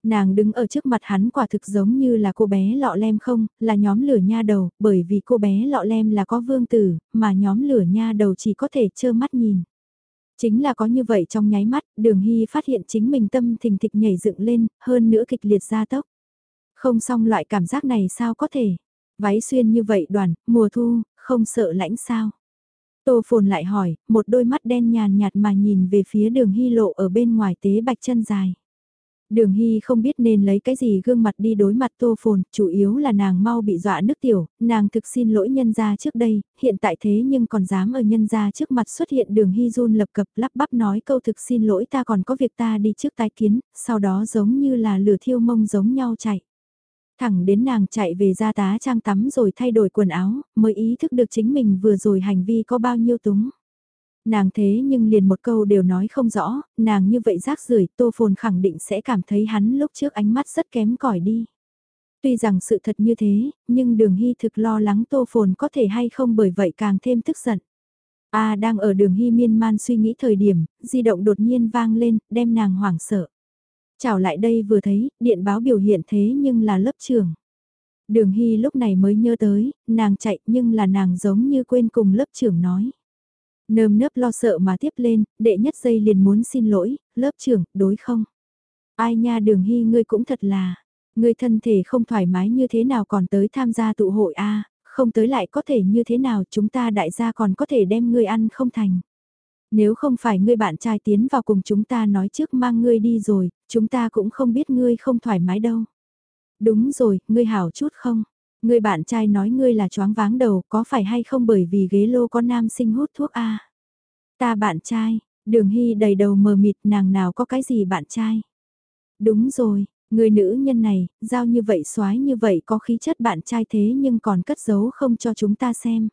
S1: Nàng đứng ở trước mặt hắn quả thực giống như là cô bé lọ lem không, là nhóm lửa nha đầu, bởi vì cô bé lọ lem là có vương tử, mà nhóm lửa nha đầu chỉ có thể trơ mắt nhìn. Chính là có như vậy trong nháy mắt, đường hy phát hiện chính mình tâm thình thịch nhảy dựng lên, hơn nữa kịch liệt ra tốc. Không xong loại cảm giác này sao có thể. Váy xuyên như vậy đoàn, mùa thu, không sợ lãnh sao. Tô phồn lại hỏi, một đôi mắt đen nhàn nhạt mà nhìn về phía đường hy lộ ở bên ngoài tế bạch chân dài. Đường Hy không biết nên lấy cái gì gương mặt đi đối mặt tô phồn, chủ yếu là nàng mau bị dọa nước tiểu, nàng thực xin lỗi nhân gia trước đây, hiện tại thế nhưng còn dám ở nhân gia trước mặt xuất hiện đường Hy run lập cập lắp bắp nói câu thực xin lỗi ta còn có việc ta đi trước tái kiến, sau đó giống như là lửa thiêu mông giống nhau chạy. Thẳng đến nàng chạy về ra tá trang tắm rồi thay đổi quần áo, mới ý thức được chính mình vừa rồi hành vi có bao nhiêu túng. Nàng thế nhưng liền một câu đều nói không rõ, nàng như vậy rác rưởi tô phồn khẳng định sẽ cảm thấy hắn lúc trước ánh mắt rất kém cỏi đi. Tuy rằng sự thật như thế, nhưng đường hy thực lo lắng tô phồn có thể hay không bởi vậy càng thêm tức giận. A đang ở đường hy miên man suy nghĩ thời điểm, di động đột nhiên vang lên, đem nàng hoảng sợ. Chào lại đây vừa thấy, điện báo biểu hiện thế nhưng là lớp trường. Đường Hy lúc này mới nhớ tới, nàng chạy nhưng là nàng giống như quên cùng lớp trưởng nói. Nơm nớp lo sợ mà tiếp lên, đệ nhất giây liền muốn xin lỗi, lớp trưởng, đối không? Ai nha đường Hy ngươi cũng thật là, ngươi thân thể không thoải mái như thế nào còn tới tham gia tụ hội a không tới lại có thể như thế nào chúng ta đại gia còn có thể đem ngươi ăn không thành. Nếu không phải ngươi bạn trai tiến vào cùng chúng ta nói trước mang ngươi đi rồi, chúng ta cũng không biết ngươi không thoải mái đâu. Đúng rồi, ngươi hảo chút không? Ngươi bạn trai nói ngươi là choáng váng đầu có phải hay không bởi vì ghế lô có nam sinh hút thuốc a Ta bạn trai, đường hy đầy đầu mờ mịt nàng nào có cái gì bạn trai. Đúng rồi, người nữ nhân này, giao như vậy xoái như vậy có khí chất bạn trai thế nhưng còn cất giấu không cho chúng ta xem.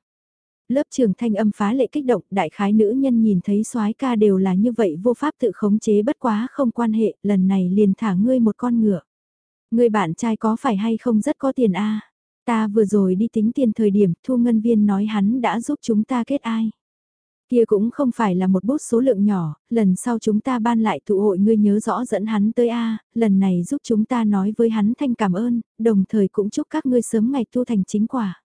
S1: Lớp trường thanh âm phá lệ kích động, đại khái nữ nhân nhìn thấy soái ca đều là như vậy vô pháp tự khống chế bất quá không quan hệ, lần này liền thả ngươi một con ngựa. Người bạn trai có phải hay không rất có tiền a Ta vừa rồi đi tính tiền thời điểm thu ngân viên nói hắn đã giúp chúng ta kết ai. Kia cũng không phải là một bút số lượng nhỏ, lần sau chúng ta ban lại tụ hội ngươi nhớ rõ dẫn hắn tới A, lần này giúp chúng ta nói với hắn thanh cảm ơn, đồng thời cũng chúc các ngươi sớm ngày thu thành chính quả.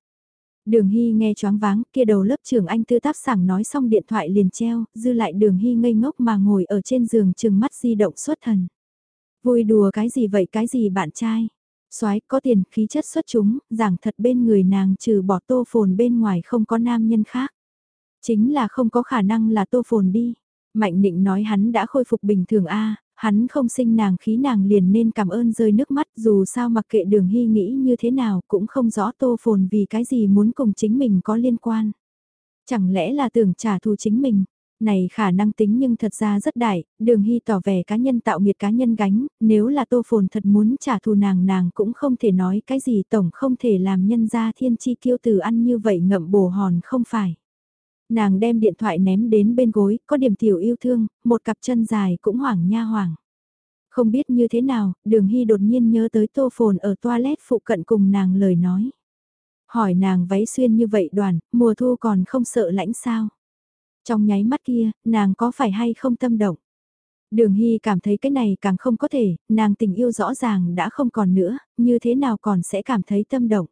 S1: Đường Hy nghe choáng váng, kia đầu lớp trưởng anh tư táp sảng nói xong điện thoại liền treo, dư lại đường Hy ngây ngốc mà ngồi ở trên giường chừng mắt di động xuất thần. Vui đùa cái gì vậy cái gì bạn trai? Soái có tiền, khí chất xuất chúng, giảng thật bên người nàng trừ bỏ tô phồn bên ngoài không có nam nhân khác. Chính là không có khả năng là tô phồn đi. Mạnh định nói hắn đã khôi phục bình thường a hắn không sinh nàng khí nàng liền nên cảm ơn rơi nước mắt dù sao mặc kệ đường hy nghĩ như thế nào cũng không rõ tô phồn vì cái gì muốn cùng chính mình có liên quan. Chẳng lẽ là tưởng trả thù chính mình, này khả năng tính nhưng thật ra rất đại, đường hy tỏ vẻ cá nhân tạo nghiệt cá nhân gánh, nếu là tô phồn thật muốn trả thù nàng nàng cũng không thể nói cái gì tổng không thể làm nhân ra thiên chi kiêu từ ăn như vậy ngậm bồ hòn không phải. Nàng đem điện thoại ném đến bên gối, có điểm tiểu yêu thương, một cặp chân dài cũng hoảng nha hoảng. Không biết như thế nào, đường hy đột nhiên nhớ tới tô phồn ở toilet phụ cận cùng nàng lời nói. Hỏi nàng váy xuyên như vậy đoàn, mùa thu còn không sợ lãnh sao? Trong nháy mắt kia, nàng có phải hay không tâm động? Đường Hy cảm thấy cái này càng không có thể, nàng tình yêu rõ ràng đã không còn nữa, như thế nào còn sẽ cảm thấy tâm động?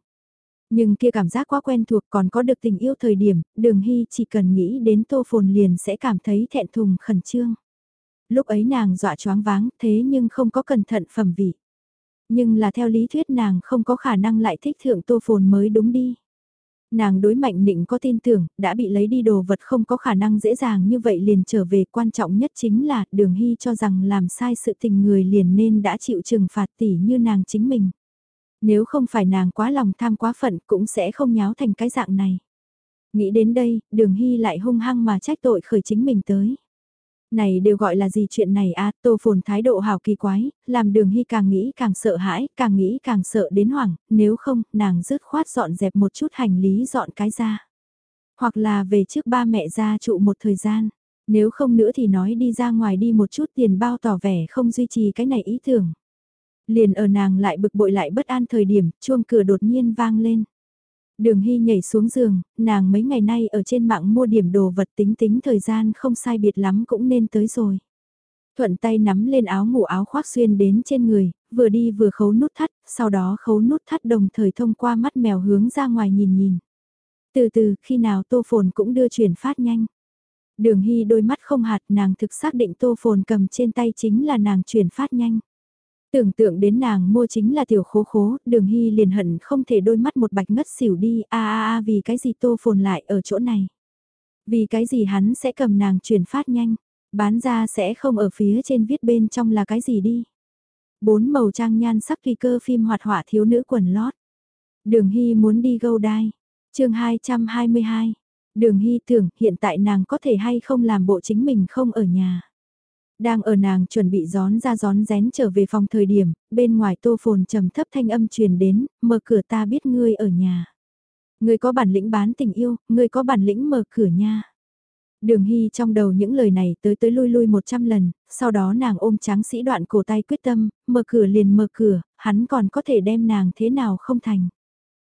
S1: Nhưng kia cảm giác quá quen thuộc còn có được tình yêu thời điểm, đường Hy chỉ cần nghĩ đến tô phồn liền sẽ cảm thấy thẹn thùng khẩn trương. Lúc ấy nàng dọa choáng váng thế nhưng không có cẩn thận phẩm vị. Nhưng là theo lý thuyết nàng không có khả năng lại thích thượng tô phồn mới đúng đi. Nàng đối mạnh định có tin tưởng, đã bị lấy đi đồ vật không có khả năng dễ dàng như vậy liền trở về. Quan trọng nhất chính là đường hy cho rằng làm sai sự tình người liền nên đã chịu trừng phạt tỷ như nàng chính mình. Nếu không phải nàng quá lòng tham quá phận cũng sẽ không nháo thành cái dạng này. Nghĩ đến đây, đường hy lại hung hăng mà trách tội khởi chính mình tới. Này đều gọi là gì chuyện này a tô phồn thái độ hào kỳ quái, làm đường hy càng nghĩ càng sợ hãi, càng nghĩ càng sợ đến hoảng, nếu không, nàng dứt khoát dọn dẹp một chút hành lý dọn cái ra. Hoặc là về trước ba mẹ ra trụ một thời gian, nếu không nữa thì nói đi ra ngoài đi một chút tiền bao tỏ vẻ không duy trì cái này ý tưởng. Liền ở nàng lại bực bội lại bất an thời điểm, chuông cửa đột nhiên vang lên. Đường Hy nhảy xuống giường, nàng mấy ngày nay ở trên mạng mua điểm đồ vật tính tính thời gian không sai biệt lắm cũng nên tới rồi. Thuận tay nắm lên áo ngủ áo khoác xuyên đến trên người, vừa đi vừa khấu nút thắt, sau đó khấu nút thắt đồng thời thông qua mắt mèo hướng ra ngoài nhìn nhìn. Từ từ, khi nào tô phồn cũng đưa chuyển phát nhanh. Đường Hy đôi mắt không hạt nàng thực xác định tô phồn cầm trên tay chính là nàng chuyển phát nhanh. Tưởng tượng đến nàng mua chính là tiểu khố khố, đường hy liền hận không thể đôi mắt một bạch ngất xỉu đi, a a a vì cái gì tô phồn lại ở chỗ này. Vì cái gì hắn sẽ cầm nàng chuyển phát nhanh, bán ra sẽ không ở phía trên viết bên trong là cái gì đi. Bốn màu trang nhan sắc kỳ cơ phim hoạt họa thiếu nữ quần lót. Đường hy muốn đi gâu đai. chương 222. Đường hy tưởng hiện tại nàng có thể hay không làm bộ chính mình không ở nhà. Đang ở nàng chuẩn bị gión ra gión rén trở về phòng thời điểm, bên ngoài tô phồn trầm thấp thanh âm truyền đến, mở cửa ta biết ngươi ở nhà. Ngươi có bản lĩnh bán tình yêu, ngươi có bản lĩnh mở cửa nha. Đường Hy trong đầu những lời này tới tới lui lui một trăm lần, sau đó nàng ôm tráng sĩ đoạn cổ tay quyết tâm, mở cửa liền mở cửa, hắn còn có thể đem nàng thế nào không thành.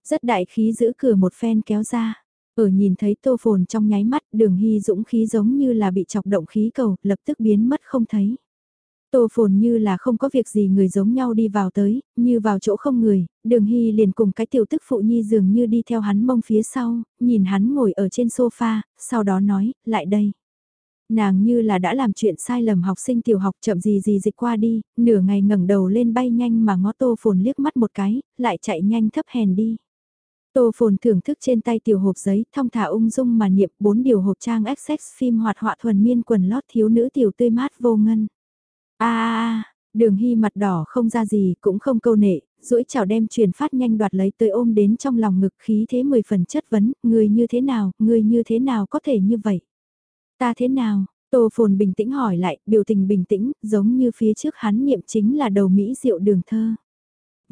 S1: Rất đại khí giữ cửa một phen kéo ra. Ở nhìn thấy tô phồn trong nháy mắt đường hy dũng khí giống như là bị chọc động khí cầu, lập tức biến mất không thấy. Tô phồn như là không có việc gì người giống nhau đi vào tới, như vào chỗ không người, đường hy liền cùng cái tiểu tức phụ nhi dường như đi theo hắn mông phía sau, nhìn hắn ngồi ở trên sofa, sau đó nói, lại đây. Nàng như là đã làm chuyện sai lầm học sinh tiểu học chậm gì gì dịch qua đi, nửa ngày ngẩng đầu lên bay nhanh mà ngó tô phồn liếc mắt một cái, lại chạy nhanh thấp hèn đi. Tô phồn thưởng thức trên tay tiểu hộp giấy, thong thả ung dung mà niệm bốn điều hộp trang XX phim hoạt họa thuần miên quần lót thiếu nữ tiểu tươi mát vô ngân. a đường hy mặt đỏ không ra gì, cũng không câu nệ, duỗi chảo đem truyền phát nhanh đoạt lấy tới ôm đến trong lòng ngực khí thế mười phần chất vấn, người như thế nào, người như thế nào có thể như vậy? Ta thế nào? Tô phồn bình tĩnh hỏi lại, biểu tình bình tĩnh, giống như phía trước hắn niệm chính là đầu Mỹ diệu đường thơ.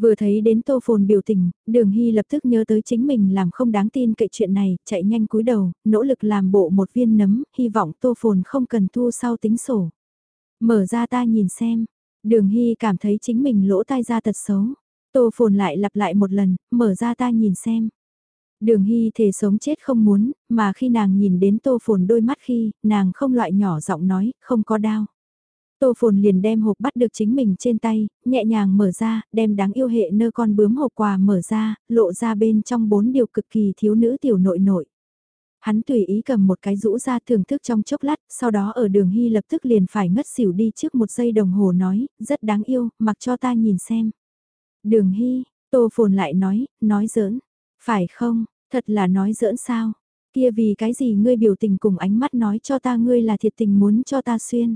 S1: Vừa thấy đến tô phồn biểu tình, đường hy lập tức nhớ tới chính mình làm không đáng tin cậy chuyện này, chạy nhanh cúi đầu, nỗ lực làm bộ một viên nấm, hy vọng tô phồn không cần thu sau tính sổ. Mở ra ta nhìn xem, đường hy cảm thấy chính mình lỗ tai ra tật xấu. Tô phồn lại lặp lại một lần, mở ra ta nhìn xem. Đường hy thể sống chết không muốn, mà khi nàng nhìn đến tô phồn đôi mắt khi, nàng không loại nhỏ giọng nói, không có đau. Tô Phồn liền đem hộp bắt được chính mình trên tay, nhẹ nhàng mở ra, đem đáng yêu hệ nơ con bướm hộp quà mở ra, lộ ra bên trong bốn điều cực kỳ thiếu nữ tiểu nội nội. Hắn tùy ý cầm một cái rũ ra thưởng thức trong chốc lát, sau đó ở đường hy lập tức liền phải ngất xỉu đi trước một giây đồng hồ nói, rất đáng yêu, mặc cho ta nhìn xem. Đường Hy, Tô Phồn lại nói, nói giỡn. Phải không, thật là nói giỡn sao? Kia vì cái gì ngươi biểu tình cùng ánh mắt nói cho ta ngươi là thiệt tình muốn cho ta xuyên.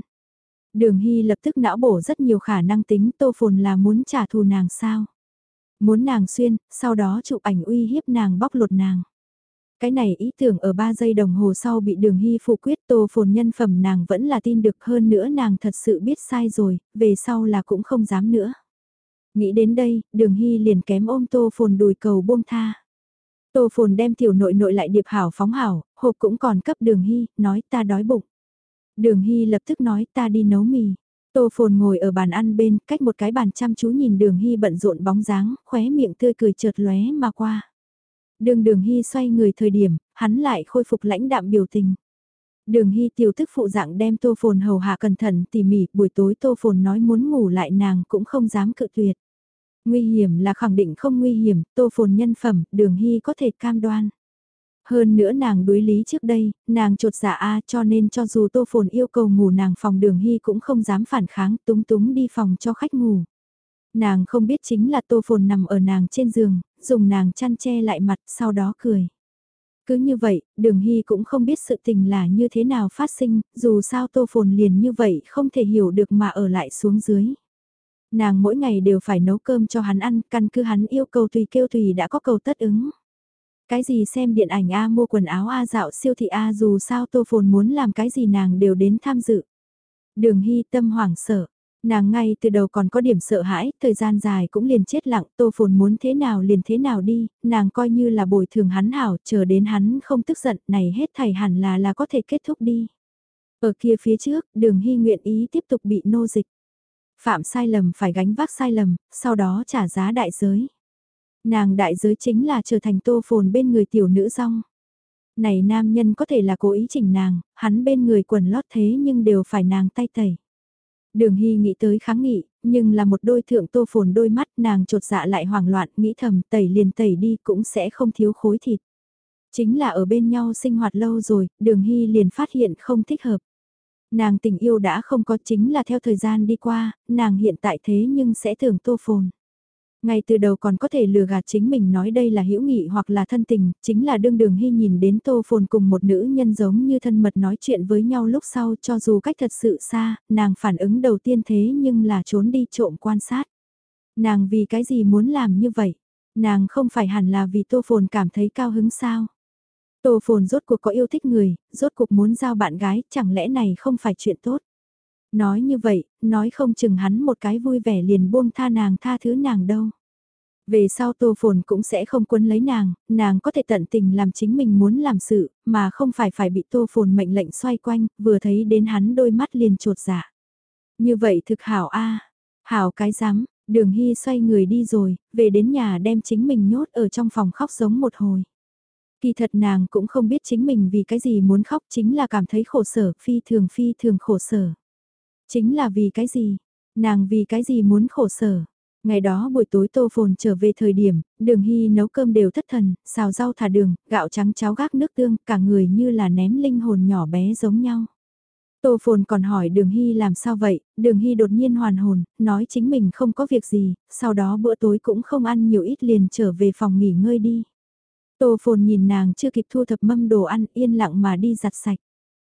S1: Đường Hy lập tức não bổ rất nhiều khả năng tính Tô Phồn là muốn trả thù nàng sao. Muốn nàng xuyên, sau đó chụp ảnh uy hiếp nàng bóc lột nàng. Cái này ý tưởng ở 3 giây đồng hồ sau bị đường hy phụ quyết tô phồn nhân phẩm nàng vẫn là tin được hơn nữa nàng thật sự biết sai rồi, về sau là cũng không dám nữa. Nghĩ đến đây, đường hy liền kém ôm tô phồn đùi cầu buông tha. Tô phồn đem tiểu nội nội lại điệp hảo phóng hảo, hộp cũng còn cấp đường hy, nói ta đói bụng. Đường hy lập tức nói ta đi nấu mì. Tô phồn ngồi ở bàn ăn bên, cách một cái bàn chăm chú nhìn đường hy bận rộn bóng dáng, khóe miệng tươi cười chợt lóe mà qua. Đường đường hy xoay người thời điểm, hắn lại khôi phục lãnh đạm biểu tình. Đường hy tiểu thức phụ dạng đem tô phồn hầu hạ cẩn thận tỉ mỉ, buổi tối tô phồn nói muốn ngủ lại nàng cũng không dám cự tuyệt. Nguy hiểm là khẳng định không nguy hiểm, tô phồn nhân phẩm, đường hy có thể cam đoan. Hơn nữa nàng đối lý trước đây, nàng trột dạ A cho nên cho dù tô phồn yêu cầu ngủ nàng phòng đường hy cũng không dám phản kháng túng túng đi phòng cho khách ngủ. Nàng không biết chính là tô phồn nằm ở nàng trên giường, dùng nàng chăn che lại mặt sau đó cười. Cứ như vậy, đường hy cũng không biết sự tình là như thế nào phát sinh, dù sao tô phồn liền như vậy không thể hiểu được mà ở lại xuống dưới. Nàng mỗi ngày đều phải nấu cơm cho hắn ăn, căn cứ hắn yêu cầu tùy kêu tùy đã có cầu tất ứng. Cái gì xem điện ảnh A mua quần áo A dạo siêu thị A dù sao tô phồn muốn làm cái gì nàng đều đến tham dự. Đường hy tâm hoảng sợ, Nàng ngay từ đầu còn có điểm sợ hãi, thời gian dài cũng liền chết lặng, tô phồn muốn thế nào liền thế nào đi, nàng coi như là bồi thường hắn hảo, chờ đến hắn không tức giận, này hết thảy hẳn là là có thể kết thúc đi. Ở kia phía trước, đường hy nguyện ý tiếp tục bị nô dịch. Phạm sai lầm phải gánh vác sai lầm, sau đó trả giá đại giới. Nàng đại giới chính là trở thành tô phồn bên người tiểu nữ rong. Này nam nhân có thể là cố ý chỉnh nàng, hắn bên người quần lót thế nhưng đều phải nàng tay tẩy. Đường Hy nghĩ tới kháng nghị, nhưng là một đôi thượng tô phồn đôi mắt nàng trột dạ lại hoảng loạn, nghĩ thầm tẩy liền tẩy đi cũng sẽ không thiếu khối thịt. Chính là ở bên nhau sinh hoạt lâu rồi, đường Hy liền phát hiện không thích hợp. Nàng tình yêu đã không có chính là theo thời gian đi qua, nàng hiện tại thế nhưng sẽ tưởng tô phồn. Ngay từ đầu còn có thể lừa gạt chính mình nói đây là hữu nghị hoặc là thân tình, chính là đương đường hy nhìn đến tô phồn cùng một nữ nhân giống như thân mật nói chuyện với nhau lúc sau cho dù cách thật sự xa, nàng phản ứng đầu tiên thế nhưng là trốn đi trộm quan sát. Nàng vì cái gì muốn làm như vậy? Nàng không phải hẳn là vì tô phồn cảm thấy cao hứng sao? Tô phồn rốt cuộc có yêu thích người, rốt cuộc muốn giao bạn gái, chẳng lẽ này không phải chuyện tốt? Nói như vậy, nói không chừng hắn một cái vui vẻ liền buông tha nàng tha thứ nàng đâu. Về sau tô phồn cũng sẽ không quấn lấy nàng, nàng có thể tận tình làm chính mình muốn làm sự, mà không phải phải bị tô phồn mệnh lệnh xoay quanh, vừa thấy đến hắn đôi mắt liền trột dạ. Như vậy thực hảo a hảo cái rắm đường hy xoay người đi rồi, về đến nhà đem chính mình nhốt ở trong phòng khóc giống một hồi. Kỳ thật nàng cũng không biết chính mình vì cái gì muốn khóc chính là cảm thấy khổ sở, phi thường phi thường khổ sở. Chính là vì cái gì? Nàng vì cái gì muốn khổ sở? Ngày đó buổi tối tô phồn trở về thời điểm, đường hy nấu cơm đều thất thần, xào rau thả đường, gạo trắng cháo gác nước tương, cả người như là ném linh hồn nhỏ bé giống nhau. Tô phồn còn hỏi đường hy làm sao vậy, đường hy đột nhiên hoàn hồn, nói chính mình không có việc gì, sau đó bữa tối cũng không ăn nhiều ít liền trở về phòng nghỉ ngơi đi. Tô phồn nhìn nàng chưa kịp thu thập mâm đồ ăn yên lặng mà đi giặt sạch.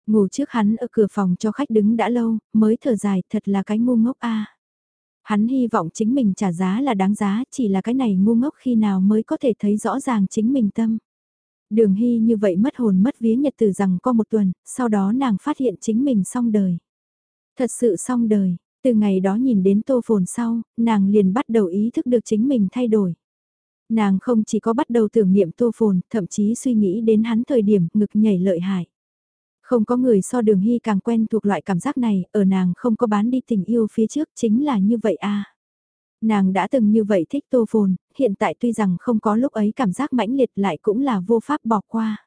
S1: Ngủ trước hắn ở cửa phòng cho khách đứng đã lâu, mới thở dài thật là cái ngu ngốc a. Hắn hy vọng chính mình trả giá là đáng giá, chỉ là cái này ngu ngốc khi nào mới có thể thấy rõ ràng chính mình tâm. Đường Hy như vậy mất hồn mất vía nhật từ rằng qua một tuần, sau đó nàng phát hiện chính mình xong đời. Thật sự xong đời, từ ngày đó nhìn đến tô phồn sau, nàng liền bắt đầu ý thức được chính mình thay đổi. Nàng không chỉ có bắt đầu tưởng niệm tô phồn, thậm chí suy nghĩ đến hắn thời điểm ngực nhảy lợi hại. Không có người so đường hy càng quen thuộc loại cảm giác này, ở nàng không có bán đi tình yêu phía trước chính là như vậy à. Nàng đã từng như vậy thích tô phồn, hiện tại tuy rằng không có lúc ấy cảm giác mãnh liệt lại cũng là vô pháp bỏ qua.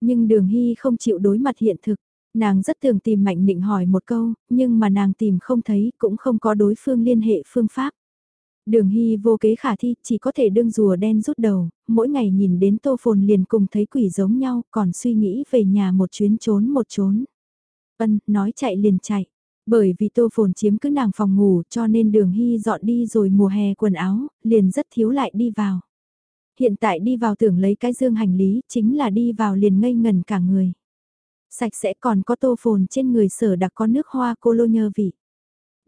S1: Nhưng đường hy không chịu đối mặt hiện thực, nàng rất thường tìm mạnh định hỏi một câu, nhưng mà nàng tìm không thấy cũng không có đối phương liên hệ phương pháp. Đường Hy vô kế khả thi, chỉ có thể đương rùa đen rút đầu, mỗi ngày nhìn đến tô phồn liền cùng thấy quỷ giống nhau, còn suy nghĩ về nhà một chuyến trốn một trốn. Ân, nói chạy liền chạy. Bởi vì tô phồn chiếm cứ nàng phòng ngủ cho nên đường hy dọn đi rồi mùa hè quần áo, liền rất thiếu lại đi vào. Hiện tại đi vào tưởng lấy cái dương hành lý, chính là đi vào liền ngây ngần cả người. Sạch sẽ còn có tô phồn trên người sở đặc có nước hoa cô lô nhơ vị.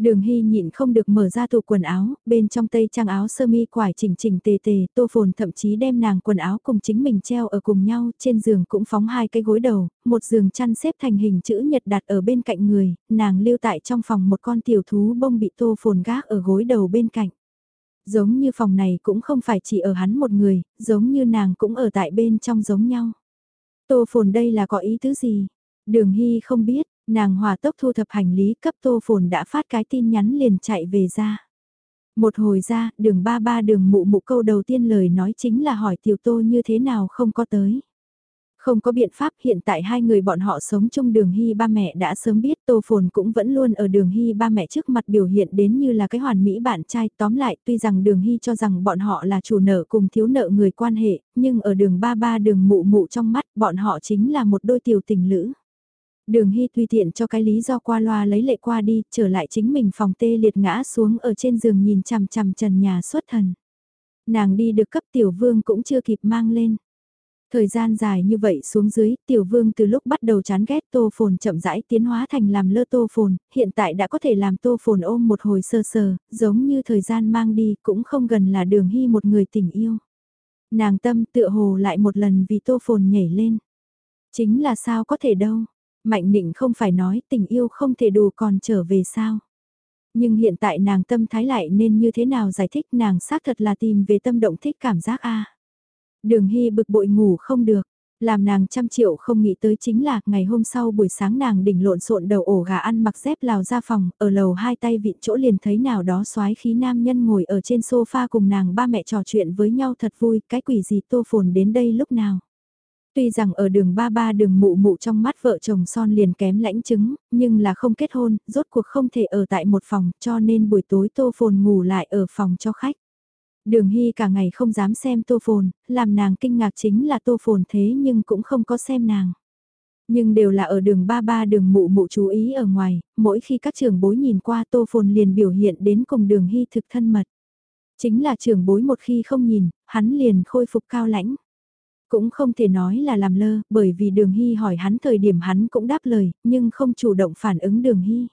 S1: Đường Hy nhịn không được mở ra tủ quần áo, bên trong tây trang áo sơ mi quải chỉnh chỉnh tề tề, tô phồn thậm chí đem nàng quần áo cùng chính mình treo ở cùng nhau, trên giường cũng phóng hai cái gối đầu, một giường chăn xếp thành hình chữ nhật đặt ở bên cạnh người, nàng lưu tại trong phòng một con tiểu thú bông bị tô phồn gác ở gối đầu bên cạnh. Giống như phòng này cũng không phải chỉ ở hắn một người, giống như nàng cũng ở tại bên trong giống nhau. Tô phồn đây là có ý tứ gì? Đường Hy không biết, Nàng hòa tốc thu thập hành lý cấp tô phồn đã phát cái tin nhắn liền chạy về ra. Một hồi ra, đường ba ba đường mụ mụ câu đầu tiên lời nói chính là hỏi tiểu tô như thế nào không có tới. Không có biện pháp hiện tại hai người bọn họ sống chung đường hy ba mẹ đã sớm biết Tô Phồn cũng vẫn luôn ở đường hy ba mẹ trước mặt biểu hiện đến như là cái hoàn mỹ bạn trai tóm lại tuy rằng đường hy cho rằng bọn họ là chủ nợ cùng thiếu nợ người quan hệ nhưng ở đường ba ba đường mụ mụ trong mắt bọn họ chính là một đôi tiểu tình lữ. Đường Hy tùy tiện cho cái lý do qua loa lấy lệ qua đi, trở lại chính mình phòng tê liệt ngã xuống ở trên giường nhìn chằm chằm trần nhà xuất thần. Nàng đi được cấp tiểu vương cũng chưa kịp mang lên. Thời gian dài như vậy xuống dưới, tiểu vương từ lúc bắt đầu chán ghét tô phồn chậm rãi tiến hóa thành làm lơ tô phồn, hiện tại đã có thể làm tô phồn ôm một hồi sơ sờ, giống như thời gian mang đi cũng không gần là đường hy một người tình yêu. Nàng tâm tựa hồ lại một lần vì tô phồn nhảy lên. Chính là sao có thể đâu, Mạnh định không phải nói tình yêu không thể đủ còn trở về sao. Nhưng hiện tại nàng tâm thái lại nên như thế nào giải thích nàng xác thật là tìm về tâm động thích cảm giác a Đường Hy bực bội ngủ không được, làm nàng trăm triệu không nghĩ tới chính là ngày hôm sau buổi sáng nàng đỉnh lộn xộn đầu ổ gà ăn mặc dép lào ra phòng, ở lầu hai tay vịn chỗ liền thấy nào đó soái khí nam nhân ngồi ở trên sofa cùng nàng ba mẹ trò chuyện với nhau thật vui, cái quỷ gì tô phồn đến đây lúc nào. Tuy rằng ở đường ba ba đường mụ mụ trong mắt vợ chồng son liền kém lãnh chứng, nhưng là không kết hôn, rốt cuộc không thể ở tại một phòng cho nên buổi tối tô phồn ngủ lại ở phòng cho khách. Đường Hy cả ngày không dám xem tô phồn, làm nàng kinh ngạc chính là tô phồn thế nhưng cũng không có xem nàng. Nhưng đều là ở đường ba ba đường mụ mụ chú ý ở ngoài, mỗi khi các trường bối nhìn qua tô phồn liền biểu hiện đến cùng đường Hy thực thân mật. Chính là trường bối một khi không nhìn, hắn liền khôi phục cao lãnh. Cũng không thể nói là làm lơ, bởi vì đường hy hỏi hắn thời điểm hắn cũng đáp lời, nhưng không chủ động phản ứng đường hy.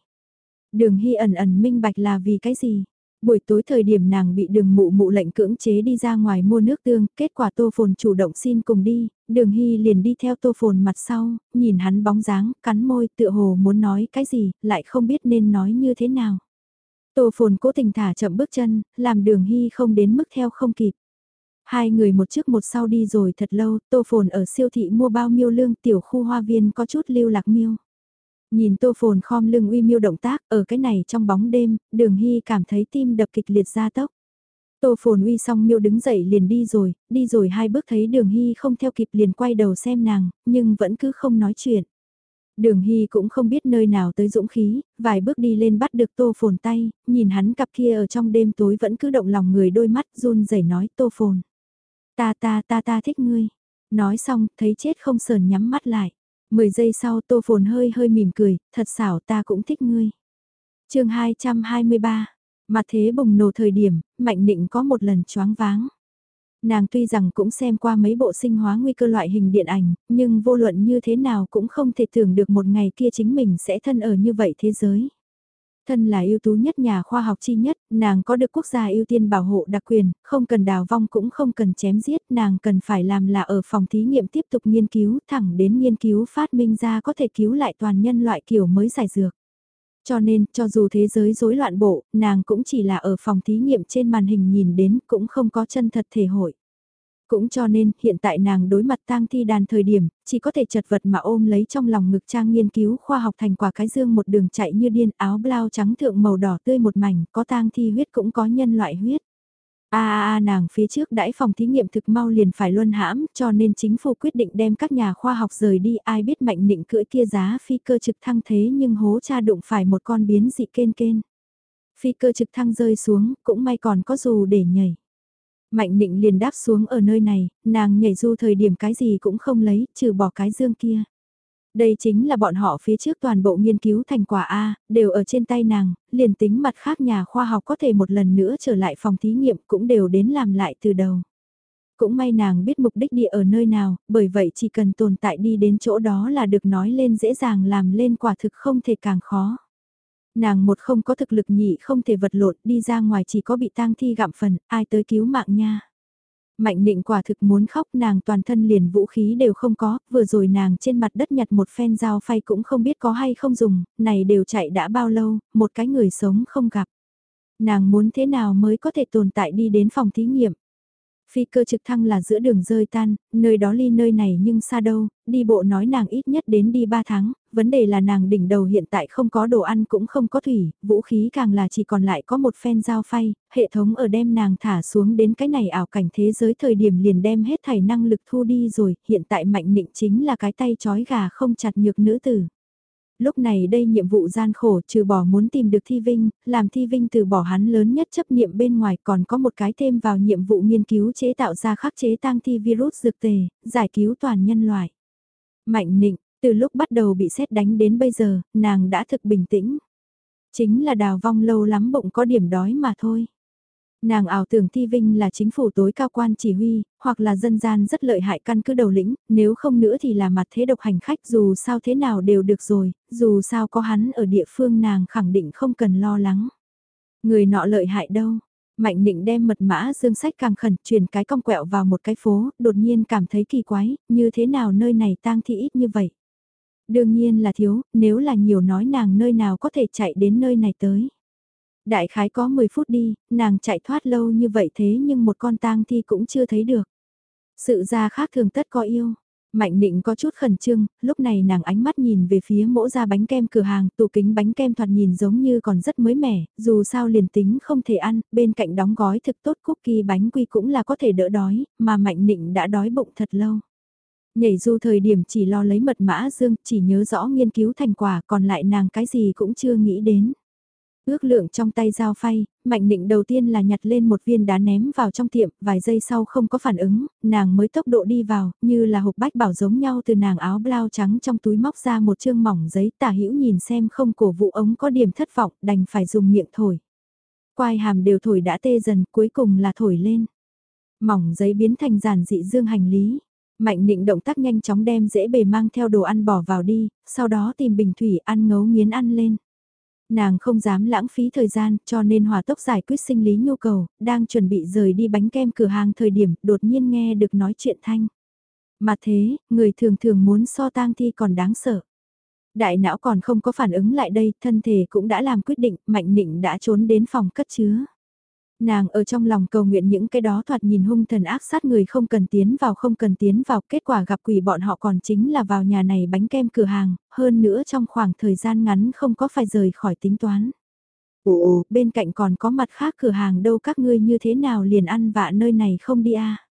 S1: Đường hy ẩn ẩn minh bạch là vì cái gì? Buổi tối thời điểm nàng bị đường mụ mụ lệnh cưỡng chế đi ra ngoài mua nước tương, kết quả tô phồn chủ động xin cùng đi, đường hy liền đi theo tô phồn mặt sau, nhìn hắn bóng dáng, cắn môi tựa hồ muốn nói cái gì, lại không biết nên nói như thế nào. Tô phồn cố tình thả chậm bước chân, làm đường hy không đến mức theo không kịp. Hai người một trước một sau đi rồi thật lâu, Tô Phồn ở siêu thị mua bao miêu lương tiểu khu hoa viên có chút lưu lạc miêu. Nhìn Tô Phồn khom lưng uy miêu động tác ở cái này trong bóng đêm, đường hy cảm thấy tim đập kịch liệt ra tốc. Tô Phồn uy xong miêu đứng dậy liền đi rồi, đi rồi hai bước thấy đường hy không theo kịp liền quay đầu xem nàng, nhưng vẫn cứ không nói chuyện. Đường Hy cũng không biết nơi nào tới dũng khí, vài bước đi lên bắt được Tô Phồn tay, nhìn hắn cặp kia ở trong đêm tối vẫn cứ động lòng người đôi mắt run rẩy nói Tô Phồn. Ta ta ta ta thích ngươi. Nói xong, thấy chết không sờn nhắm mắt lại. Mười giây sau tô phồn hơi hơi mỉm cười, thật xảo ta cũng thích ngươi. chương 223, mặt thế bùng nổ thời điểm, Mạnh Nịnh có một lần choáng váng. Nàng tuy rằng cũng xem qua mấy bộ sinh hóa nguy cơ loại hình điện ảnh, nhưng vô luận như thế nào cũng không thể tưởng được một ngày kia chính mình sẽ thân ở như vậy thế giới. Thân là ưu tú nhất nhà khoa học chi nhất, nàng có được quốc gia ưu tiên bảo hộ đặc quyền, không cần đào vong cũng không cần chém giết, nàng cần phải làm là ở phòng thí nghiệm tiếp tục nghiên cứu thẳng đến nghiên cứu phát minh ra có thể cứu lại toàn nhân loại kiểu mới giải dược. Cho nên, cho dù thế giới rối loạn bộ, nàng cũng chỉ là ở phòng thí nghiệm trên màn hình nhìn đến cũng không có chân thật thể hội. Cũng cho nên, hiện tại nàng đối mặt tang thi đàn thời điểm, chỉ có thể chật vật mà ôm lấy trong lòng ngực trang nghiên cứu khoa học thành quả cái dương một đường chạy như điên áo blau trắng thượng màu đỏ tươi một mảnh, có tang thi huyết cũng có nhân loại huyết. A a a nàng phía trước đãi phòng thí nghiệm thực mau liền phải luân hãm, cho nên chính phủ quyết định đem các nhà khoa học rời đi, ai biết mạnh định cưỡi kia giá phi cơ trực thăng thế nhưng hố cha đụng phải một con biến dị kên kên. Phi cơ trực thăng rơi xuống, cũng may còn có dù để nhảy. Mạnh định liền đáp xuống ở nơi này, nàng nhảy du thời điểm cái gì cũng không lấy, trừ bỏ cái dương kia. Đây chính là bọn họ phía trước toàn bộ nghiên cứu thành quả A, đều ở trên tay nàng, liền tính mặt khác nhà khoa học có thể một lần nữa trở lại phòng thí nghiệm cũng đều đến làm lại từ đầu. Cũng may nàng biết mục đích địa ở nơi nào, bởi vậy chỉ cần tồn tại đi đến chỗ đó là được nói lên dễ dàng làm lên quả thực không thể càng khó. Nàng một không có thực lực nhị không thể vật lộn đi ra ngoài chỉ có bị tang thi gặm phần, ai tới cứu mạng nha. Mạnh định quả thực muốn khóc nàng toàn thân liền vũ khí đều không có, vừa rồi nàng trên mặt đất nhặt một phen dao phay cũng không biết có hay không dùng, này đều chạy đã bao lâu, một cái người sống không gặp. Nàng muốn thế nào mới có thể tồn tại đi đến phòng thí nghiệm. Phi cơ trực thăng là giữa đường rơi tan, nơi đó ly nơi này nhưng xa đâu, đi bộ nói nàng ít nhất đến đi 3 tháng, vấn đề là nàng đỉnh đầu hiện tại không có đồ ăn cũng không có thủy, vũ khí càng là chỉ còn lại có một phen dao phay, hệ thống ở đem nàng thả xuống đến cái này ảo cảnh thế giới thời điểm liền đem hết thảy năng lực thu đi rồi, hiện tại mạnh nịnh chính là cái tay chói gà không chặt nhược nữ tử lúc này đây nhiệm vụ gian khổ trừ bỏ muốn tìm được Thi Vinh, làm Thi Vinh từ bỏ hắn lớn nhất chấp niệm bên ngoài còn có một cái thêm vào nhiệm vụ nghiên cứu chế tạo ra khắc chế tang thi virus dược tề, giải cứu toàn nhân loại. Mạnh nịnh, từ lúc bắt đầu bị xét đánh đến bây giờ, nàng đã thực bình tĩnh. Chính là đào vong lâu lắm bụng có điểm đói mà thôi. Nàng ảo tưởng Thi Vinh là chính phủ tối cao quan chỉ huy, hoặc là dân gian rất lợi hại căn cứ đầu lĩnh, nếu không nữa thì là mặt thế độc hành khách dù sao thế nào đều được rồi, dù sao có hắn ở địa phương nàng khẳng định không cần lo lắng. Người nọ lợi hại đâu, Mạnh định đem mật mã dương sách càng khẩn truyền cái cong quẹo vào một cái phố, đột nhiên cảm thấy kỳ quái, như thế nào nơi này tang thi ít như vậy. Đương nhiên là thiếu, nếu là nhiều nói nàng nơi nào có thể chạy đến nơi này tới. Đại khái có 10 phút đi, nàng chạy thoát lâu như vậy thế nhưng một con tang thi cũng chưa thấy được. Sự ra khác thường tất có yêu. Mạnh định có chút khẩn trương, lúc này nàng ánh mắt nhìn về phía mỗ ra bánh kem cửa hàng, tủ kính bánh kem thoạt nhìn giống như còn rất mới mẻ, dù sao liền tính không thể ăn, bên cạnh đóng gói thực tốt cookie bánh quy cũng là có thể đỡ đói, mà mạnh định đã đói bụng thật lâu. Nhảy du thời điểm chỉ lo lấy mật mã dương, chỉ nhớ rõ nghiên cứu thành quả còn lại nàng cái gì cũng chưa nghĩ đến. Ước lượng trong tay dao phay, mạnh định đầu tiên là nhặt lên một viên đá ném vào trong tiệm, vài giây sau không có phản ứng, nàng mới tốc độ đi vào, như là hộp bách bảo giống nhau từ nàng áo blau trắng trong túi móc ra một chương mỏng giấy tả hữu nhìn xem không cổ vụ ống có điểm thất vọng, đành phải dùng miệng thổi. Quai hàm đều thổi đã tê dần, cuối cùng là thổi lên. Mỏng giấy biến thành giản dị dương hành lý. Mạnh định động tác nhanh chóng đem dễ bề mang theo đồ ăn bỏ vào đi, sau đó tìm bình thủy ăn ngấu nghiến ăn lên. Nàng không dám lãng phí thời gian cho nên hòa tốc giải quyết sinh lý nhu cầu, đang chuẩn bị rời đi bánh kem cửa hàng thời điểm đột nhiên nghe được nói chuyện thanh. Mà thế, người thường thường muốn so tang thi còn đáng sợ. Đại não còn không có phản ứng lại đây, thân thể cũng đã làm quyết định, mạnh nịnh đã trốn đến phòng cất chứa. Nàng ở trong lòng cầu nguyện những cái đó thoạt nhìn hung thần ác sát người không cần tiến vào không cần tiến vào, kết quả gặp quỷ bọn họ còn chính là vào nhà này bánh kem cửa hàng, hơn nữa trong khoảng thời gian ngắn không có phải rời khỏi tính toán. Ồ, bên cạnh còn có mặt khác cửa hàng đâu các ngươi như thế nào liền ăn vạ nơi này không đi à.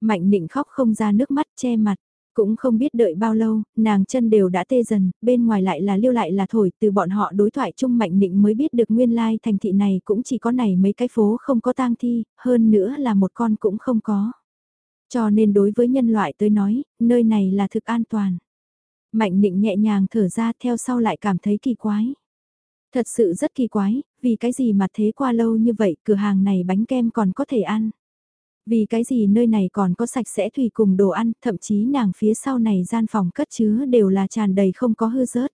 S1: Mạnh nịnh khóc không ra nước mắt che mặt. Cũng không biết đợi bao lâu, nàng chân đều đã tê dần, bên ngoài lại là liêu lại là thổi, từ bọn họ đối thoại chung mạnh định mới biết được nguyên lai thành thị này cũng chỉ có này mấy cái phố không có tang thi, hơn nữa là một con cũng không có. Cho nên đối với nhân loại tới nói, nơi này là thực an toàn. Mạnh định nhẹ nhàng thở ra theo sau lại cảm thấy kỳ quái. Thật sự rất kỳ quái, vì cái gì mà thế qua lâu như vậy cửa hàng này bánh kem còn có thể ăn. Vì cái gì nơi này còn có sạch sẽ thủy cùng đồ ăn, thậm chí nàng phía sau này gian phòng cất chứa đều là tràn đầy không có hư rớt.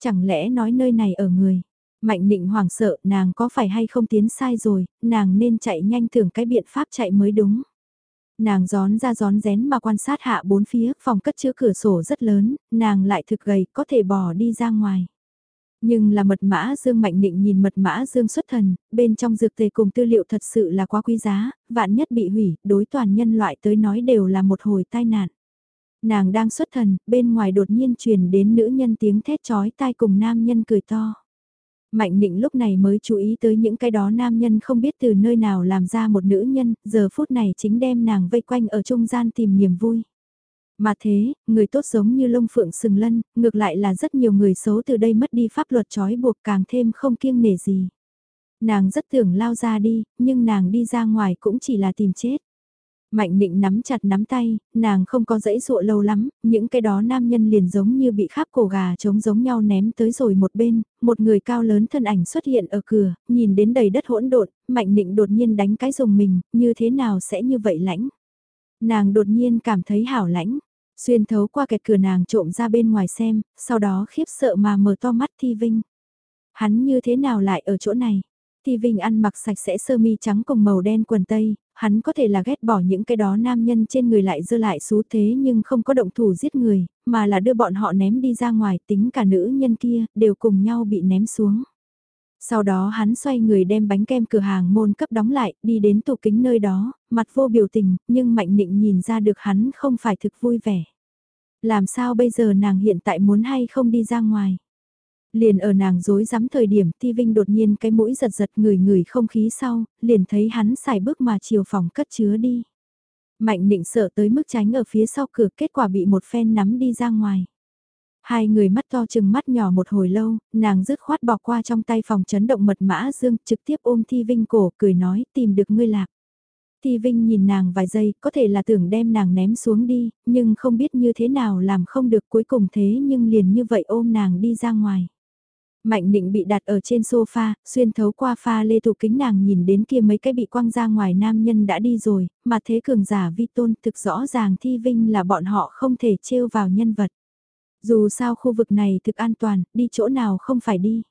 S1: Chẳng lẽ nói nơi này ở người? Mạnh định hoảng sợ nàng có phải hay không tiến sai rồi, nàng nên chạy nhanh thưởng cái biện pháp chạy mới đúng. Nàng gión ra gión rén mà quan sát hạ bốn phía, phòng cất chứa cửa sổ rất lớn, nàng lại thực gầy, có thể bỏ đi ra ngoài. Nhưng là mật mã Dương Mạnh định nhìn mật mã Dương xuất thần, bên trong dược tề cùng tư liệu thật sự là quá quý giá, vạn nhất bị hủy, đối toàn nhân loại tới nói đều là một hồi tai nạn. Nàng đang xuất thần, bên ngoài đột nhiên truyền đến nữ nhân tiếng thét chói tai cùng nam nhân cười to. Mạnh định lúc này mới chú ý tới những cái đó nam nhân không biết từ nơi nào làm ra một nữ nhân, giờ phút này chính đem nàng vây quanh ở trung gian tìm niềm vui. Mà thế, người tốt giống như lông phượng sừng lân, ngược lại là rất nhiều người xấu từ đây mất đi pháp luật trói buộc càng thêm không kiêng nể gì. Nàng rất tưởng lao ra đi, nhưng nàng đi ra ngoài cũng chỉ là tìm chết. Mạnh định nắm chặt nắm tay, nàng không có dãy dụa lâu lắm, những cái đó nam nhân liền giống như bị khắp cổ gà trống giống nhau ném tới rồi một bên, một người cao lớn thân ảnh xuất hiện ở cửa, nhìn đến đầy đất hỗn độn, mạnh định đột nhiên đánh cái dùng mình, như thế nào sẽ như vậy lãnh. Nàng đột nhiên cảm thấy hảo lãnh, xuyên thấu qua kẹt cửa nàng trộm ra bên ngoài xem, sau đó khiếp sợ mà mở to mắt Thi Vinh. Hắn như thế nào lại ở chỗ này? Thi Vinh ăn mặc sạch sẽ sơ mi trắng cùng màu đen quần tây, hắn có thể là ghét bỏ những cái đó nam nhân trên người lại dơ lại xú thế nhưng không có động thủ giết người, mà là đưa bọn họ ném đi ra ngoài tính cả nữ nhân kia, đều cùng nhau bị ném xuống. Sau đó hắn xoay người đem bánh kem cửa hàng môn cấp đóng lại, đi đến tủ kính nơi đó, mặt vô biểu tình, nhưng mạnh nịnh nhìn ra được hắn không phải thực vui vẻ. Làm sao bây giờ nàng hiện tại muốn hay không đi ra ngoài? Liền ở nàng dối rắm thời điểm Ti Vinh đột nhiên cái mũi giật giật người người không khí sau, liền thấy hắn xài bước mà chiều phòng cất chứa đi. Mạnh nịnh sợ tới mức tránh ở phía sau cửa kết quả bị một phen nắm đi ra ngoài. Hai người mắt to chừng mắt nhỏ một hồi lâu, nàng rứt khoát bỏ qua trong tay phòng chấn động mật mã dương trực tiếp ôm Thi Vinh cổ cười nói tìm được ngươi lạc. Thi Vinh nhìn nàng vài giây, có thể là tưởng đem nàng ném xuống đi, nhưng không biết như thế nào làm không được cuối cùng thế nhưng liền như vậy ôm nàng đi ra ngoài. Mạnh định bị đặt ở trên sofa, xuyên thấu qua pha lê tủ kính nàng nhìn đến kia mấy cái bị quăng ra ngoài nam nhân đã đi rồi, mà thế cường giả vi tôn thực rõ ràng thi vinh là bọn họ không thể trêu vào nhân vật. Dù sao khu vực này thực an toàn, đi chỗ nào không phải đi.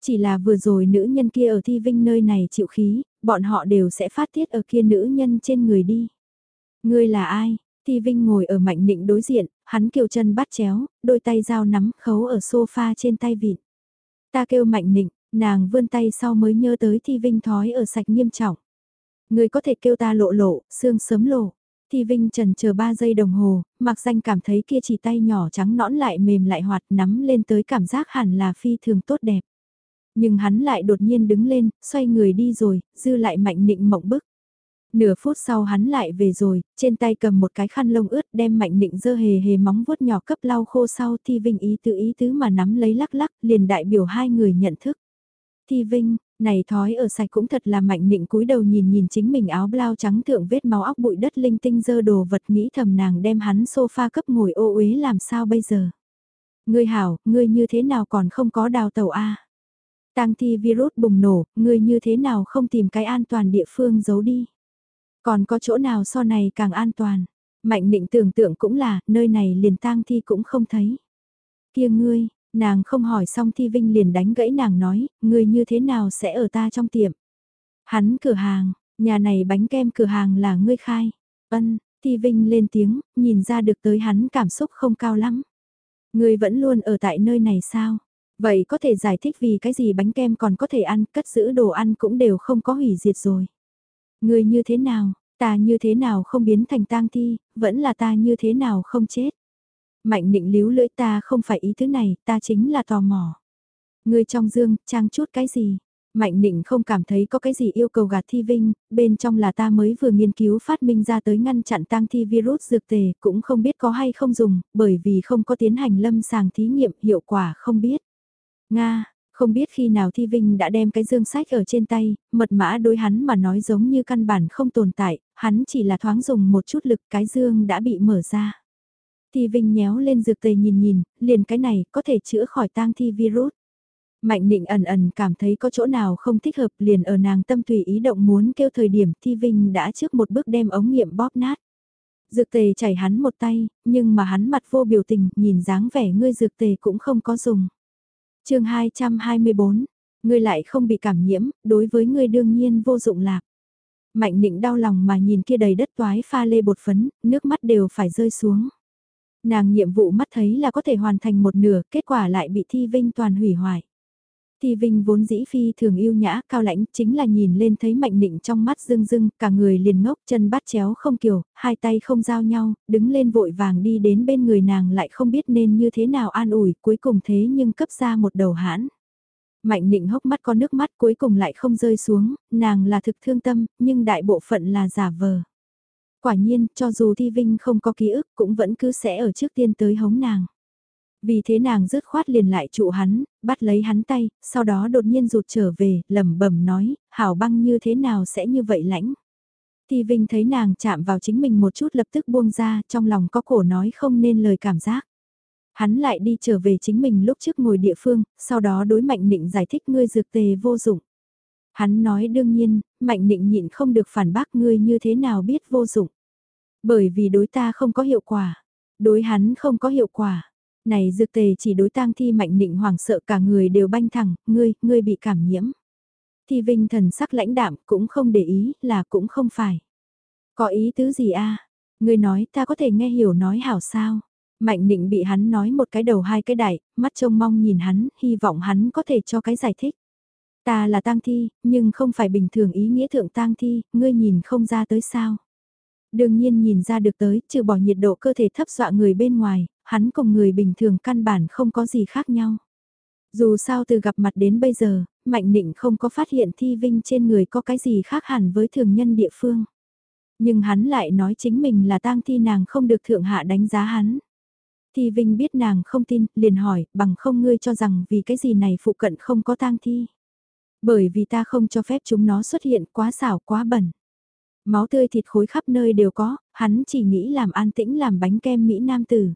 S1: Chỉ là vừa rồi nữ nhân kia ở thi vinh nơi này chịu khí, bọn họ đều sẽ phát tiết ở kia nữ nhân trên người đi. Ngươi là ai? Thi Vinh ngồi ở mạnh nịnh đối diện, hắn kiều chân bắt chéo, đôi tay dao nắm khấu ở sofa trên tay vịt. Ta kêu mạnh nịnh, nàng vươn tay sau mới nhớ tới Thi Vinh thói ở sạch nghiêm trọng. Người có thể kêu ta lộ lộ, xương sớm lộ. Thi Vinh trần chờ 3 giây đồng hồ, mặc danh cảm thấy kia chỉ tay nhỏ trắng nõn lại mềm lại hoạt nắm lên tới cảm giác hẳn là phi thường tốt đẹp. Nhưng hắn lại đột nhiên đứng lên, xoay người đi rồi, dư lại mạnh nịnh mộng bức. Nửa phút sau hắn lại về rồi, trên tay cầm một cái khăn lông ướt đem mạnh nịnh dơ hề hề móng vuốt nhỏ cấp lau khô sau Thi Vinh ý tự ý tứ mà nắm lấy lắc lắc liền đại biểu hai người nhận thức. Thi Vinh, này thói ở sạch cũng thật là mạnh nịnh cúi đầu nhìn nhìn chính mình áo blau trắng thượng vết máu óc bụi đất linh tinh dơ đồ vật nghĩ thầm nàng đem hắn sofa cấp ngồi ô uế làm sao bây giờ. Ngươi hảo, ngươi như thế nào còn không có đào tàu A. Tang thi virus bùng nổ, ngươi như thế nào không tìm cái an toàn địa phương giấu đi. Còn có chỗ nào so này càng an toàn. Mạnh định tưởng tượng cũng là, nơi này liền tang thi cũng không thấy. Kia ngươi, nàng không hỏi xong thi vinh liền đánh gãy nàng nói, người như thế nào sẽ ở ta trong tiệm. Hắn cửa hàng, nhà này bánh kem cửa hàng là ngươi khai. Ân, thi vinh lên tiếng, nhìn ra được tới hắn cảm xúc không cao lắm. Ngươi vẫn luôn ở tại nơi này sao? Vậy có thể giải thích vì cái gì bánh kem còn có thể ăn, cất giữ đồ ăn cũng đều không có hủy diệt rồi. Người như thế nào, ta như thế nào không biến thành tang thi, vẫn là ta như thế nào không chết. Mạnh định líu lưỡi ta không phải ý thứ này, ta chính là tò mò. Người trong dương, trang chút cái gì? Mạnh định không cảm thấy có cái gì yêu cầu gạt thi vinh, bên trong là ta mới vừa nghiên cứu phát minh ra tới ngăn chặn tăng thi virus dược tề, cũng không biết có hay không dùng, bởi vì không có tiến hành lâm sàng thí nghiệm, hiệu quả không biết. Nga, không biết khi nào Thi Vinh đã đem cái dương sách ở trên tay, mật mã đối hắn mà nói giống như căn bản không tồn tại, hắn chỉ là thoáng dùng một chút lực cái dương đã bị mở ra. Thi Vinh nhéo lên dược tề nhìn nhìn, liền cái này có thể chữa khỏi tang thi virus. Mạnh định ẩn ẩn cảm thấy có chỗ nào không thích hợp liền ở nàng tâm tùy ý động muốn kêu thời điểm Thi Vinh đã trước một bước đem ống nghiệm bóp nát. Dược tề chảy hắn một tay, nhưng mà hắn mặt vô biểu tình, nhìn dáng vẻ ngươi dược tề cũng không có dùng chương 224, ngươi lại không bị cảm nhiễm, đối với ngươi đương nhiên vô dụng lạc. Mạnh nịnh đau lòng mà nhìn kia đầy đất toái pha lê bột phấn, nước mắt đều phải rơi xuống. Nàng nhiệm vụ mắt thấy là có thể hoàn thành một nửa, kết quả lại bị thi vinh toàn hủy hoại. Thi Vinh vốn dĩ phi thường yêu nhã, cao lãnh, chính là nhìn lên thấy mạnh nịnh trong mắt rưng rưng, cả người liền ngốc, chân bắt chéo không kiểu, hai tay không giao nhau, đứng lên vội vàng đi đến bên người nàng lại không biết nên như thế nào an ủi, cuối cùng thế nhưng cấp ra một đầu hãn. Mạnh nịnh hốc mắt có nước mắt cuối cùng lại không rơi xuống, nàng là thực thương tâm, nhưng đại bộ phận là giả vờ. Quả nhiên, cho dù Thi Vinh không có ký ức cũng vẫn cứ sẽ ở trước tiên tới hống nàng. Vì thế nàng rứt khoát liền lại trụ hắn, bắt lấy hắn tay, sau đó đột nhiên rụt trở về, lẩm bẩm nói, hảo băng như thế nào sẽ như vậy lãnh. Thi Vinh thấy nàng chạm vào chính mình một chút lập tức buông ra, trong lòng có cổ nói không nên lời cảm giác. Hắn lại đi trở về chính mình lúc trước ngồi địa phương, sau đó đối Mạnh Nịnh giải thích ngươi dược tề vô dụng. Hắn nói đương nhiên, Mạnh Nịnh nhịn không được phản bác ngươi như thế nào biết vô dụng. Bởi vì đối ta không có hiệu quả. Đối hắn không có hiệu quả. Này dược tề chỉ đối tang thi Mạnh Nịnh hoảng sợ cả người đều banh thẳng, ngươi, ngươi bị cảm nhiễm. Thi Vinh thần sắc lãnh đạm cũng không để ý là cũng không phải. Có ý tứ gì a Ngươi nói ta có thể nghe hiểu nói hảo sao? Mạnh định bị hắn nói một cái đầu hai cái đại, mắt trông mong nhìn hắn, hy vọng hắn có thể cho cái giải thích. Ta là tang thi, nhưng không phải bình thường ý nghĩa thượng tang thi, ngươi nhìn không ra tới sao. Đương nhiên nhìn ra được tới, trừ bỏ nhiệt độ cơ thể thấp dọa người bên ngoài, hắn cùng người bình thường căn bản không có gì khác nhau. Dù sao từ gặp mặt đến bây giờ, Mạnh Định không có phát hiện Thi Vinh trên người có cái gì khác hẳn với thường nhân địa phương. Nhưng hắn lại nói chính mình là tang thi nàng không được thượng hạ đánh giá hắn. Thi Vinh biết nàng không tin, liền hỏi, bằng không ngươi cho rằng vì cái gì này phụ cận không có tang thi. Bởi vì ta không cho phép chúng nó xuất hiện quá xảo quá bẩn. Máu tươi thịt khối khắp nơi đều có, hắn chỉ nghĩ làm an tĩnh làm bánh kem Mỹ Nam Tử.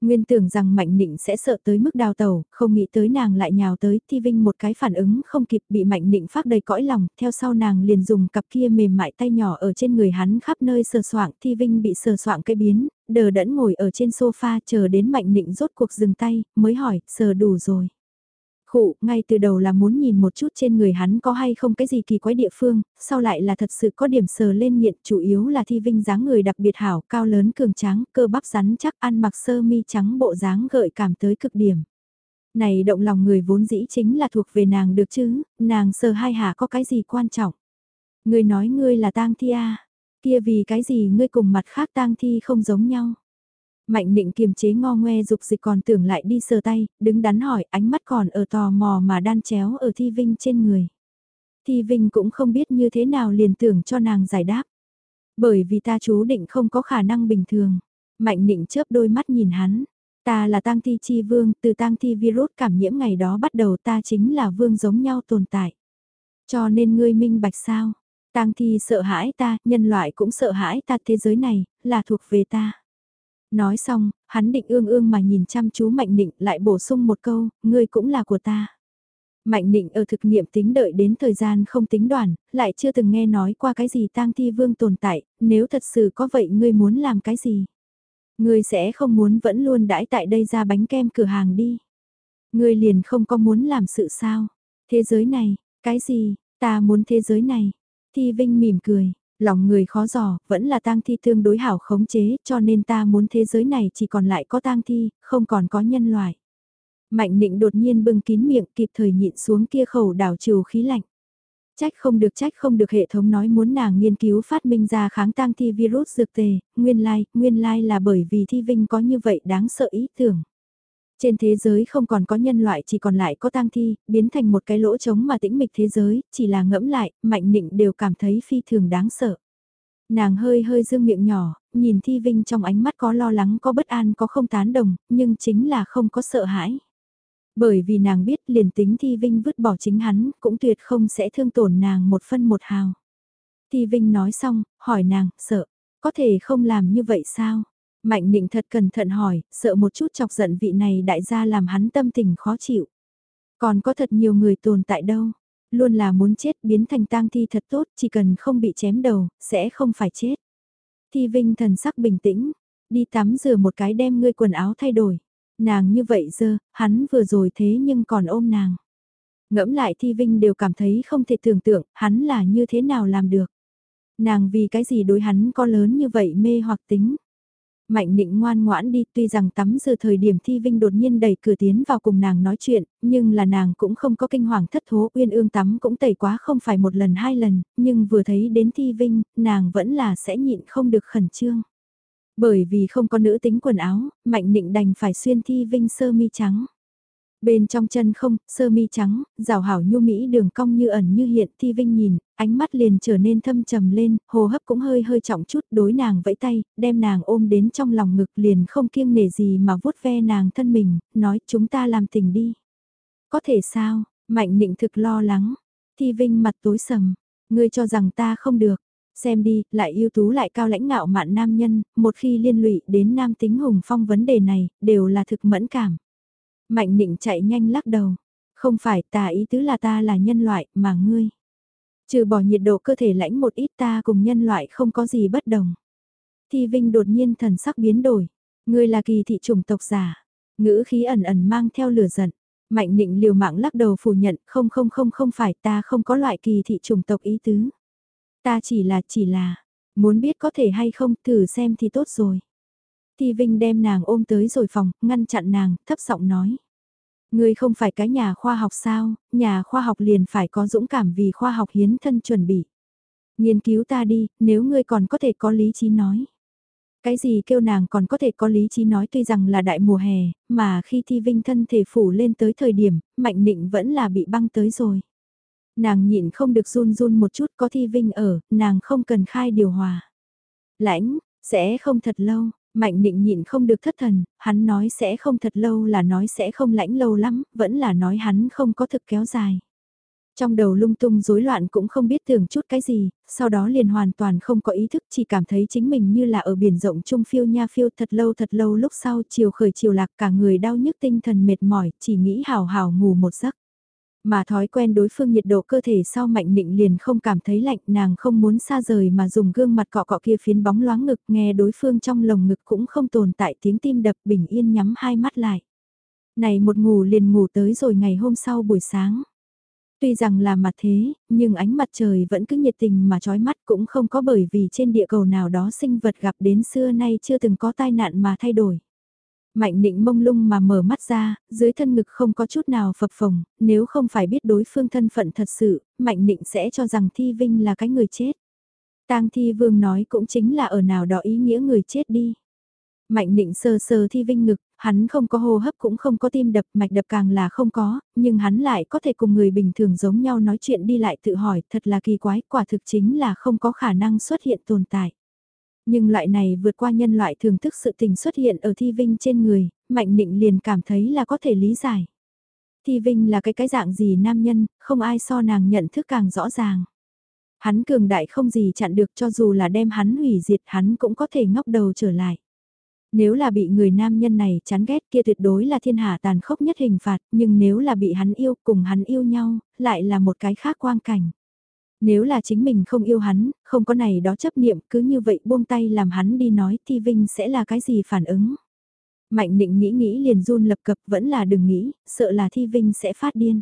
S1: Nguyên tưởng rằng Mạnh Nịnh sẽ sợ tới mức đào tàu, không nghĩ tới nàng lại nhào tới, Thi Vinh một cái phản ứng không kịp bị Mạnh Nịnh phát đầy cõi lòng, theo sau nàng liền dùng cặp kia mềm mại tay nhỏ ở trên người hắn khắp nơi sờ soạng, Thi Vinh bị sờ soạng cái biến, đờ đẫn ngồi ở trên sofa chờ đến Mạnh Nịnh rốt cuộc dừng tay, mới hỏi, sờ đủ rồi. Khụ, ngay từ đầu là muốn nhìn một chút trên người hắn có hay không cái gì kỳ quái địa phương, sau lại là thật sự có điểm sờ lên nghiện, chủ yếu là thi vinh dáng người đặc biệt hảo, cao lớn cường tráng, cơ bắp rắn chắc ăn mặc sơ mi trắng bộ dáng gợi cảm tới cực điểm. Này động lòng người vốn dĩ chính là thuộc về nàng được chứ, nàng sờ hai hạ có cái gì quan trọng. Người nói ngươi là tang thi à, kia vì cái gì ngươi cùng mặt khác tang thi không giống nhau. Mạnh định kiềm chế ngo ngoe dục dịch còn tưởng lại đi sờ tay, đứng đắn hỏi ánh mắt còn ở tò mò mà đan chéo ở Thi Vinh trên người. Thi Vinh cũng không biết như thế nào liền tưởng cho nàng giải đáp. Bởi vì ta chú định không có khả năng bình thường. Mạnh định chớp đôi mắt nhìn hắn. Ta là tang thi chi vương, từ tang thi virus cảm nhiễm ngày đó bắt đầu ta chính là vương giống nhau tồn tại. Cho nên ngươi minh bạch sao? Tang thi sợ hãi ta, nhân loại cũng sợ hãi ta, thế giới này, là thuộc về ta. Nói xong, hắn định ương ương mà nhìn chăm chú Mạnh Định lại bổ sung một câu, ngươi cũng là của ta. Mạnh Định ở thực nghiệm tính đợi đến thời gian không tính đoàn, lại chưa từng nghe nói qua cái gì tang thi vương tồn tại, nếu thật sự có vậy ngươi muốn làm cái gì? Ngươi sẽ không muốn vẫn luôn đãi tại đây ra bánh kem cửa hàng đi. Ngươi liền không có muốn làm sự sao? Thế giới này, cái gì, ta muốn thế giới này. Thi Vinh mỉm cười, lòng người khó dò, vẫn là tang thi tương đối hảo khống chế, cho nên ta muốn thế giới này chỉ còn lại có tang thi, không còn có nhân loại. Mạnh nịnh đột nhiên bưng kín miệng kịp thời nhịn xuống kia khẩu đảo trừ khí lạnh. Trách không được trách không được hệ thống nói muốn nàng nghiên cứu phát minh ra kháng tang thi virus dược tề, nguyên lai, nguyên lai là bởi vì thi vinh có như vậy đáng sợ ý tưởng. Trên thế giới không còn có nhân loại chỉ còn lại có tang thi, biến thành một cái lỗ trống mà tĩnh mịch thế giới, chỉ là ngẫm lại, mạnh nịnh đều cảm thấy phi thường đáng sợ. Nàng hơi hơi dương miệng nhỏ, nhìn Thi Vinh trong ánh mắt có lo lắng có bất an có không tán đồng, nhưng chính là không có sợ hãi. Bởi vì nàng biết liền tính Thi Vinh vứt bỏ chính hắn, cũng tuyệt không sẽ thương tổn nàng một phân một hào. Thi Vinh nói xong, hỏi nàng, sợ, có thể không làm như vậy sao? Mạnh định thật cẩn thận hỏi, sợ một chút chọc giận vị này đại gia làm hắn tâm tình khó chịu. Còn có thật nhiều người tồn tại đâu. Luôn là muốn chết biến thành tang thi thật tốt, chỉ cần không bị chém đầu, sẽ không phải chết. Thi Vinh thần sắc bình tĩnh, đi tắm rửa một cái đem ngươi quần áo thay đổi. Nàng như vậy dơ, hắn vừa rồi thế nhưng còn ôm nàng. Ngẫm lại Thi Vinh đều cảm thấy không thể tưởng tượng, hắn là như thế nào làm được. Nàng vì cái gì đối hắn có lớn như vậy mê hoặc tính. Mạnh định ngoan ngoãn đi tuy rằng tắm giờ thời điểm Thi Vinh đột nhiên đẩy cửa tiến vào cùng nàng nói chuyện, nhưng là nàng cũng không có kinh hoàng thất thố uyên ương tắm cũng tẩy quá không phải một lần hai lần, nhưng vừa thấy đến Thi Vinh, nàng vẫn là sẽ nhịn không được khẩn trương. Bởi vì không có nữ tính quần áo, Mạnh định đành phải xuyên Thi Vinh sơ mi trắng. Bên trong chân không, sơ mi trắng, rào hảo nhu mỹ đường cong như ẩn như hiện thi vinh nhìn, ánh mắt liền trở nên thâm trầm lên, hồ hấp cũng hơi hơi trọng chút đối nàng vẫy tay, đem nàng ôm đến trong lòng ngực liền không kiêng nể gì mà vuốt ve nàng thân mình, nói chúng ta làm tình đi. Có thể sao, mạnh nịnh thực lo lắng, thi vinh mặt tối sầm, ngươi cho rằng ta không được, Xem đi, lại ưu tú lại cao lãnh ngạo mạn nam nhân, một khi liên lụy đến nam tính hùng phong vấn đề này, đều là thực mẫn cảm. Mạnh nịnh chạy nhanh lắc đầu. Không phải ta ý tứ là ta là nhân loại, mà ngươi. Trừ bỏ nhiệt độ cơ thể lãnh một ít ta cùng nhân loại không có gì bất đồng. Thi Vinh đột nhiên thần sắc biến đổi. Ngươi là kỳ thị chủng tộc giả. Ngữ khí ẩn ẩn mang theo lửa giận. Mạnh nịnh liều mạng lắc đầu phủ nhận không không không không phải ta không có loại kỳ thị chủng tộc ý tứ. Ta chỉ là chỉ là, muốn biết có thể hay không thử xem thì tốt rồi. Thi Vinh đem nàng ôm tới rồi phòng, ngăn chặn nàng, thấp giọng nói. Ngươi không phải cái nhà khoa học sao, nhà khoa học liền phải có dũng cảm vì khoa học hiến thân chuẩn bị. Nghiên cứu ta đi, nếu ngươi còn có thể có lý trí nói. Cái gì kêu nàng còn có thể có lý trí nói tuy rằng là đại mùa hè, mà khi thi vinh thân thể phủ lên tới thời điểm, mạnh định vẫn là bị băng tới rồi. Nàng nhịn không được run run một chút có thi vinh ở, nàng không cần khai điều hòa. Lãnh, sẽ không thật lâu, mạnh định nhịn không được thất thần, hắn nói sẽ không thật lâu là nói sẽ không lãnh lâu lắm, vẫn là nói hắn không có thực kéo dài. Trong đầu lung tung rối loạn cũng không biết tưởng chút cái gì, sau đó liền hoàn toàn không có ý thức chỉ cảm thấy chính mình như là ở biển rộng trung phiêu nha phiêu thật lâu thật lâu lúc sau chiều khởi chiều lạc cả người đau nhức tinh thần mệt mỏi, chỉ nghĩ hào hào ngủ một giấc. Mà thói quen đối phương nhiệt độ cơ thể sau mạnh định liền không cảm thấy lạnh nàng không muốn xa rời mà dùng gương mặt cọ cọ kia phiến bóng loáng ngực nghe đối phương trong lồng ngực cũng không tồn tại tiếng tim đập bình yên nhắm hai mắt lại. Này một ngủ liền ngủ tới rồi ngày hôm sau buổi sáng. Tuy rằng là mặt thế, nhưng ánh mặt trời vẫn cứ nhiệt tình mà trói mắt cũng không có bởi vì trên địa cầu nào đó sinh vật gặp đến xưa nay chưa từng có tai nạn mà thay đổi. Mạnh định mông lung mà mở mắt ra, dưới thân ngực không có chút nào phập phồng, nếu không phải biết đối phương thân phận thật sự, Mạnh định sẽ cho rằng Thi Vinh là cái người chết. tang Thi Vương nói cũng chính là ở nào đó ý nghĩa người chết đi. Mạnh định sơ sơ Thi Vinh ngực, hắn không có hô hấp cũng không có tim đập, mạch đập càng là không có, nhưng hắn lại có thể cùng người bình thường giống nhau nói chuyện đi lại tự hỏi, thật là kỳ quái, quả thực chính là không có khả năng xuất hiện tồn tại. Nhưng loại này vượt qua nhân loại thường thức sự tình xuất hiện ở Thi Vinh trên người, Mạnh Nịnh liền cảm thấy là có thể lý giải. Thi Vinh là cái cái dạng gì nam nhân, không ai so nàng nhận thức càng rõ ràng. Hắn cường đại không gì chặn được cho dù là đem hắn hủy diệt hắn cũng có thể ngóc đầu trở lại. Nếu là bị người nam nhân này chán ghét kia tuyệt đối là thiên hạ tàn khốc nhất hình phạt, nhưng nếu là bị hắn yêu cùng hắn yêu nhau, lại là một cái khác quang cảnh. Nếu là chính mình không yêu hắn, không có này đó chấp niệm cứ như vậy buông tay làm hắn đi nói thì Vinh sẽ là cái gì phản ứng. Mạnh định nghĩ nghĩ liền run lập cập vẫn là đừng nghĩ, sợ là Thi Vinh sẽ phát điên.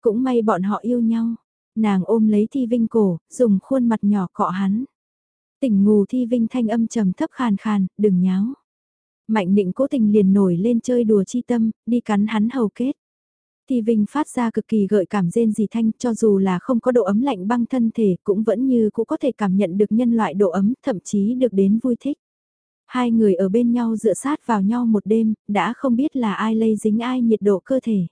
S1: Cũng may bọn họ yêu nhau. Nàng ôm lấy Thi Vinh cổ, dùng khuôn mặt nhỏ cọ hắn. Tỉnh ngủ Thi Vinh thanh âm trầm thấp khàn khàn, đừng nháo. Mạnh định cố tình liền nổi lên chơi đùa chi tâm, đi cắn hắn hầu kết. Thì Vinh phát ra cực kỳ gợi cảm rên gì thanh cho dù là không có độ ấm lạnh băng thân thể cũng vẫn như cũng có thể cảm nhận được nhân loại độ ấm thậm chí được đến vui thích. Hai người ở bên nhau dựa sát vào nhau một đêm, đã không biết là ai lây dính ai nhiệt độ cơ thể.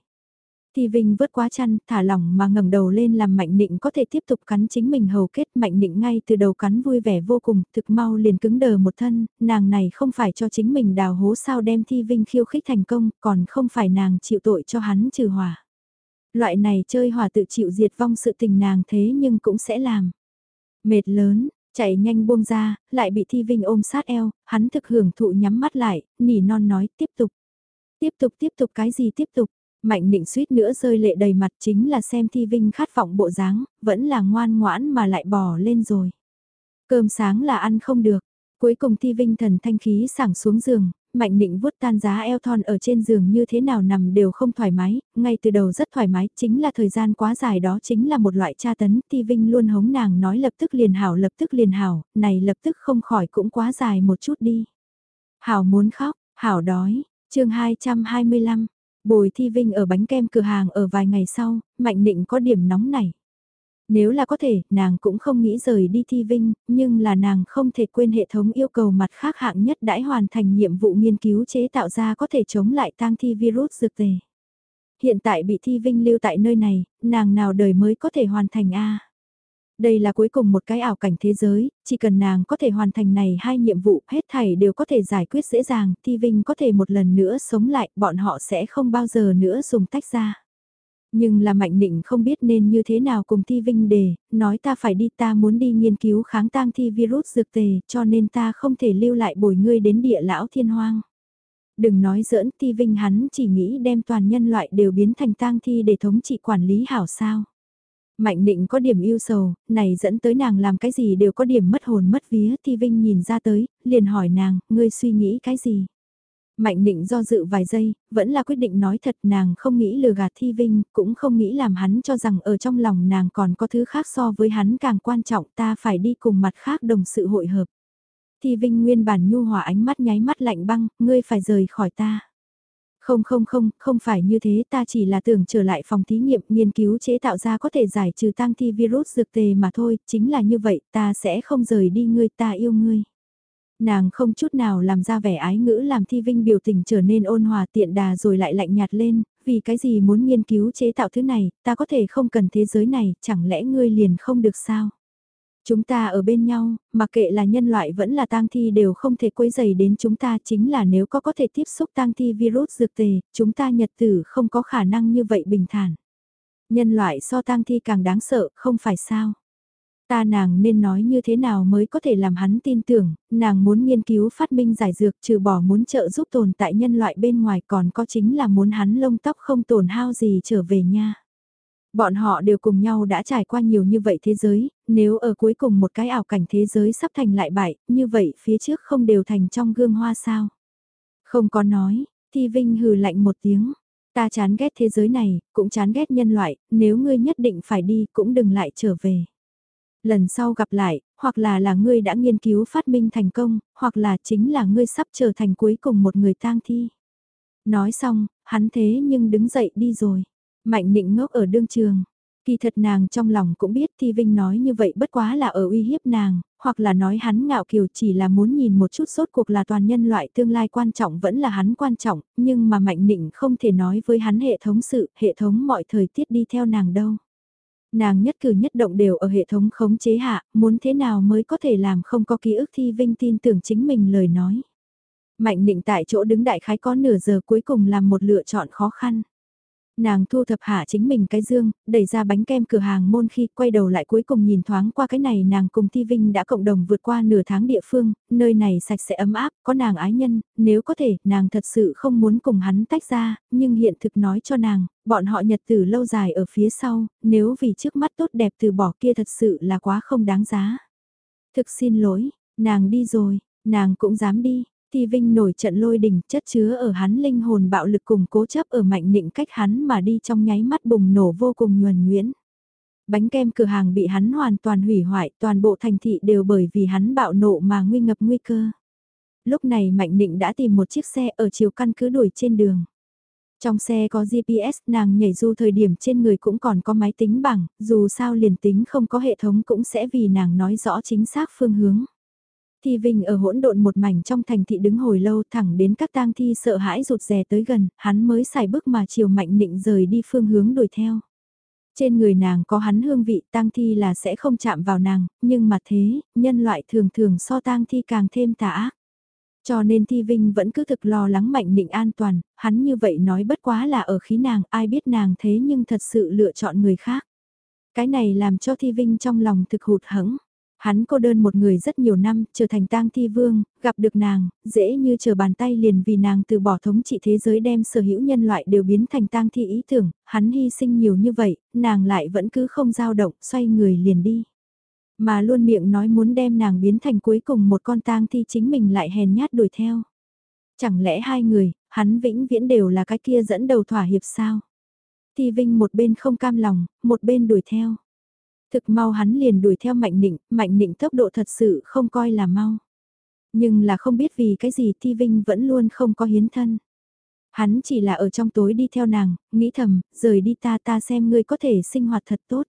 S1: Thì Vinh vớt quá chăn, thả lỏng mà ngẩng đầu lên làm Mạnh Nịnh có thể tiếp tục cắn chính mình hầu kết Mạnh Nịnh ngay từ đầu cắn vui vẻ vô cùng, thực mau liền cứng đờ một thân, nàng này không phải cho chính mình đào hố sao đem Thi Vinh khiêu khích thành công, còn không phải nàng chịu tội cho hắn trừ hòa. Loại này chơi hòa tự chịu diệt vong sự tình nàng thế nhưng cũng sẽ làm. Mệt lớn, chạy nhanh buông ra, lại bị Thi Vinh ôm sát eo, hắn thực hưởng thụ nhắm mắt lại, nỉ non nói tiếp tục. Tiếp tục tiếp tục cái gì tiếp tục, Mạnh định suýt nữa rơi lệ đầy mặt chính là xem Thi Vinh khát vọng bộ dáng, vẫn là ngoan ngoãn mà lại bò lên rồi. Cơm sáng là ăn không được. Cuối cùng Thi Vinh thần thanh khí sảng xuống giường, Mạnh định vuốt tan giá eo thon ở trên giường như thế nào nằm đều không thoải mái, ngay từ đầu rất thoải mái, chính là thời gian quá dài đó chính là một loại tra tấn, Thi Vinh luôn hống nàng nói lập tức liền hảo lập tức liền hảo, này lập tức không khỏi cũng quá dài một chút đi. Hảo muốn khóc, hảo đói, chương 225, Bồi Thi Vinh ở bánh kem cửa hàng ở vài ngày sau, Mạnh Định có điểm nóng này. Nếu là có thể, nàng cũng không nghĩ rời đi Thi Vinh, nhưng là nàng không thể quên hệ thống yêu cầu mặt khác hạng nhất đãi hoàn thành nhiệm vụ nghiên cứu chế tạo ra có thể chống lại tang thi virus dược tề. Hiện tại bị Thi Vinh lưu tại nơi này, nàng nào đời mới có thể hoàn thành A. Đây là cuối cùng một cái ảo cảnh thế giới, chỉ cần nàng có thể hoàn thành này hai nhiệm vụ hết thảy đều có thể giải quyết dễ dàng, Thi Vinh có thể một lần nữa sống lại, bọn họ sẽ không bao giờ nữa dùng tách ra. Nhưng là Mạnh Định không biết nên như thế nào cùng Thi Vinh đề, nói ta phải đi ta muốn đi nghiên cứu kháng tang thi virus dược tề cho nên ta không thể lưu lại bồi ngươi đến địa lão thiên hoang. Đừng nói giỡn Thi Vinh hắn chỉ nghĩ đem toàn nhân loại đều biến thành tang thi để thống trị quản lý hảo sao. Mạnh định có điểm yêu sầu, này dẫn tới nàng làm cái gì đều có điểm mất hồn mất vía Thi Vinh nhìn ra tới, liền hỏi nàng, ngươi suy nghĩ cái gì? Mạnh định do dự vài giây, vẫn là quyết định nói thật nàng không nghĩ lừa gạt Thi Vinh, cũng không nghĩ làm hắn cho rằng ở trong lòng nàng còn có thứ khác so với hắn càng quan trọng ta phải đi cùng mặt khác đồng sự hội hợp. Thi Vinh nguyên bản nhu hòa ánh mắt nháy mắt lạnh băng, ngươi phải rời khỏi ta. Không không không, không phải như thế ta chỉ là tưởng trở lại phòng thí nghiệm nghiên cứu chế tạo ra có thể giải trừ tăng thi virus dược tề mà thôi, chính là như vậy ta sẽ không rời đi ngươi ta yêu ngươi. Nàng không chút nào làm ra vẻ ái ngữ làm thi vinh biểu tình trở nên ôn hòa tiện đà rồi lại lạnh nhạt lên, vì cái gì muốn nghiên cứu chế tạo thứ này, ta có thể không cần thế giới này, chẳng lẽ ngươi liền không được sao? Chúng ta ở bên nhau, mặc kệ là nhân loại vẫn là tang thi đều không thể quấy dày đến chúng ta chính là nếu có có thể tiếp xúc tang thi virus dược tề, chúng ta nhật tử không có khả năng như vậy bình thản. Nhân loại so tang thi càng đáng sợ, không phải sao? Ta nàng nên nói như thế nào mới có thể làm hắn tin tưởng, nàng muốn nghiên cứu phát minh giải dược trừ bỏ muốn trợ giúp tồn tại nhân loại bên ngoài còn có chính là muốn hắn lông tóc không tổn hao gì trở về nha. Bọn họ đều cùng nhau đã trải qua nhiều như vậy thế giới, nếu ở cuối cùng một cái ảo cảnh thế giới sắp thành lại bại, như vậy phía trước không đều thành trong gương hoa sao. Không có nói, Thi Vinh hừ lạnh một tiếng. Ta chán ghét thế giới này, cũng chán ghét nhân loại, nếu ngươi nhất định phải đi cũng đừng lại trở về. Lần sau gặp lại, hoặc là là ngươi đã nghiên cứu phát minh thành công, hoặc là chính là ngươi sắp trở thành cuối cùng một người tang thi. Nói xong, hắn thế nhưng đứng dậy đi rồi. Mạnh nịnh ngốc ở đương trường. Kỳ thật nàng trong lòng cũng biết Thi Vinh nói như vậy bất quá là ở uy hiếp nàng, hoặc là nói hắn ngạo kiều chỉ là muốn nhìn một chút sốt cuộc là toàn nhân loại tương lai quan trọng vẫn là hắn quan trọng, nhưng mà Mạnh Nịnh không thể nói với hắn hệ thống sự, hệ thống mọi thời tiết đi theo nàng đâu. Nàng nhất cử nhất động đều ở hệ thống khống chế hạ, muốn thế nào mới có thể làm không có ký ức Thi Vinh tin tưởng chính mình lời nói. Mạnh Nịnh tại chỗ đứng đại khái có nửa giờ cuối cùng làm một lựa chọn khó khăn. Nàng thu thập hạ chính mình cái dương, đẩy ra bánh kem cửa hàng môn khi quay đầu lại cuối cùng nhìn thoáng qua cái này nàng cùng Thi Vinh đã cộng đồng vượt qua nửa tháng địa phương, nơi này sạch sẽ ấm áp, có nàng ái nhân, nếu có thể, nàng thật sự không muốn cùng hắn tách ra, nhưng hiện thực nói cho nàng, bọn họ nhật tử lâu dài ở phía sau, nếu vì trước mắt tốt đẹp từ bỏ kia thật sự là quá không đáng giá. Thực xin lỗi, nàng đi rồi, nàng cũng dám đi, Thi Vinh nổi trận lôi đình chất chứa ở hắn linh hồn bạo lực cùng cố chấp ở mạnh nịnh cách hắn mà đi trong nháy mắt bùng nổ vô cùng nhuần nhuyễn. Bánh kem cửa hàng bị hắn hoàn toàn hủy hoại, toàn bộ thành thị đều bởi vì hắn bạo nộ mà nguy ngập nguy cơ. Lúc này Mạnh Nịnh đã tìm một chiếc xe ở chiều căn cứ đuổi trên đường. Trong xe có GPS nàng nhảy du thời điểm trên người cũng còn có máy tính bảng, dù sao liền tính không có hệ thống cũng sẽ vì nàng nói rõ chính xác phương hướng. Thi Vinh ở hỗn độn một mảnh trong thành thị đứng hồi lâu thẳng đến các tang thi sợ hãi rụt rè tới gần, hắn mới xài bước mà chiều mạnh nịnh rời đi phương hướng đuổi theo. Trên người nàng có hắn hương vị tang thi là sẽ không chạm vào nàng, nhưng mà thế, nhân loại thường thường so tang thi càng thêm tà ác. Cho nên Thi Vinh vẫn cứ thực lo lắng mạnh nịnh an toàn, hắn như vậy nói bất quá là ở khí nàng, ai biết nàng thế nhưng thật sự lựa chọn người khác. Cái này làm cho Thi Vinh trong lòng thực hụt hẫng. Hắn cô đơn một người rất nhiều năm, trở thành tang thi vương, gặp được nàng, dễ như chờ bàn tay liền vì nàng từ bỏ thống trị thế giới đem sở hữu nhân loại đều biến thành tang thi ý tưởng, hắn hy sinh nhiều như vậy, nàng lại vẫn cứ không dao động, xoay người liền đi. Mà luôn miệng nói muốn đem nàng biến thành cuối cùng một con tang thi chính mình lại hèn nhát đuổi theo. Chẳng lẽ hai người, hắn vĩnh viễn đều là cái kia dẫn đầu thỏa hiệp sao? Thi Vinh một bên không cam lòng, một bên đuổi theo. Thực mau hắn liền đuổi theo Mạnh Nịnh, Mạnh Nịnh tốc độ thật sự không coi là mau. Nhưng là không biết vì cái gì Thi Vinh vẫn luôn không có hiến thân. Hắn chỉ là ở trong tối đi theo nàng, nghĩ thầm, rời đi ta ta xem ngươi có thể sinh hoạt thật tốt.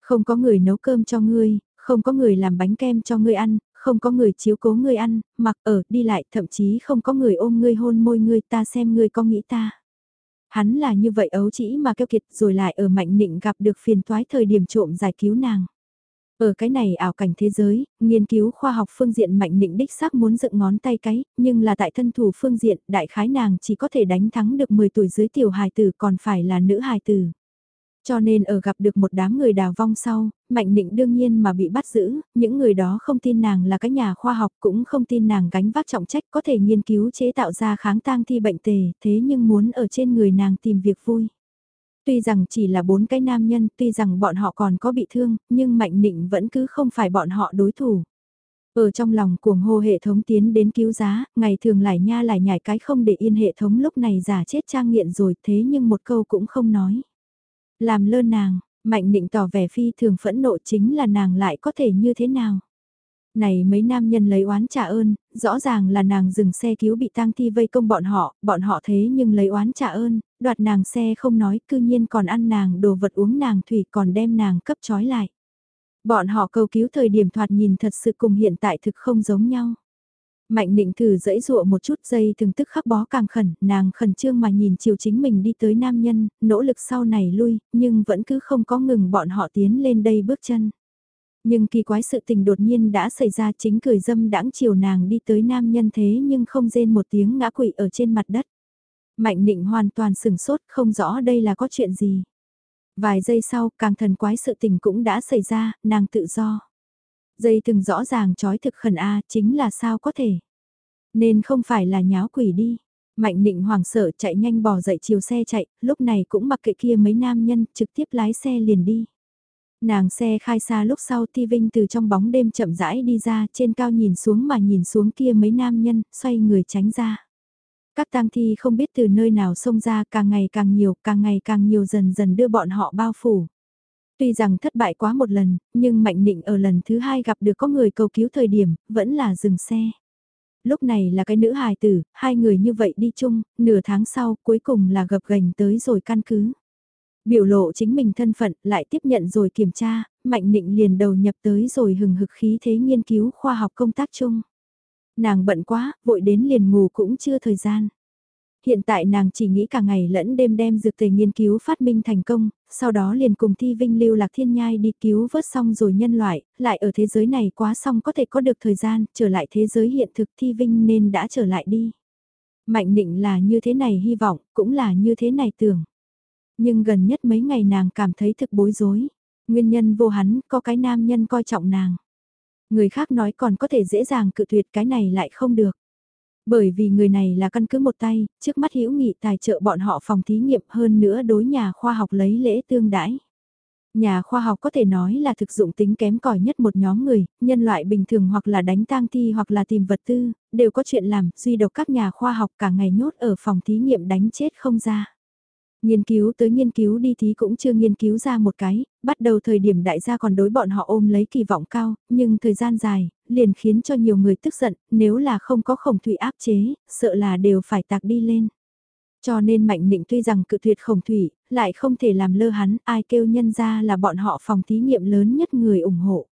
S1: Không có người nấu cơm cho ngươi, không có người làm bánh kem cho ngươi ăn, không có người chiếu cố ngươi ăn, mặc ở, đi lại, thậm chí không có người ôm ngươi hôn môi ngươi ta xem ngươi có nghĩ ta. Hắn là như vậy ấu chỉ mà kêu kiệt rồi lại ở mạnh nịnh gặp được phiền toái thời điểm trộm giải cứu nàng. Ở cái này ảo cảnh thế giới, nghiên cứu khoa học phương diện mạnh nịnh đích xác muốn dựng ngón tay cái, nhưng là tại thân thủ phương diện, đại khái nàng chỉ có thể đánh thắng được 10 tuổi dưới tiểu hài tử còn phải là nữ hài tử. Cho nên ở gặp được một đám người đào vong sau, Mạnh Định đương nhiên mà bị bắt giữ, những người đó không tin nàng là cái nhà khoa học cũng không tin nàng gánh vác trọng trách có thể nghiên cứu chế tạo ra kháng tang thi bệnh tề, thế nhưng muốn ở trên người nàng tìm việc vui. Tuy rằng chỉ là bốn cái nam nhân, tuy rằng bọn họ còn có bị thương, nhưng Mạnh Định vẫn cứ không phải bọn họ đối thủ. Ở trong lòng cuồng hô hệ thống tiến đến cứu giá, ngày thường lại nha lại nhảy cái không để yên hệ thống lúc này giả chết trang nghiện rồi thế nhưng một câu cũng không nói. Làm lơ nàng, Mạnh định tỏ vẻ phi thường phẫn nộ chính là nàng lại có thể như thế nào. Này mấy nam nhân lấy oán trả ơn, rõ ràng là nàng dừng xe cứu bị tang thi vây công bọn họ, bọn họ thế nhưng lấy oán trả ơn, đoạt nàng xe không nói, cư nhiên còn ăn nàng đồ vật uống nàng thủy còn đem nàng cấp trói lại. Bọn họ cầu cứu thời điểm thoạt nhìn thật sự cùng hiện tại thực không giống nhau. Mạnh định thử dẫy dụa một chút dây, thường tức khắc bó càng khẩn, nàng khẩn trương mà nhìn chiều chính mình đi tới nam nhân, nỗ lực sau này lui, nhưng vẫn cứ không có ngừng bọn họ tiến lên đây bước chân. Nhưng kỳ quái sự tình đột nhiên đã xảy ra chính cười dâm đãng chiều nàng đi tới nam nhân thế nhưng không rên một tiếng ngã quỵ ở trên mặt đất. Mạnh định hoàn toàn sừng sốt không rõ đây là có chuyện gì. Vài giây sau càng thần quái sự tình cũng đã xảy ra, nàng tự do. Dây từng rõ ràng trói thực khẩn A chính là sao có thể. Nên không phải là nháo quỷ đi. Mạnh định hoàng sợ chạy nhanh bỏ dậy chiều xe chạy, lúc này cũng mặc kệ kia mấy nam nhân trực tiếp lái xe liền đi. Nàng xe khai xa lúc sau Ti Vinh từ trong bóng đêm chậm rãi đi ra trên cao nhìn xuống mà nhìn xuống kia mấy nam nhân, xoay người tránh ra. Các tang thi không biết từ nơi nào xông ra càng ngày càng nhiều, càng ngày càng nhiều dần dần đưa bọn họ bao phủ. Tuy rằng thất bại quá một lần, nhưng Mạnh Nịnh ở lần thứ hai gặp được có người cầu cứu thời điểm, vẫn là dừng xe. Lúc này là cái nữ hài tử, hai người như vậy đi chung, nửa tháng sau cuối cùng là gập gành tới rồi căn cứ. Biểu lộ chính mình thân phận lại tiếp nhận rồi kiểm tra, Mạnh Nịnh liền đầu nhập tới rồi hừng hực khí thế nghiên cứu khoa học công tác chung. Nàng bận quá, vội đến liền ngủ cũng chưa thời gian. Hiện tại nàng chỉ nghĩ cả ngày lẫn đêm đem dược tề nghiên cứu phát minh thành công, sau đó liền cùng thi vinh lưu lạc thiên nhai đi cứu vớt xong rồi nhân loại, lại ở thế giới này quá xong có thể có được thời gian, trở lại thế giới hiện thực thi vinh nên đã trở lại đi. Mạnh định là như thế này hy vọng, cũng là như thế này tưởng. Nhưng gần nhất mấy ngày nàng cảm thấy thực bối rối. Nguyên nhân vô hắn, có cái nam nhân coi trọng nàng. Người khác nói còn có thể dễ dàng cự tuyệt cái này lại không được. Bởi vì người này là căn cứ một tay, trước mắt hữu nghị tài trợ bọn họ phòng thí nghiệm hơn nữa đối nhà khoa học lấy lễ tương đãi. Nhà khoa học có thể nói là thực dụng tính kém cỏi nhất một nhóm người, nhân loại bình thường hoặc là đánh tang thi hoặc là tìm vật tư, đều có chuyện làm, duy độc các nhà khoa học cả ngày nhốt ở phòng thí nghiệm đánh chết không ra. Nghiên cứu tới nghiên cứu đi thì cũng chưa nghiên cứu ra một cái, bắt đầu thời điểm đại gia còn đối bọn họ ôm lấy kỳ vọng cao, nhưng thời gian dài, liền khiến cho nhiều người tức giận, nếu là không có khổng thủy áp chế, sợ là đều phải tạc đi lên. Cho nên Mạnh Nịnh tuy rằng cự tuyệt khổng thủy, lại không thể làm lơ hắn, ai kêu nhân ra là bọn họ phòng thí nghiệm lớn nhất người ủng hộ.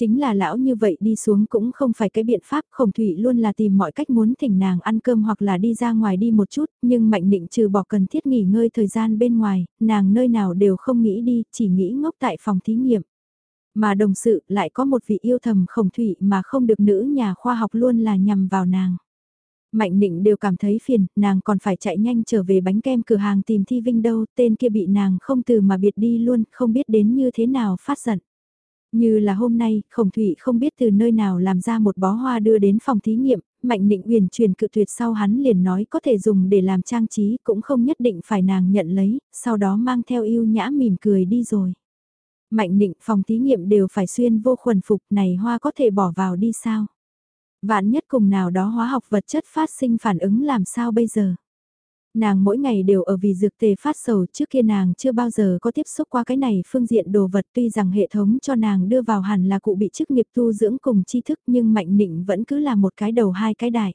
S1: Chính là lão như vậy đi xuống cũng không phải cái biện pháp khổng thủy luôn là tìm mọi cách muốn thỉnh nàng ăn cơm hoặc là đi ra ngoài đi một chút, nhưng mạnh định trừ bỏ cần thiết nghỉ ngơi thời gian bên ngoài, nàng nơi nào đều không nghĩ đi, chỉ nghĩ ngốc tại phòng thí nghiệm. Mà đồng sự lại có một vị yêu thầm khổng thủy mà không được nữ nhà khoa học luôn là nhằm vào nàng. Mạnh định đều cảm thấy phiền, nàng còn phải chạy nhanh trở về bánh kem cửa hàng tìm Thi Vinh đâu, tên kia bị nàng không từ mà biệt đi luôn, không biết đến như thế nào phát giận. Như là hôm nay, Khổng Thụy không biết từ nơi nào làm ra một bó hoa đưa đến phòng thí nghiệm, Mạnh Định Uyển truyền cự tuyệt sau hắn liền nói có thể dùng để làm trang trí cũng không nhất định phải nàng nhận lấy, sau đó mang theo yêu nhã mỉm cười đi rồi. Mạnh Định phòng thí nghiệm đều phải xuyên vô khuẩn phục này hoa có thể bỏ vào đi sao? Vạn nhất cùng nào đó hóa học vật chất phát sinh phản ứng làm sao bây giờ? Nàng mỗi ngày đều ở vì dược tề phát sầu trước kia nàng chưa bao giờ có tiếp xúc qua cái này phương diện đồ vật tuy rằng hệ thống cho nàng đưa vào hẳn là cụ bị chức nghiệp tu dưỡng cùng tri thức nhưng mạnh nịnh vẫn cứ là một cái đầu hai cái đại.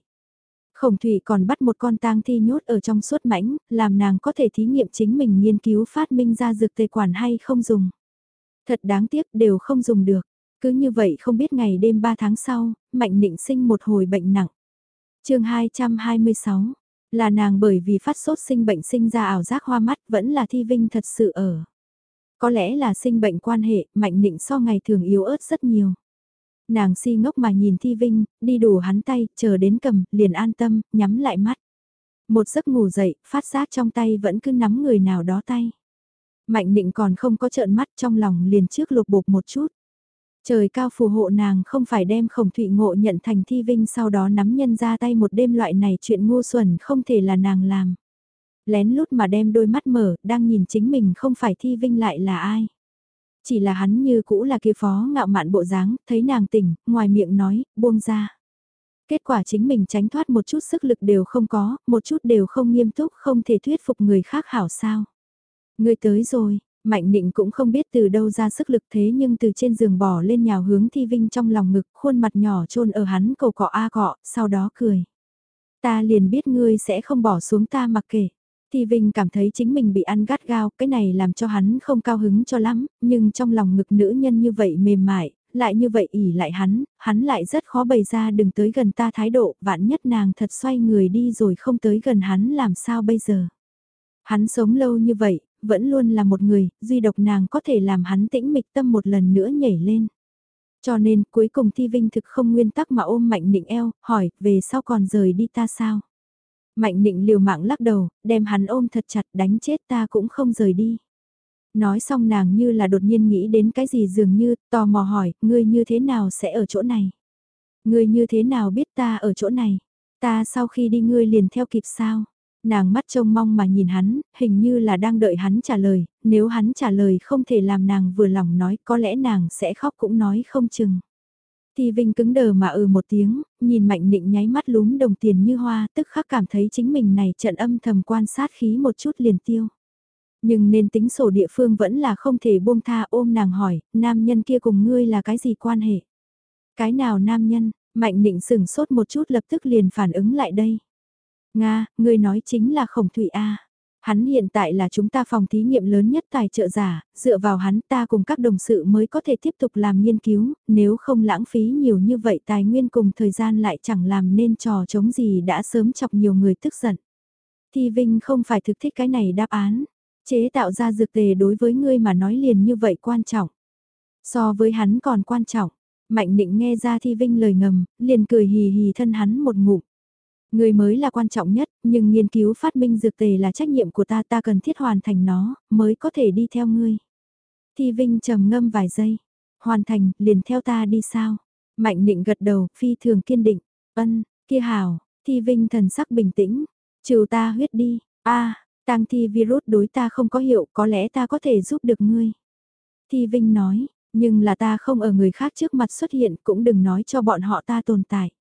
S1: Khổng thủy còn bắt một con tang thi nhốt ở trong suốt mãnh, làm nàng có thể thí nghiệm chính mình nghiên cứu phát minh ra dược tề quản hay không dùng. Thật đáng tiếc đều không dùng được. Cứ như vậy không biết ngày đêm 3 tháng sau, Mạnh Nịnh sinh một hồi bệnh nặng. chương 226, là nàng bởi vì phát sốt sinh bệnh sinh ra ảo giác hoa mắt vẫn là thi vinh thật sự ở. Có lẽ là sinh bệnh quan hệ, mạnh nịnh so ngày thường yếu ớt rất nhiều. Nàng si ngốc mà nhìn thi vinh, đi đủ hắn tay, chờ đến cầm, liền an tâm, nhắm lại mắt. Một giấc ngủ dậy, phát giác trong tay vẫn cứ nắm người nào đó tay. Mạnh định còn không có trợn mắt trong lòng liền trước lục bục một chút. Trời cao phù hộ nàng không phải đem khổng thụy ngộ nhận thành thi vinh sau đó nắm nhân ra tay một đêm loại này chuyện ngu xuẩn không thể là nàng làm. Lén lút mà đem đôi mắt mở, đang nhìn chính mình không phải thi vinh lại là ai. Chỉ là hắn như cũ là kia phó ngạo mạn bộ dáng, thấy nàng tỉnh, ngoài miệng nói, buông ra. Kết quả chính mình tránh thoát một chút sức lực đều không có, một chút đều không nghiêm túc, không thể thuyết phục người khác hảo sao. Người tới rồi, Mạnh định cũng không biết từ đâu ra sức lực thế nhưng từ trên giường bỏ lên nhào hướng Thi Vinh trong lòng ngực, khuôn mặt nhỏ trôn ở hắn cầu cọ a cọ, sau đó cười. Ta liền biết ngươi sẽ không bỏ xuống ta mặc kệ. Thi Vinh cảm thấy chính mình bị ăn gắt gao, cái này làm cho hắn không cao hứng cho lắm, nhưng trong lòng ngực nữ nhân như vậy mềm mại, lại như vậy ỉ lại hắn, hắn lại rất khó bày ra đừng tới gần ta thái độ, vạn nhất nàng thật xoay người đi rồi không tới gần hắn làm sao bây giờ. Hắn sống lâu như vậy, vẫn luôn là một người, duy độc nàng có thể làm hắn tĩnh mịch tâm một lần nữa nhảy lên. Cho nên cuối cùng Thi Vinh thực không nguyên tắc mà ôm Mạnh Nịnh eo, hỏi, về sau còn rời đi ta sao? Mạnh Nịnh liều mạng lắc đầu, đem hắn ôm thật chặt đánh chết ta cũng không rời đi. Nói xong nàng như là đột nhiên nghĩ đến cái gì dường như, tò mò hỏi, ngươi như thế nào sẽ ở chỗ này? Ngươi như thế nào biết ta ở chỗ này? Ta sau khi đi ngươi liền theo kịp sao? Nàng mắt trông mong mà nhìn hắn, hình như là đang đợi hắn trả lời, nếu hắn trả lời không thể làm nàng vừa lòng nói có lẽ nàng sẽ khóc cũng nói không chừng. Thì Vinh cứng đờ mà ừ một tiếng, nhìn Mạnh Nịnh nháy mắt lúm đồng tiền như hoa, tức khắc cảm thấy chính mình này trận âm thầm quan sát khí một chút liền tiêu. Nhưng nên tính sổ địa phương vẫn là không thể buông tha ôm nàng hỏi, nam nhân kia cùng ngươi là cái gì quan hệ? Cái nào nam nhân, Mạnh Nịnh sừng sốt một chút lập tức liền phản ứng lại đây. Nga, ngươi nói chính là khổng thủy A. Hắn hiện tại là chúng ta phòng thí nghiệm lớn nhất tài trợ giả, dựa vào hắn ta cùng các đồng sự mới có thể tiếp tục làm nghiên cứu, nếu không lãng phí nhiều như vậy tài nguyên cùng thời gian lại chẳng làm nên trò chống gì đã sớm chọc nhiều người tức giận. Thi Vinh không phải thực thích cái này đáp án, chế tạo ra dược tề đối với ngươi mà nói liền như vậy quan trọng. So với hắn còn quan trọng, Mạnh định nghe ra Thi Vinh lời ngầm, liền cười hì hì thân hắn một ngụm. Người mới là quan trọng nhất, nhưng nghiên cứu phát minh dược tề là trách nhiệm của ta ta cần thiết hoàn thành nó, mới có thể đi theo ngươi. Thi Vinh trầm ngâm vài giây. Hoàn thành, liền theo ta đi sao? Mạnh định gật đầu, phi thường kiên định. Ân, kia hào, Thi Vinh thần sắc bình tĩnh. Trừ ta huyết đi. a tang thi virus đối ta không có hiệu, có lẽ ta có thể giúp được ngươi. Thi Vinh nói, nhưng là ta không ở người khác trước mặt xuất hiện cũng đừng nói cho bọn họ ta tồn tại.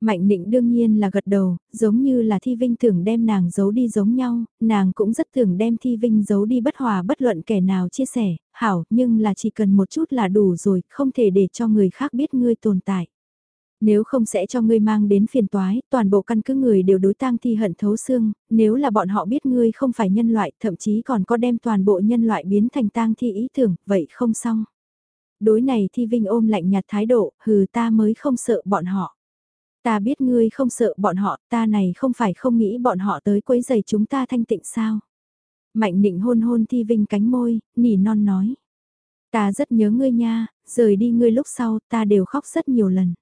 S1: Mạnh định đương nhiên là gật đầu, giống như là Thi Vinh tưởng đem nàng giấu đi giống nhau, nàng cũng rất thường đem Thi Vinh giấu đi bất hòa bất luận kẻ nào chia sẻ, hảo, nhưng là chỉ cần một chút là đủ rồi, không thể để cho người khác biết ngươi tồn tại. Nếu không sẽ cho ngươi mang đến phiền toái, toàn bộ căn cứ người đều đối tang thi hận thấu xương, nếu là bọn họ biết ngươi không phải nhân loại, thậm chí còn có đem toàn bộ nhân loại biến thành tang thi ý tưởng, vậy không xong. Đối này Thi Vinh ôm lạnh nhạt thái độ, hừ ta mới không sợ bọn họ. Ta biết ngươi không sợ bọn họ, ta này không phải không nghĩ bọn họ tới quấy giày chúng ta thanh tịnh sao. Mạnh định hôn hôn Thi Vinh cánh môi, nỉ non nói. Ta rất nhớ ngươi nha, rời đi ngươi lúc sau, ta đều khóc rất nhiều lần.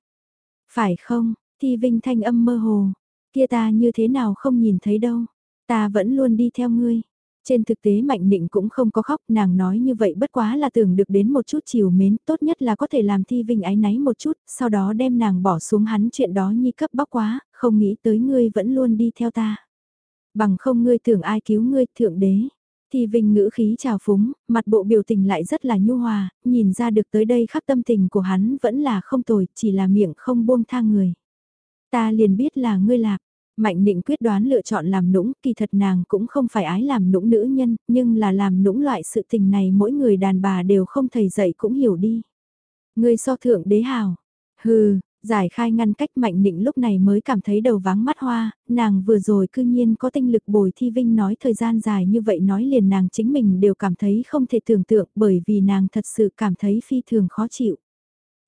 S1: Phải không, Thi Vinh thanh âm mơ hồ, kia ta như thế nào không nhìn thấy đâu, ta vẫn luôn đi theo ngươi. Trên thực tế Mạnh Nịnh cũng không có khóc, nàng nói như vậy bất quá là tưởng được đến một chút chiều mến, tốt nhất là có thể làm Thi Vinh ái náy một chút, sau đó đem nàng bỏ xuống hắn chuyện đó nhi cấp bóc quá, không nghĩ tới ngươi vẫn luôn đi theo ta. Bằng không ngươi tưởng ai cứu ngươi, thượng đế. Thi Vinh ngữ khí trào phúng, mặt bộ biểu tình lại rất là nhu hòa, nhìn ra được tới đây khắc tâm tình của hắn vẫn là không tồi, chỉ là miệng không buông tha người. Ta liền biết là ngươi lạc, Mạnh định quyết đoán lựa chọn làm nũng, kỳ thật nàng cũng không phải ái làm nũng nữ nhân, nhưng là làm nũng loại sự tình này mỗi người đàn bà đều không thầy dạy cũng hiểu đi. Người so thượng đế hào, hừ, giải khai ngăn cách mạnh định lúc này mới cảm thấy đầu váng mắt hoa, nàng vừa rồi cư nhiên có tinh lực bồi thi vinh nói thời gian dài như vậy nói liền nàng chính mình đều cảm thấy không thể tưởng tượng bởi vì nàng thật sự cảm thấy phi thường khó chịu.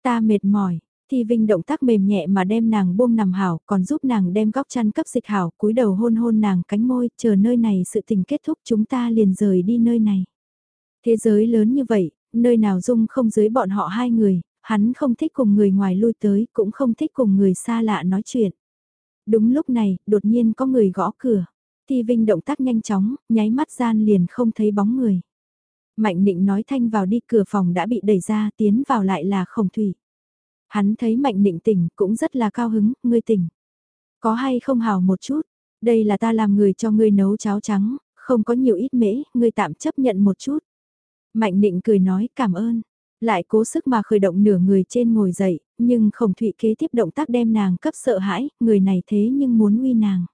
S1: Ta mệt mỏi, Thi Vinh động tác mềm nhẹ mà đem nàng buông nằm hảo, còn giúp nàng đem góc chăn cấp dịch hảo, cúi đầu hôn hôn nàng cánh môi, chờ nơi này sự tình kết thúc chúng ta liền rời đi nơi này. Thế giới lớn như vậy, nơi nào dung không dưới bọn họ hai người, hắn không thích cùng người ngoài lui tới, cũng không thích cùng người xa lạ nói chuyện. Đúng lúc này, đột nhiên có người gõ cửa. Thi Vinh động tác nhanh chóng, nháy mắt gian liền không thấy bóng người. Mạnh định nói thanh vào đi cửa phòng đã bị đẩy ra tiến vào lại là khổng thủy. Hắn thấy mạnh định tỉnh cũng rất là cao hứng, ngươi tỉnh. Có hay không hào một chút, đây là ta làm người cho ngươi nấu cháo trắng, không có nhiều ít mễ, ngươi tạm chấp nhận một chút. Mạnh định cười nói cảm ơn, lại cố sức mà khởi động nửa người trên ngồi dậy, nhưng khổng thụy kế tiếp động tác đem nàng cấp sợ hãi, người này thế nhưng muốn uy nàng.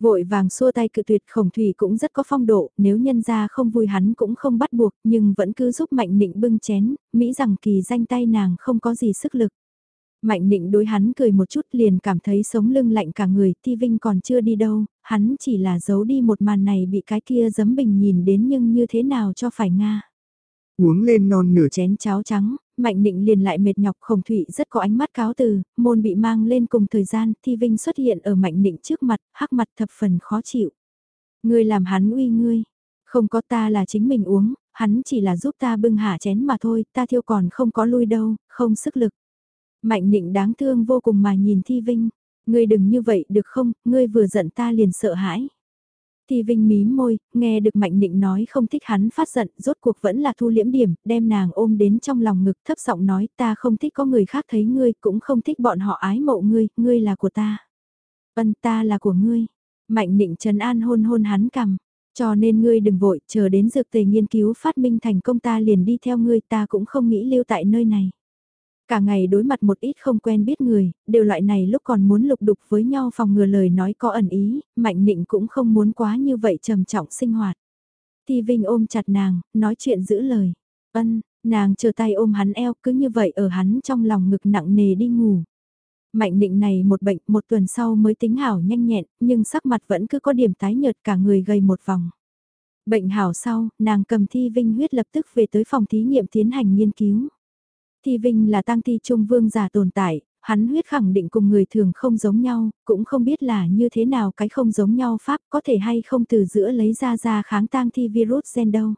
S1: Vội vàng xua tay cự tuyệt khổng thủy cũng rất có phong độ, nếu nhân ra không vui hắn cũng không bắt buộc, nhưng vẫn cứ giúp Mạnh Nịnh bưng chén, Mỹ rằng kỳ danh tay nàng không có gì sức lực. Mạnh Nịnh đối hắn cười một chút liền cảm thấy sống lưng lạnh cả người, Ti Vinh còn chưa đi đâu, hắn chỉ là giấu đi một màn này bị cái kia giấm bình nhìn đến nhưng như thế nào cho phải Nga. Uống lên non nửa chén cháo trắng, Mạnh Định liền lại mệt nhọc khổng thụy rất có ánh mắt cáo từ, môn bị mang lên cùng thời gian, Thi Vinh xuất hiện ở Mạnh Định trước mặt, hắc mặt thập phần khó chịu. Ngươi làm hắn uy ngươi, không có ta là chính mình uống, hắn chỉ là giúp ta bưng hạ chén mà thôi, ta thiêu còn không có lui đâu, không sức lực. Mạnh Định đáng thương vô cùng mà nhìn Thi Vinh, ngươi đừng như vậy được không, ngươi vừa giận ta liền sợ hãi. Thì Vinh mí môi, nghe được Mạnh Nịnh nói không thích hắn phát giận, rốt cuộc vẫn là thu liễm điểm, đem nàng ôm đến trong lòng ngực thấp giọng nói ta không thích có người khác thấy ngươi, cũng không thích bọn họ ái mộ ngươi, ngươi là của ta. Vân ta là của ngươi. Mạnh Nịnh trấn an hôn hôn hắn cầm. Cho nên ngươi đừng vội, chờ đến dược tề nghiên cứu phát minh thành công ta liền đi theo ngươi ta cũng không nghĩ lưu tại nơi này. Cả ngày đối mặt một ít không quen biết người, đều loại này lúc còn muốn lục đục với nhau phòng ngừa lời nói có ẩn ý, mạnh nịnh cũng không muốn quá như vậy trầm trọng sinh hoạt. thi Vinh ôm chặt nàng, nói chuyện giữ lời. Ân, nàng chờ tay ôm hắn eo cứ như vậy ở hắn trong lòng ngực nặng nề đi ngủ. Mạnh định này một bệnh một tuần sau mới tính hảo nhanh nhẹn, nhưng sắc mặt vẫn cứ có điểm tái nhợt cả người gầy một vòng. Bệnh hảo sau, nàng cầm thi vinh huyết lập tức về tới phòng thí nghiệm tiến hành nghiên cứu. Thi Vinh là tăng thi trung vương giả tồn tại, hắn huyết khẳng định cùng người thường không giống nhau, cũng không biết là như thế nào cái không giống nhau pháp có thể hay không từ giữa lấy ra ra kháng tang thi virus gen đâu.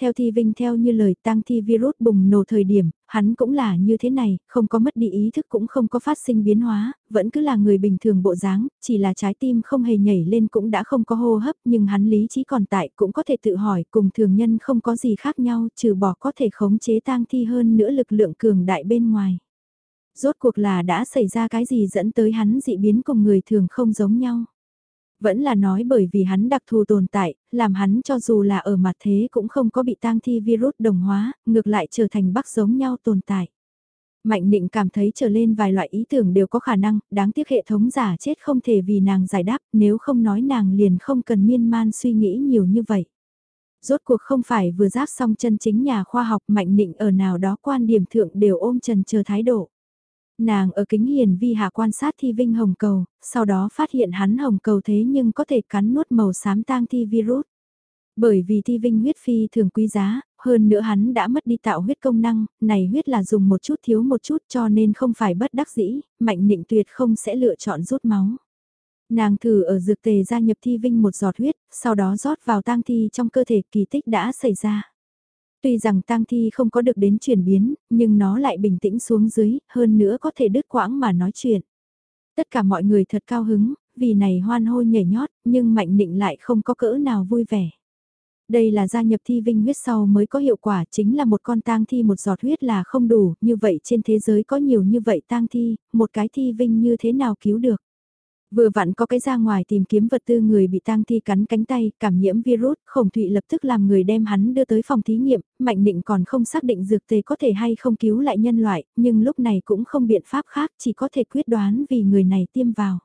S1: Theo Thi Vinh theo như lời tăng thi virus bùng nổ thời điểm, hắn cũng là như thế này, không có mất đi ý thức cũng không có phát sinh biến hóa, vẫn cứ là người bình thường bộ dáng, chỉ là trái tim không hề nhảy lên cũng đã không có hô hấp nhưng hắn lý trí còn tại cũng có thể tự hỏi cùng thường nhân không có gì khác nhau trừ bỏ có thể khống chế tang thi hơn nữa lực lượng cường đại bên ngoài. Rốt cuộc là đã xảy ra cái gì dẫn tới hắn dị biến cùng người thường không giống nhau. Vẫn là nói bởi vì hắn đặc thù tồn tại, làm hắn cho dù là ở mặt thế cũng không có bị tang thi virus đồng hóa, ngược lại trở thành bắc giống nhau tồn tại. Mạnh định cảm thấy trở lên vài loại ý tưởng đều có khả năng, đáng tiếc hệ thống giả chết không thể vì nàng giải đáp, nếu không nói nàng liền không cần miên man suy nghĩ nhiều như vậy. Rốt cuộc không phải vừa giác xong chân chính nhà khoa học mạnh định ở nào đó quan điểm thượng đều ôm trần chờ thái độ. Nàng ở kính hiền vi hạ quan sát thi vinh hồng cầu, sau đó phát hiện hắn hồng cầu thế nhưng có thể cắn nuốt màu xám tang thi virus. Bởi vì thi vinh huyết phi thường quý giá, hơn nữa hắn đã mất đi tạo huyết công năng, này huyết là dùng một chút thiếu một chút cho nên không phải bất đắc dĩ, mạnh nịnh tuyệt không sẽ lựa chọn rút máu. Nàng thử ở dược tề gia nhập thi vinh một giọt huyết, sau đó rót vào tang thi trong cơ thể kỳ tích đã xảy ra. Tuy rằng tang thi không có được đến chuyển biến, nhưng nó lại bình tĩnh xuống dưới, hơn nữa có thể đứt quãng mà nói chuyện. Tất cả mọi người thật cao hứng, vì này hoan hô nhảy nhót, nhưng mạnh định lại không có cỡ nào vui vẻ. Đây là gia nhập thi vinh huyết sau mới có hiệu quả chính là một con tang thi một giọt huyết là không đủ, như vậy trên thế giới có nhiều như vậy tang thi, một cái thi vinh như thế nào cứu được. Vừa vặn có cái ra ngoài tìm kiếm vật tư người bị tang thi cắn cánh tay, cảm nhiễm virus, khổng thụy lập tức làm người đem hắn đưa tới phòng thí nghiệm, mạnh định còn không xác định dược tề có thể hay không cứu lại nhân loại, nhưng lúc này cũng không biện pháp khác, chỉ có thể quyết đoán vì người này tiêm vào.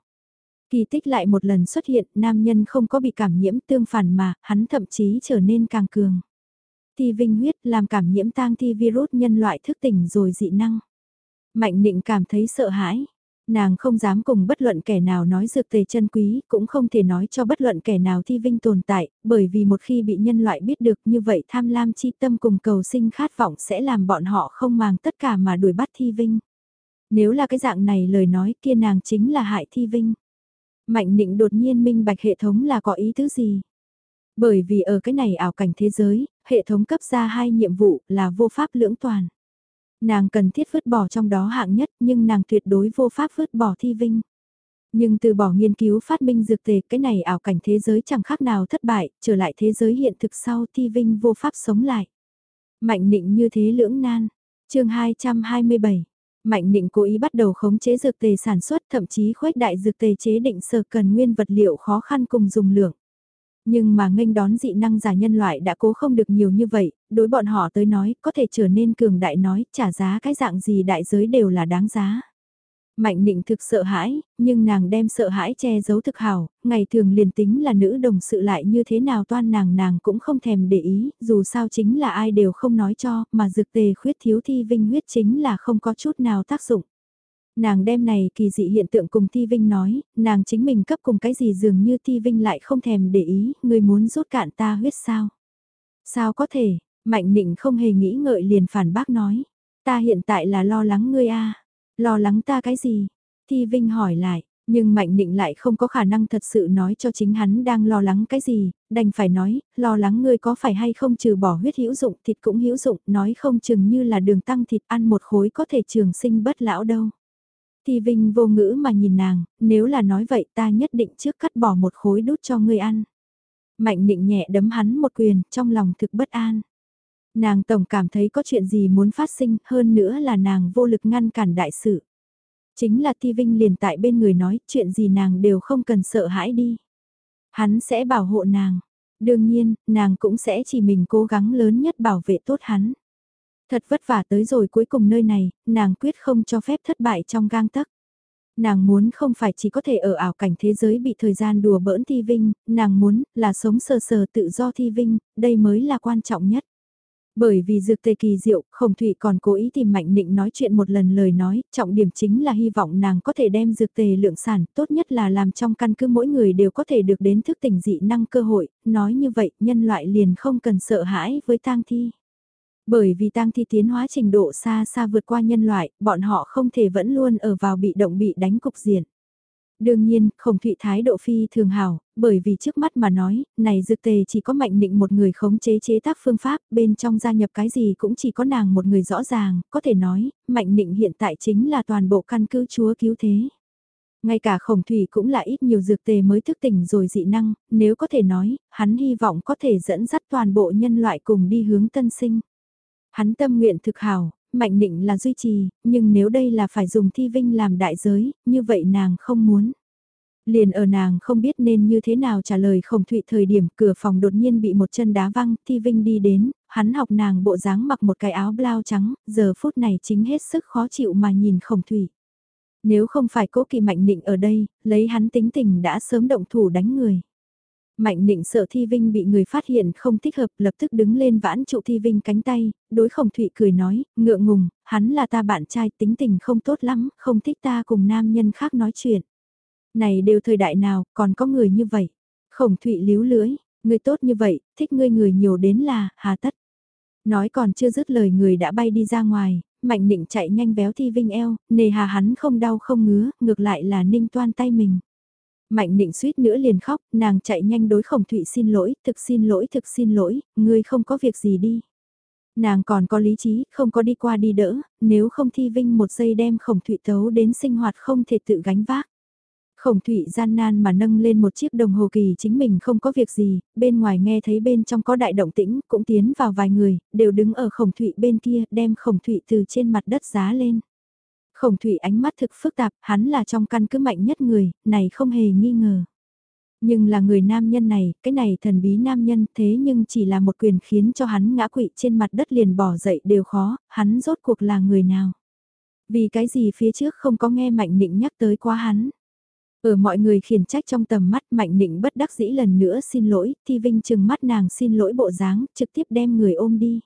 S1: Kỳ tích lại một lần xuất hiện, nam nhân không có bị cảm nhiễm tương phản mà, hắn thậm chí trở nên càng cường. Thi vinh huyết làm cảm nhiễm tang thi virus nhân loại thức tỉnh rồi dị năng. Mạnh định cảm thấy sợ hãi nàng không dám cùng bất luận kẻ nào nói dược tề chân quý, cũng không thể nói cho bất luận kẻ nào thi vinh tồn tại, bởi vì một khi bị nhân loại biết được như vậy tham lam chi tâm cùng cầu sinh khát vọng sẽ làm bọn họ không màng tất cả mà đuổi bắt thi vinh. Nếu là cái dạng này lời nói kia nàng chính là hại thi vinh. Mạnh định đột nhiên minh bạch hệ thống là có ý thứ gì. Bởi vì ở cái này ảo cảnh thế giới, hệ thống cấp ra hai nhiệm vụ là vô pháp lưỡng toàn. Nàng cần thiết vứt bỏ trong đó hạng nhất nhưng nàng tuyệt đối vô pháp vứt bỏ thi vinh. Nhưng từ bỏ nghiên cứu phát minh dược tề cái này ảo cảnh thế giới chẳng khác nào thất bại, trở lại thế giới hiện thực sau thi vinh vô pháp sống lại. Mạnh nịnh như thế lưỡng nan. chương 227. Mạnh định cố ý bắt đầu khống chế dược tề sản xuất thậm chí khuếch đại dược tề chế định sở cần nguyên vật liệu khó khăn cùng dùng lượng. Nhưng mà nghênh đón dị năng giả nhân loại đã cố không được nhiều như vậy, đối bọn họ tới nói có thể trở nên cường đại nói trả giá cái dạng gì đại giới đều là đáng giá. Mạnh định thực sợ hãi, nhưng nàng đem sợ hãi che giấu thực hảo, ngày thường liền tính là nữ đồng sự lại như thế nào toan nàng nàng cũng không thèm để ý, dù sao chính là ai đều không nói cho, mà dược tề khuyết thiếu thi vinh huyết chính là không có chút nào tác dụng. Nàng đem này kỳ dị hiện tượng cùng Thi Vinh nói, nàng chính mình cấp cùng cái gì dường như Thi Vinh lại không thèm để ý, người muốn rút cạn ta huyết sao. Sao có thể, Mạnh Nịnh không hề nghĩ ngợi liền phản bác nói, ta hiện tại là lo lắng ngươi a Lo lắng ta cái gì? Thi Vinh hỏi lại, nhưng Mạnh Nịnh lại không có khả năng thật sự nói cho chính hắn đang lo lắng cái gì, đành phải nói, lo lắng ngươi có phải hay không trừ bỏ huyết hữu dụng thịt cũng hữu dụng, nói không chừng như là đường tăng thịt ăn một khối có thể trường sinh bất lão đâu. Thi Vinh vô ngữ mà nhìn nàng, nếu là nói vậy ta nhất định trước cắt bỏ một khối đút cho ngươi ăn. Mạnh định nhẹ đấm hắn một quyền, trong lòng thực bất an. Nàng tổng cảm thấy có chuyện gì muốn phát sinh, hơn nữa là nàng vô lực ngăn cản đại sự. Chính là Ti Vinh liền tại bên người nói, chuyện gì nàng đều không cần sợ hãi đi. Hắn sẽ bảo hộ nàng. Đương nhiên, nàng cũng sẽ chỉ mình cố gắng lớn nhất bảo vệ tốt hắn. Thật vất vả tới rồi cuối cùng nơi này, nàng quyết không cho phép thất bại trong gang tấc nàng muốn không phải chỉ có thể ở ảo cảnh thế giới bị thời gian đùa bỡn thi vinh, nàng muốn là sống sờ sờ tự do thi vinh, đây mới là quan trọng nhất. Bởi vì dược tề kỳ diệu, Khổng Thụy còn cố ý tìm Mạnh Nịnh nói chuyện một lần lời nói, trọng điểm chính là hy vọng nàng có thể đem dược tề lượng sản, tốt nhất là làm trong căn cứ mỗi người đều có thể được đến thức tỉnh dị năng cơ hội, nói như vậy nhân loại liền không cần sợ hãi với tang thi. Bởi vì tang thi tiến hóa trình độ xa xa vượt qua nhân loại, bọn họ không thể vẫn luôn ở vào bị động bị đánh cục diện. Đương nhiên, khổng thụy thái độ phi thường hảo, bởi vì trước mắt mà nói, này dược tề chỉ có mạnh định một người khống chế chế tác phương pháp, bên trong gia nhập cái gì cũng chỉ có nàng một người rõ ràng, có thể nói, mạnh định hiện tại chính là toàn bộ căn cứ chúa cứu thế. Ngay cả khổng thủy cũng là ít nhiều dược tề mới thức tỉnh rồi dị năng, nếu có thể nói, hắn hy vọng có thể dẫn dắt toàn bộ nhân loại cùng đi hướng tân sinh. Hắn tâm nguyện thực hảo, mạnh định là duy trì, nhưng nếu đây là phải dùng thi vinh làm đại giới, như vậy nàng không muốn. Liền ở nàng không biết nên như thế nào trả lời khổng thụy thời điểm cửa phòng đột nhiên bị một chân đá văng, thi vinh đi đến, hắn học nàng bộ dáng mặc một cái áo blau trắng, giờ phút này chính hết sức khó chịu mà nhìn khổng thụy. Nếu không phải cố kỳ mạnh định ở đây, lấy hắn tính tình đã sớm động thủ đánh người. Mạnh định sợ Thi Vinh bị người phát hiện không thích hợp lập tức đứng lên vãn trụ Thi Vinh cánh tay, đối khổng thụy cười nói, ngượng ngùng, hắn là ta bạn trai tính tình không tốt lắm, không thích ta cùng nam nhân khác nói chuyện. Này đều thời đại nào, còn có người như vậy. Khổng thụy líu lưỡi, người tốt như vậy, thích ngươi người nhiều đến là, hà tất. Nói còn chưa dứt lời người đã bay đi ra ngoài, mạnh định chạy nhanh béo Thi Vinh eo, nề hà hắn không đau không ngứa, ngược lại là ninh toan tay mình. Mạnh định suýt nữa liền khóc, nàng chạy nhanh đối khổng thụy xin lỗi, thực xin lỗi, thực xin lỗi, ngươi không có việc gì đi. Nàng còn có lý trí, không có đi qua đi đỡ, nếu không thi vinh một giây đem khổng thụy tấu đến sinh hoạt không thể tự gánh vác. Khổng thụy gian nan mà nâng lên một chiếc đồng hồ kỳ chính mình không có việc gì, bên ngoài nghe thấy bên trong có đại động tĩnh, cũng tiến vào vài người, đều đứng ở khổng thụy bên kia, đem khổng thụy từ trên mặt đất giá lên. Khổng thủy ánh mắt thực phức tạp, hắn là trong căn cứ mạnh nhất người, này không hề nghi ngờ. Nhưng là người nam nhân này, cái này thần bí nam nhân thế nhưng chỉ là một quyền khiến cho hắn ngã quỵ trên mặt đất liền bỏ dậy đều khó, hắn rốt cuộc là người nào. Vì cái gì phía trước không có nghe Mạnh Nịnh nhắc tới quá hắn. Ở mọi người khiển trách trong tầm mắt Mạnh Nịnh bất đắc dĩ lần nữa xin lỗi, Thi Vinh chừng mắt nàng xin lỗi bộ dáng, trực tiếp đem người ôm đi.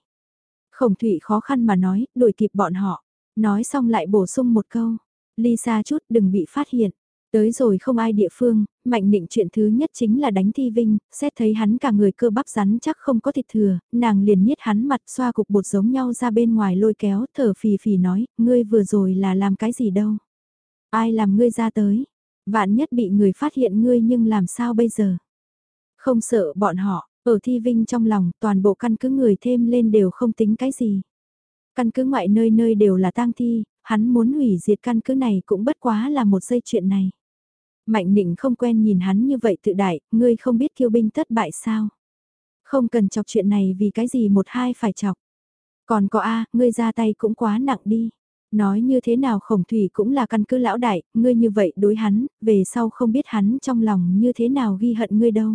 S1: Khổng Thụy khó khăn mà nói, đuổi kịp bọn họ. Nói xong lại bổ sung một câu, ly xa chút đừng bị phát hiện. Tới rồi không ai địa phương, mạnh định chuyện thứ nhất chính là đánh thi vinh, xét thấy hắn cả người cơ bắp rắn chắc không có thịt thừa, nàng liền nhiết hắn mặt xoa cục bột giống nhau ra bên ngoài lôi kéo thở phì phì nói, ngươi vừa rồi là làm cái gì đâu. Ai làm ngươi ra tới, vạn nhất bị người phát hiện ngươi nhưng làm sao bây giờ. Không sợ bọn họ, ở thi vinh trong lòng toàn bộ căn cứ người thêm lên đều không tính cái gì. Căn cứ ngoại nơi nơi đều là tang thi, hắn muốn hủy diệt căn cứ này cũng bất quá là một dây chuyện này. Mạnh định không quen nhìn hắn như vậy tự đại, ngươi không biết kiêu binh thất bại sao. Không cần chọc chuyện này vì cái gì một hai phải chọc. Còn có A, ngươi ra tay cũng quá nặng đi. Nói như thế nào khổng thủy cũng là căn cứ lão đại, ngươi như vậy đối hắn, về sau không biết hắn trong lòng như thế nào ghi hận ngươi đâu.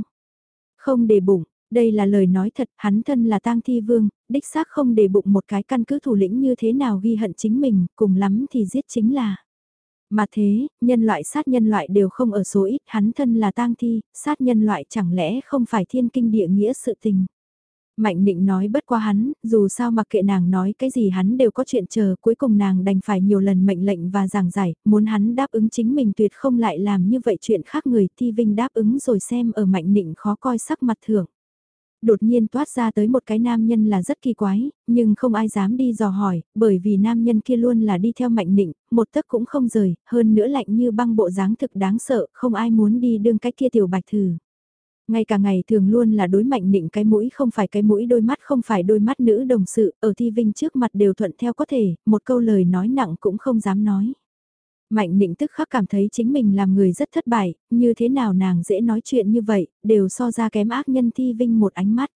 S1: Không để bụng, đây là lời nói thật, hắn thân là tang thi vương, đích xác không để bụng một cái căn cứ thủ lĩnh như thế nào ghi hận chính mình, cùng lắm thì giết chính là. Mà thế, nhân loại sát nhân loại đều không ở số ít, hắn thân là tang thi, sát nhân loại chẳng lẽ không phải thiên kinh địa nghĩa sự tình. Mạnh định nói bất qua hắn, dù sao mặc kệ nàng nói cái gì hắn đều có chuyện chờ, cuối cùng nàng đành phải nhiều lần mệnh lệnh và giảng giải, muốn hắn đáp ứng chính mình tuyệt không lại làm như vậy chuyện khác người, thi vinh đáp ứng rồi xem ở mạnh định khó coi sắc mặt thưởng đột nhiên toát ra tới một cái nam nhân là rất kỳ quái, nhưng không ai dám đi dò hỏi, bởi vì nam nhân kia luôn là đi theo mạnh nịnh, một tấc cũng không rời, hơn nữa lạnh như băng bộ dáng thực đáng sợ, không ai muốn đi đương cái kia tiểu bạch thử. Ngay cả ngày thường luôn là đối mạnh nịnh cái mũi không phải cái mũi đôi mắt không phải đôi mắt nữ đồng sự, ở thi vinh trước mặt đều thuận theo có thể, một câu lời nói nặng cũng không dám nói. Mạnh định tức khắc cảm thấy chính mình làm người rất thất bại, như thế nào nàng dễ nói chuyện như vậy, đều so ra kém ác nhân thi vinh một ánh mắt.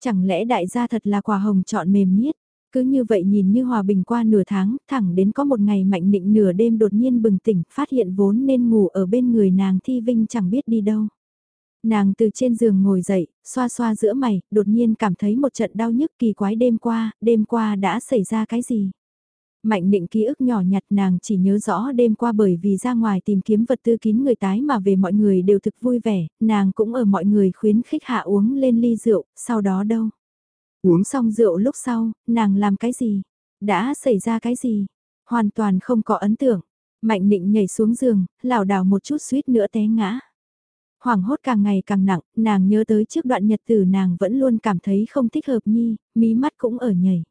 S1: Chẳng lẽ đại gia thật là quả hồng chọn mềm miết, cứ như vậy nhìn như hòa bình qua nửa tháng, thẳng đến có một ngày mạnh định nửa đêm đột nhiên bừng tỉnh, phát hiện vốn nên ngủ ở bên người nàng thi vinh chẳng biết đi đâu. Nàng từ trên giường ngồi dậy, xoa xoa giữa mày, đột nhiên cảm thấy một trận đau nhức kỳ quái đêm qua, đêm qua đã xảy ra cái gì? Mạnh định ký ức nhỏ nhặt nàng chỉ nhớ rõ đêm qua bởi vì ra ngoài tìm kiếm vật tư kín người tái mà về mọi người đều thực vui vẻ, nàng cũng ở mọi người khuyến khích hạ uống lên ly rượu, sau đó đâu. Uống xong rượu lúc sau, nàng làm cái gì? Đã xảy ra cái gì? Hoàn toàn không có ấn tượng. Mạnh định nhảy xuống giường, lảo đảo một chút suýt nữa té ngã. Hoảng hốt càng ngày càng nặng, nàng nhớ tới trước đoạn nhật tử nàng vẫn luôn cảm thấy không thích hợp nhi, mí mắt cũng ở nhảy.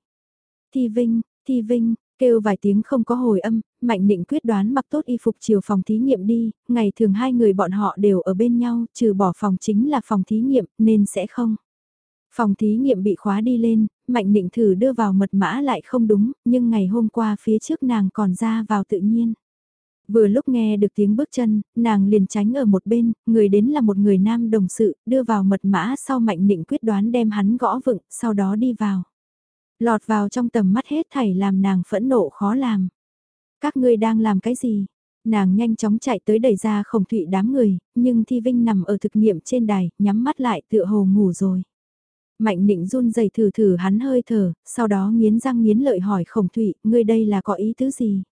S1: Thi Vinh, Thi Vinh, Kêu vài tiếng không có hồi âm, Mạnh Định quyết đoán mặc tốt y phục chiều phòng thí nghiệm đi, ngày thường hai người bọn họ đều ở bên nhau, trừ bỏ phòng chính là phòng thí nghiệm, nên sẽ không. Phòng thí nghiệm bị khóa đi lên, Mạnh Định thử đưa vào mật mã lại không đúng, nhưng ngày hôm qua phía trước nàng còn ra vào tự nhiên. Vừa lúc nghe được tiếng bước chân, nàng liền tránh ở một bên, người đến là một người nam đồng sự, đưa vào mật mã sau Mạnh Định quyết đoán đem hắn gõ vựng, sau đó đi vào. Lọt vào trong tầm mắt hết thảy làm nàng phẫn nộ khó làm. Các ngươi đang làm cái gì? Nàng nhanh chóng chạy tới đẩy ra khổng thụy đám người, nhưng Thi Vinh nằm ở thực nghiệm trên đài, nhắm mắt lại tựa hồ ngủ rồi. Mạnh nịnh run rẩy thử thử hắn hơi thở, sau đó nghiến răng nghiến lợi hỏi khổng thụy, ngươi đây là có ý tứ gì?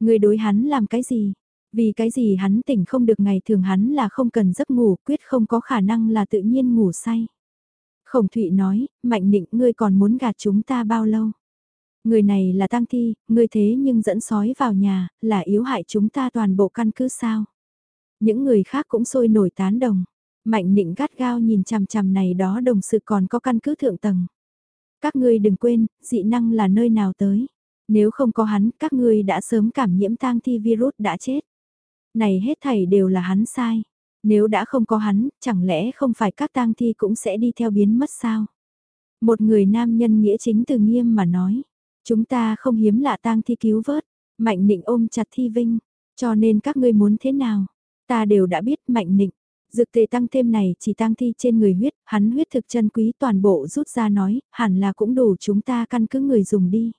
S1: Ngươi đối hắn làm cái gì? Vì cái gì hắn tỉnh không được ngày thường hắn là không cần giấc ngủ, quyết không có khả năng là tự nhiên ngủ say. Khổng Thụy nói, Mạnh Nịnh ngươi còn muốn gạt chúng ta bao lâu? Người này là tang thi, ngươi thế nhưng dẫn sói vào nhà, là yếu hại chúng ta toàn bộ căn cứ sao? Những người khác cũng sôi nổi tán đồng. Mạnh Nịnh gắt gao nhìn chằm chằm này đó đồng sự còn có căn cứ thượng tầng. Các ngươi đừng quên, dị năng là nơi nào tới. Nếu không có hắn, các ngươi đã sớm cảm nhiễm tang thi virus đã chết. Này hết thảy đều là hắn sai. Nếu đã không có hắn, chẳng lẽ không phải các tang thi cũng sẽ đi theo biến mất sao? Một người nam nhân nghĩa chính từ nghiêm mà nói. Chúng ta không hiếm lạ tang thi cứu vớt. Mạnh nịnh ôm chặt thi vinh. Cho nên các ngươi muốn thế nào? Ta đều đã biết mạnh nịnh. Dược tề tăng thêm này chỉ tăng thi trên người huyết, hắn huyết thực chân quý toàn bộ rút ra nói, hẳn là cũng đủ chúng ta căn cứ người dùng đi.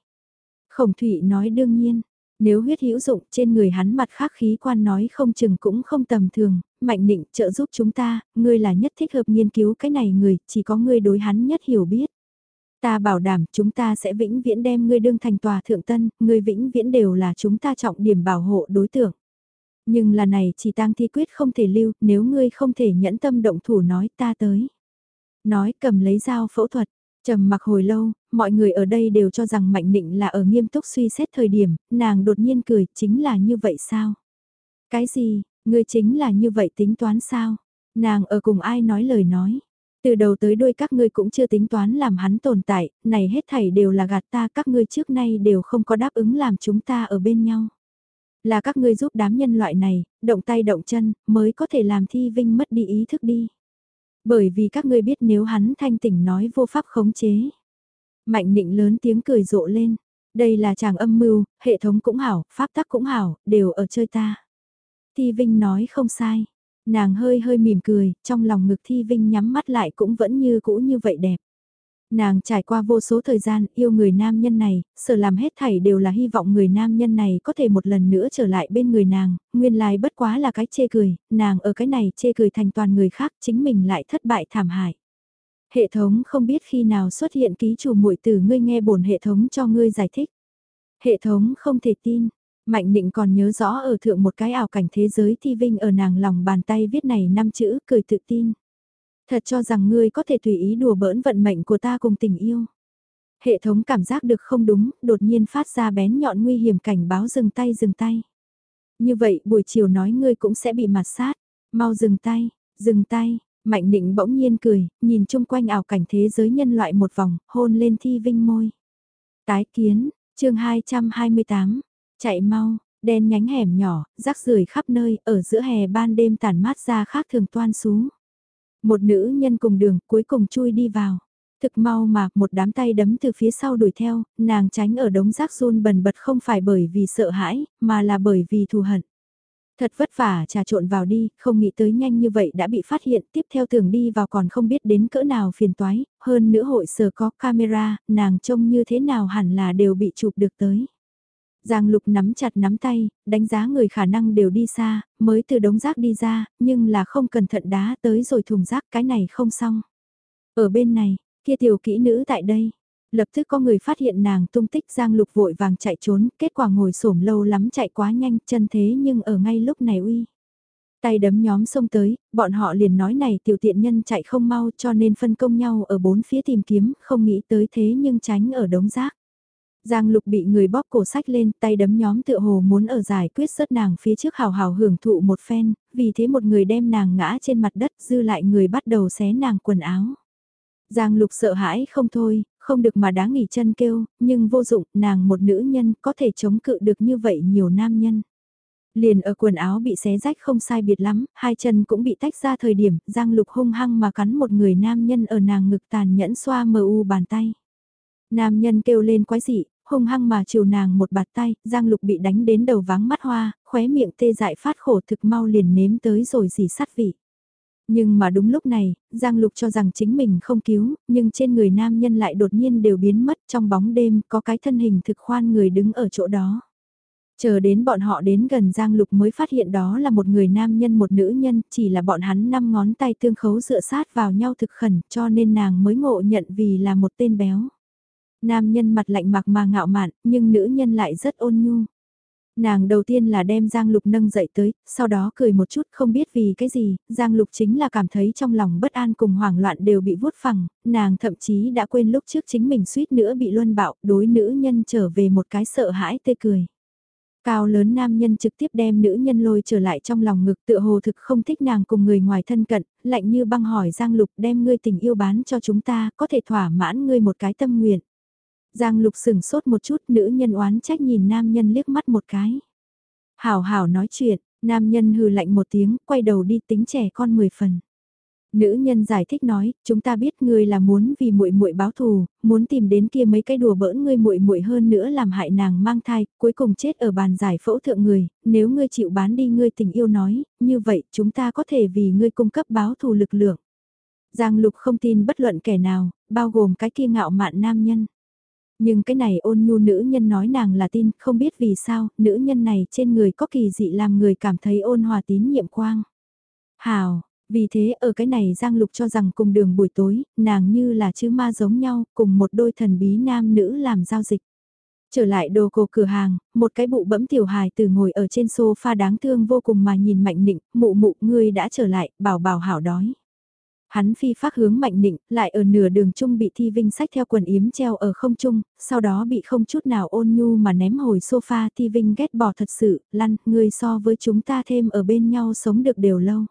S1: Khổng thủy nói đương nhiên, nếu huyết hữu dụng trên người hắn mặt khác khí quan nói không chừng cũng không tầm thường, mạnh định trợ giúp chúng ta, ngươi là nhất thích hợp nghiên cứu cái này người, chỉ có ngươi đối hắn nhất hiểu biết. Ta bảo đảm chúng ta sẽ vĩnh viễn đem ngươi đương thành tòa thượng tân, ngươi vĩnh viễn đều là chúng ta trọng điểm bảo hộ đối tượng. Nhưng là này chỉ tang thi quyết không thể lưu, nếu ngươi không thể nhẫn tâm động thủ nói ta tới. Nói cầm lấy dao phẫu thuật, trầm mặc hồi lâu, mọi người ở đây đều cho rằng Mạnh Nịnh là ở nghiêm túc suy xét thời điểm, nàng đột nhiên cười, chính là như vậy sao? Cái gì, ngươi chính là như vậy tính toán sao? Nàng ở cùng ai nói lời nói? Từ đầu tới đuôi các ngươi cũng chưa tính toán làm hắn tồn tại, này hết thảy đều là gạt ta các ngươi trước nay đều không có đáp ứng làm chúng ta ở bên nhau. Là các ngươi giúp đám nhân loại này, động tay động chân, mới có thể làm thi vinh mất đi ý thức đi. Bởi vì các ngươi biết nếu hắn thanh tỉnh nói vô pháp khống chế. Mạnh định lớn tiếng cười rộ lên. Đây là chàng âm mưu, hệ thống cũng hảo, pháp tắc cũng hảo, đều ở chơi ta. Thi Vinh nói không sai. Nàng hơi hơi mỉm cười, trong lòng ngực Thi Vinh nhắm mắt lại cũng vẫn như cũ như vậy đẹp. Nàng trải qua vô số thời gian yêu người nam nhân này, sở làm hết thảy đều là hy vọng người nam nhân này có thể một lần nữa trở lại bên người nàng, nguyên lai bất quá là cái chê cười, nàng ở cái này chê cười thành toàn người khác chính mình lại thất bại thảm hại. Hệ thống không biết khi nào xuất hiện ký chủ muội từ ngươi nghe bổn hệ thống cho ngươi giải thích. Hệ thống không thể tin, Mạnh định còn nhớ rõ ở thượng một cái ảo cảnh thế giới thi vinh ở nàng lòng bàn tay viết này năm chữ cười tự tin. Thật cho rằng ngươi có thể tùy ý đùa bỡn vận mệnh của ta cùng tình yêu. Hệ thống cảm giác được không đúng, đột nhiên phát ra bén nhọn nguy hiểm cảnh báo dừng tay dừng tay. Như vậy buổi chiều nói ngươi cũng sẽ bị mặt sát. Mau dừng tay, dừng tay, Mạnh định bỗng nhiên cười, nhìn chung quanh ảo cảnh thế giới nhân loại một vòng, hôn lên thi vinh môi. Tái kiến, chương 228, chạy mau, đen nhánh hẻm nhỏ, rác rưởi khắp nơi, ở giữa hè ban đêm tàn mát ra khác thường toan xuống. Một nữ nhân cùng đường cuối cùng chui đi vào. Thực mau mà một đám tay đấm từ phía sau đuổi theo, nàng tránh ở đống rác run bần bật không phải bởi vì sợ hãi, mà là bởi vì thù hận. Thật vất vả trà trộn vào đi, không nghĩ tới nhanh như vậy đã bị phát hiện, tiếp theo thường đi vào còn không biết đến cỡ nào phiền toái, hơn nữa hội sở có camera, nàng trông như thế nào hẳn là đều bị chụp được tới. Giang Lục nắm chặt nắm tay, đánh giá người khả năng đều đi xa, mới từ đống rác đi ra, nhưng là không cẩn thận đá tới rồi thùng rác cái này không xong. Ở bên này, kia tiểu kỹ nữ tại đây. Lập tức có người phát hiện nàng tung tích Giang Lục vội vàng chạy trốn, kết quả ngồi xổm lâu lắm chạy quá nhanh, chân thế nhưng ở ngay lúc này uy. Tay đấm nhóm xông tới, bọn họ liền nói này tiểu tiện nhân chạy không mau cho nên phân công nhau ở bốn phía tìm kiếm, không nghĩ tới thế nhưng tránh ở đống rác. Giang lục bị người bóp cổ sách lên, tay đấm nhóm tựa hồ muốn ở giải quyết sớt nàng phía trước hào hào hưởng thụ một phen, vì thế một người đem nàng ngã trên mặt đất dư lại người bắt đầu xé nàng quần áo. Giang lục sợ hãi không thôi, không được mà đáng nghỉ chân kêu, nhưng vô dụng, nàng một nữ nhân có thể chống cự được như vậy nhiều nam nhân. Liền ở quần áo bị xé rách không sai biệt lắm, hai chân cũng bị tách ra thời điểm, Giang lục hung hăng mà cắn một người nam nhân ở nàng ngực tàn nhẫn xoa mờ u bàn tay. Nam nhân kêu lên quái dị, hung hăng mà chiều nàng một bạt tay, Giang Lục bị đánh đến đầu váng mắt hoa, khóe miệng tê dại phát khổ thực mau liền nếm tới rồi dì sát vị. Nhưng mà đúng lúc này, Giang Lục cho rằng chính mình không cứu, nhưng trên người nam nhân lại đột nhiên đều biến mất trong bóng đêm có cái thân hình thực khoan người đứng ở chỗ đó. Chờ đến bọn họ đến gần Giang Lục mới phát hiện đó là một người nam nhân một nữ nhân, chỉ là bọn hắn năm ngón tay tương khấu dựa sát vào nhau thực khẩn cho nên nàng mới ngộ nhận vì là một tên béo. Nam nhân mặt lạnh mặc mà ngạo mạn, nhưng nữ nhân lại rất ôn nhu. Nàng đầu tiên là đem Giang Lục nâng dậy tới, sau đó cười một chút không biết vì cái gì, Giang Lục chính là cảm thấy trong lòng bất an cùng hoảng loạn đều bị vuốt phẳng, nàng thậm chí đã quên lúc trước chính mình suýt nữa bị luân bạo, đối nữ nhân trở về một cái sợ hãi tê cười. Cao lớn nam nhân trực tiếp đem nữ nhân lôi trở lại trong lòng ngực tựa hồ thực không thích nàng cùng người ngoài thân cận, lạnh như băng hỏi Giang Lục đem ngươi tình yêu bán cho chúng ta, có thể thỏa mãn ngươi một cái tâm nguyện. Giang lục sừng sốt một chút nữ nhân oán trách nhìn nam nhân liếc mắt một cái. Hảo hảo nói chuyện, nam nhân hừ lạnh một tiếng, quay đầu đi tính trẻ con mười phần. Nữ nhân giải thích nói, chúng ta biết ngươi là muốn vì muội muội báo thù, muốn tìm đến kia mấy cái đùa bỡn ngươi muội muội hơn nữa làm hại nàng mang thai, cuối cùng chết ở bàn giải phẫu thượng người, nếu ngươi chịu bán đi ngươi tình yêu nói, như vậy chúng ta có thể vì ngươi cung cấp báo thù lực lượng. Giang Lục không tin bất luận kẻ nào, bao gồm cái kia ngạo mạn nam nhân. Nhưng cái này ôn nhu nữ nhân nói nàng là tin, không biết vì sao, nữ nhân này trên người có kỳ dị làm người cảm thấy ôn hòa tín nhiệm quang. Hào, vì thế ở cái này Giang Lục cho rằng cùng đường buổi tối, nàng như là chữ ma giống nhau, cùng một đôi thần bí nam nữ làm giao dịch. Trở lại đồ cổ cửa hàng, một cái bụ bẫm tiểu hài từ ngồi ở trên sofa đáng thương vô cùng mà nhìn mạnh nịnh, mụ mụ ngươi đã trở lại, bảo bảo hảo đói. Hắn phi phát hướng mạnh định, lại ở nửa đường chung bị thi vinh sách theo quần yếm treo ở không trung, sau đó bị không chút nào ôn nhu mà ném hồi sofa thi vinh ghét bỏ thật sự, lăn, người so với chúng ta thêm ở bên nhau sống được đều lâu.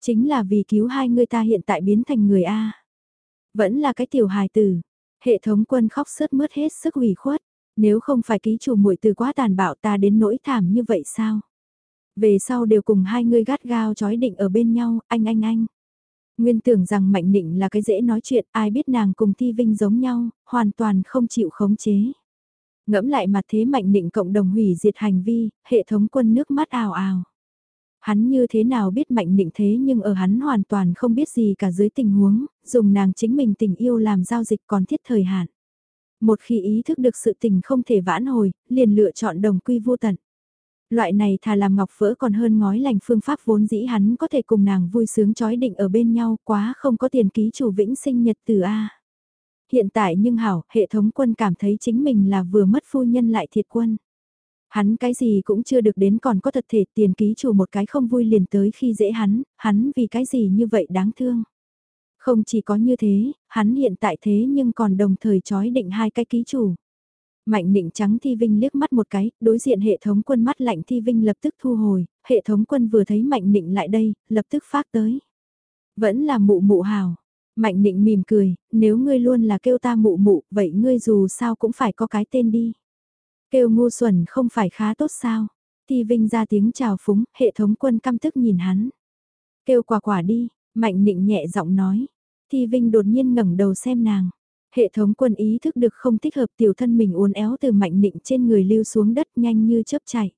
S1: Chính là vì cứu hai người ta hiện tại biến thành người A. Vẫn là cái tiểu hài tử, hệ thống quân khóc sướt mướt hết sức ủy khuất, nếu không phải ký chủ muội từ quá tàn bạo ta đến nỗi thảm như vậy sao? Về sau đều cùng hai người gắt gao chói định ở bên nhau, anh anh anh. Nguyên tưởng rằng Mạnh Nịnh là cái dễ nói chuyện, ai biết nàng cùng Thi Vinh giống nhau, hoàn toàn không chịu khống chế. Ngẫm lại mặt thế Mạnh Nịnh cộng đồng hủy diệt hành vi, hệ thống quân nước mắt ào ào. Hắn như thế nào biết mạnh định thế nhưng ở hắn hoàn toàn không biết gì cả dưới tình huống, dùng nàng chính mình tình yêu làm giao dịch còn thiết thời hạn. Một khi ý thức được sự tình không thể vãn hồi, liền lựa chọn đồng quy vô tận. Loại này thà làm ngọc vỡ còn hơn ngói lành phương pháp vốn dĩ hắn có thể cùng nàng vui sướng chói định ở bên nhau quá không có tiền ký chủ vĩnh sinh nhật từ A. Hiện tại nhưng hảo, hệ thống quân cảm thấy chính mình là vừa mất phu nhân lại thiệt quân. Hắn cái gì cũng chưa được đến còn có thật thể tiền ký chủ một cái không vui liền tới khi dễ hắn, hắn vì cái gì như vậy đáng thương. Không chỉ có như thế, hắn hiện tại thế nhưng còn đồng thời chói định hai cái ký chủ. Mạnh định trắng Thi Vinh liếc mắt một cái, đối diện hệ thống quân mắt lạnh Thi Vinh lập tức thu hồi, hệ thống quân vừa thấy Mạnh định lại đây, lập tức phát tới. Vẫn là mụ mụ hào. Mạnh định mỉm cười, nếu ngươi luôn là kêu ta mụ mụ, vậy ngươi dù sao cũng phải có cái tên đi. Kêu ngu xuẩn không phải khá tốt sao? Thi Vinh ra tiếng chào phúng, hệ thống quân căm tức nhìn hắn. Kêu quả quả đi, Mạnh định nhẹ giọng nói. Thi Vinh đột nhiên ngẩng đầu xem nàng. Hệ thống quân ý thức được không thích hợp tiểu thân mình uốn éo từ mạnh định trên người lưu xuống đất nhanh như chớp chạy.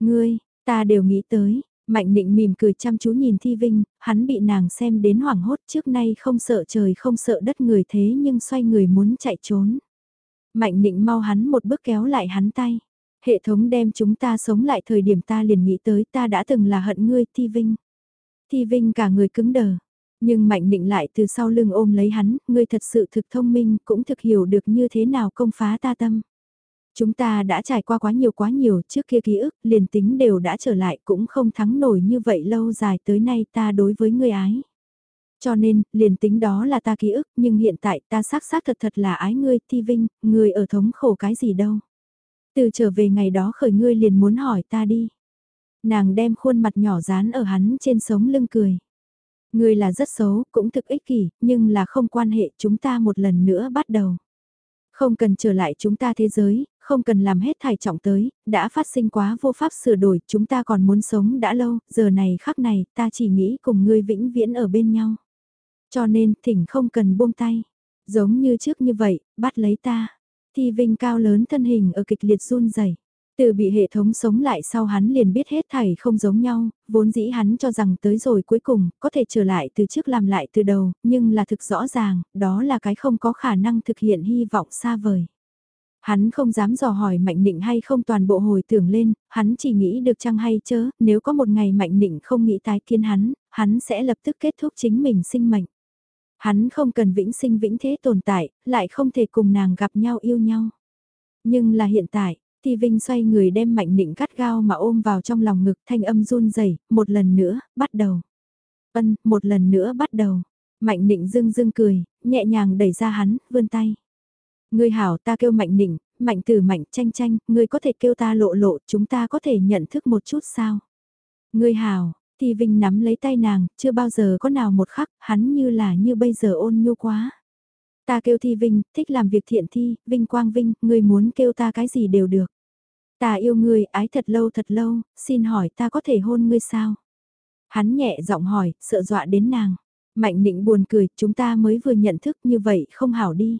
S1: Ngươi, ta đều nghĩ tới, mạnh định mỉm cười chăm chú nhìn Thi Vinh, hắn bị nàng xem đến hoảng hốt trước nay không sợ trời không sợ đất người thế nhưng xoay người muốn chạy trốn. Mạnh định mau hắn một bước kéo lại hắn tay. Hệ thống đem chúng ta sống lại thời điểm ta liền nghĩ tới ta đã từng là hận ngươi Thi Vinh. Thi Vinh cả người cứng đờ. Nhưng Mạnh Định lại từ sau lưng ôm lấy hắn, ngươi thật sự thực thông minh, cũng thực hiểu được như thế nào công phá ta tâm. Chúng ta đã trải qua quá nhiều quá nhiều, trước kia ký ức, liền tính đều đã trở lại cũng không thắng nổi như vậy lâu dài tới nay ta đối với ngươi ái. Cho nên, liền tính đó là ta ký ức, nhưng hiện tại ta xác xác thật thật là ái ngươi, Thi Vinh, ngươi ở thống khổ cái gì đâu. Từ trở về ngày đó khởi ngươi liền muốn hỏi ta đi. Nàng đem khuôn mặt nhỏ dán ở hắn trên sống lưng cười. Ngươi là rất xấu, cũng thực ích kỷ, nhưng là không quan hệ chúng ta một lần nữa bắt đầu. Không cần trở lại chúng ta thế giới, không cần làm hết thải trọng tới, đã phát sinh quá vô pháp sửa đổi, chúng ta còn muốn sống đã lâu, giờ này khắc này, ta chỉ nghĩ cùng ngươi vĩnh viễn ở bên nhau. Cho nên, thỉnh không cần buông tay. Giống như trước như vậy, bắt lấy ta. Thi Vinh cao lớn thân hình ở kịch liệt run rẩy. Từ bị hệ thống sống lại sau hắn liền biết hết thảy không giống nhau, vốn dĩ hắn cho rằng tới rồi cuối cùng, có thể trở lại từ trước làm lại từ đầu, nhưng là thực rõ ràng, đó là cái không có khả năng thực hiện hy vọng xa vời. Hắn không dám dò hỏi Mạnh Nịnh hay không toàn bộ hồi tưởng lên, hắn chỉ nghĩ được chăng hay chớ, nếu có một ngày Mạnh Nịnh không nghĩ tái kiến hắn, hắn sẽ lập tức kết thúc chính mình sinh mệnh. Hắn không cần vĩnh sinh vĩnh thế tồn tại, lại không thể cùng nàng gặp nhau yêu nhau. Nhưng là hiện tại, thì Vinh xoay người đem Mạnh Nịnh cắt gao mà ôm vào trong lòng ngực thanh âm run rẩy một lần nữa, bắt đầu. Ân, một lần nữa bắt đầu. Mạnh Nịnh dưng dưng cười, nhẹ nhàng đẩy ra hắn, vươn tay. Ngươi hảo ta kêu Mạnh Nịnh, Mạnh Tử Mạnh tranh tranh, ngươi có thể kêu ta lộ lộ, chúng ta có thể nhận thức một chút sao? Ngươi hảo, thì Vinh nắm lấy tay nàng, chưa bao giờ có nào một khắc, hắn như là như bây giờ ôn nhu quá. Ta kêu Thi Vinh, thích làm việc thiện thi, Vinh Quang Vinh, người muốn kêu ta cái gì đều được. Ta yêu người ái thật lâu thật lâu, xin hỏi ta có thể hôn ngươi sao? Hắn nhẹ giọng hỏi, sợ dọa đến nàng. Mạnh định buồn cười, chúng ta mới vừa nhận thức như vậy không hảo đi.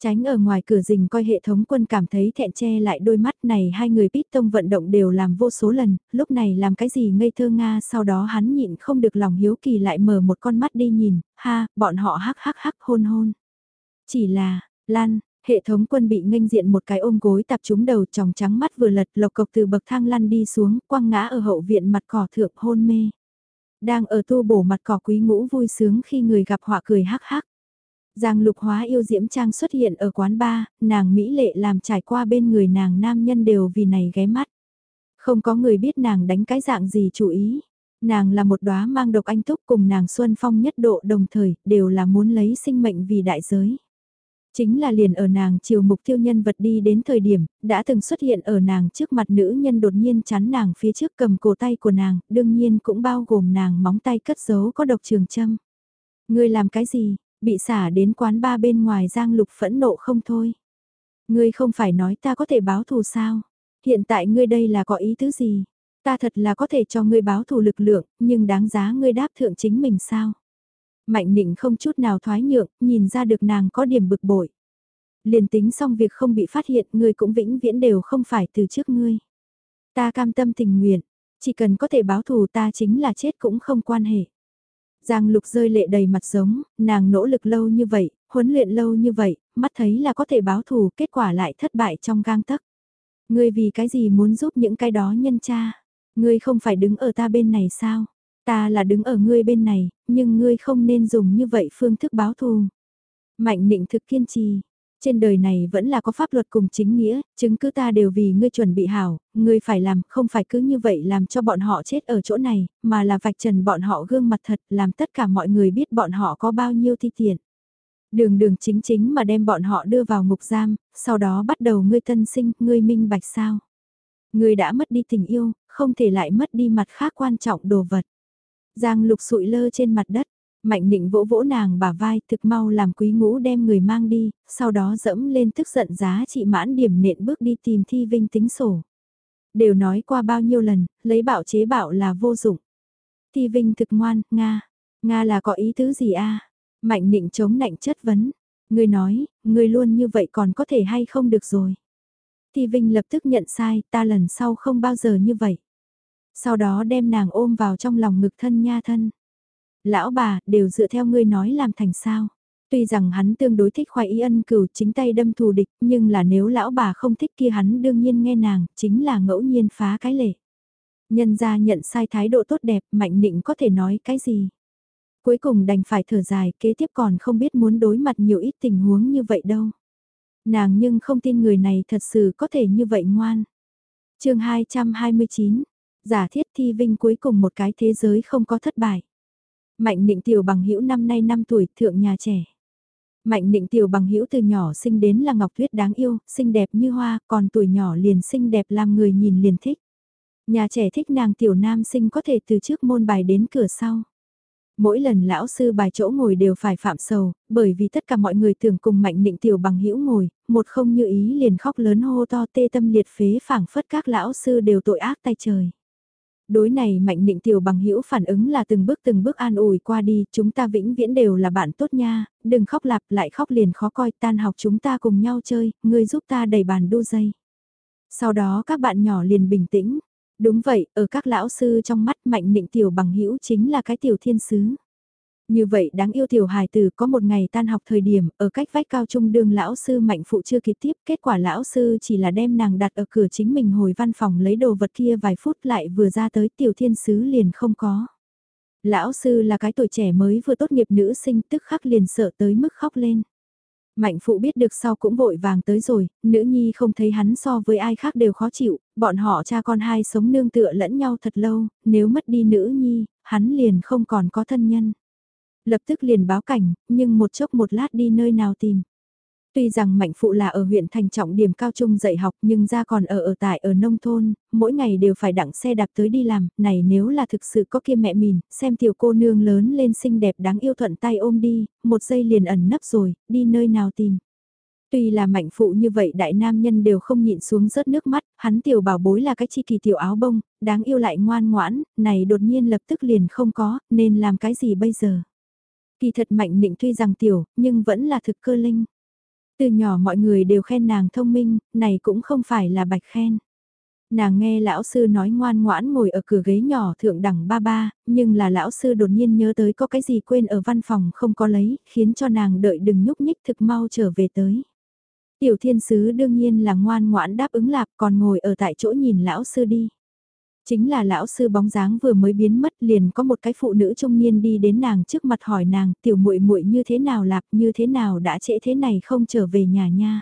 S1: Tránh ở ngoài cửa rình coi hệ thống quân cảm thấy thẹn che lại đôi mắt này hai người pít tông vận động đều làm vô số lần, lúc này làm cái gì ngây thơ Nga sau đó hắn nhịn không được lòng hiếu kỳ lại mở một con mắt đi nhìn, ha, bọn họ hắc hắc hắc hôn hôn. Chỉ là, Lan, hệ thống quân bị nghênh diện một cái ôm gối tập trúng đầu tròng trắng mắt vừa lật lộc cộc từ bậc thang lăn đi xuống, quăng ngã ở hậu viện mặt cỏ thượng hôn mê. Đang ở tu bổ mặt cỏ quý ngũ vui sướng khi người gặp họa cười hắc hắc. Giang lục hóa yêu diễm trang xuất hiện ở quán bar, nàng Mỹ lệ làm trải qua bên người nàng nam nhân đều vì này ghé mắt. Không có người biết nàng đánh cái dạng gì chú ý. Nàng là một đóa mang độc anh túc cùng nàng xuân phong nhất độ đồng thời, đều là muốn lấy sinh mệnh vì đại giới. Chính là liền ở nàng chiều mục tiêu nhân vật đi đến thời điểm, đã từng xuất hiện ở nàng trước mặt nữ nhân đột nhiên chắn nàng phía trước cầm cổ tay của nàng, đương nhiên cũng bao gồm nàng móng tay cất giấu có độc trường châm. Ngươi làm cái gì, bị xả đến quán ba bên ngoài giang lục phẫn nộ không thôi. Ngươi không phải nói ta có thể báo thù sao? Hiện tại ngươi đây là có ý tứ gì? Ta thật là có thể cho ngươi báo thù lực lượng, nhưng đáng giá ngươi đáp thượng chính mình sao? Mạnh nịnh không chút nào thoái nhượng, nhìn ra được nàng có điểm bực bội. Liền tính xong việc không bị phát hiện, ngươi cũng vĩnh viễn đều không phải từ trước ngươi. Ta cam tâm tình nguyện, Chỉ cần có thể báo thù ta chính là chết cũng không quan hệ. Giang lục rơi lệ đầy mặt giống, nàng nỗ lực lâu như vậy, huấn luyện lâu như vậy, mắt thấy là có thể báo thù, kết quả lại thất bại trong gang tấc. Ngươi vì cái gì muốn giúp những cái đó nhân cha? Ngươi không phải đứng ở ta bên này sao? Ta là đứng ở ngươi bên này, nhưng ngươi không nên dùng như vậy phương thức báo thù. Mạnh định thực kiên trì. Trên đời này vẫn là có pháp luật cùng chính nghĩa, chứng cứ ta đều vì ngươi chuẩn bị hảo, ngươi phải làm, không phải cứ như vậy làm cho bọn họ chết ở chỗ này, mà là vạch trần bọn họ gương mặt thật, làm tất cả mọi người biết bọn họ có bao nhiêu thi tiền. Đường đường chính chính mà đem bọn họ đưa vào ngục giam, sau đó bắt đầu ngươi tân sinh, ngươi minh bạch sao. Ngươi đã mất đi tình yêu, không thể lại mất đi mặt khác quan trọng đồ vật. Giang lục sụi lơ trên mặt đất, mạnh định vỗ vỗ nàng bả vai thực mau làm quý ngũ đem người mang đi, sau đó dẫm lên tức giận giá trị mãn điểm nện bước đi tìm thi vinh tính sổ. Đều nói qua bao nhiêu lần, lấy bảo chế bảo là vô dụng. Thi vinh thực ngoan, Nga. Nga là có ý tứ gì a Mạnh định chống nạnh chất vấn. Người nói, người luôn như vậy còn có thể hay không được rồi. Thi Vinh lập tức nhận sai, ta lần sau không bao giờ như vậy. Sau đó đem nàng ôm vào trong lòng ngực thân nha thân. Lão bà, đều dựa theo ngươi nói làm thành sao. Tuy rằng hắn tương đối thích khoai ý ân cửu chính tay đâm thù địch, nhưng là nếu lão bà không thích kia hắn đương nhiên nghe nàng, chính là ngẫu nhiên phá cái lệ. Nhân ra nhận sai thái độ tốt đẹp, mạnh định có thể nói cái gì. Cuối cùng đành phải thở dài, kế tiếp còn không biết muốn đối mặt nhiều ít tình huống như vậy đâu. Nàng nhưng không tin người này thật sự có thể như vậy ngoan. chương 229, giả thiết thi vinh cuối cùng một cái thế giới không có thất bại. Mạnh định tiểu bằng hữu năm nay 5 tuổi, thượng nhà trẻ. Mạnh định tiểu bằng hữu từ nhỏ sinh đến là Ngọc Tuyết đáng yêu, xinh đẹp như hoa, còn tuổi nhỏ liền xinh đẹp làm người nhìn liền thích. Nhà trẻ thích nàng tiểu nam sinh có thể từ trước môn bài đến cửa sau. Mỗi lần lão sư bài chỗ ngồi đều phải phạm sầu, bởi vì tất cả mọi người tưởng cùng mạnh định tiểu bằng hữu ngồi, một không như ý liền khóc lớn hô to tê tâm liệt phế phảng phất các lão sư đều tội ác tay trời. Đối này mạnh định tiểu bằng hữu phản ứng là từng bước từng bước an ủi qua đi, chúng ta vĩnh viễn đều là bạn tốt nha, đừng khóc lạp lại khóc liền khó coi tan học chúng ta cùng nhau chơi, ngươi giúp ta đẩy bàn đu dây. Sau đó các bạn nhỏ liền bình tĩnh, Đúng vậy, ở các lão sư trong mắt mạnh định tiểu bằng hữu chính là cái tiểu thiên sứ. Như vậy đáng yêu tiểu hài tử có một ngày tan học thời điểm, ở cách vách cao trung đường lão sư mạnh phụ chưa kịp tiếp, kết quả lão sư chỉ là đem nàng đặt ở cửa chính mình hồi văn phòng lấy đồ vật kia vài phút lại vừa ra tới tiểu thiên sứ liền không có. Lão sư là cái tuổi trẻ mới vừa tốt nghiệp nữ sinh tức khắc liền sợ tới mức khóc lên. Mạnh phụ biết được sau cũng vội vàng tới rồi, nữ nhi không thấy hắn so với ai khác đều khó chịu, bọn họ cha con hai sống nương tựa lẫn nhau thật lâu, nếu mất đi nữ nhi, hắn liền không còn có thân nhân. Lập tức liền báo cảnh, nhưng một chốc một lát đi nơi nào tìm. Tuy rằng Mạnh Phụ là ở huyện thành trọng điểm cao trung dạy học nhưng ra còn ở ở tại ở nông thôn, mỗi ngày đều phải đặng xe đạp tới đi làm, này nếu là thực sự có kia mẹ mìn, xem tiểu cô nương lớn lên xinh đẹp đáng yêu thuận tay ôm đi, một giây liền ẩn nấp rồi, đi nơi nào tìm. Tuy là mạnh phụ như vậy đại nam nhân đều không nhịn xuống rớt nước mắt, hắn tiểu bảo bối là cái chi kỳ tiểu áo bông, đáng yêu lại ngoan ngoãn, này đột nhiên lập tức liền không có, nên làm cái gì bây giờ. Kỳ thật mạnh định tuy rằng tiểu, nhưng vẫn là thực cơ linh. Từ nhỏ mọi người đều khen nàng thông minh, này cũng không phải là bạch khen. Nàng nghe lão sư nói ngoan ngoãn ngồi ở cửa ghế nhỏ thượng đẳng ba ba, nhưng là lão sư đột nhiên nhớ tới có cái gì quên ở văn phòng không có lấy, khiến cho nàng đợi đừng nhúc nhích thực mau trở về tới. Tiểu thiên sứ đương nhiên là ngoan ngoãn đáp ứng lạp còn ngồi ở tại chỗ nhìn lão sư đi. Chính là lão sư bóng dáng vừa mới biến mất liền có một cái phụ nữ trung niên đi đến nàng trước mặt hỏi nàng tiểu muội muội như thế nào lạp như thế nào đã trễ thế này không trở về nhà nha.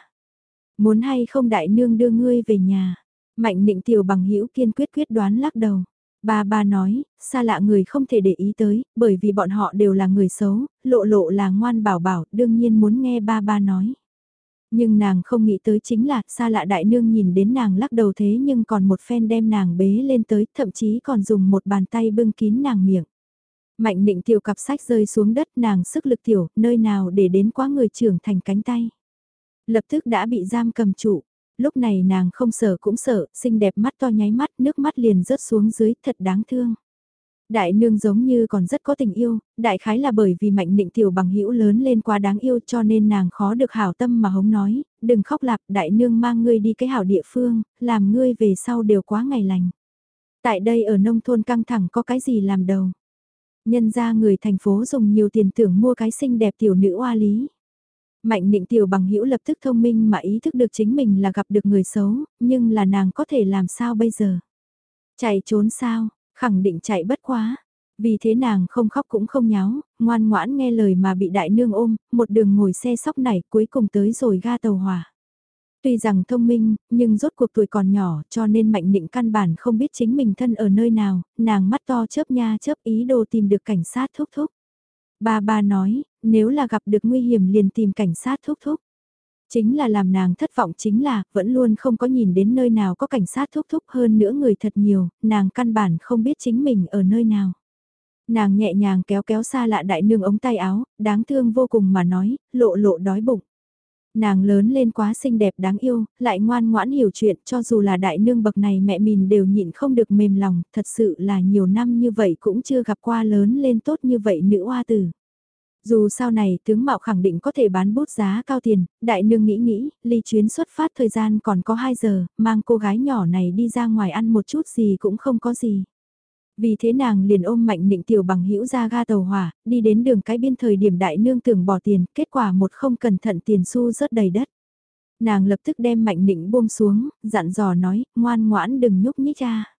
S1: Muốn hay không đại nương đưa ngươi về nhà. Mạnh định tiểu bằng hữu kiên quyết quyết đoán lắc đầu. Ba ba nói, xa lạ người không thể để ý tới, bởi vì bọn họ đều là người xấu, lộ lộ là ngoan bảo bảo, đương nhiên muốn nghe ba ba nói. Nhưng nàng không nghĩ tới chính là xa lạ đại nương nhìn đến nàng lắc đầu thế nhưng còn một phen đem nàng bế lên tới, thậm chí còn dùng một bàn tay bưng kín nàng miệng. Mạnh định tiểu cặp sách rơi xuống đất nàng sức lực tiểu, nơi nào để đến quá người trưởng thành cánh tay. Lập tức đã bị giam cầm trụ. Lúc này nàng không sợ cũng sợ, xinh đẹp mắt to nháy mắt, nước mắt liền rớt xuống dưới, thật đáng thương. Đại nương giống như còn rất có tình yêu, đại khái là bởi vì mạnh định tiểu bằng hữu lớn lên quá đáng yêu cho nên nàng khó được hảo tâm mà hống nói, đừng khóc lạp đại nương mang ngươi đi cái hảo địa phương, làm ngươi về sau đều quá ngày lành. Tại đây ở nông thôn căng thẳng có cái gì làm đầu. Nhân ra người thành phố dùng nhiều tiền tưởng mua cái xinh đẹp tiểu nữ oa lý. Mạnh định tiểu bằng hữu lập tức thông minh mà ý thức được chính mình là gặp được người xấu, nhưng là nàng có thể làm sao bây giờ? Chạy trốn sao, khẳng định chạy bất quá. Vì thế nàng không khóc cũng không nháo, ngoan ngoãn nghe lời mà bị đại nương ôm, một đường ngồi xe sóc nảy cuối cùng tới rồi ga tàu hỏa. Tuy rằng thông minh, nhưng rốt cuộc tuổi còn nhỏ cho nên mạnh định căn bản không biết chính mình thân ở nơi nào, nàng mắt to chớp nha chớp ý đồ tìm được cảnh sát thúc thúc. Ba ba nói, nếu là gặp được nguy hiểm liền tìm cảnh sát thúc thúc. Chính là làm nàng thất vọng chính là, vẫn luôn không có nhìn đến nơi nào có cảnh sát thúc thúc hơn nữa người thật nhiều, nàng căn bản không biết chính mình ở nơi nào. Nàng nhẹ nhàng kéo kéo xa lạ đại nương ống tay áo, đáng thương vô cùng mà nói, lộ lộ đói bụng. Nàng lớn lên quá xinh đẹp đáng yêu, lại ngoan ngoãn hiểu chuyện cho dù là đại nương bậc này mẹ mình đều nhịn không được mềm lòng, thật sự là nhiều năm như vậy cũng chưa gặp qua lớn lên tốt như vậy nữ hoa tử. Dù sau này tướng mạo khẳng định có thể bán bút giá cao tiền, đại nương nghĩ nghĩ, ly chuyến xuất phát thời gian còn có 2 giờ, mang cô gái nhỏ này đi ra ngoài ăn một chút gì cũng không có gì. Vì thế nàng liền ôm mạnh nịnh tiểu bằng hữu ra ga tàu hỏa, đi đến đường cái biên thời điểm đại nương tưởng bỏ tiền, kết quả một không cẩn thận tiền xu rớt đầy đất. Nàng lập tức đem mạnh nịnh buông xuống, dặn dò nói, ngoan ngoãn đừng nhúc nhích ra.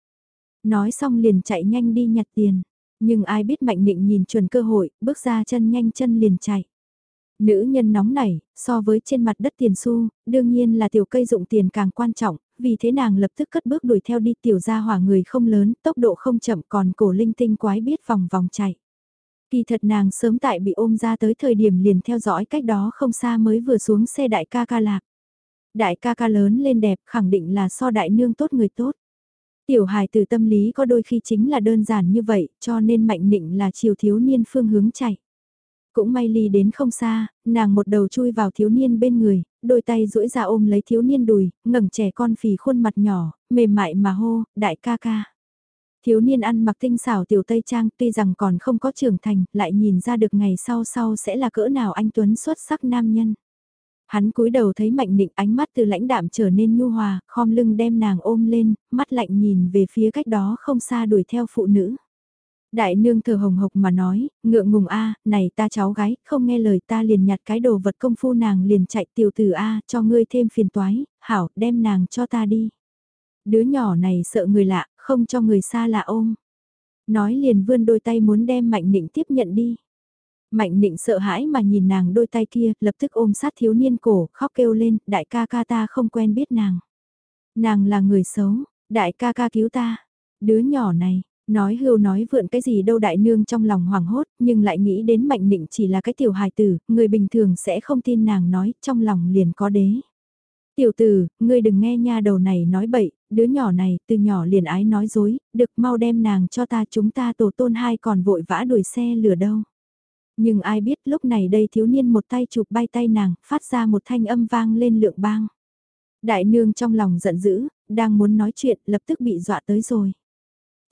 S1: Nói xong liền chạy nhanh đi nhặt tiền, nhưng ai biết mạnh nịnh nhìn chuẩn cơ hội, bước ra chân nhanh chân liền chạy. Nữ nhân nóng nảy, so với trên mặt đất tiền xu, đương nhiên là tiểu cây dụng tiền càng quan trọng, vì thế nàng lập tức cất bước đuổi theo đi tiểu gia hỏa người không lớn, tốc độ không chậm còn cổ linh tinh quái biết vòng vòng chạy. Kỳ thật nàng sớm tại bị ôm ra tới thời điểm liền theo dõi cách đó không xa mới vừa xuống xe đại ca ca lạc. Đại ca ca lớn lên đẹp khẳng định là so đại nương tốt người tốt. Tiểu hài từ tâm lý có đôi khi chính là đơn giản như vậy cho nên mạnh định là chiều thiếu niên phương hướng chạy. Cũng may ly đến không xa, nàng một đầu chui vào thiếu niên bên người, đôi tay duỗi ra ôm lấy thiếu niên đùi, ngẩng trẻ con phì khuôn mặt nhỏ, mềm mại mà hô, đại ca ca. Thiếu niên ăn mặc tinh xảo tiểu tây trang tuy rằng còn không có trưởng thành, lại nhìn ra được ngày sau sau sẽ là cỡ nào anh Tuấn xuất sắc nam nhân. Hắn cúi đầu thấy mạnh định ánh mắt từ lãnh đạm trở nên nhu hòa, khom lưng đem nàng ôm lên, mắt lạnh nhìn về phía cách đó không xa đuổi theo phụ nữ. Đại nương thở hồng hộc mà nói, ngượng ngùng a, này ta cháu gái, không nghe lời ta liền nhặt cái đồ vật công phu nàng liền chạy tiểu tử a, cho ngươi thêm phiền toái, hảo, đem nàng cho ta đi. Đứa nhỏ này sợ người lạ, không cho người xa lạ ôm. Nói liền vươn đôi tay muốn đem Mạnh Nịnh tiếp nhận đi. Mạnh Nịnh sợ hãi mà nhìn nàng đôi tay kia, lập tức ôm sát thiếu niên cổ, khóc kêu lên, đại ca ca ta không quen biết nàng. Nàng là người xấu, đại ca ca cứu ta. Đứa nhỏ này, Nói hưu nói vượn cái gì đâu đại nương trong lòng hoảng hốt, nhưng lại nghĩ đến mạnh định chỉ là cái tiểu hài tử, người bình thường sẽ không tin nàng nói, trong lòng liền có đế. Tiểu tử, ngươi đừng nghe nha đầu này nói bậy, đứa nhỏ này từ nhỏ liền ái nói dối, được mau đem nàng cho ta chúng ta tổ tôn hai còn vội vã đuổi xe lửa đâu. Nhưng ai biết lúc này đây thiếu niên một tay chụp bay tay nàng, phát ra một thanh âm vang lên lượng bang. Đại nương trong lòng giận dữ, đang muốn nói chuyện lập tức bị dọa tới rồi.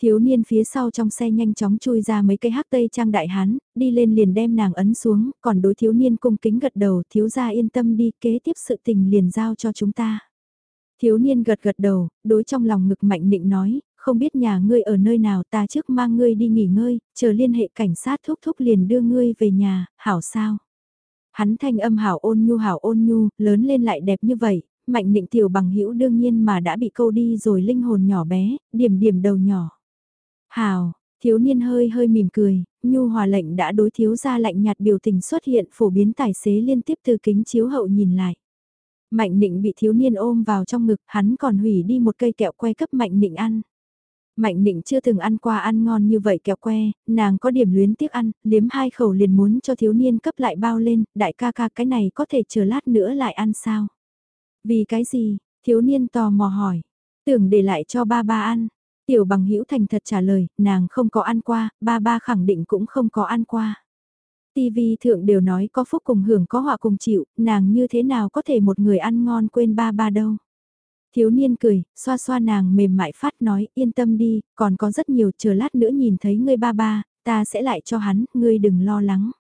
S1: Thiếu niên phía sau trong xe nhanh chóng chui ra mấy cây hắc tây trang đại hán, đi lên liền đem nàng ấn xuống, còn đối thiếu niên cung kính gật đầu, thiếu gia yên tâm đi, kế tiếp sự tình liền giao cho chúng ta. Thiếu niên gật gật đầu, đối trong lòng ngực mạnh định nói, không biết nhà ngươi ở nơi nào ta trước mang ngươi đi nghỉ ngơi, chờ liên hệ cảnh sát thúc thúc liền đưa ngươi về nhà, hảo sao. Hắn thanh âm hảo ôn nhu hảo ôn nhu, lớn lên lại đẹp như vậy, mạnh định tiểu bằng hữu đương nhiên mà đã bị câu đi rồi linh hồn nhỏ bé, điểm điểm đầu nhỏ. Hào, thiếu niên hơi hơi mỉm cười, nhu hòa lệnh đã đối thiếu ra lạnh nhạt biểu tình xuất hiện phổ biến tài xế liên tiếp từ kính chiếu hậu nhìn lại. Mạnh định bị thiếu niên ôm vào trong ngực, hắn còn hủy đi một cây kẹo que cấp mạnh định ăn. Mạnh nịnh chưa từng ăn qua ăn ngon như vậy kẹo que, nàng có điểm luyến tiếc ăn, liếm hai khẩu liền muốn cho thiếu niên cấp lại bao lên, đại ca ca cái này có thể chờ lát nữa lại ăn sao? Vì cái gì? Thiếu niên tò mò hỏi. Tưởng để lại cho ba ba ăn. Tiểu bằng hữu thành thật trả lời, nàng không có ăn qua, ba ba khẳng định cũng không có ăn qua. TV thượng đều nói có phúc cùng hưởng có họa cùng chịu, nàng như thế nào có thể một người ăn ngon quên ba ba đâu. Thiếu niên cười, xoa xoa nàng mềm mại phát nói yên tâm đi, còn có rất nhiều chờ lát nữa nhìn thấy ngươi ba ba, ta sẽ lại cho hắn, ngươi đừng lo lắng.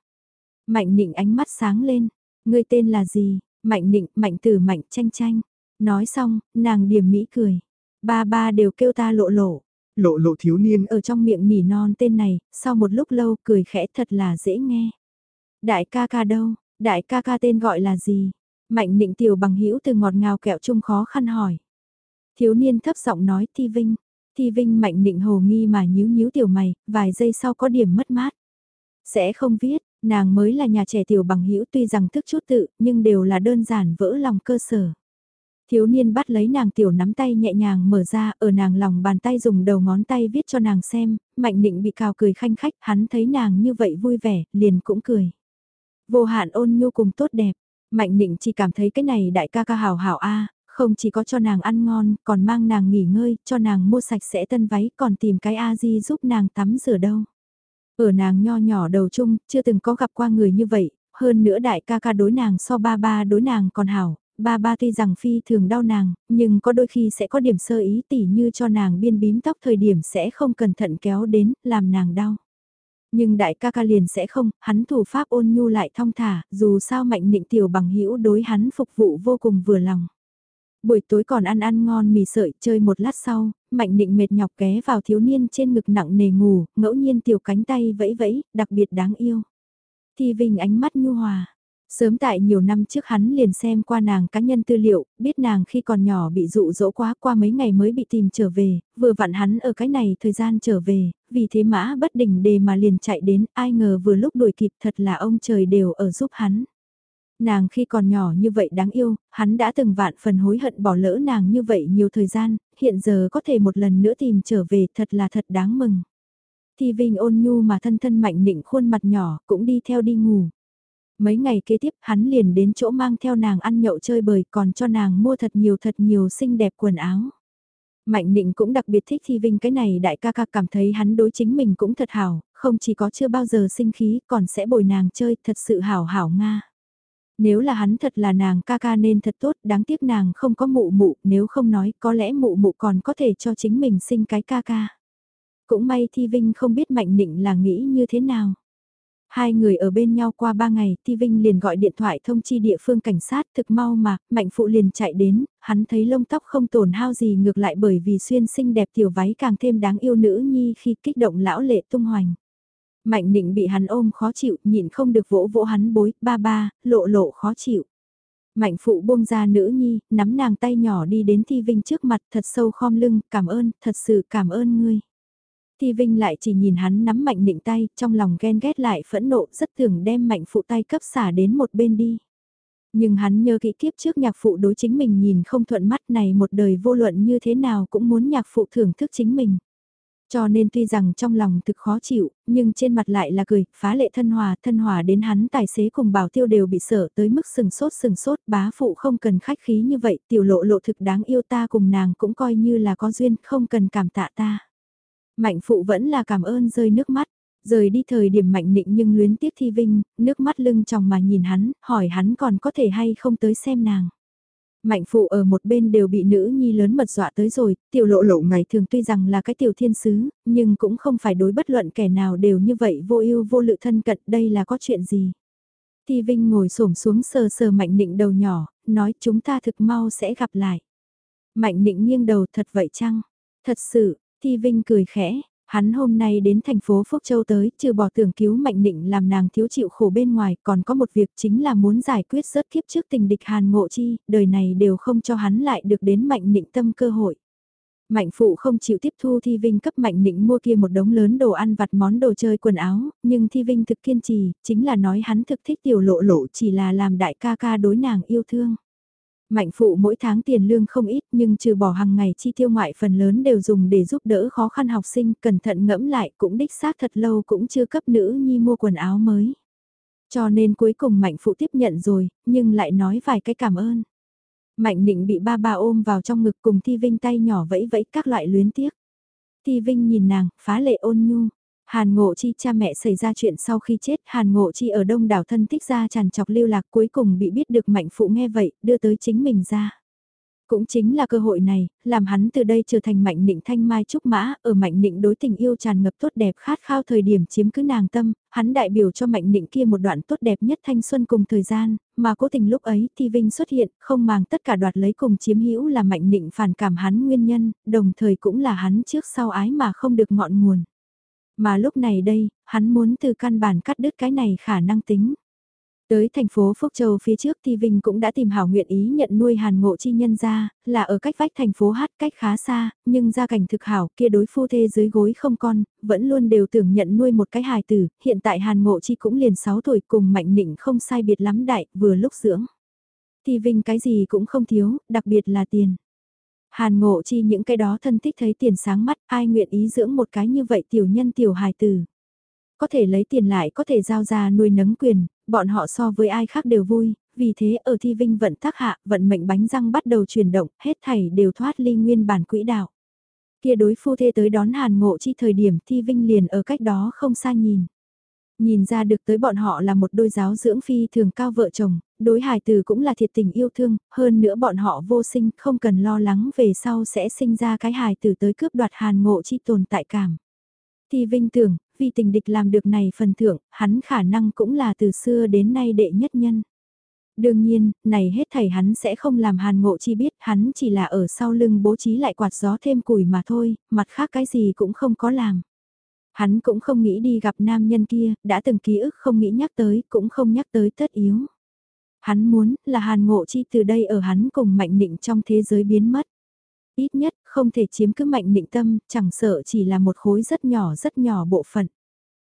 S1: Mạnh nịnh ánh mắt sáng lên, ngươi tên là gì, mạnh nịnh, mạnh tử mạnh tranh tranh. Nói xong, nàng điểm mỹ cười. Ba ba đều kêu ta lộ lộ.
S2: lộ lộ thiếu niên
S1: ở trong miệng nỉ non tên này, sau một lúc lâu cười khẽ thật là dễ nghe. Đại ca ca đâu, đại ca ca tên gọi là gì? Mạnh nịnh tiểu bằng hữu từ ngọt ngào kẹo chung khó khăn hỏi. Thiếu niên thấp giọng nói Thi Vinh. Thi Vinh mạnh nịnh hồ nghi mà nhíu nhíu tiểu mày, vài giây sau có điểm mất mát. Sẽ không viết, nàng mới là nhà trẻ tiểu bằng hữu tuy rằng thức chút tự, nhưng đều là đơn giản vỡ lòng cơ sở. Thiếu niên bắt lấy nàng tiểu nắm tay nhẹ nhàng mở ra, ở nàng lòng bàn tay dùng đầu ngón tay viết cho nàng xem, mạnh định bị cào cười khanh khách, hắn thấy nàng như vậy vui vẻ, liền cũng cười. Vô hạn ôn nhu cùng tốt đẹp, mạnh định chỉ cảm thấy cái này đại ca ca hào hảo a không chỉ có cho nàng ăn ngon, còn mang nàng nghỉ ngơi, cho nàng mua sạch sẽ tân váy, còn tìm cái A-di giúp nàng tắm rửa đâu. Ở nàng nho nhỏ đầu chung, chưa từng có gặp qua người như vậy, hơn nữa đại ca ca đối nàng so ba ba đối nàng còn hảo, ba ba tuy rằng phi thường đau nàng, nhưng có đôi khi sẽ có điểm sơ ý tỉ như cho nàng biên bím tóc thời điểm sẽ không cẩn thận kéo đến, làm nàng đau. Nhưng đại ca ca liền sẽ không, hắn thủ pháp ôn nhu lại thong thả, dù sao mạnh nịnh tiểu bằng hữu đối hắn phục vụ vô cùng vừa lòng. Buổi tối còn ăn ăn ngon mì sợi, chơi một lát sau, mạnh nịnh mệt nhọc ké vào thiếu niên trên ngực nặng nề ngủ, ngẫu nhiên tiểu cánh tay vẫy vẫy, đặc biệt đáng yêu. Thì Vinh ánh mắt nhu hòa. Sớm tại nhiều năm trước hắn liền xem qua nàng cá nhân tư liệu, biết nàng khi còn nhỏ bị dụ dỗ quá qua mấy ngày mới bị tìm trở về, vừa vặn hắn ở cái này thời gian trở về, vì thế mã bất đỉnh đề mà liền chạy đến, ai ngờ vừa lúc đuổi kịp thật là ông trời đều ở giúp hắn. Nàng khi còn nhỏ như vậy đáng yêu, hắn đã từng vạn phần hối hận bỏ lỡ nàng như vậy nhiều thời gian, hiện giờ có thể một lần nữa tìm trở về thật là thật đáng mừng. Thì Vinh ôn nhu mà thân thân mạnh nịnh khuôn mặt nhỏ cũng đi theo đi ngủ. Mấy ngày kế tiếp hắn liền đến chỗ mang theo nàng ăn nhậu chơi bời còn cho nàng mua thật nhiều thật nhiều xinh đẹp quần áo. Mạnh định cũng đặc biệt thích Thi Vinh cái này đại ca ca cảm thấy hắn đối chính mình cũng thật hảo, không chỉ có chưa bao giờ sinh khí còn sẽ bồi nàng chơi thật sự hảo hảo Nga. Nếu là hắn thật là nàng ca ca nên thật tốt, đáng tiếc nàng không có mụ mụ, nếu không nói có lẽ mụ mụ còn có thể cho chính mình sinh cái ca ca. Cũng may Thi Vinh không biết Mạnh Nịnh là nghĩ như thế nào. Hai người ở bên nhau qua ba ngày, Thi Vinh liền gọi điện thoại thông chi địa phương cảnh sát thực mau mà, Mạnh Phụ liền chạy đến, hắn thấy lông tóc không tổn hao gì ngược lại bởi vì xuyên xinh đẹp tiểu váy càng thêm đáng yêu nữ nhi khi kích động lão lệ tung hoành. Mạnh định bị hắn ôm khó chịu, nhịn không được vỗ vỗ hắn bối, ba ba, lộ lộ khó chịu. Mạnh phụ buông ra nữ nhi, nắm nàng tay nhỏ đi đến Thi Vinh trước mặt thật sâu khom lưng, cảm ơn, thật sự cảm ơn ngươi. Thi Vinh lại chỉ nhìn hắn nắm mạnh định tay, trong lòng ghen ghét lại phẫn nộ, rất thường đem mạnh phụ tay cấp xả đến một bên đi. Nhưng hắn nhớ kỹ kiếp trước nhạc phụ đối chính mình nhìn không thuận mắt này một đời vô luận như thế nào cũng muốn nhạc phụ thưởng thức chính mình. Cho nên tuy rằng trong lòng thực khó chịu, nhưng trên mặt lại là cười, phá lệ thân hòa, thân hòa đến hắn tài xế cùng bảo tiêu đều bị sợ tới mức sừng sốt sừng sốt, bá phụ không cần khách khí như vậy, tiểu lộ lộ thực đáng yêu ta cùng nàng cũng coi như là có duyên, không cần cảm tạ ta. Mạnh phụ vẫn là cảm ơn rơi nước mắt, rời đi thời điểm mạnh nịnh nhưng luyến tiếc thi vinh, nước mắt lưng tròng mà nhìn hắn, hỏi hắn còn có thể hay không tới xem nàng. Mạnh phụ ở một bên đều bị nữ nhi lớn mật dọa tới rồi, tiểu lộ lộ ngày thường tuy rằng là cái tiểu thiên sứ, nhưng cũng không phải đối bất luận kẻ nào đều như vậy vô ưu vô lự thân cận đây là có chuyện gì. Thi Vinh ngồi xổm xuống sờ sờ Mạnh Nịnh đầu nhỏ, nói chúng ta thực mau sẽ gặp lại. Mạnh Nịnh nghiêng đầu thật vậy chăng? Thật sự, Thi Vinh cười khẽ, Hắn hôm nay đến thành phố Phúc Châu tới, trừ bỏ tưởng cứu Mạnh Định làm nàng thiếu chịu khổ bên ngoài, còn có một việc chính là muốn giải quyết rớt kiếp trước tình địch Hàn Ngộ Chi, đời này đều không cho hắn lại được đến Mạnh Định tâm cơ hội. Mạnh phụ không chịu tiếp thu Thi Vinh cấp Mạnh Định mua kia một đống lớn đồ ăn vặt món đồ chơi quần áo, nhưng Thi Vinh thực kiên trì, chính là nói hắn thực thích tiểu lộ lộ chỉ là làm đại ca ca đối nàng yêu thương. Mạnh phụ mỗi tháng tiền lương không ít nhưng trừ bỏ hàng ngày chi tiêu ngoại phần lớn đều dùng để giúp đỡ khó khăn học sinh cẩn thận ngẫm lại cũng đích xác thật lâu cũng chưa cấp nữ nhi mua quần áo mới. Cho nên cuối cùng Mạnh phụ tiếp nhận rồi, nhưng lại nói vài cái cảm ơn. Mạnh định bị ba ba ôm vào trong ngực cùng Thi Vinh tay nhỏ vẫy vẫy các loại luyến tiếc. Thi Vinh nhìn nàng, phá lệ ôn nhu. Hàn Ngộ Chi cha mẹ xảy ra chuyện sau khi chết, Hàn Ngộ Chi ở đông đảo thân thích ra tràn chọc lưu lạc cuối cùng bị biết được mạnh phụ nghe vậy, đưa tới chính mình ra. Cũng chính là cơ hội này, làm hắn từ đây trở thành mạnh nịnh thanh mai trúc mã, ở mạnh nịnh đối tình yêu tràn ngập tốt đẹp khát khao thời điểm chiếm cứ nàng tâm, hắn đại biểu cho mạnh nịnh kia một đoạn tốt đẹp nhất thanh xuân cùng thời gian, mà cố tình lúc ấy thì Vinh xuất hiện, không màng tất cả đoạt lấy cùng chiếm hữu là mạnh nịnh phản cảm hắn nguyên nhân, đồng thời cũng là hắn trước sau ái mà không được ngọn nguồn. Mà lúc này đây, hắn muốn từ căn bản cắt đứt cái này khả năng tính. Tới thành phố Phúc Châu phía trước thì Vinh cũng đã tìm hảo nguyện ý nhận nuôi hàn ngộ chi nhân ra, là ở cách vách thành phố hát cách khá xa, nhưng gia cảnh thực hảo kia đối phu thê dưới gối không con, vẫn luôn đều tưởng nhận nuôi một cái hài tử, hiện tại hàn ngộ chi cũng liền 6 tuổi cùng mạnh nịnh không sai biệt lắm đại, vừa lúc dưỡng. Thì Vinh cái gì cũng không thiếu, đặc biệt là tiền. Hàn ngộ chi những cái đó thân thích thấy tiền sáng mắt, ai nguyện ý dưỡng một cái như vậy tiểu nhân tiểu hài tử có thể lấy tiền lại có thể giao ra nuôi nấng quyền, bọn họ so với ai khác đều vui, vì thế ở thi vinh vận tác hạ, vận mệnh bánh răng bắt đầu chuyển động, hết thảy đều thoát ly nguyên bản quỹ đạo. Kia đối phu thê tới đón hàn ngộ chi thời điểm thi vinh liền ở cách đó không xa nhìn. Nhìn ra được tới bọn họ là một đôi giáo dưỡng phi thường cao vợ chồng, đối hài từ cũng là thiệt tình yêu thương, hơn nữa bọn họ vô sinh không cần lo lắng về sau sẽ sinh ra cái hài tử tới cướp đoạt hàn ngộ chi tồn tại cảm. thì Vinh tưởng, vì tình địch làm được này phần thưởng, hắn khả năng cũng là từ xưa đến nay đệ nhất nhân. Đương nhiên, này hết thầy hắn sẽ không làm hàn ngộ chi biết, hắn chỉ là ở sau lưng bố trí lại quạt gió thêm củi mà thôi, mặt khác cái gì cũng không có làm. Hắn cũng không nghĩ đi gặp nam nhân kia, đã từng ký ức không nghĩ nhắc tới, cũng không nhắc tới tất yếu. Hắn muốn là hàn ngộ chi từ đây ở hắn cùng mạnh định trong thế giới biến mất. Ít nhất, không thể chiếm cứ mạnh định tâm, chẳng sợ chỉ là một khối rất nhỏ rất nhỏ bộ phận.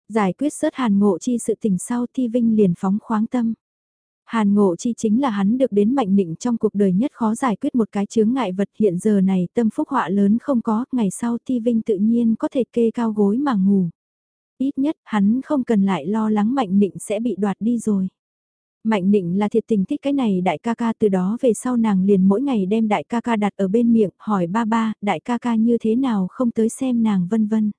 S1: Giải quyết rớt hàn ngộ chi sự tình sau thi vinh liền phóng khoáng tâm. Hàn ngộ chi chính là hắn được đến mạnh định trong cuộc đời nhất khó giải quyết một cái chướng ngại vật hiện giờ này tâm phúc họa lớn không có, ngày sau thi vinh tự nhiên có thể kê cao gối mà ngủ. Ít nhất hắn không cần lại lo lắng mạnh định sẽ bị đoạt đi rồi. Mạnh định là thiệt tình thích cái này đại ca ca từ đó về sau nàng liền mỗi ngày đem đại ca ca đặt ở bên miệng hỏi ba ba đại ca ca như thế nào không tới xem nàng vân vân.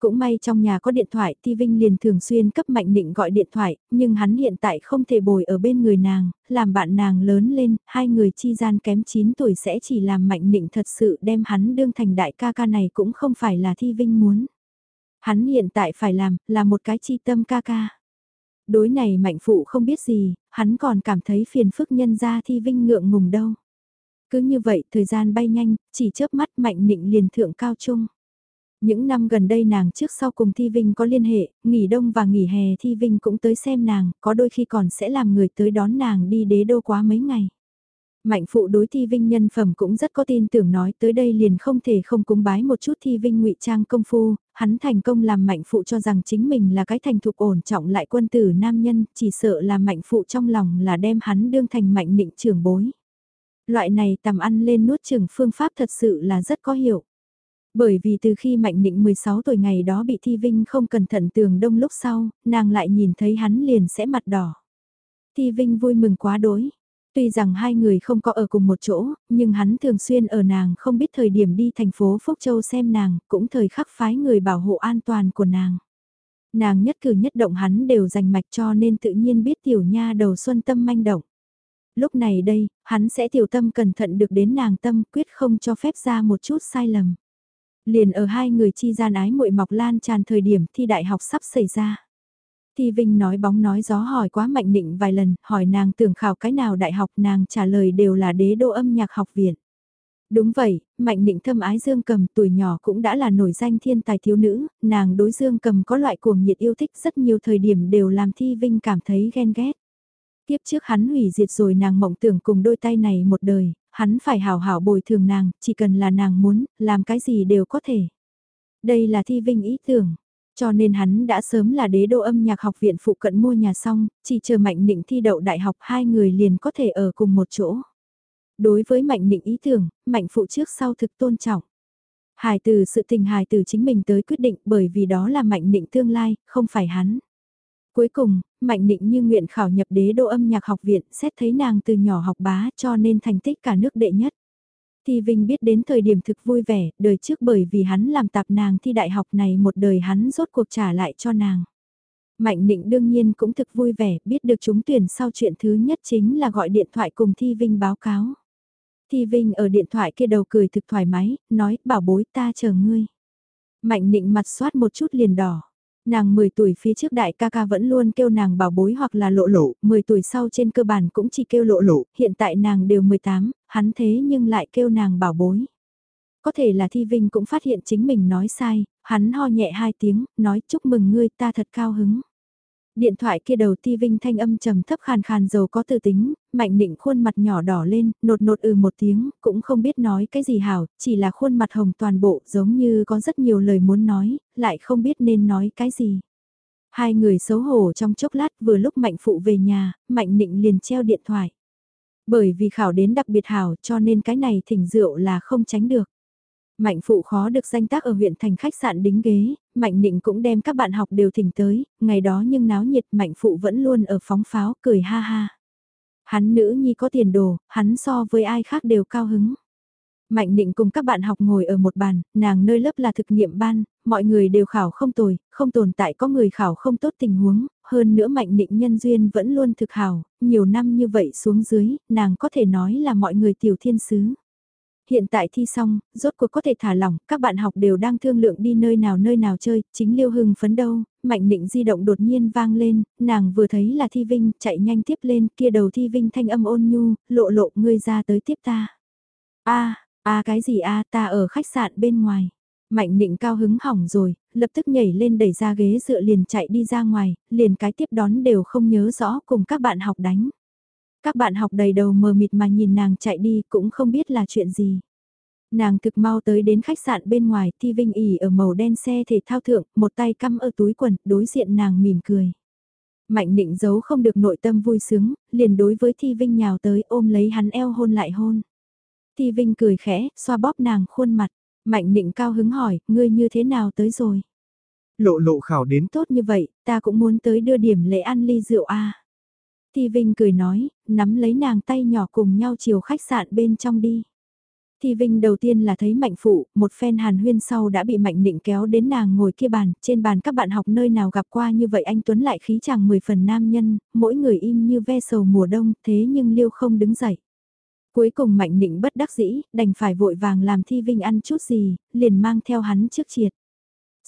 S1: Cũng may trong nhà có điện thoại thì Vinh liền thường xuyên cấp Mạnh định gọi điện thoại, nhưng hắn hiện tại không thể bồi ở bên người nàng, làm bạn nàng lớn lên, hai người chi gian kém 9 tuổi sẽ chỉ làm Mạnh định thật sự đem hắn đương thành đại ca ca này cũng không phải là Thi Vinh muốn. Hắn hiện tại phải làm, là một cái chi tâm ca ca. Đối này mạnh phụ không biết gì, hắn còn cảm thấy phiền phức nhân ra thi vinh ngượng ngùng đâu. Cứ như vậy, thời gian bay nhanh, chỉ chớp mắt mạnh nịnh liền thượng cao trung. Những năm gần đây nàng trước sau cùng Thi Vinh có liên hệ, nghỉ đông và nghỉ hè Thi Vinh cũng tới xem nàng, có đôi khi còn sẽ làm người tới đón nàng đi đế đô quá mấy ngày. Mạnh phụ đối thi vinh nhân phẩm cũng rất có tin tưởng nói tới đây liền không thể không cúng bái một chút thi vinh ngụy trang công phu, hắn thành công làm mạnh phụ cho rằng chính mình là cái thành thục ổn trọng lại quân tử nam nhân, chỉ sợ là mạnh phụ trong lòng là đem hắn đương thành mạnh nịnh trưởng bối. Loại này tầm ăn lên nuốt trưởng phương pháp thật sự là rất có hiệu. Bởi vì từ khi Mạnh Nịnh 16 tuổi ngày đó bị Thi Vinh không cẩn thận tường đông lúc sau, nàng lại nhìn thấy hắn liền sẽ mặt đỏ. Thi Vinh vui mừng quá đối, Tuy rằng hai người không có ở cùng một chỗ, nhưng hắn thường xuyên ở nàng không biết thời điểm đi thành phố Phúc Châu xem nàng, cũng thời khắc phái người bảo hộ an toàn của nàng. Nàng nhất cử nhất động hắn đều dành mạch cho nên tự nhiên biết tiểu nha đầu xuân tâm manh động. Lúc này đây, hắn sẽ tiểu tâm cẩn thận được đến nàng tâm quyết không cho phép ra một chút sai lầm. Liền ở hai người chi gian ái muội mọc lan tràn thời điểm thi đại học sắp xảy ra. Thi Vinh nói bóng nói gió hỏi quá Mạnh Định vài lần, hỏi nàng tưởng khảo cái nào đại học nàng trả lời đều là đế đô âm nhạc học viện. Đúng vậy, Mạnh Định thâm ái Dương Cầm tuổi nhỏ cũng đã là nổi danh thiên tài thiếu nữ, nàng đối Dương Cầm có loại cuồng nhiệt yêu thích rất nhiều thời điểm đều làm Thi Vinh cảm thấy ghen ghét. Tiếp trước hắn hủy diệt rồi nàng mộng tưởng cùng đôi tay này một đời, hắn phải hào hảo bồi thường nàng, chỉ cần là nàng muốn, làm cái gì đều có thể. Đây là Thi Vinh ý tưởng, cho nên hắn đã sớm là đế đô âm nhạc học viện phụ cận mua nhà xong, chỉ chờ Mạnh Nịnh thi đậu đại học hai người liền có thể ở cùng một chỗ. Đối với Mạnh Nịnh ý tưởng, Mạnh phụ trước sau thực tôn trọng. Hài từ sự tình hài từ chính mình tới quyết định bởi vì đó là Mạnh Nịnh tương lai, không phải hắn. Cuối cùng, Mạnh Định như nguyện khảo nhập đế đô âm nhạc học viện xét thấy nàng từ nhỏ học bá cho nên thành tích cả nước đệ nhất. Thi Vinh biết đến thời điểm thực vui vẻ, đời trước bởi vì hắn làm tạp nàng thi đại học này một đời hắn rốt cuộc trả lại cho nàng. Mạnh Định đương nhiên cũng thực vui vẻ, biết được chúng tuyển sau chuyện thứ nhất chính là gọi điện thoại cùng Thi Vinh báo cáo. Thi Vinh ở điện thoại kia đầu cười thực thoải mái, nói bảo bối ta chờ ngươi. Mạnh Định mặt soát một chút liền đỏ. Nàng 10 tuổi phía trước đại ca ca vẫn luôn kêu nàng bảo bối hoặc là lộ lộ, 10 tuổi sau trên cơ bản cũng chỉ kêu lộ lộ, hiện tại nàng đều 18, hắn thế nhưng lại kêu nàng bảo bối. Có thể là Thi Vinh cũng phát hiện chính mình nói sai, hắn ho nhẹ hai tiếng, nói chúc mừng ngươi ta thật cao hứng. Điện thoại kia đầu Ti Vinh thanh âm trầm thấp khàn khàn dầu có tư tính, mạnh định khuôn mặt nhỏ đỏ lên, nột nột ừ một tiếng, cũng không biết nói cái gì hảo, chỉ là khuôn mặt hồng toàn bộ giống như có rất nhiều lời muốn nói, lại không biết nên nói cái gì. Hai người xấu hổ trong chốc lát vừa lúc mạnh phụ về nhà, mạnh định liền treo điện thoại. Bởi vì khảo đến đặc biệt hảo cho nên cái này thỉnh rượu là không tránh được. Mạnh phụ khó được danh tác ở huyện thành khách sạn đính ghế, Mạnh Nịnh cũng đem các bạn học đều thỉnh tới, ngày đó nhưng náo nhiệt Mạnh phụ vẫn luôn ở phóng pháo, cười ha ha. Hắn nữ nhi có tiền đồ, hắn so với ai khác đều cao hứng. Mạnh Nịnh cùng các bạn học ngồi ở một bàn, nàng nơi lớp là thực nghiệm ban, mọi người đều khảo không tồi, không tồn tại có người khảo không tốt tình huống, hơn nữa Mạnh Nịnh nhân duyên vẫn luôn thực hảo, nhiều năm như vậy xuống dưới, nàng có thể nói là mọi người tiểu thiên sứ. Hiện tại thi xong, rốt cuộc có thể thả lỏng, các bạn học đều đang thương lượng đi nơi nào nơi nào chơi, chính Liêu Hưng phấn đâu, Mạnh Định di động đột nhiên vang lên, nàng vừa thấy là Thi Vinh, chạy nhanh tiếp lên, kia đầu Thi Vinh thanh âm ôn nhu, lộ lộ ngươi ra tới tiếp ta. a a cái gì a ta ở khách sạn bên ngoài. Mạnh Định cao hứng hỏng rồi, lập tức nhảy lên đẩy ra ghế dựa liền chạy đi ra ngoài, liền cái tiếp đón đều không nhớ rõ cùng các bạn học đánh. Các bạn học đầy đầu mờ mịt mà nhìn nàng chạy đi cũng không biết là chuyện gì. Nàng thực mau tới đến khách sạn bên ngoài, Thi Vinh ỉ ở màu đen xe thể thao thượng, một tay cắm ở túi quần, đối diện nàng mỉm cười. Mạnh định giấu không được nội tâm vui sướng, liền đối với Thi Vinh nhào tới ôm lấy hắn eo hôn lại hôn. Thi Vinh cười khẽ, xoa bóp nàng khuôn mặt. Mạnh định cao hứng hỏi, ngươi như thế nào tới rồi?
S2: Lộ lộ khảo đến
S1: tốt như vậy, ta cũng muốn tới đưa điểm lễ ăn ly rượu a. Thi Vinh cười nói, nắm lấy nàng tay nhỏ cùng nhau chiều khách sạn bên trong đi. Thi Vinh đầu tiên là thấy Mạnh Phụ, một phen hàn huyên sau đã bị Mạnh Nịnh kéo đến nàng ngồi kia bàn, trên bàn các bạn học nơi nào gặp qua như vậy anh Tuấn lại khí chàng 10 phần nam nhân, mỗi người im như ve sầu mùa đông, thế nhưng Liêu không đứng dậy. Cuối cùng Mạnh Nịnh bất đắc dĩ, đành phải vội vàng làm Thi Vinh ăn chút gì, liền mang theo hắn trước triệt.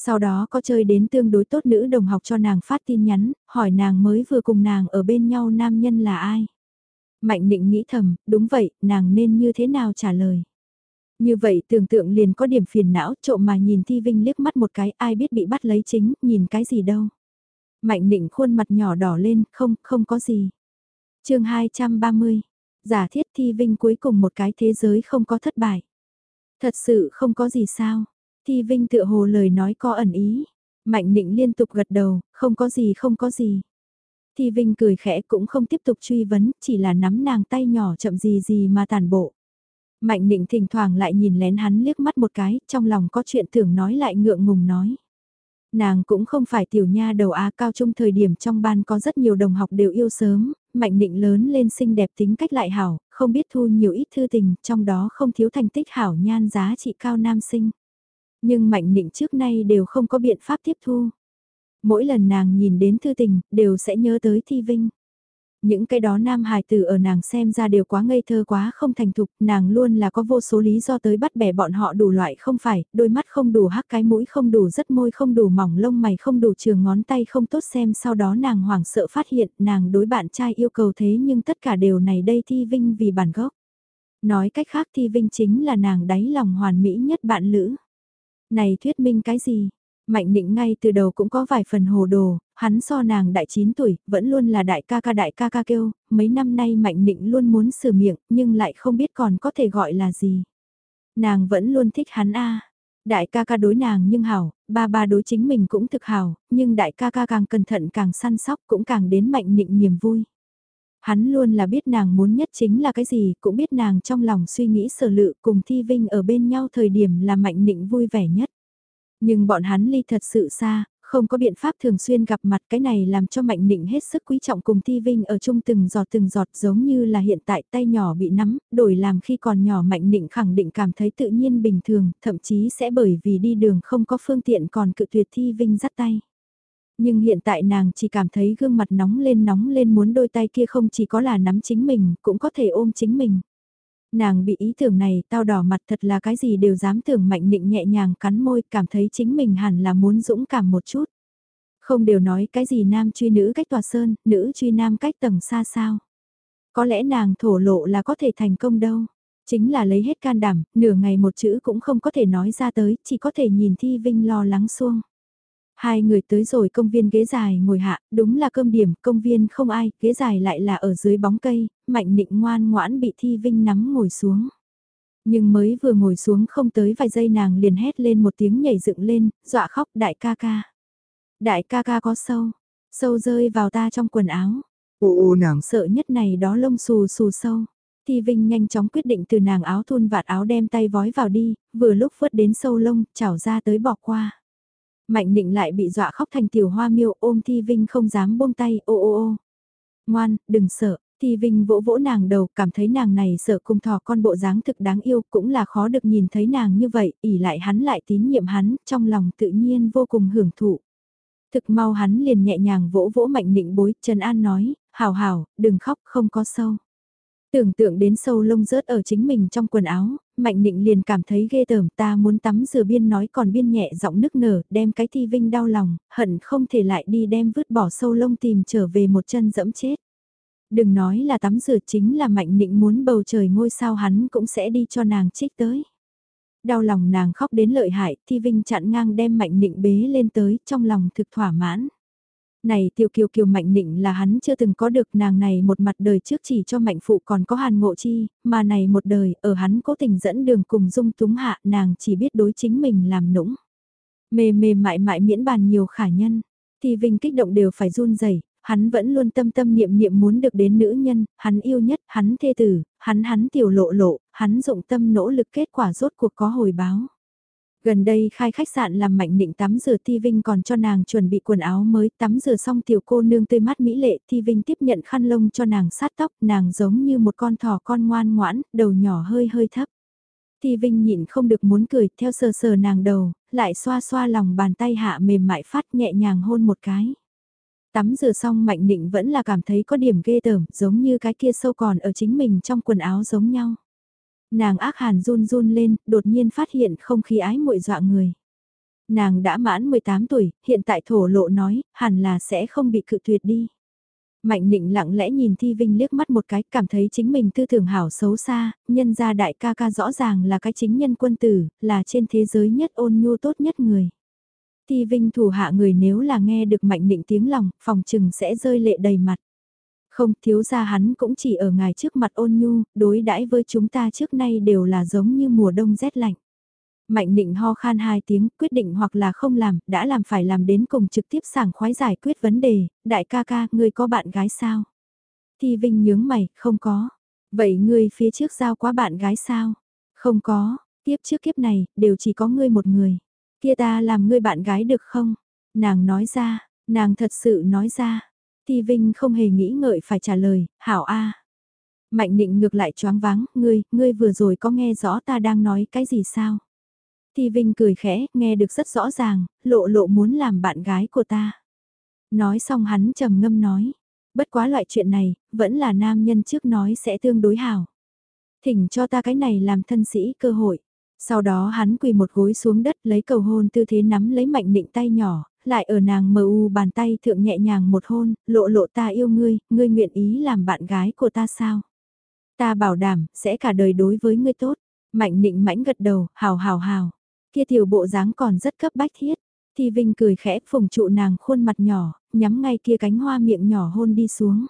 S1: Sau đó có chơi đến tương đối tốt nữ đồng học cho nàng phát tin nhắn, hỏi nàng mới vừa cùng nàng ở bên nhau nam nhân là ai. Mạnh định nghĩ thầm, đúng vậy, nàng nên như thế nào trả lời. Như vậy tưởng tượng liền có điểm phiền não trộm mà nhìn Thi Vinh liếc mắt một cái ai biết bị bắt lấy chính, nhìn cái gì đâu. Mạnh định khuôn mặt nhỏ đỏ lên, không, không có gì. chương 230, giả thiết Thi Vinh cuối cùng một cái thế giới không có thất bại. Thật sự không có gì sao. Thi Vinh tựa hồ lời nói có ẩn ý. Mạnh định liên tục gật đầu, không có gì không có gì. Thi Vinh cười khẽ cũng không tiếp tục truy vấn, chỉ là nắm nàng tay nhỏ chậm gì gì mà tàn bộ. Mạnh định thỉnh thoảng lại nhìn lén hắn liếc mắt một cái, trong lòng có chuyện tưởng nói lại ngượng ngùng nói. Nàng cũng không phải tiểu nha đầu Á cao trung thời điểm trong ban có rất nhiều đồng học đều yêu sớm, mạnh định lớn lên xinh đẹp tính cách lại hảo, không biết thu nhiều ít thư tình, trong đó không thiếu thành tích hảo nhan giá trị cao nam sinh. Nhưng mạnh định trước nay đều không có biện pháp tiếp thu. Mỗi lần nàng nhìn đến thư tình, đều sẽ nhớ tới thi vinh. Những cái đó nam hài tử ở nàng xem ra đều quá ngây thơ quá không thành thục, nàng luôn là có vô số lý do tới bắt bẻ bọn họ đủ loại không phải, đôi mắt không đủ hắc cái mũi không đủ rất môi không đủ mỏng lông mày không đủ trường ngón tay không tốt xem sau đó nàng hoảng sợ phát hiện nàng đối bạn trai yêu cầu thế nhưng tất cả đều này đây thi vinh vì bản gốc. Nói cách khác thi vinh chính là nàng đáy lòng hoàn mỹ nhất bạn lữ. Này thuyết minh cái gì? Mạnh định ngay từ đầu cũng có vài phần hồ đồ, hắn so nàng đại 9 tuổi, vẫn luôn là đại ca ca đại ca ca kêu, mấy năm nay mạnh định luôn muốn sửa miệng, nhưng lại không biết còn có thể gọi là gì. Nàng vẫn luôn thích hắn a Đại ca ca đối nàng nhưng hảo, ba ba đối chính mình cũng thực hảo, nhưng đại ca ca càng cẩn thận càng săn sóc cũng càng đến mạnh định niềm vui. Hắn luôn là biết nàng muốn nhất chính là cái gì, cũng biết nàng trong lòng suy nghĩ sở lự cùng Thi Vinh ở bên nhau thời điểm là mạnh định vui vẻ nhất. Nhưng bọn hắn ly thật sự xa, không có biện pháp thường xuyên gặp mặt cái này làm cho Mạnh Nịnh hết sức quý trọng cùng Thi Vinh ở chung từng giọt từng giọt giống như là hiện tại tay nhỏ bị nắm, đổi làm khi còn nhỏ Mạnh Nịnh khẳng định cảm thấy tự nhiên bình thường, thậm chí sẽ bởi vì đi đường không có phương tiện còn cự tuyệt Thi Vinh dắt tay. Nhưng hiện tại nàng chỉ cảm thấy gương mặt nóng lên nóng lên muốn đôi tay kia không chỉ có là nắm chính mình, cũng có thể ôm chính mình. Nàng bị ý tưởng này tao đỏ mặt thật là cái gì đều dám tưởng mạnh định nhẹ nhàng cắn môi cảm thấy chính mình hẳn là muốn dũng cảm một chút. Không đều nói cái gì nam truy nữ cách tòa sơn, nữ truy nam cách tầng xa sao. Có lẽ nàng thổ lộ là có thể thành công đâu. Chính là lấy hết can đảm, nửa ngày một chữ cũng không có thể nói ra tới, chỉ có thể nhìn Thi Vinh lo lắng xuông. Hai người tới rồi công viên ghế dài ngồi hạ, đúng là cơm điểm, công viên không ai, ghế dài lại là ở dưới bóng cây, mạnh nịnh ngoan ngoãn bị Thi Vinh nắm ngồi xuống. Nhưng mới vừa ngồi xuống không tới vài giây nàng liền hét lên một tiếng nhảy dựng lên, dọa khóc đại ca ca. Đại ca ca có sâu, sâu rơi vào ta trong quần áo.
S2: Ô ô nàng
S1: sợ nhất này đó lông xù xù sâu. Thi Vinh nhanh chóng quyết định từ nàng áo thun vạt áo đem tay vói vào đi, vừa lúc vớt đến sâu lông, chảo ra tới bỏ qua. Mạnh định lại bị dọa khóc thành tiểu hoa miêu ôm Thi Vinh không dám buông tay, ô ô ô. Ngoan, đừng sợ, Thi Vinh vỗ vỗ nàng đầu, cảm thấy nàng này sợ cung thò con bộ dáng thực đáng yêu, cũng là khó được nhìn thấy nàng như vậy, ỉ lại hắn lại tín nhiệm hắn, trong lòng tự nhiên vô cùng hưởng thụ. Thực mau hắn liền nhẹ nhàng vỗ vỗ mạnh định bối, Trần An nói, hào hào, đừng khóc, không có sâu. Tưởng tượng đến sâu lông rớt ở chính mình trong quần áo, Mạnh Nịnh liền cảm thấy ghê tởm ta muốn tắm rửa biên nói còn biên nhẹ giọng nức nở, đem cái thi vinh đau lòng, hận không thể lại đi đem vứt bỏ sâu lông tìm trở về một chân dẫm chết. Đừng nói là tắm rửa chính là Mạnh Nịnh muốn bầu trời ngôi sao hắn cũng sẽ đi cho nàng trích tới. Đau lòng nàng khóc đến lợi hại, thi vinh chặn ngang đem Mạnh Nịnh bế lên tới, trong lòng thực thỏa mãn. Này tiểu kiều kiều mạnh nịnh là hắn chưa từng có được nàng này một mặt đời trước chỉ cho mạnh phụ còn có hàn ngộ chi, mà này một đời ở hắn cố tình dẫn đường cùng dung túng hạ nàng chỉ biết đối chính mình làm nũng. Mềm mềm mại mại miễn bàn nhiều khả nhân, thì vinh kích động đều phải run rẩy hắn vẫn luôn tâm tâm niệm niệm muốn được đến nữ nhân, hắn yêu nhất, hắn thê tử, hắn hắn tiểu lộ lộ, hắn dụng tâm nỗ lực kết quả rốt cuộc có hồi báo. Gần đây khai khách sạn làm mạnh định tắm rửa Thi Vinh còn cho nàng chuẩn bị quần áo mới tắm rửa xong tiểu cô nương tươi mát mỹ lệ Thi Vinh tiếp nhận khăn lông cho nàng sát tóc nàng giống như một con thỏ con ngoan ngoãn, đầu nhỏ hơi hơi thấp. Thi Vinh nhịn không được muốn cười theo sờ sờ nàng đầu, lại xoa xoa lòng bàn tay hạ mềm mại phát nhẹ nhàng hôn một cái. Tắm rửa xong Mạnh Định vẫn là cảm thấy có điểm ghê tởm, giống như cái kia sâu còn ở chính mình trong quần áo giống nhau. Nàng ác hàn run run lên, đột nhiên phát hiện không khí ái muội dọa người. Nàng đã mãn 18 tuổi, hiện tại thổ lộ nói, hẳn là sẽ không bị cự tuyệt đi. Mạnh định lặng lẽ nhìn Thi Vinh liếc mắt một cái, cảm thấy chính mình tư tưởng hảo xấu xa, nhân gia đại ca ca rõ ràng là cái chính nhân quân tử, là trên thế giới nhất ôn nhu tốt nhất người. Thi Vinh thủ hạ người nếu là nghe được mạnh định tiếng lòng, phòng trừng sẽ rơi lệ đầy mặt. Không, thiếu gia hắn cũng chỉ ở ngài trước mặt ôn nhu, đối đãi với chúng ta trước nay đều là giống như mùa đông rét lạnh. Mạnh định ho khan hai tiếng, quyết định hoặc là không làm, đã làm phải làm đến cùng trực tiếp sảng khoái giải quyết vấn đề, đại ca ca, ngươi có bạn gái sao? Thi Vinh nhướng mày, không có. Vậy ngươi phía trước giao quá bạn gái sao? Không có, tiếp trước kiếp này, đều chỉ có ngươi một người. Kia ta làm ngươi bạn gái được không? Nàng nói ra, nàng thật sự nói ra. Ti Vinh không hề nghĩ ngợi phải trả lời, hảo a. Mạnh định ngược lại choáng váng, ngươi, ngươi vừa rồi có nghe rõ ta đang nói cái gì sao? Ti Vinh cười khẽ, nghe được rất rõ ràng, lộ lộ muốn làm bạn gái của ta. Nói xong hắn trầm ngâm nói, bất quá loại chuyện này, vẫn là nam nhân trước nói sẽ tương đối hảo. Thỉnh cho ta cái này làm thân sĩ cơ hội. Sau đó hắn quỳ một gối xuống đất lấy cầu hôn tư thế nắm lấy mạnh định tay nhỏ, lại ở nàng mờ u bàn tay thượng nhẹ nhàng một hôn, lộ lộ ta yêu ngươi, ngươi nguyện ý làm bạn gái của ta sao? Ta bảo đảm, sẽ cả đời đối với ngươi tốt. Mạnh nịnh mãnh gật đầu, hào hào hào. Kia tiểu bộ dáng còn rất cấp bách thiết. Thi Vinh cười khẽ phùng trụ nàng khuôn mặt nhỏ, nhắm ngay kia cánh hoa miệng nhỏ hôn đi xuống.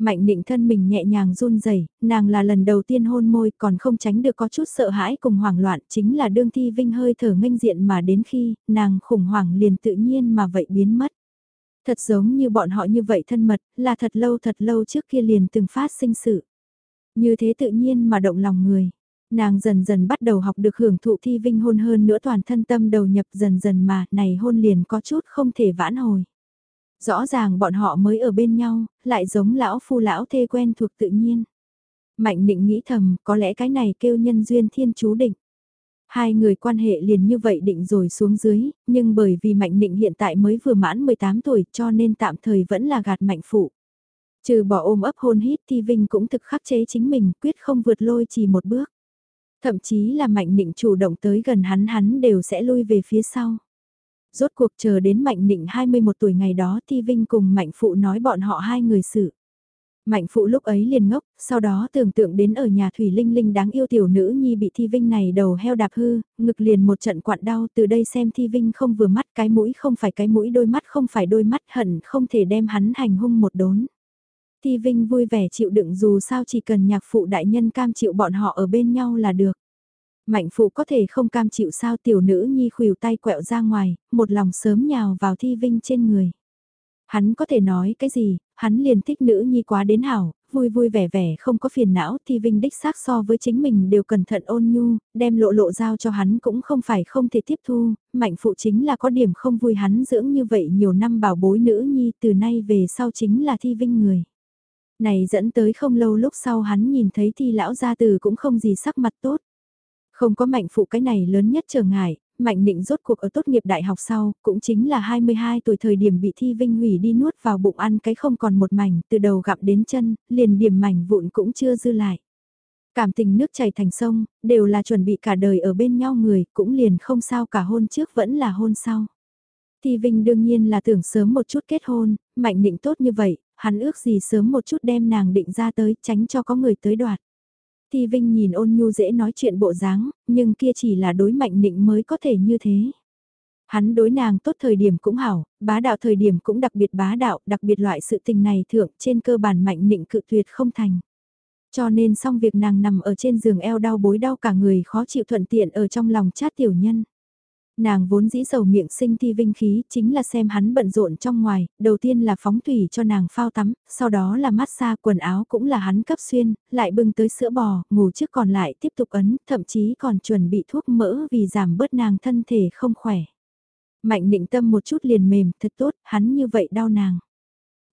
S1: Mạnh định thân mình nhẹ nhàng run rẩy, nàng là lần đầu tiên hôn môi còn không tránh được có chút sợ hãi cùng hoảng loạn, chính là đương thi vinh hơi thở nganh diện mà đến khi nàng khủng hoảng liền tự nhiên mà vậy biến mất. Thật giống như bọn họ như vậy thân mật, là thật lâu thật lâu trước kia liền từng phát sinh sự. Như thế tự nhiên mà động lòng người. Nàng dần dần bắt đầu học được hưởng thụ thi vinh hôn hơn nữa toàn thân tâm đầu nhập dần dần mà, này hôn liền có chút không thể vãn hồi. Rõ ràng bọn họ mới ở bên nhau, lại giống lão phu lão thê quen thuộc tự nhiên. Mạnh định nghĩ thầm, có lẽ cái này kêu nhân duyên thiên chú định. Hai người quan hệ liền như vậy định rồi xuống dưới, nhưng bởi vì Mạnh Định hiện tại mới vừa mãn 18 tuổi cho nên tạm thời vẫn là gạt Mạnh Phụ. Trừ bỏ ôm ấp hôn hít thì Vinh cũng thực khắc chế chính mình, quyết không vượt lôi chỉ một bước. Thậm chí là Mạnh Định chủ động tới gần hắn hắn đều sẽ lui về phía sau. Rốt cuộc chờ đến Mạnh Nịnh 21 tuổi ngày đó thi Vinh cùng Mạnh Phụ nói bọn họ hai người sự. Mạnh phụ lúc ấy liền ngốc, sau đó tưởng tượng đến ở nhà Thủy Linh Linh đáng yêu tiểu nữ nhi bị Thi Vinh này đầu heo đạp hư, ngực liền một trận quặn đau từ đây xem Thi Vinh không vừa mắt cái mũi không phải cái mũi đôi mắt không phải đôi mắt hận không thể đem hắn hành hung một đốn. Thi Vinh vui vẻ chịu đựng dù sao chỉ cần nhạc phụ đại nhân cam chịu bọn họ ở bên nhau là được. Mạnh phụ có thể không cam chịu sao tiểu nữ nhi khuỷu tay quẹo ra ngoài, một lòng sớm nhào vào Thi Vinh trên người. Hắn có thể nói cái gì, hắn liền thích nữ nhi quá đến hảo, vui vui vẻ vẻ không có phiền não thì Vinh đích xác so với chính mình đều cẩn thận ôn nhu, đem lộ lộ giao cho hắn cũng không phải không thể tiếp thu, mạnh phụ chính là có điểm không vui hắn dưỡng như vậy nhiều năm bảo bối nữ nhi từ nay về sau chính là thi Vinh người. Này dẫn tới không lâu lúc sau hắn nhìn thấy thi lão gia từ cũng không gì sắc mặt tốt. Không có mạnh phụ cái này lớn nhất trở ngại, Mạnh Nịnh rốt cuộc ở tốt nghiệp đại học sau, cũng chính là 22 tuổi thời điểm bị thi vinh hủy đi nuốt vào bụng ăn cái không còn một mảnh, từ đầu gặm đến chân, liền điểm mảnh vụn cũng chưa dư lại. Cảm tình nước chảy thành sông, đều là chuẩn bị cả đời ở bên nhau người, cũng liền không sao cả hôn trước vẫn là hôn sau. Thi Vinh đương nhiên là tưởng sớm một chút kết hôn, Mạnh Nịnh tốt như vậy, hắn ước gì sớm một chút đem nàng định ra tới, tránh cho có người tới đoạt. Thi Vinh nhìn ôn nhu dễ nói chuyện bộ dáng, nhưng kia chỉ là đối mạnh nịnh mới có thể như thế. Hắn đối nàng tốt thời điểm cũng hảo, bá đạo thời điểm cũng đặc biệt bá đạo, đặc biệt loại sự tình này thượng trên cơ bản mạnh nịnh cự tuyệt không thành. Cho nên xong việc nàng nằm ở trên giường eo đau bối đau cả người khó chịu thuận tiện ở trong lòng chát tiểu nhân. Nàng vốn dĩ dầu miệng sinh thi vinh khí, chính là xem hắn bận rộn trong ngoài, đầu tiên là phóng thủy cho nàng phao tắm, sau đó là mát xa quần áo cũng là hắn cấp xuyên, lại bưng tới sữa bò, ngủ trước còn lại tiếp tục ấn, thậm chí còn chuẩn bị thuốc mỡ vì giảm bớt nàng thân thể không khỏe. Mạnh định tâm một chút liền mềm, thật tốt, hắn như vậy đau nàng.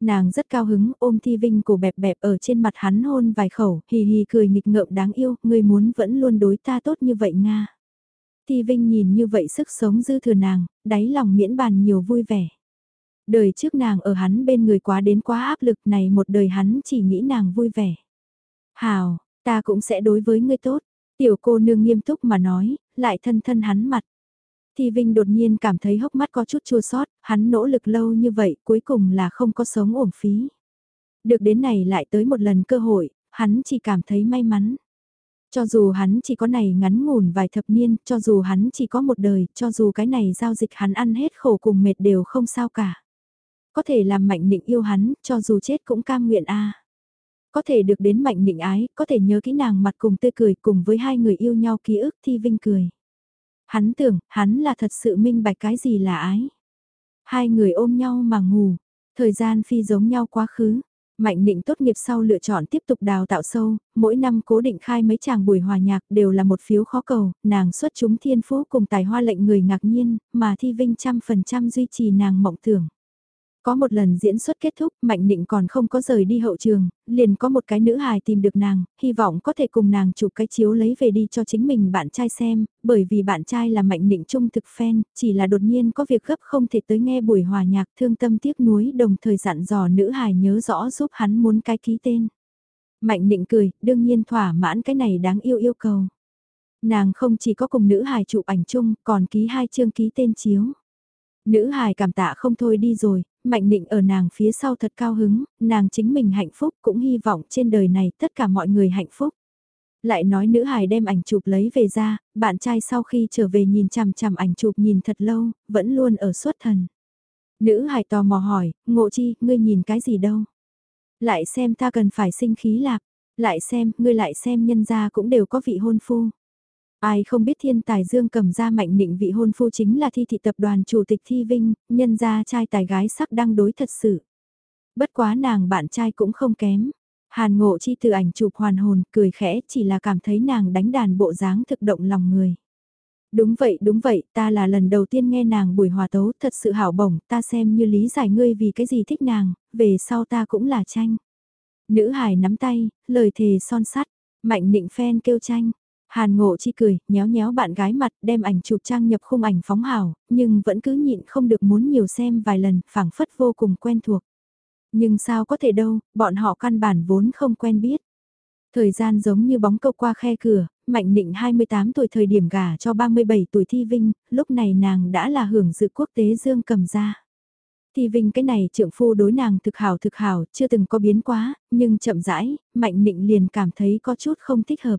S1: Nàng rất cao hứng, ôm Thi Vinh cổ bẹp bẹp ở trên mặt hắn hôn vài khẩu, hì hì cười nghịch ngợm đáng yêu, người muốn vẫn luôn đối ta tốt như vậy Nga. Thi Vinh nhìn như vậy sức sống dư thừa nàng, đáy lòng miễn bàn nhiều vui vẻ. Đời trước nàng ở hắn bên người quá đến quá áp lực này một đời hắn chỉ nghĩ nàng vui vẻ. Hào, ta cũng sẽ đối với ngươi tốt. Tiểu cô nương nghiêm túc mà nói, lại thân thân hắn mặt. Thi Vinh đột nhiên cảm thấy hốc mắt có chút chua sót, hắn nỗ lực lâu như vậy cuối cùng là không có sống uổng phí. Được đến này lại tới một lần cơ hội, hắn chỉ cảm thấy may mắn. Cho dù hắn chỉ có này ngắn ngủn vài thập niên, cho dù hắn chỉ có một đời, cho dù cái này giao dịch hắn ăn hết khổ cùng mệt đều không sao cả. Có thể làm mạnh định yêu hắn, cho dù chết cũng cam nguyện a. Có thể được đến mạnh định ái, có thể nhớ kỹ nàng mặt cùng tươi cười cùng với hai người yêu nhau ký ức thi vinh cười. Hắn tưởng, hắn là thật sự minh bạch cái gì là ái. Hai người ôm nhau mà ngủ, thời gian phi giống nhau quá khứ, Mạnh định tốt nghiệp sau lựa chọn tiếp tục đào tạo sâu, mỗi năm cố định khai mấy chàng buổi hòa nhạc đều là một phiếu khó cầu, nàng xuất chúng thiên phú cùng tài hoa lệnh người ngạc nhiên, mà thi vinh trăm phần trăm duy trì nàng mộng tưởng. Có một lần diễn xuất kết thúc, Mạnh Định còn không có rời đi hậu trường, liền có một cái nữ hài tìm được nàng, hy vọng có thể cùng nàng chụp cái chiếu lấy về đi cho chính mình bạn trai xem, bởi vì bạn trai là Mạnh Định trung thực fan, chỉ là đột nhiên có việc gấp không thể tới nghe buổi hòa nhạc thương tâm tiếc nuối đồng thời dặn dò nữ hài nhớ rõ giúp hắn muốn cái ký tên. Mạnh Định cười, đương nhiên thỏa mãn cái này đáng yêu yêu cầu. Nàng không chỉ có cùng nữ hài chụp ảnh chung, còn ký hai chương ký tên chiếu. Nữ hài cảm tạ không thôi đi rồi, Mạnh định ở nàng phía sau thật cao hứng, nàng chính mình hạnh phúc cũng hy vọng trên đời này tất cả mọi người hạnh phúc. Lại nói nữ hài đem ảnh chụp lấy về ra, bạn trai sau khi trở về nhìn chằm chằm ảnh chụp nhìn thật lâu, vẫn luôn ở suốt thần. Nữ hài tò mò hỏi, ngộ chi, ngươi nhìn cái gì đâu? Lại xem ta cần phải sinh khí lạc, lại xem, ngươi lại xem nhân gia cũng đều có vị hôn phu. Ai không biết thiên tài Dương cầm ra mạnh định vị hôn phu chính là thi thị tập đoàn chủ tịch Thi Vinh, nhân gia trai tài gái sắc đăng đối thật sự. Bất quá nàng bạn trai cũng không kém. Hàn ngộ chi từ ảnh chụp hoàn hồn, cười khẽ chỉ là cảm thấy nàng đánh đàn bộ dáng thực động lòng người. Đúng vậy, đúng vậy, ta là lần đầu tiên nghe nàng buổi hòa tấu, thật sự hảo bổng, ta xem như lý giải ngươi vì cái gì thích nàng, về sau ta cũng là tranh. Nữ hải nắm tay, lời thề son sắt, mạnh nịnh phen kêu tranh, Hàn ngộ chi cười, nhéo nhéo bạn gái mặt đem ảnh chụp trang nhập khung ảnh phóng hào, nhưng vẫn cứ nhịn không được muốn nhiều xem vài lần, phảng phất vô cùng quen thuộc. Nhưng sao có thể đâu, bọn họ căn bản vốn không quen biết. Thời gian giống như bóng câu qua khe cửa, Mạnh Nịnh 28 tuổi thời điểm gả cho 37 tuổi Thi Vinh, lúc này nàng đã là hưởng dự quốc tế dương cầm ra. Thi Vinh cái này trượng phu đối nàng thực hảo thực hảo, chưa từng có biến quá, nhưng chậm rãi, Mạnh Nịnh liền cảm thấy có chút không thích hợp.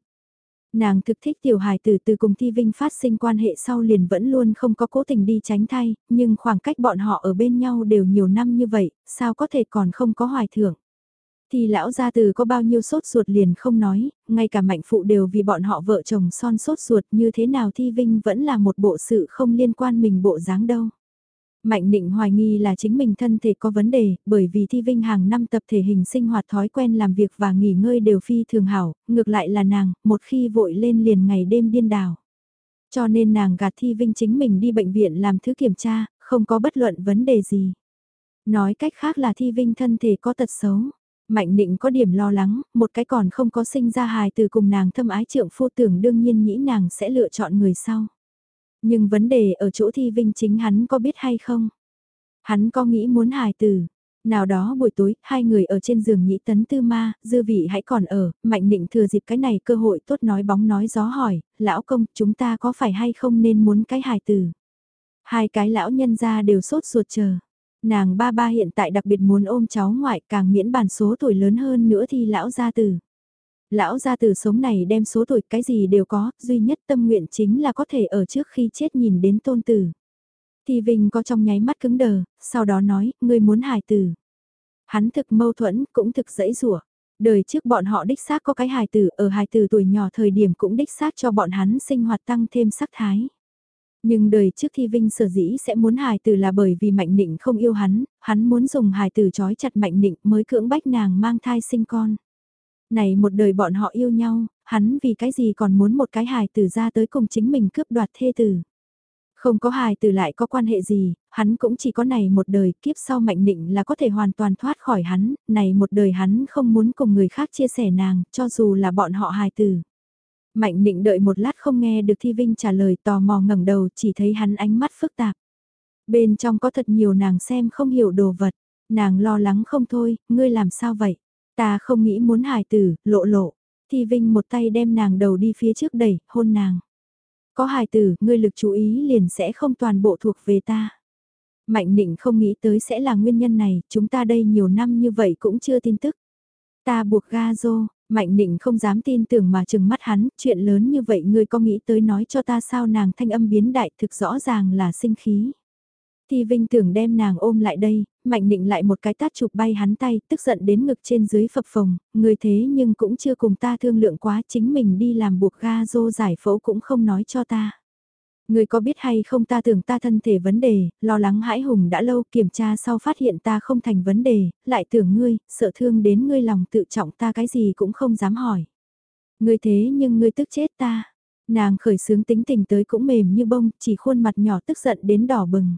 S1: Nàng thực thích tiểu hài tử từ cùng Thi Vinh phát sinh quan hệ sau liền vẫn luôn không có cố tình đi tránh thay, nhưng khoảng cách bọn họ ở bên nhau đều nhiều năm như vậy, sao có thể còn không có hoài thưởng. Thì lão gia từ có bao nhiêu sốt ruột liền không nói, ngay cả mạnh phụ đều vì bọn họ vợ chồng son sốt ruột như thế nào Thi Vinh vẫn là một bộ sự không liên quan mình bộ dáng đâu. Mạnh định hoài nghi là chính mình thân thể có vấn đề, bởi vì Thi Vinh hàng năm tập thể hình sinh hoạt thói quen làm việc và nghỉ ngơi đều phi thường hảo, ngược lại là nàng, một khi vội lên liền ngày đêm điên đảo. Cho nên nàng gạt Thi Vinh chính mình đi bệnh viện làm thứ kiểm tra, không có bất luận vấn đề gì. Nói cách khác là Thi Vinh thân thể có tật xấu. Mạnh định có điểm lo lắng, một cái còn không có sinh ra hài từ cùng nàng thâm ái trượng phu tưởng đương nhiên nghĩ nàng sẽ lựa chọn người sau. Nhưng vấn đề ở chỗ thi vinh chính hắn có biết hay không? Hắn có nghĩ muốn hài từ. Nào đó buổi tối, hai người ở trên giường nhĩ tấn tư ma, dư vị hãy còn ở, mạnh định thừa dịp cái này cơ hội tốt nói bóng nói gió hỏi, lão công, chúng ta có phải hay không nên muốn cái hài từ? Hai cái lão nhân ra đều sốt ruột chờ. Nàng ba ba hiện tại đặc biệt muốn ôm cháu ngoại càng miễn bản số tuổi lớn hơn nữa thì lão gia tử. Lão gia tử sống này đem số tuổi cái gì đều có, duy nhất tâm nguyện chính là có thể ở trước khi chết nhìn đến tôn tử. Thì Vinh có trong nháy mắt cứng đờ, sau đó nói, ngươi muốn hài tử. Hắn thực mâu thuẫn, cũng thực dễ rủa Đời trước bọn họ đích xác có cái hài tử, ở hài tử tuổi nhỏ thời điểm cũng đích xác cho bọn hắn sinh hoạt tăng thêm sắc thái. Nhưng đời trước thi Vinh sở dĩ sẽ muốn hài tử là bởi vì Mạnh Nịnh không yêu hắn, hắn muốn dùng hài tử trói chặt Mạnh Nịnh mới cưỡng bách nàng mang thai sinh con. Này một đời bọn họ yêu nhau, hắn vì cái gì còn muốn một cái hài tử ra tới cùng chính mình cướp đoạt thê tử. Không có hài tử lại có quan hệ gì, hắn cũng chỉ có này một đời kiếp sau mạnh định là có thể hoàn toàn thoát khỏi hắn, này một đời hắn không muốn cùng người khác chia sẻ nàng, cho dù là bọn họ hài tử. Mạnh định đợi một lát không nghe được Thi Vinh trả lời tò mò ngẩng đầu chỉ thấy hắn ánh mắt phức tạp. Bên trong có thật nhiều nàng xem không hiểu đồ vật, nàng lo lắng không thôi, ngươi làm sao vậy? Ta không nghĩ muốn hài tử, lộ lộ. Thi Vinh một tay đem nàng đầu đi phía trước đẩy, hôn nàng. Có hài tử, ngươi lực chú ý liền sẽ không toàn bộ thuộc về ta. Mạnh định không nghĩ tới sẽ là nguyên nhân này, chúng ta đây nhiều năm như vậy cũng chưa tin tức. Ta buộc ga rô, Mạnh định không dám tin tưởng mà chừng mắt hắn, chuyện lớn như vậy ngươi có nghĩ tới nói cho ta sao nàng thanh âm biến đại thực rõ ràng là sinh khí. Thi Vinh tưởng đem nàng ôm lại đây, mạnh định lại một cái tát chụp bay hắn tay, tức giận đến ngực trên dưới phập phồng, người thế nhưng cũng chưa cùng ta thương lượng quá chính mình đi làm buộc ga dô giải phẫu cũng không nói cho ta. Người có biết hay không ta tưởng ta thân thể vấn đề, lo lắng hãi hùng đã lâu kiểm tra sau phát hiện ta không thành vấn đề, lại tưởng ngươi, sợ thương đến ngươi lòng tự trọng ta cái gì cũng không dám hỏi. Ngươi thế nhưng ngươi tức chết ta. Nàng khởi sướng tính tình tới cũng mềm như bông, chỉ khuôn mặt nhỏ tức giận đến đỏ bừng.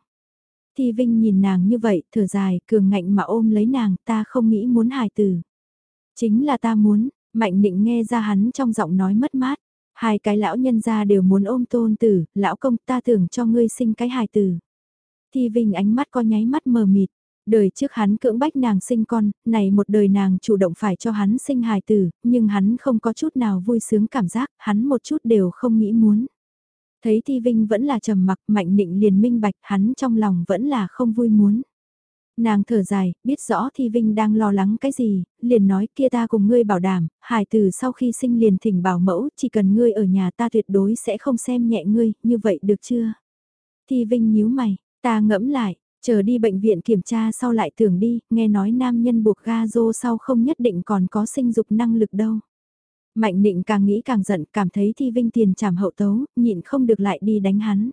S1: Thi Vinh nhìn nàng như vậy, thở dài, cường ngạnh mà ôm lấy nàng, ta không nghĩ muốn hài tử. Chính là ta muốn, mạnh định nghe ra hắn trong giọng nói mất mát. Hai cái lão nhân gia đều muốn ôm tôn tử, lão công ta tưởng cho ngươi sinh cái hài tử. Thi Vinh ánh mắt có nháy mắt mờ mịt. Đời trước hắn cưỡng bách nàng sinh con, này một đời nàng chủ động phải cho hắn sinh hài tử, nhưng hắn không có chút nào vui sướng cảm giác, hắn một chút đều không nghĩ muốn. Thấy Thi Vinh vẫn là trầm mặc mạnh định liền minh bạch hắn trong lòng vẫn là không vui muốn. Nàng thở dài, biết rõ Thi Vinh đang lo lắng cái gì, liền nói kia ta cùng ngươi bảo đảm, hải Từ sau khi sinh liền thỉnh bảo mẫu, chỉ cần ngươi ở nhà ta tuyệt đối sẽ không xem nhẹ ngươi, như vậy được chưa? Thi Vinh nhíu mày, ta ngẫm lại, chờ đi bệnh viện kiểm tra sau lại tưởng đi, nghe nói nam nhân buộc ga rô sau không nhất định còn có sinh dục năng lực đâu. Mạnh định càng nghĩ càng giận, cảm thấy Thi Vinh tiền trảm hậu tấu, nhịn không được lại đi đánh hắn.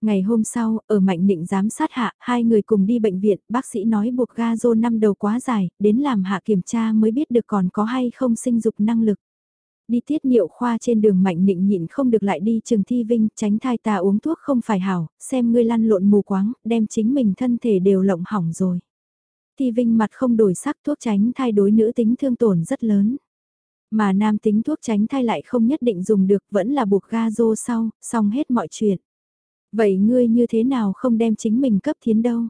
S1: Ngày hôm sau, ở Mạnh Định giám sát hạ, hai người cùng đi bệnh viện, bác sĩ nói buộc ga rô năm đầu quá dài, đến làm hạ kiểm tra mới biết được còn có hay không sinh dục năng lực. Đi tiết niệu khoa trên đường Mạnh Định nhịn không được lại đi trường thi vinh, tránh thai ta uống thuốc không phải hảo, xem ngươi lăn lộn mù quáng, đem chính mình thân thể đều lộng hỏng rồi. Thi vinh mặt không đổi sắc thuốc tránh thai đối nữ tính thương tổn rất lớn. Mà nam tính thuốc tránh thai lại không nhất định dùng được vẫn là buộc ga rô sau, xong hết mọi chuyện. Vậy ngươi như thế nào không đem chính mình cấp thiến đâu?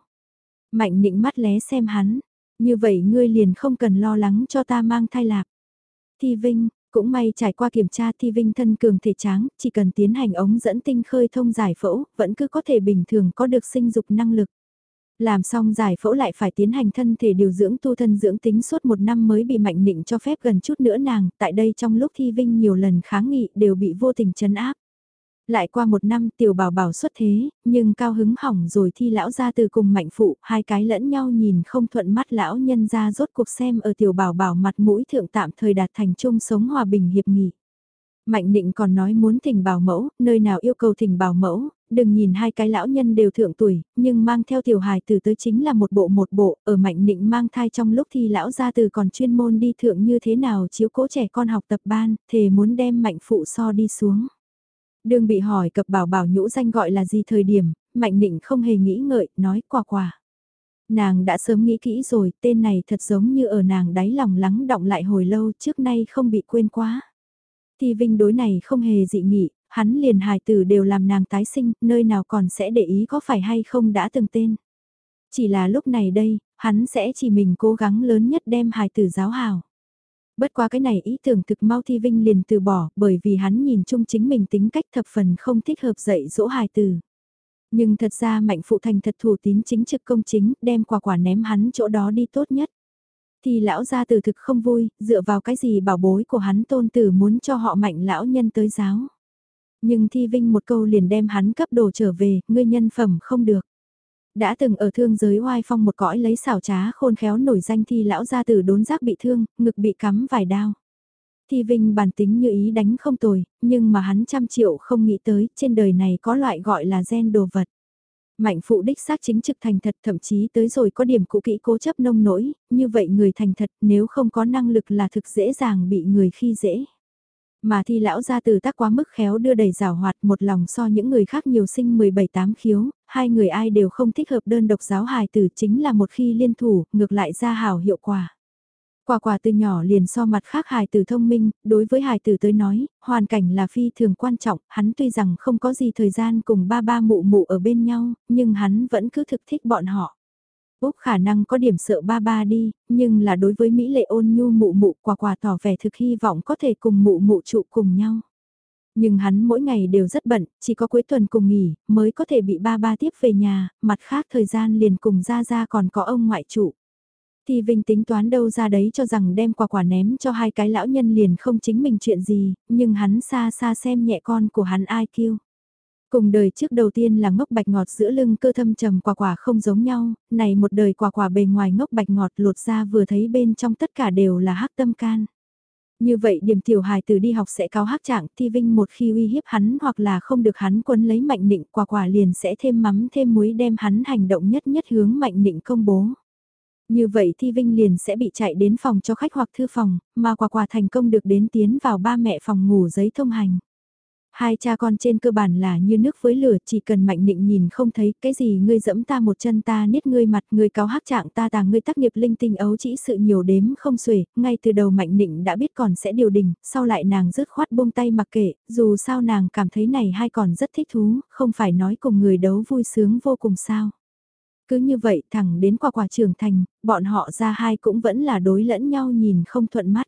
S1: Mạnh nịnh mắt lé xem hắn. Như vậy ngươi liền không cần lo lắng cho ta mang thai lạc. Thi Vinh, cũng may trải qua kiểm tra Thi Vinh thân cường thể tráng, chỉ cần tiến hành ống dẫn tinh khơi thông giải phẫu, vẫn cứ có thể bình thường có được sinh dục năng lực. Làm xong giải phẫu lại phải tiến hành thân thể điều dưỡng tu thân dưỡng tính suốt một năm mới bị mạnh nịnh cho phép gần chút nữa nàng, tại đây trong lúc Thi Vinh nhiều lần kháng nghị đều bị vô tình chấn áp. Lại qua một năm tiểu bảo bảo xuất thế, nhưng cao hứng hỏng rồi thi lão ra từ cùng mạnh phụ, hai cái lẫn nhau nhìn không thuận mắt lão nhân ra rốt cuộc xem ở tiểu bảo bảo mặt mũi thượng tạm thời đạt thành chung sống hòa bình hiệp nghị. Mạnh định còn nói muốn thỉnh bảo mẫu, nơi nào yêu cầu thỉnh bảo mẫu, đừng nhìn hai cái lão nhân đều thượng tuổi, nhưng mang theo tiểu hài từ tới chính là một bộ một bộ, ở mạnh định mang thai trong lúc thì lão gia từ còn chuyên môn đi thượng như thế nào chiếu cố trẻ con học tập ban, thề muốn đem mạnh phụ so đi xuống. Đường bị hỏi cập bảo bảo nhũ danh gọi là gì thời điểm, Mạnh Định không hề nghĩ ngợi, nói quả quả. Nàng đã sớm nghĩ kỹ rồi, tên này thật giống như ở nàng đáy lòng lắng động lại hồi lâu trước nay không bị quên quá. Thì Vinh đối này không hề dị nghị, hắn liền hài tử đều làm nàng tái sinh, nơi nào còn sẽ để ý có phải hay không đã từng tên. Chỉ là lúc này đây, hắn sẽ chỉ mình cố gắng lớn nhất đem hài tử giáo hào. Bất quá cái này ý tưởng thực mau Thi Vinh liền từ bỏ bởi vì hắn nhìn chung chính mình tính cách thập phần không thích hợp dạy dỗ hài Tử. Nhưng thật ra mạnh phụ thành thật thủ tín chính trực công chính đem quả quả ném hắn chỗ đó đi tốt nhất. Thì lão gia tử thực không vui, dựa vào cái gì bảo bối của hắn tôn tử muốn cho họ mạnh lão nhân tới giáo. Nhưng Thi Vinh một câu liền đem hắn cấp đồ trở về, ngươi nhân phẩm không được đã từng ở thương giới oai phong một cõi lấy xảo trá khôn khéo nổi danh thi lão gia tử đốn giác bị thương, ngực bị cắm vài đao. Thi Vinh bản tính như ý đánh không tồi, nhưng mà hắn trăm triệu không nghĩ tới, trên đời này có loại gọi là gen đồ vật. Mạnh phụ đích xác chính trực thành thật thậm chí tới rồi có điểm cũ kỹ cố chấp nông nỗi, như vậy người thành thật nếu không có năng lực là thực dễ dàng bị người khi dễ. Mà thi lão ra từ tác quá mức khéo đưa đầy rào hoạt một lòng so những người khác nhiều sinh 17-8 khiếu, hai người ai đều không thích hợp đơn độc giáo hài tử chính là một khi liên thủ, ngược lại ra hảo hiệu quả. Quả quả từ nhỏ liền so mặt khác hài tử thông minh, đối với hài tử tới nói, hoàn cảnh là phi thường quan trọng, hắn tuy rằng không có gì thời gian cùng ba ba mụ mụ ở bên nhau, nhưng hắn vẫn cứ thực thích bọn họ. Úc khả năng có điểm sợ ba ba đi, nhưng là đối với Mỹ lệ ôn nhu mụ mụ quả quả tỏ vẻ thực hy vọng có thể cùng mụ mụ trụ cùng nhau. Nhưng hắn mỗi ngày đều rất bận, chỉ có cuối tuần cùng nghỉ, mới có thể bị ba ba tiếp về nhà, mặt khác thời gian liền cùng ra ra còn có ông ngoại trụ. Thì Vinh tính toán đâu ra đấy cho rằng đem quả quả ném cho hai cái lão nhân liền không chính mình chuyện gì, nhưng hắn xa xa xem nhẹ con của hắn ai kêu. Cùng đời trước đầu tiên là ngốc bạch ngọt giữa lưng cơ thâm trầm quả quả không giống nhau, này một đời quả quả bề ngoài ngốc bạch ngọt lột ra vừa thấy bên trong tất cả đều là hắc tâm can. Như vậy điểm tiểu hài từ đi học sẽ cao hắc trạng thi vinh một khi uy hiếp hắn hoặc là không được hắn quân lấy mạnh định quả quả liền sẽ thêm mắm thêm muối đem hắn hành động nhất nhất hướng mạnh định công bố. Như vậy thi vinh liền sẽ bị chạy đến phòng cho khách hoặc thư phòng, mà quả quả thành công được đến tiến vào ba mẹ phòng ngủ giấy thông hành. Hai cha con trên cơ bản là như nước với lửa chỉ cần mạnh định nhìn không thấy cái gì ngươi dẫm ta một chân ta niết ngươi mặt ngươi cáo hắc trạng ta tàng ngươi tác nghiệp linh tinh ấu chỉ sự nhiều đếm không xuể, ngay từ đầu mạnh định đã biết còn sẽ điều đình, sau lại nàng rứt khoát buông tay mặc kệ, dù sao nàng cảm thấy này hai còn rất thích thú, không phải nói cùng người đấu vui sướng vô cùng sao. Cứ như vậy thẳng đến qua quả trưởng thành, bọn họ ra hai cũng vẫn là đối lẫn nhau nhìn không thuận mắt.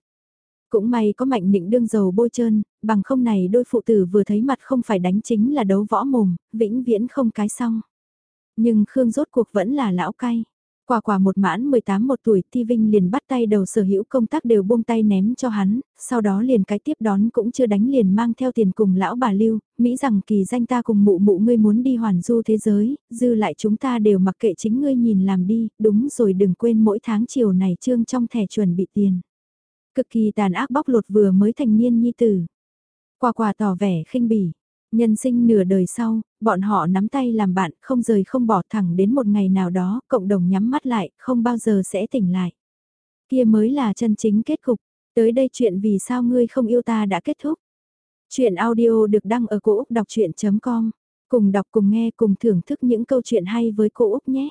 S1: Cũng may có mạnh định đương dầu bôi trơn, bằng không này đôi phụ tử vừa thấy mặt không phải đánh chính là đấu võ mồm, vĩnh viễn không cái xong. Nhưng Khương rốt cuộc vẫn là lão cay. Quả quả một mãn 18 một tuổi Ti Vinh liền bắt tay đầu sở hữu công tác đều buông tay ném cho hắn, sau đó liền cái tiếp đón cũng chưa đánh liền mang theo tiền cùng lão bà Lưu, Mỹ rằng kỳ danh ta cùng mụ mụ ngươi muốn đi hoàn du thế giới, dư lại chúng ta đều mặc kệ chính ngươi nhìn làm đi, đúng rồi đừng quên mỗi tháng chiều này trương trong thẻ chuẩn bị tiền cực kỳ tàn ác bóc lột vừa mới thành niên nhi tử. Quả quả tỏ vẻ khinh bỉ. Nhân sinh nửa đời sau, bọn họ nắm tay làm bạn, không rời không bỏ thẳng đến một ngày nào đó, cộng đồng nhắm mắt lại, không bao giờ sẽ tỉnh lại. Kia mới là chân chính kết cục. Tới đây chuyện vì sao ngươi không yêu ta đã kết thúc. Chuyện audio được đăng ở cổ Úc đọc chuyện.com. Cùng đọc cùng nghe cùng thưởng thức những câu chuyện hay với cô Úc nhé.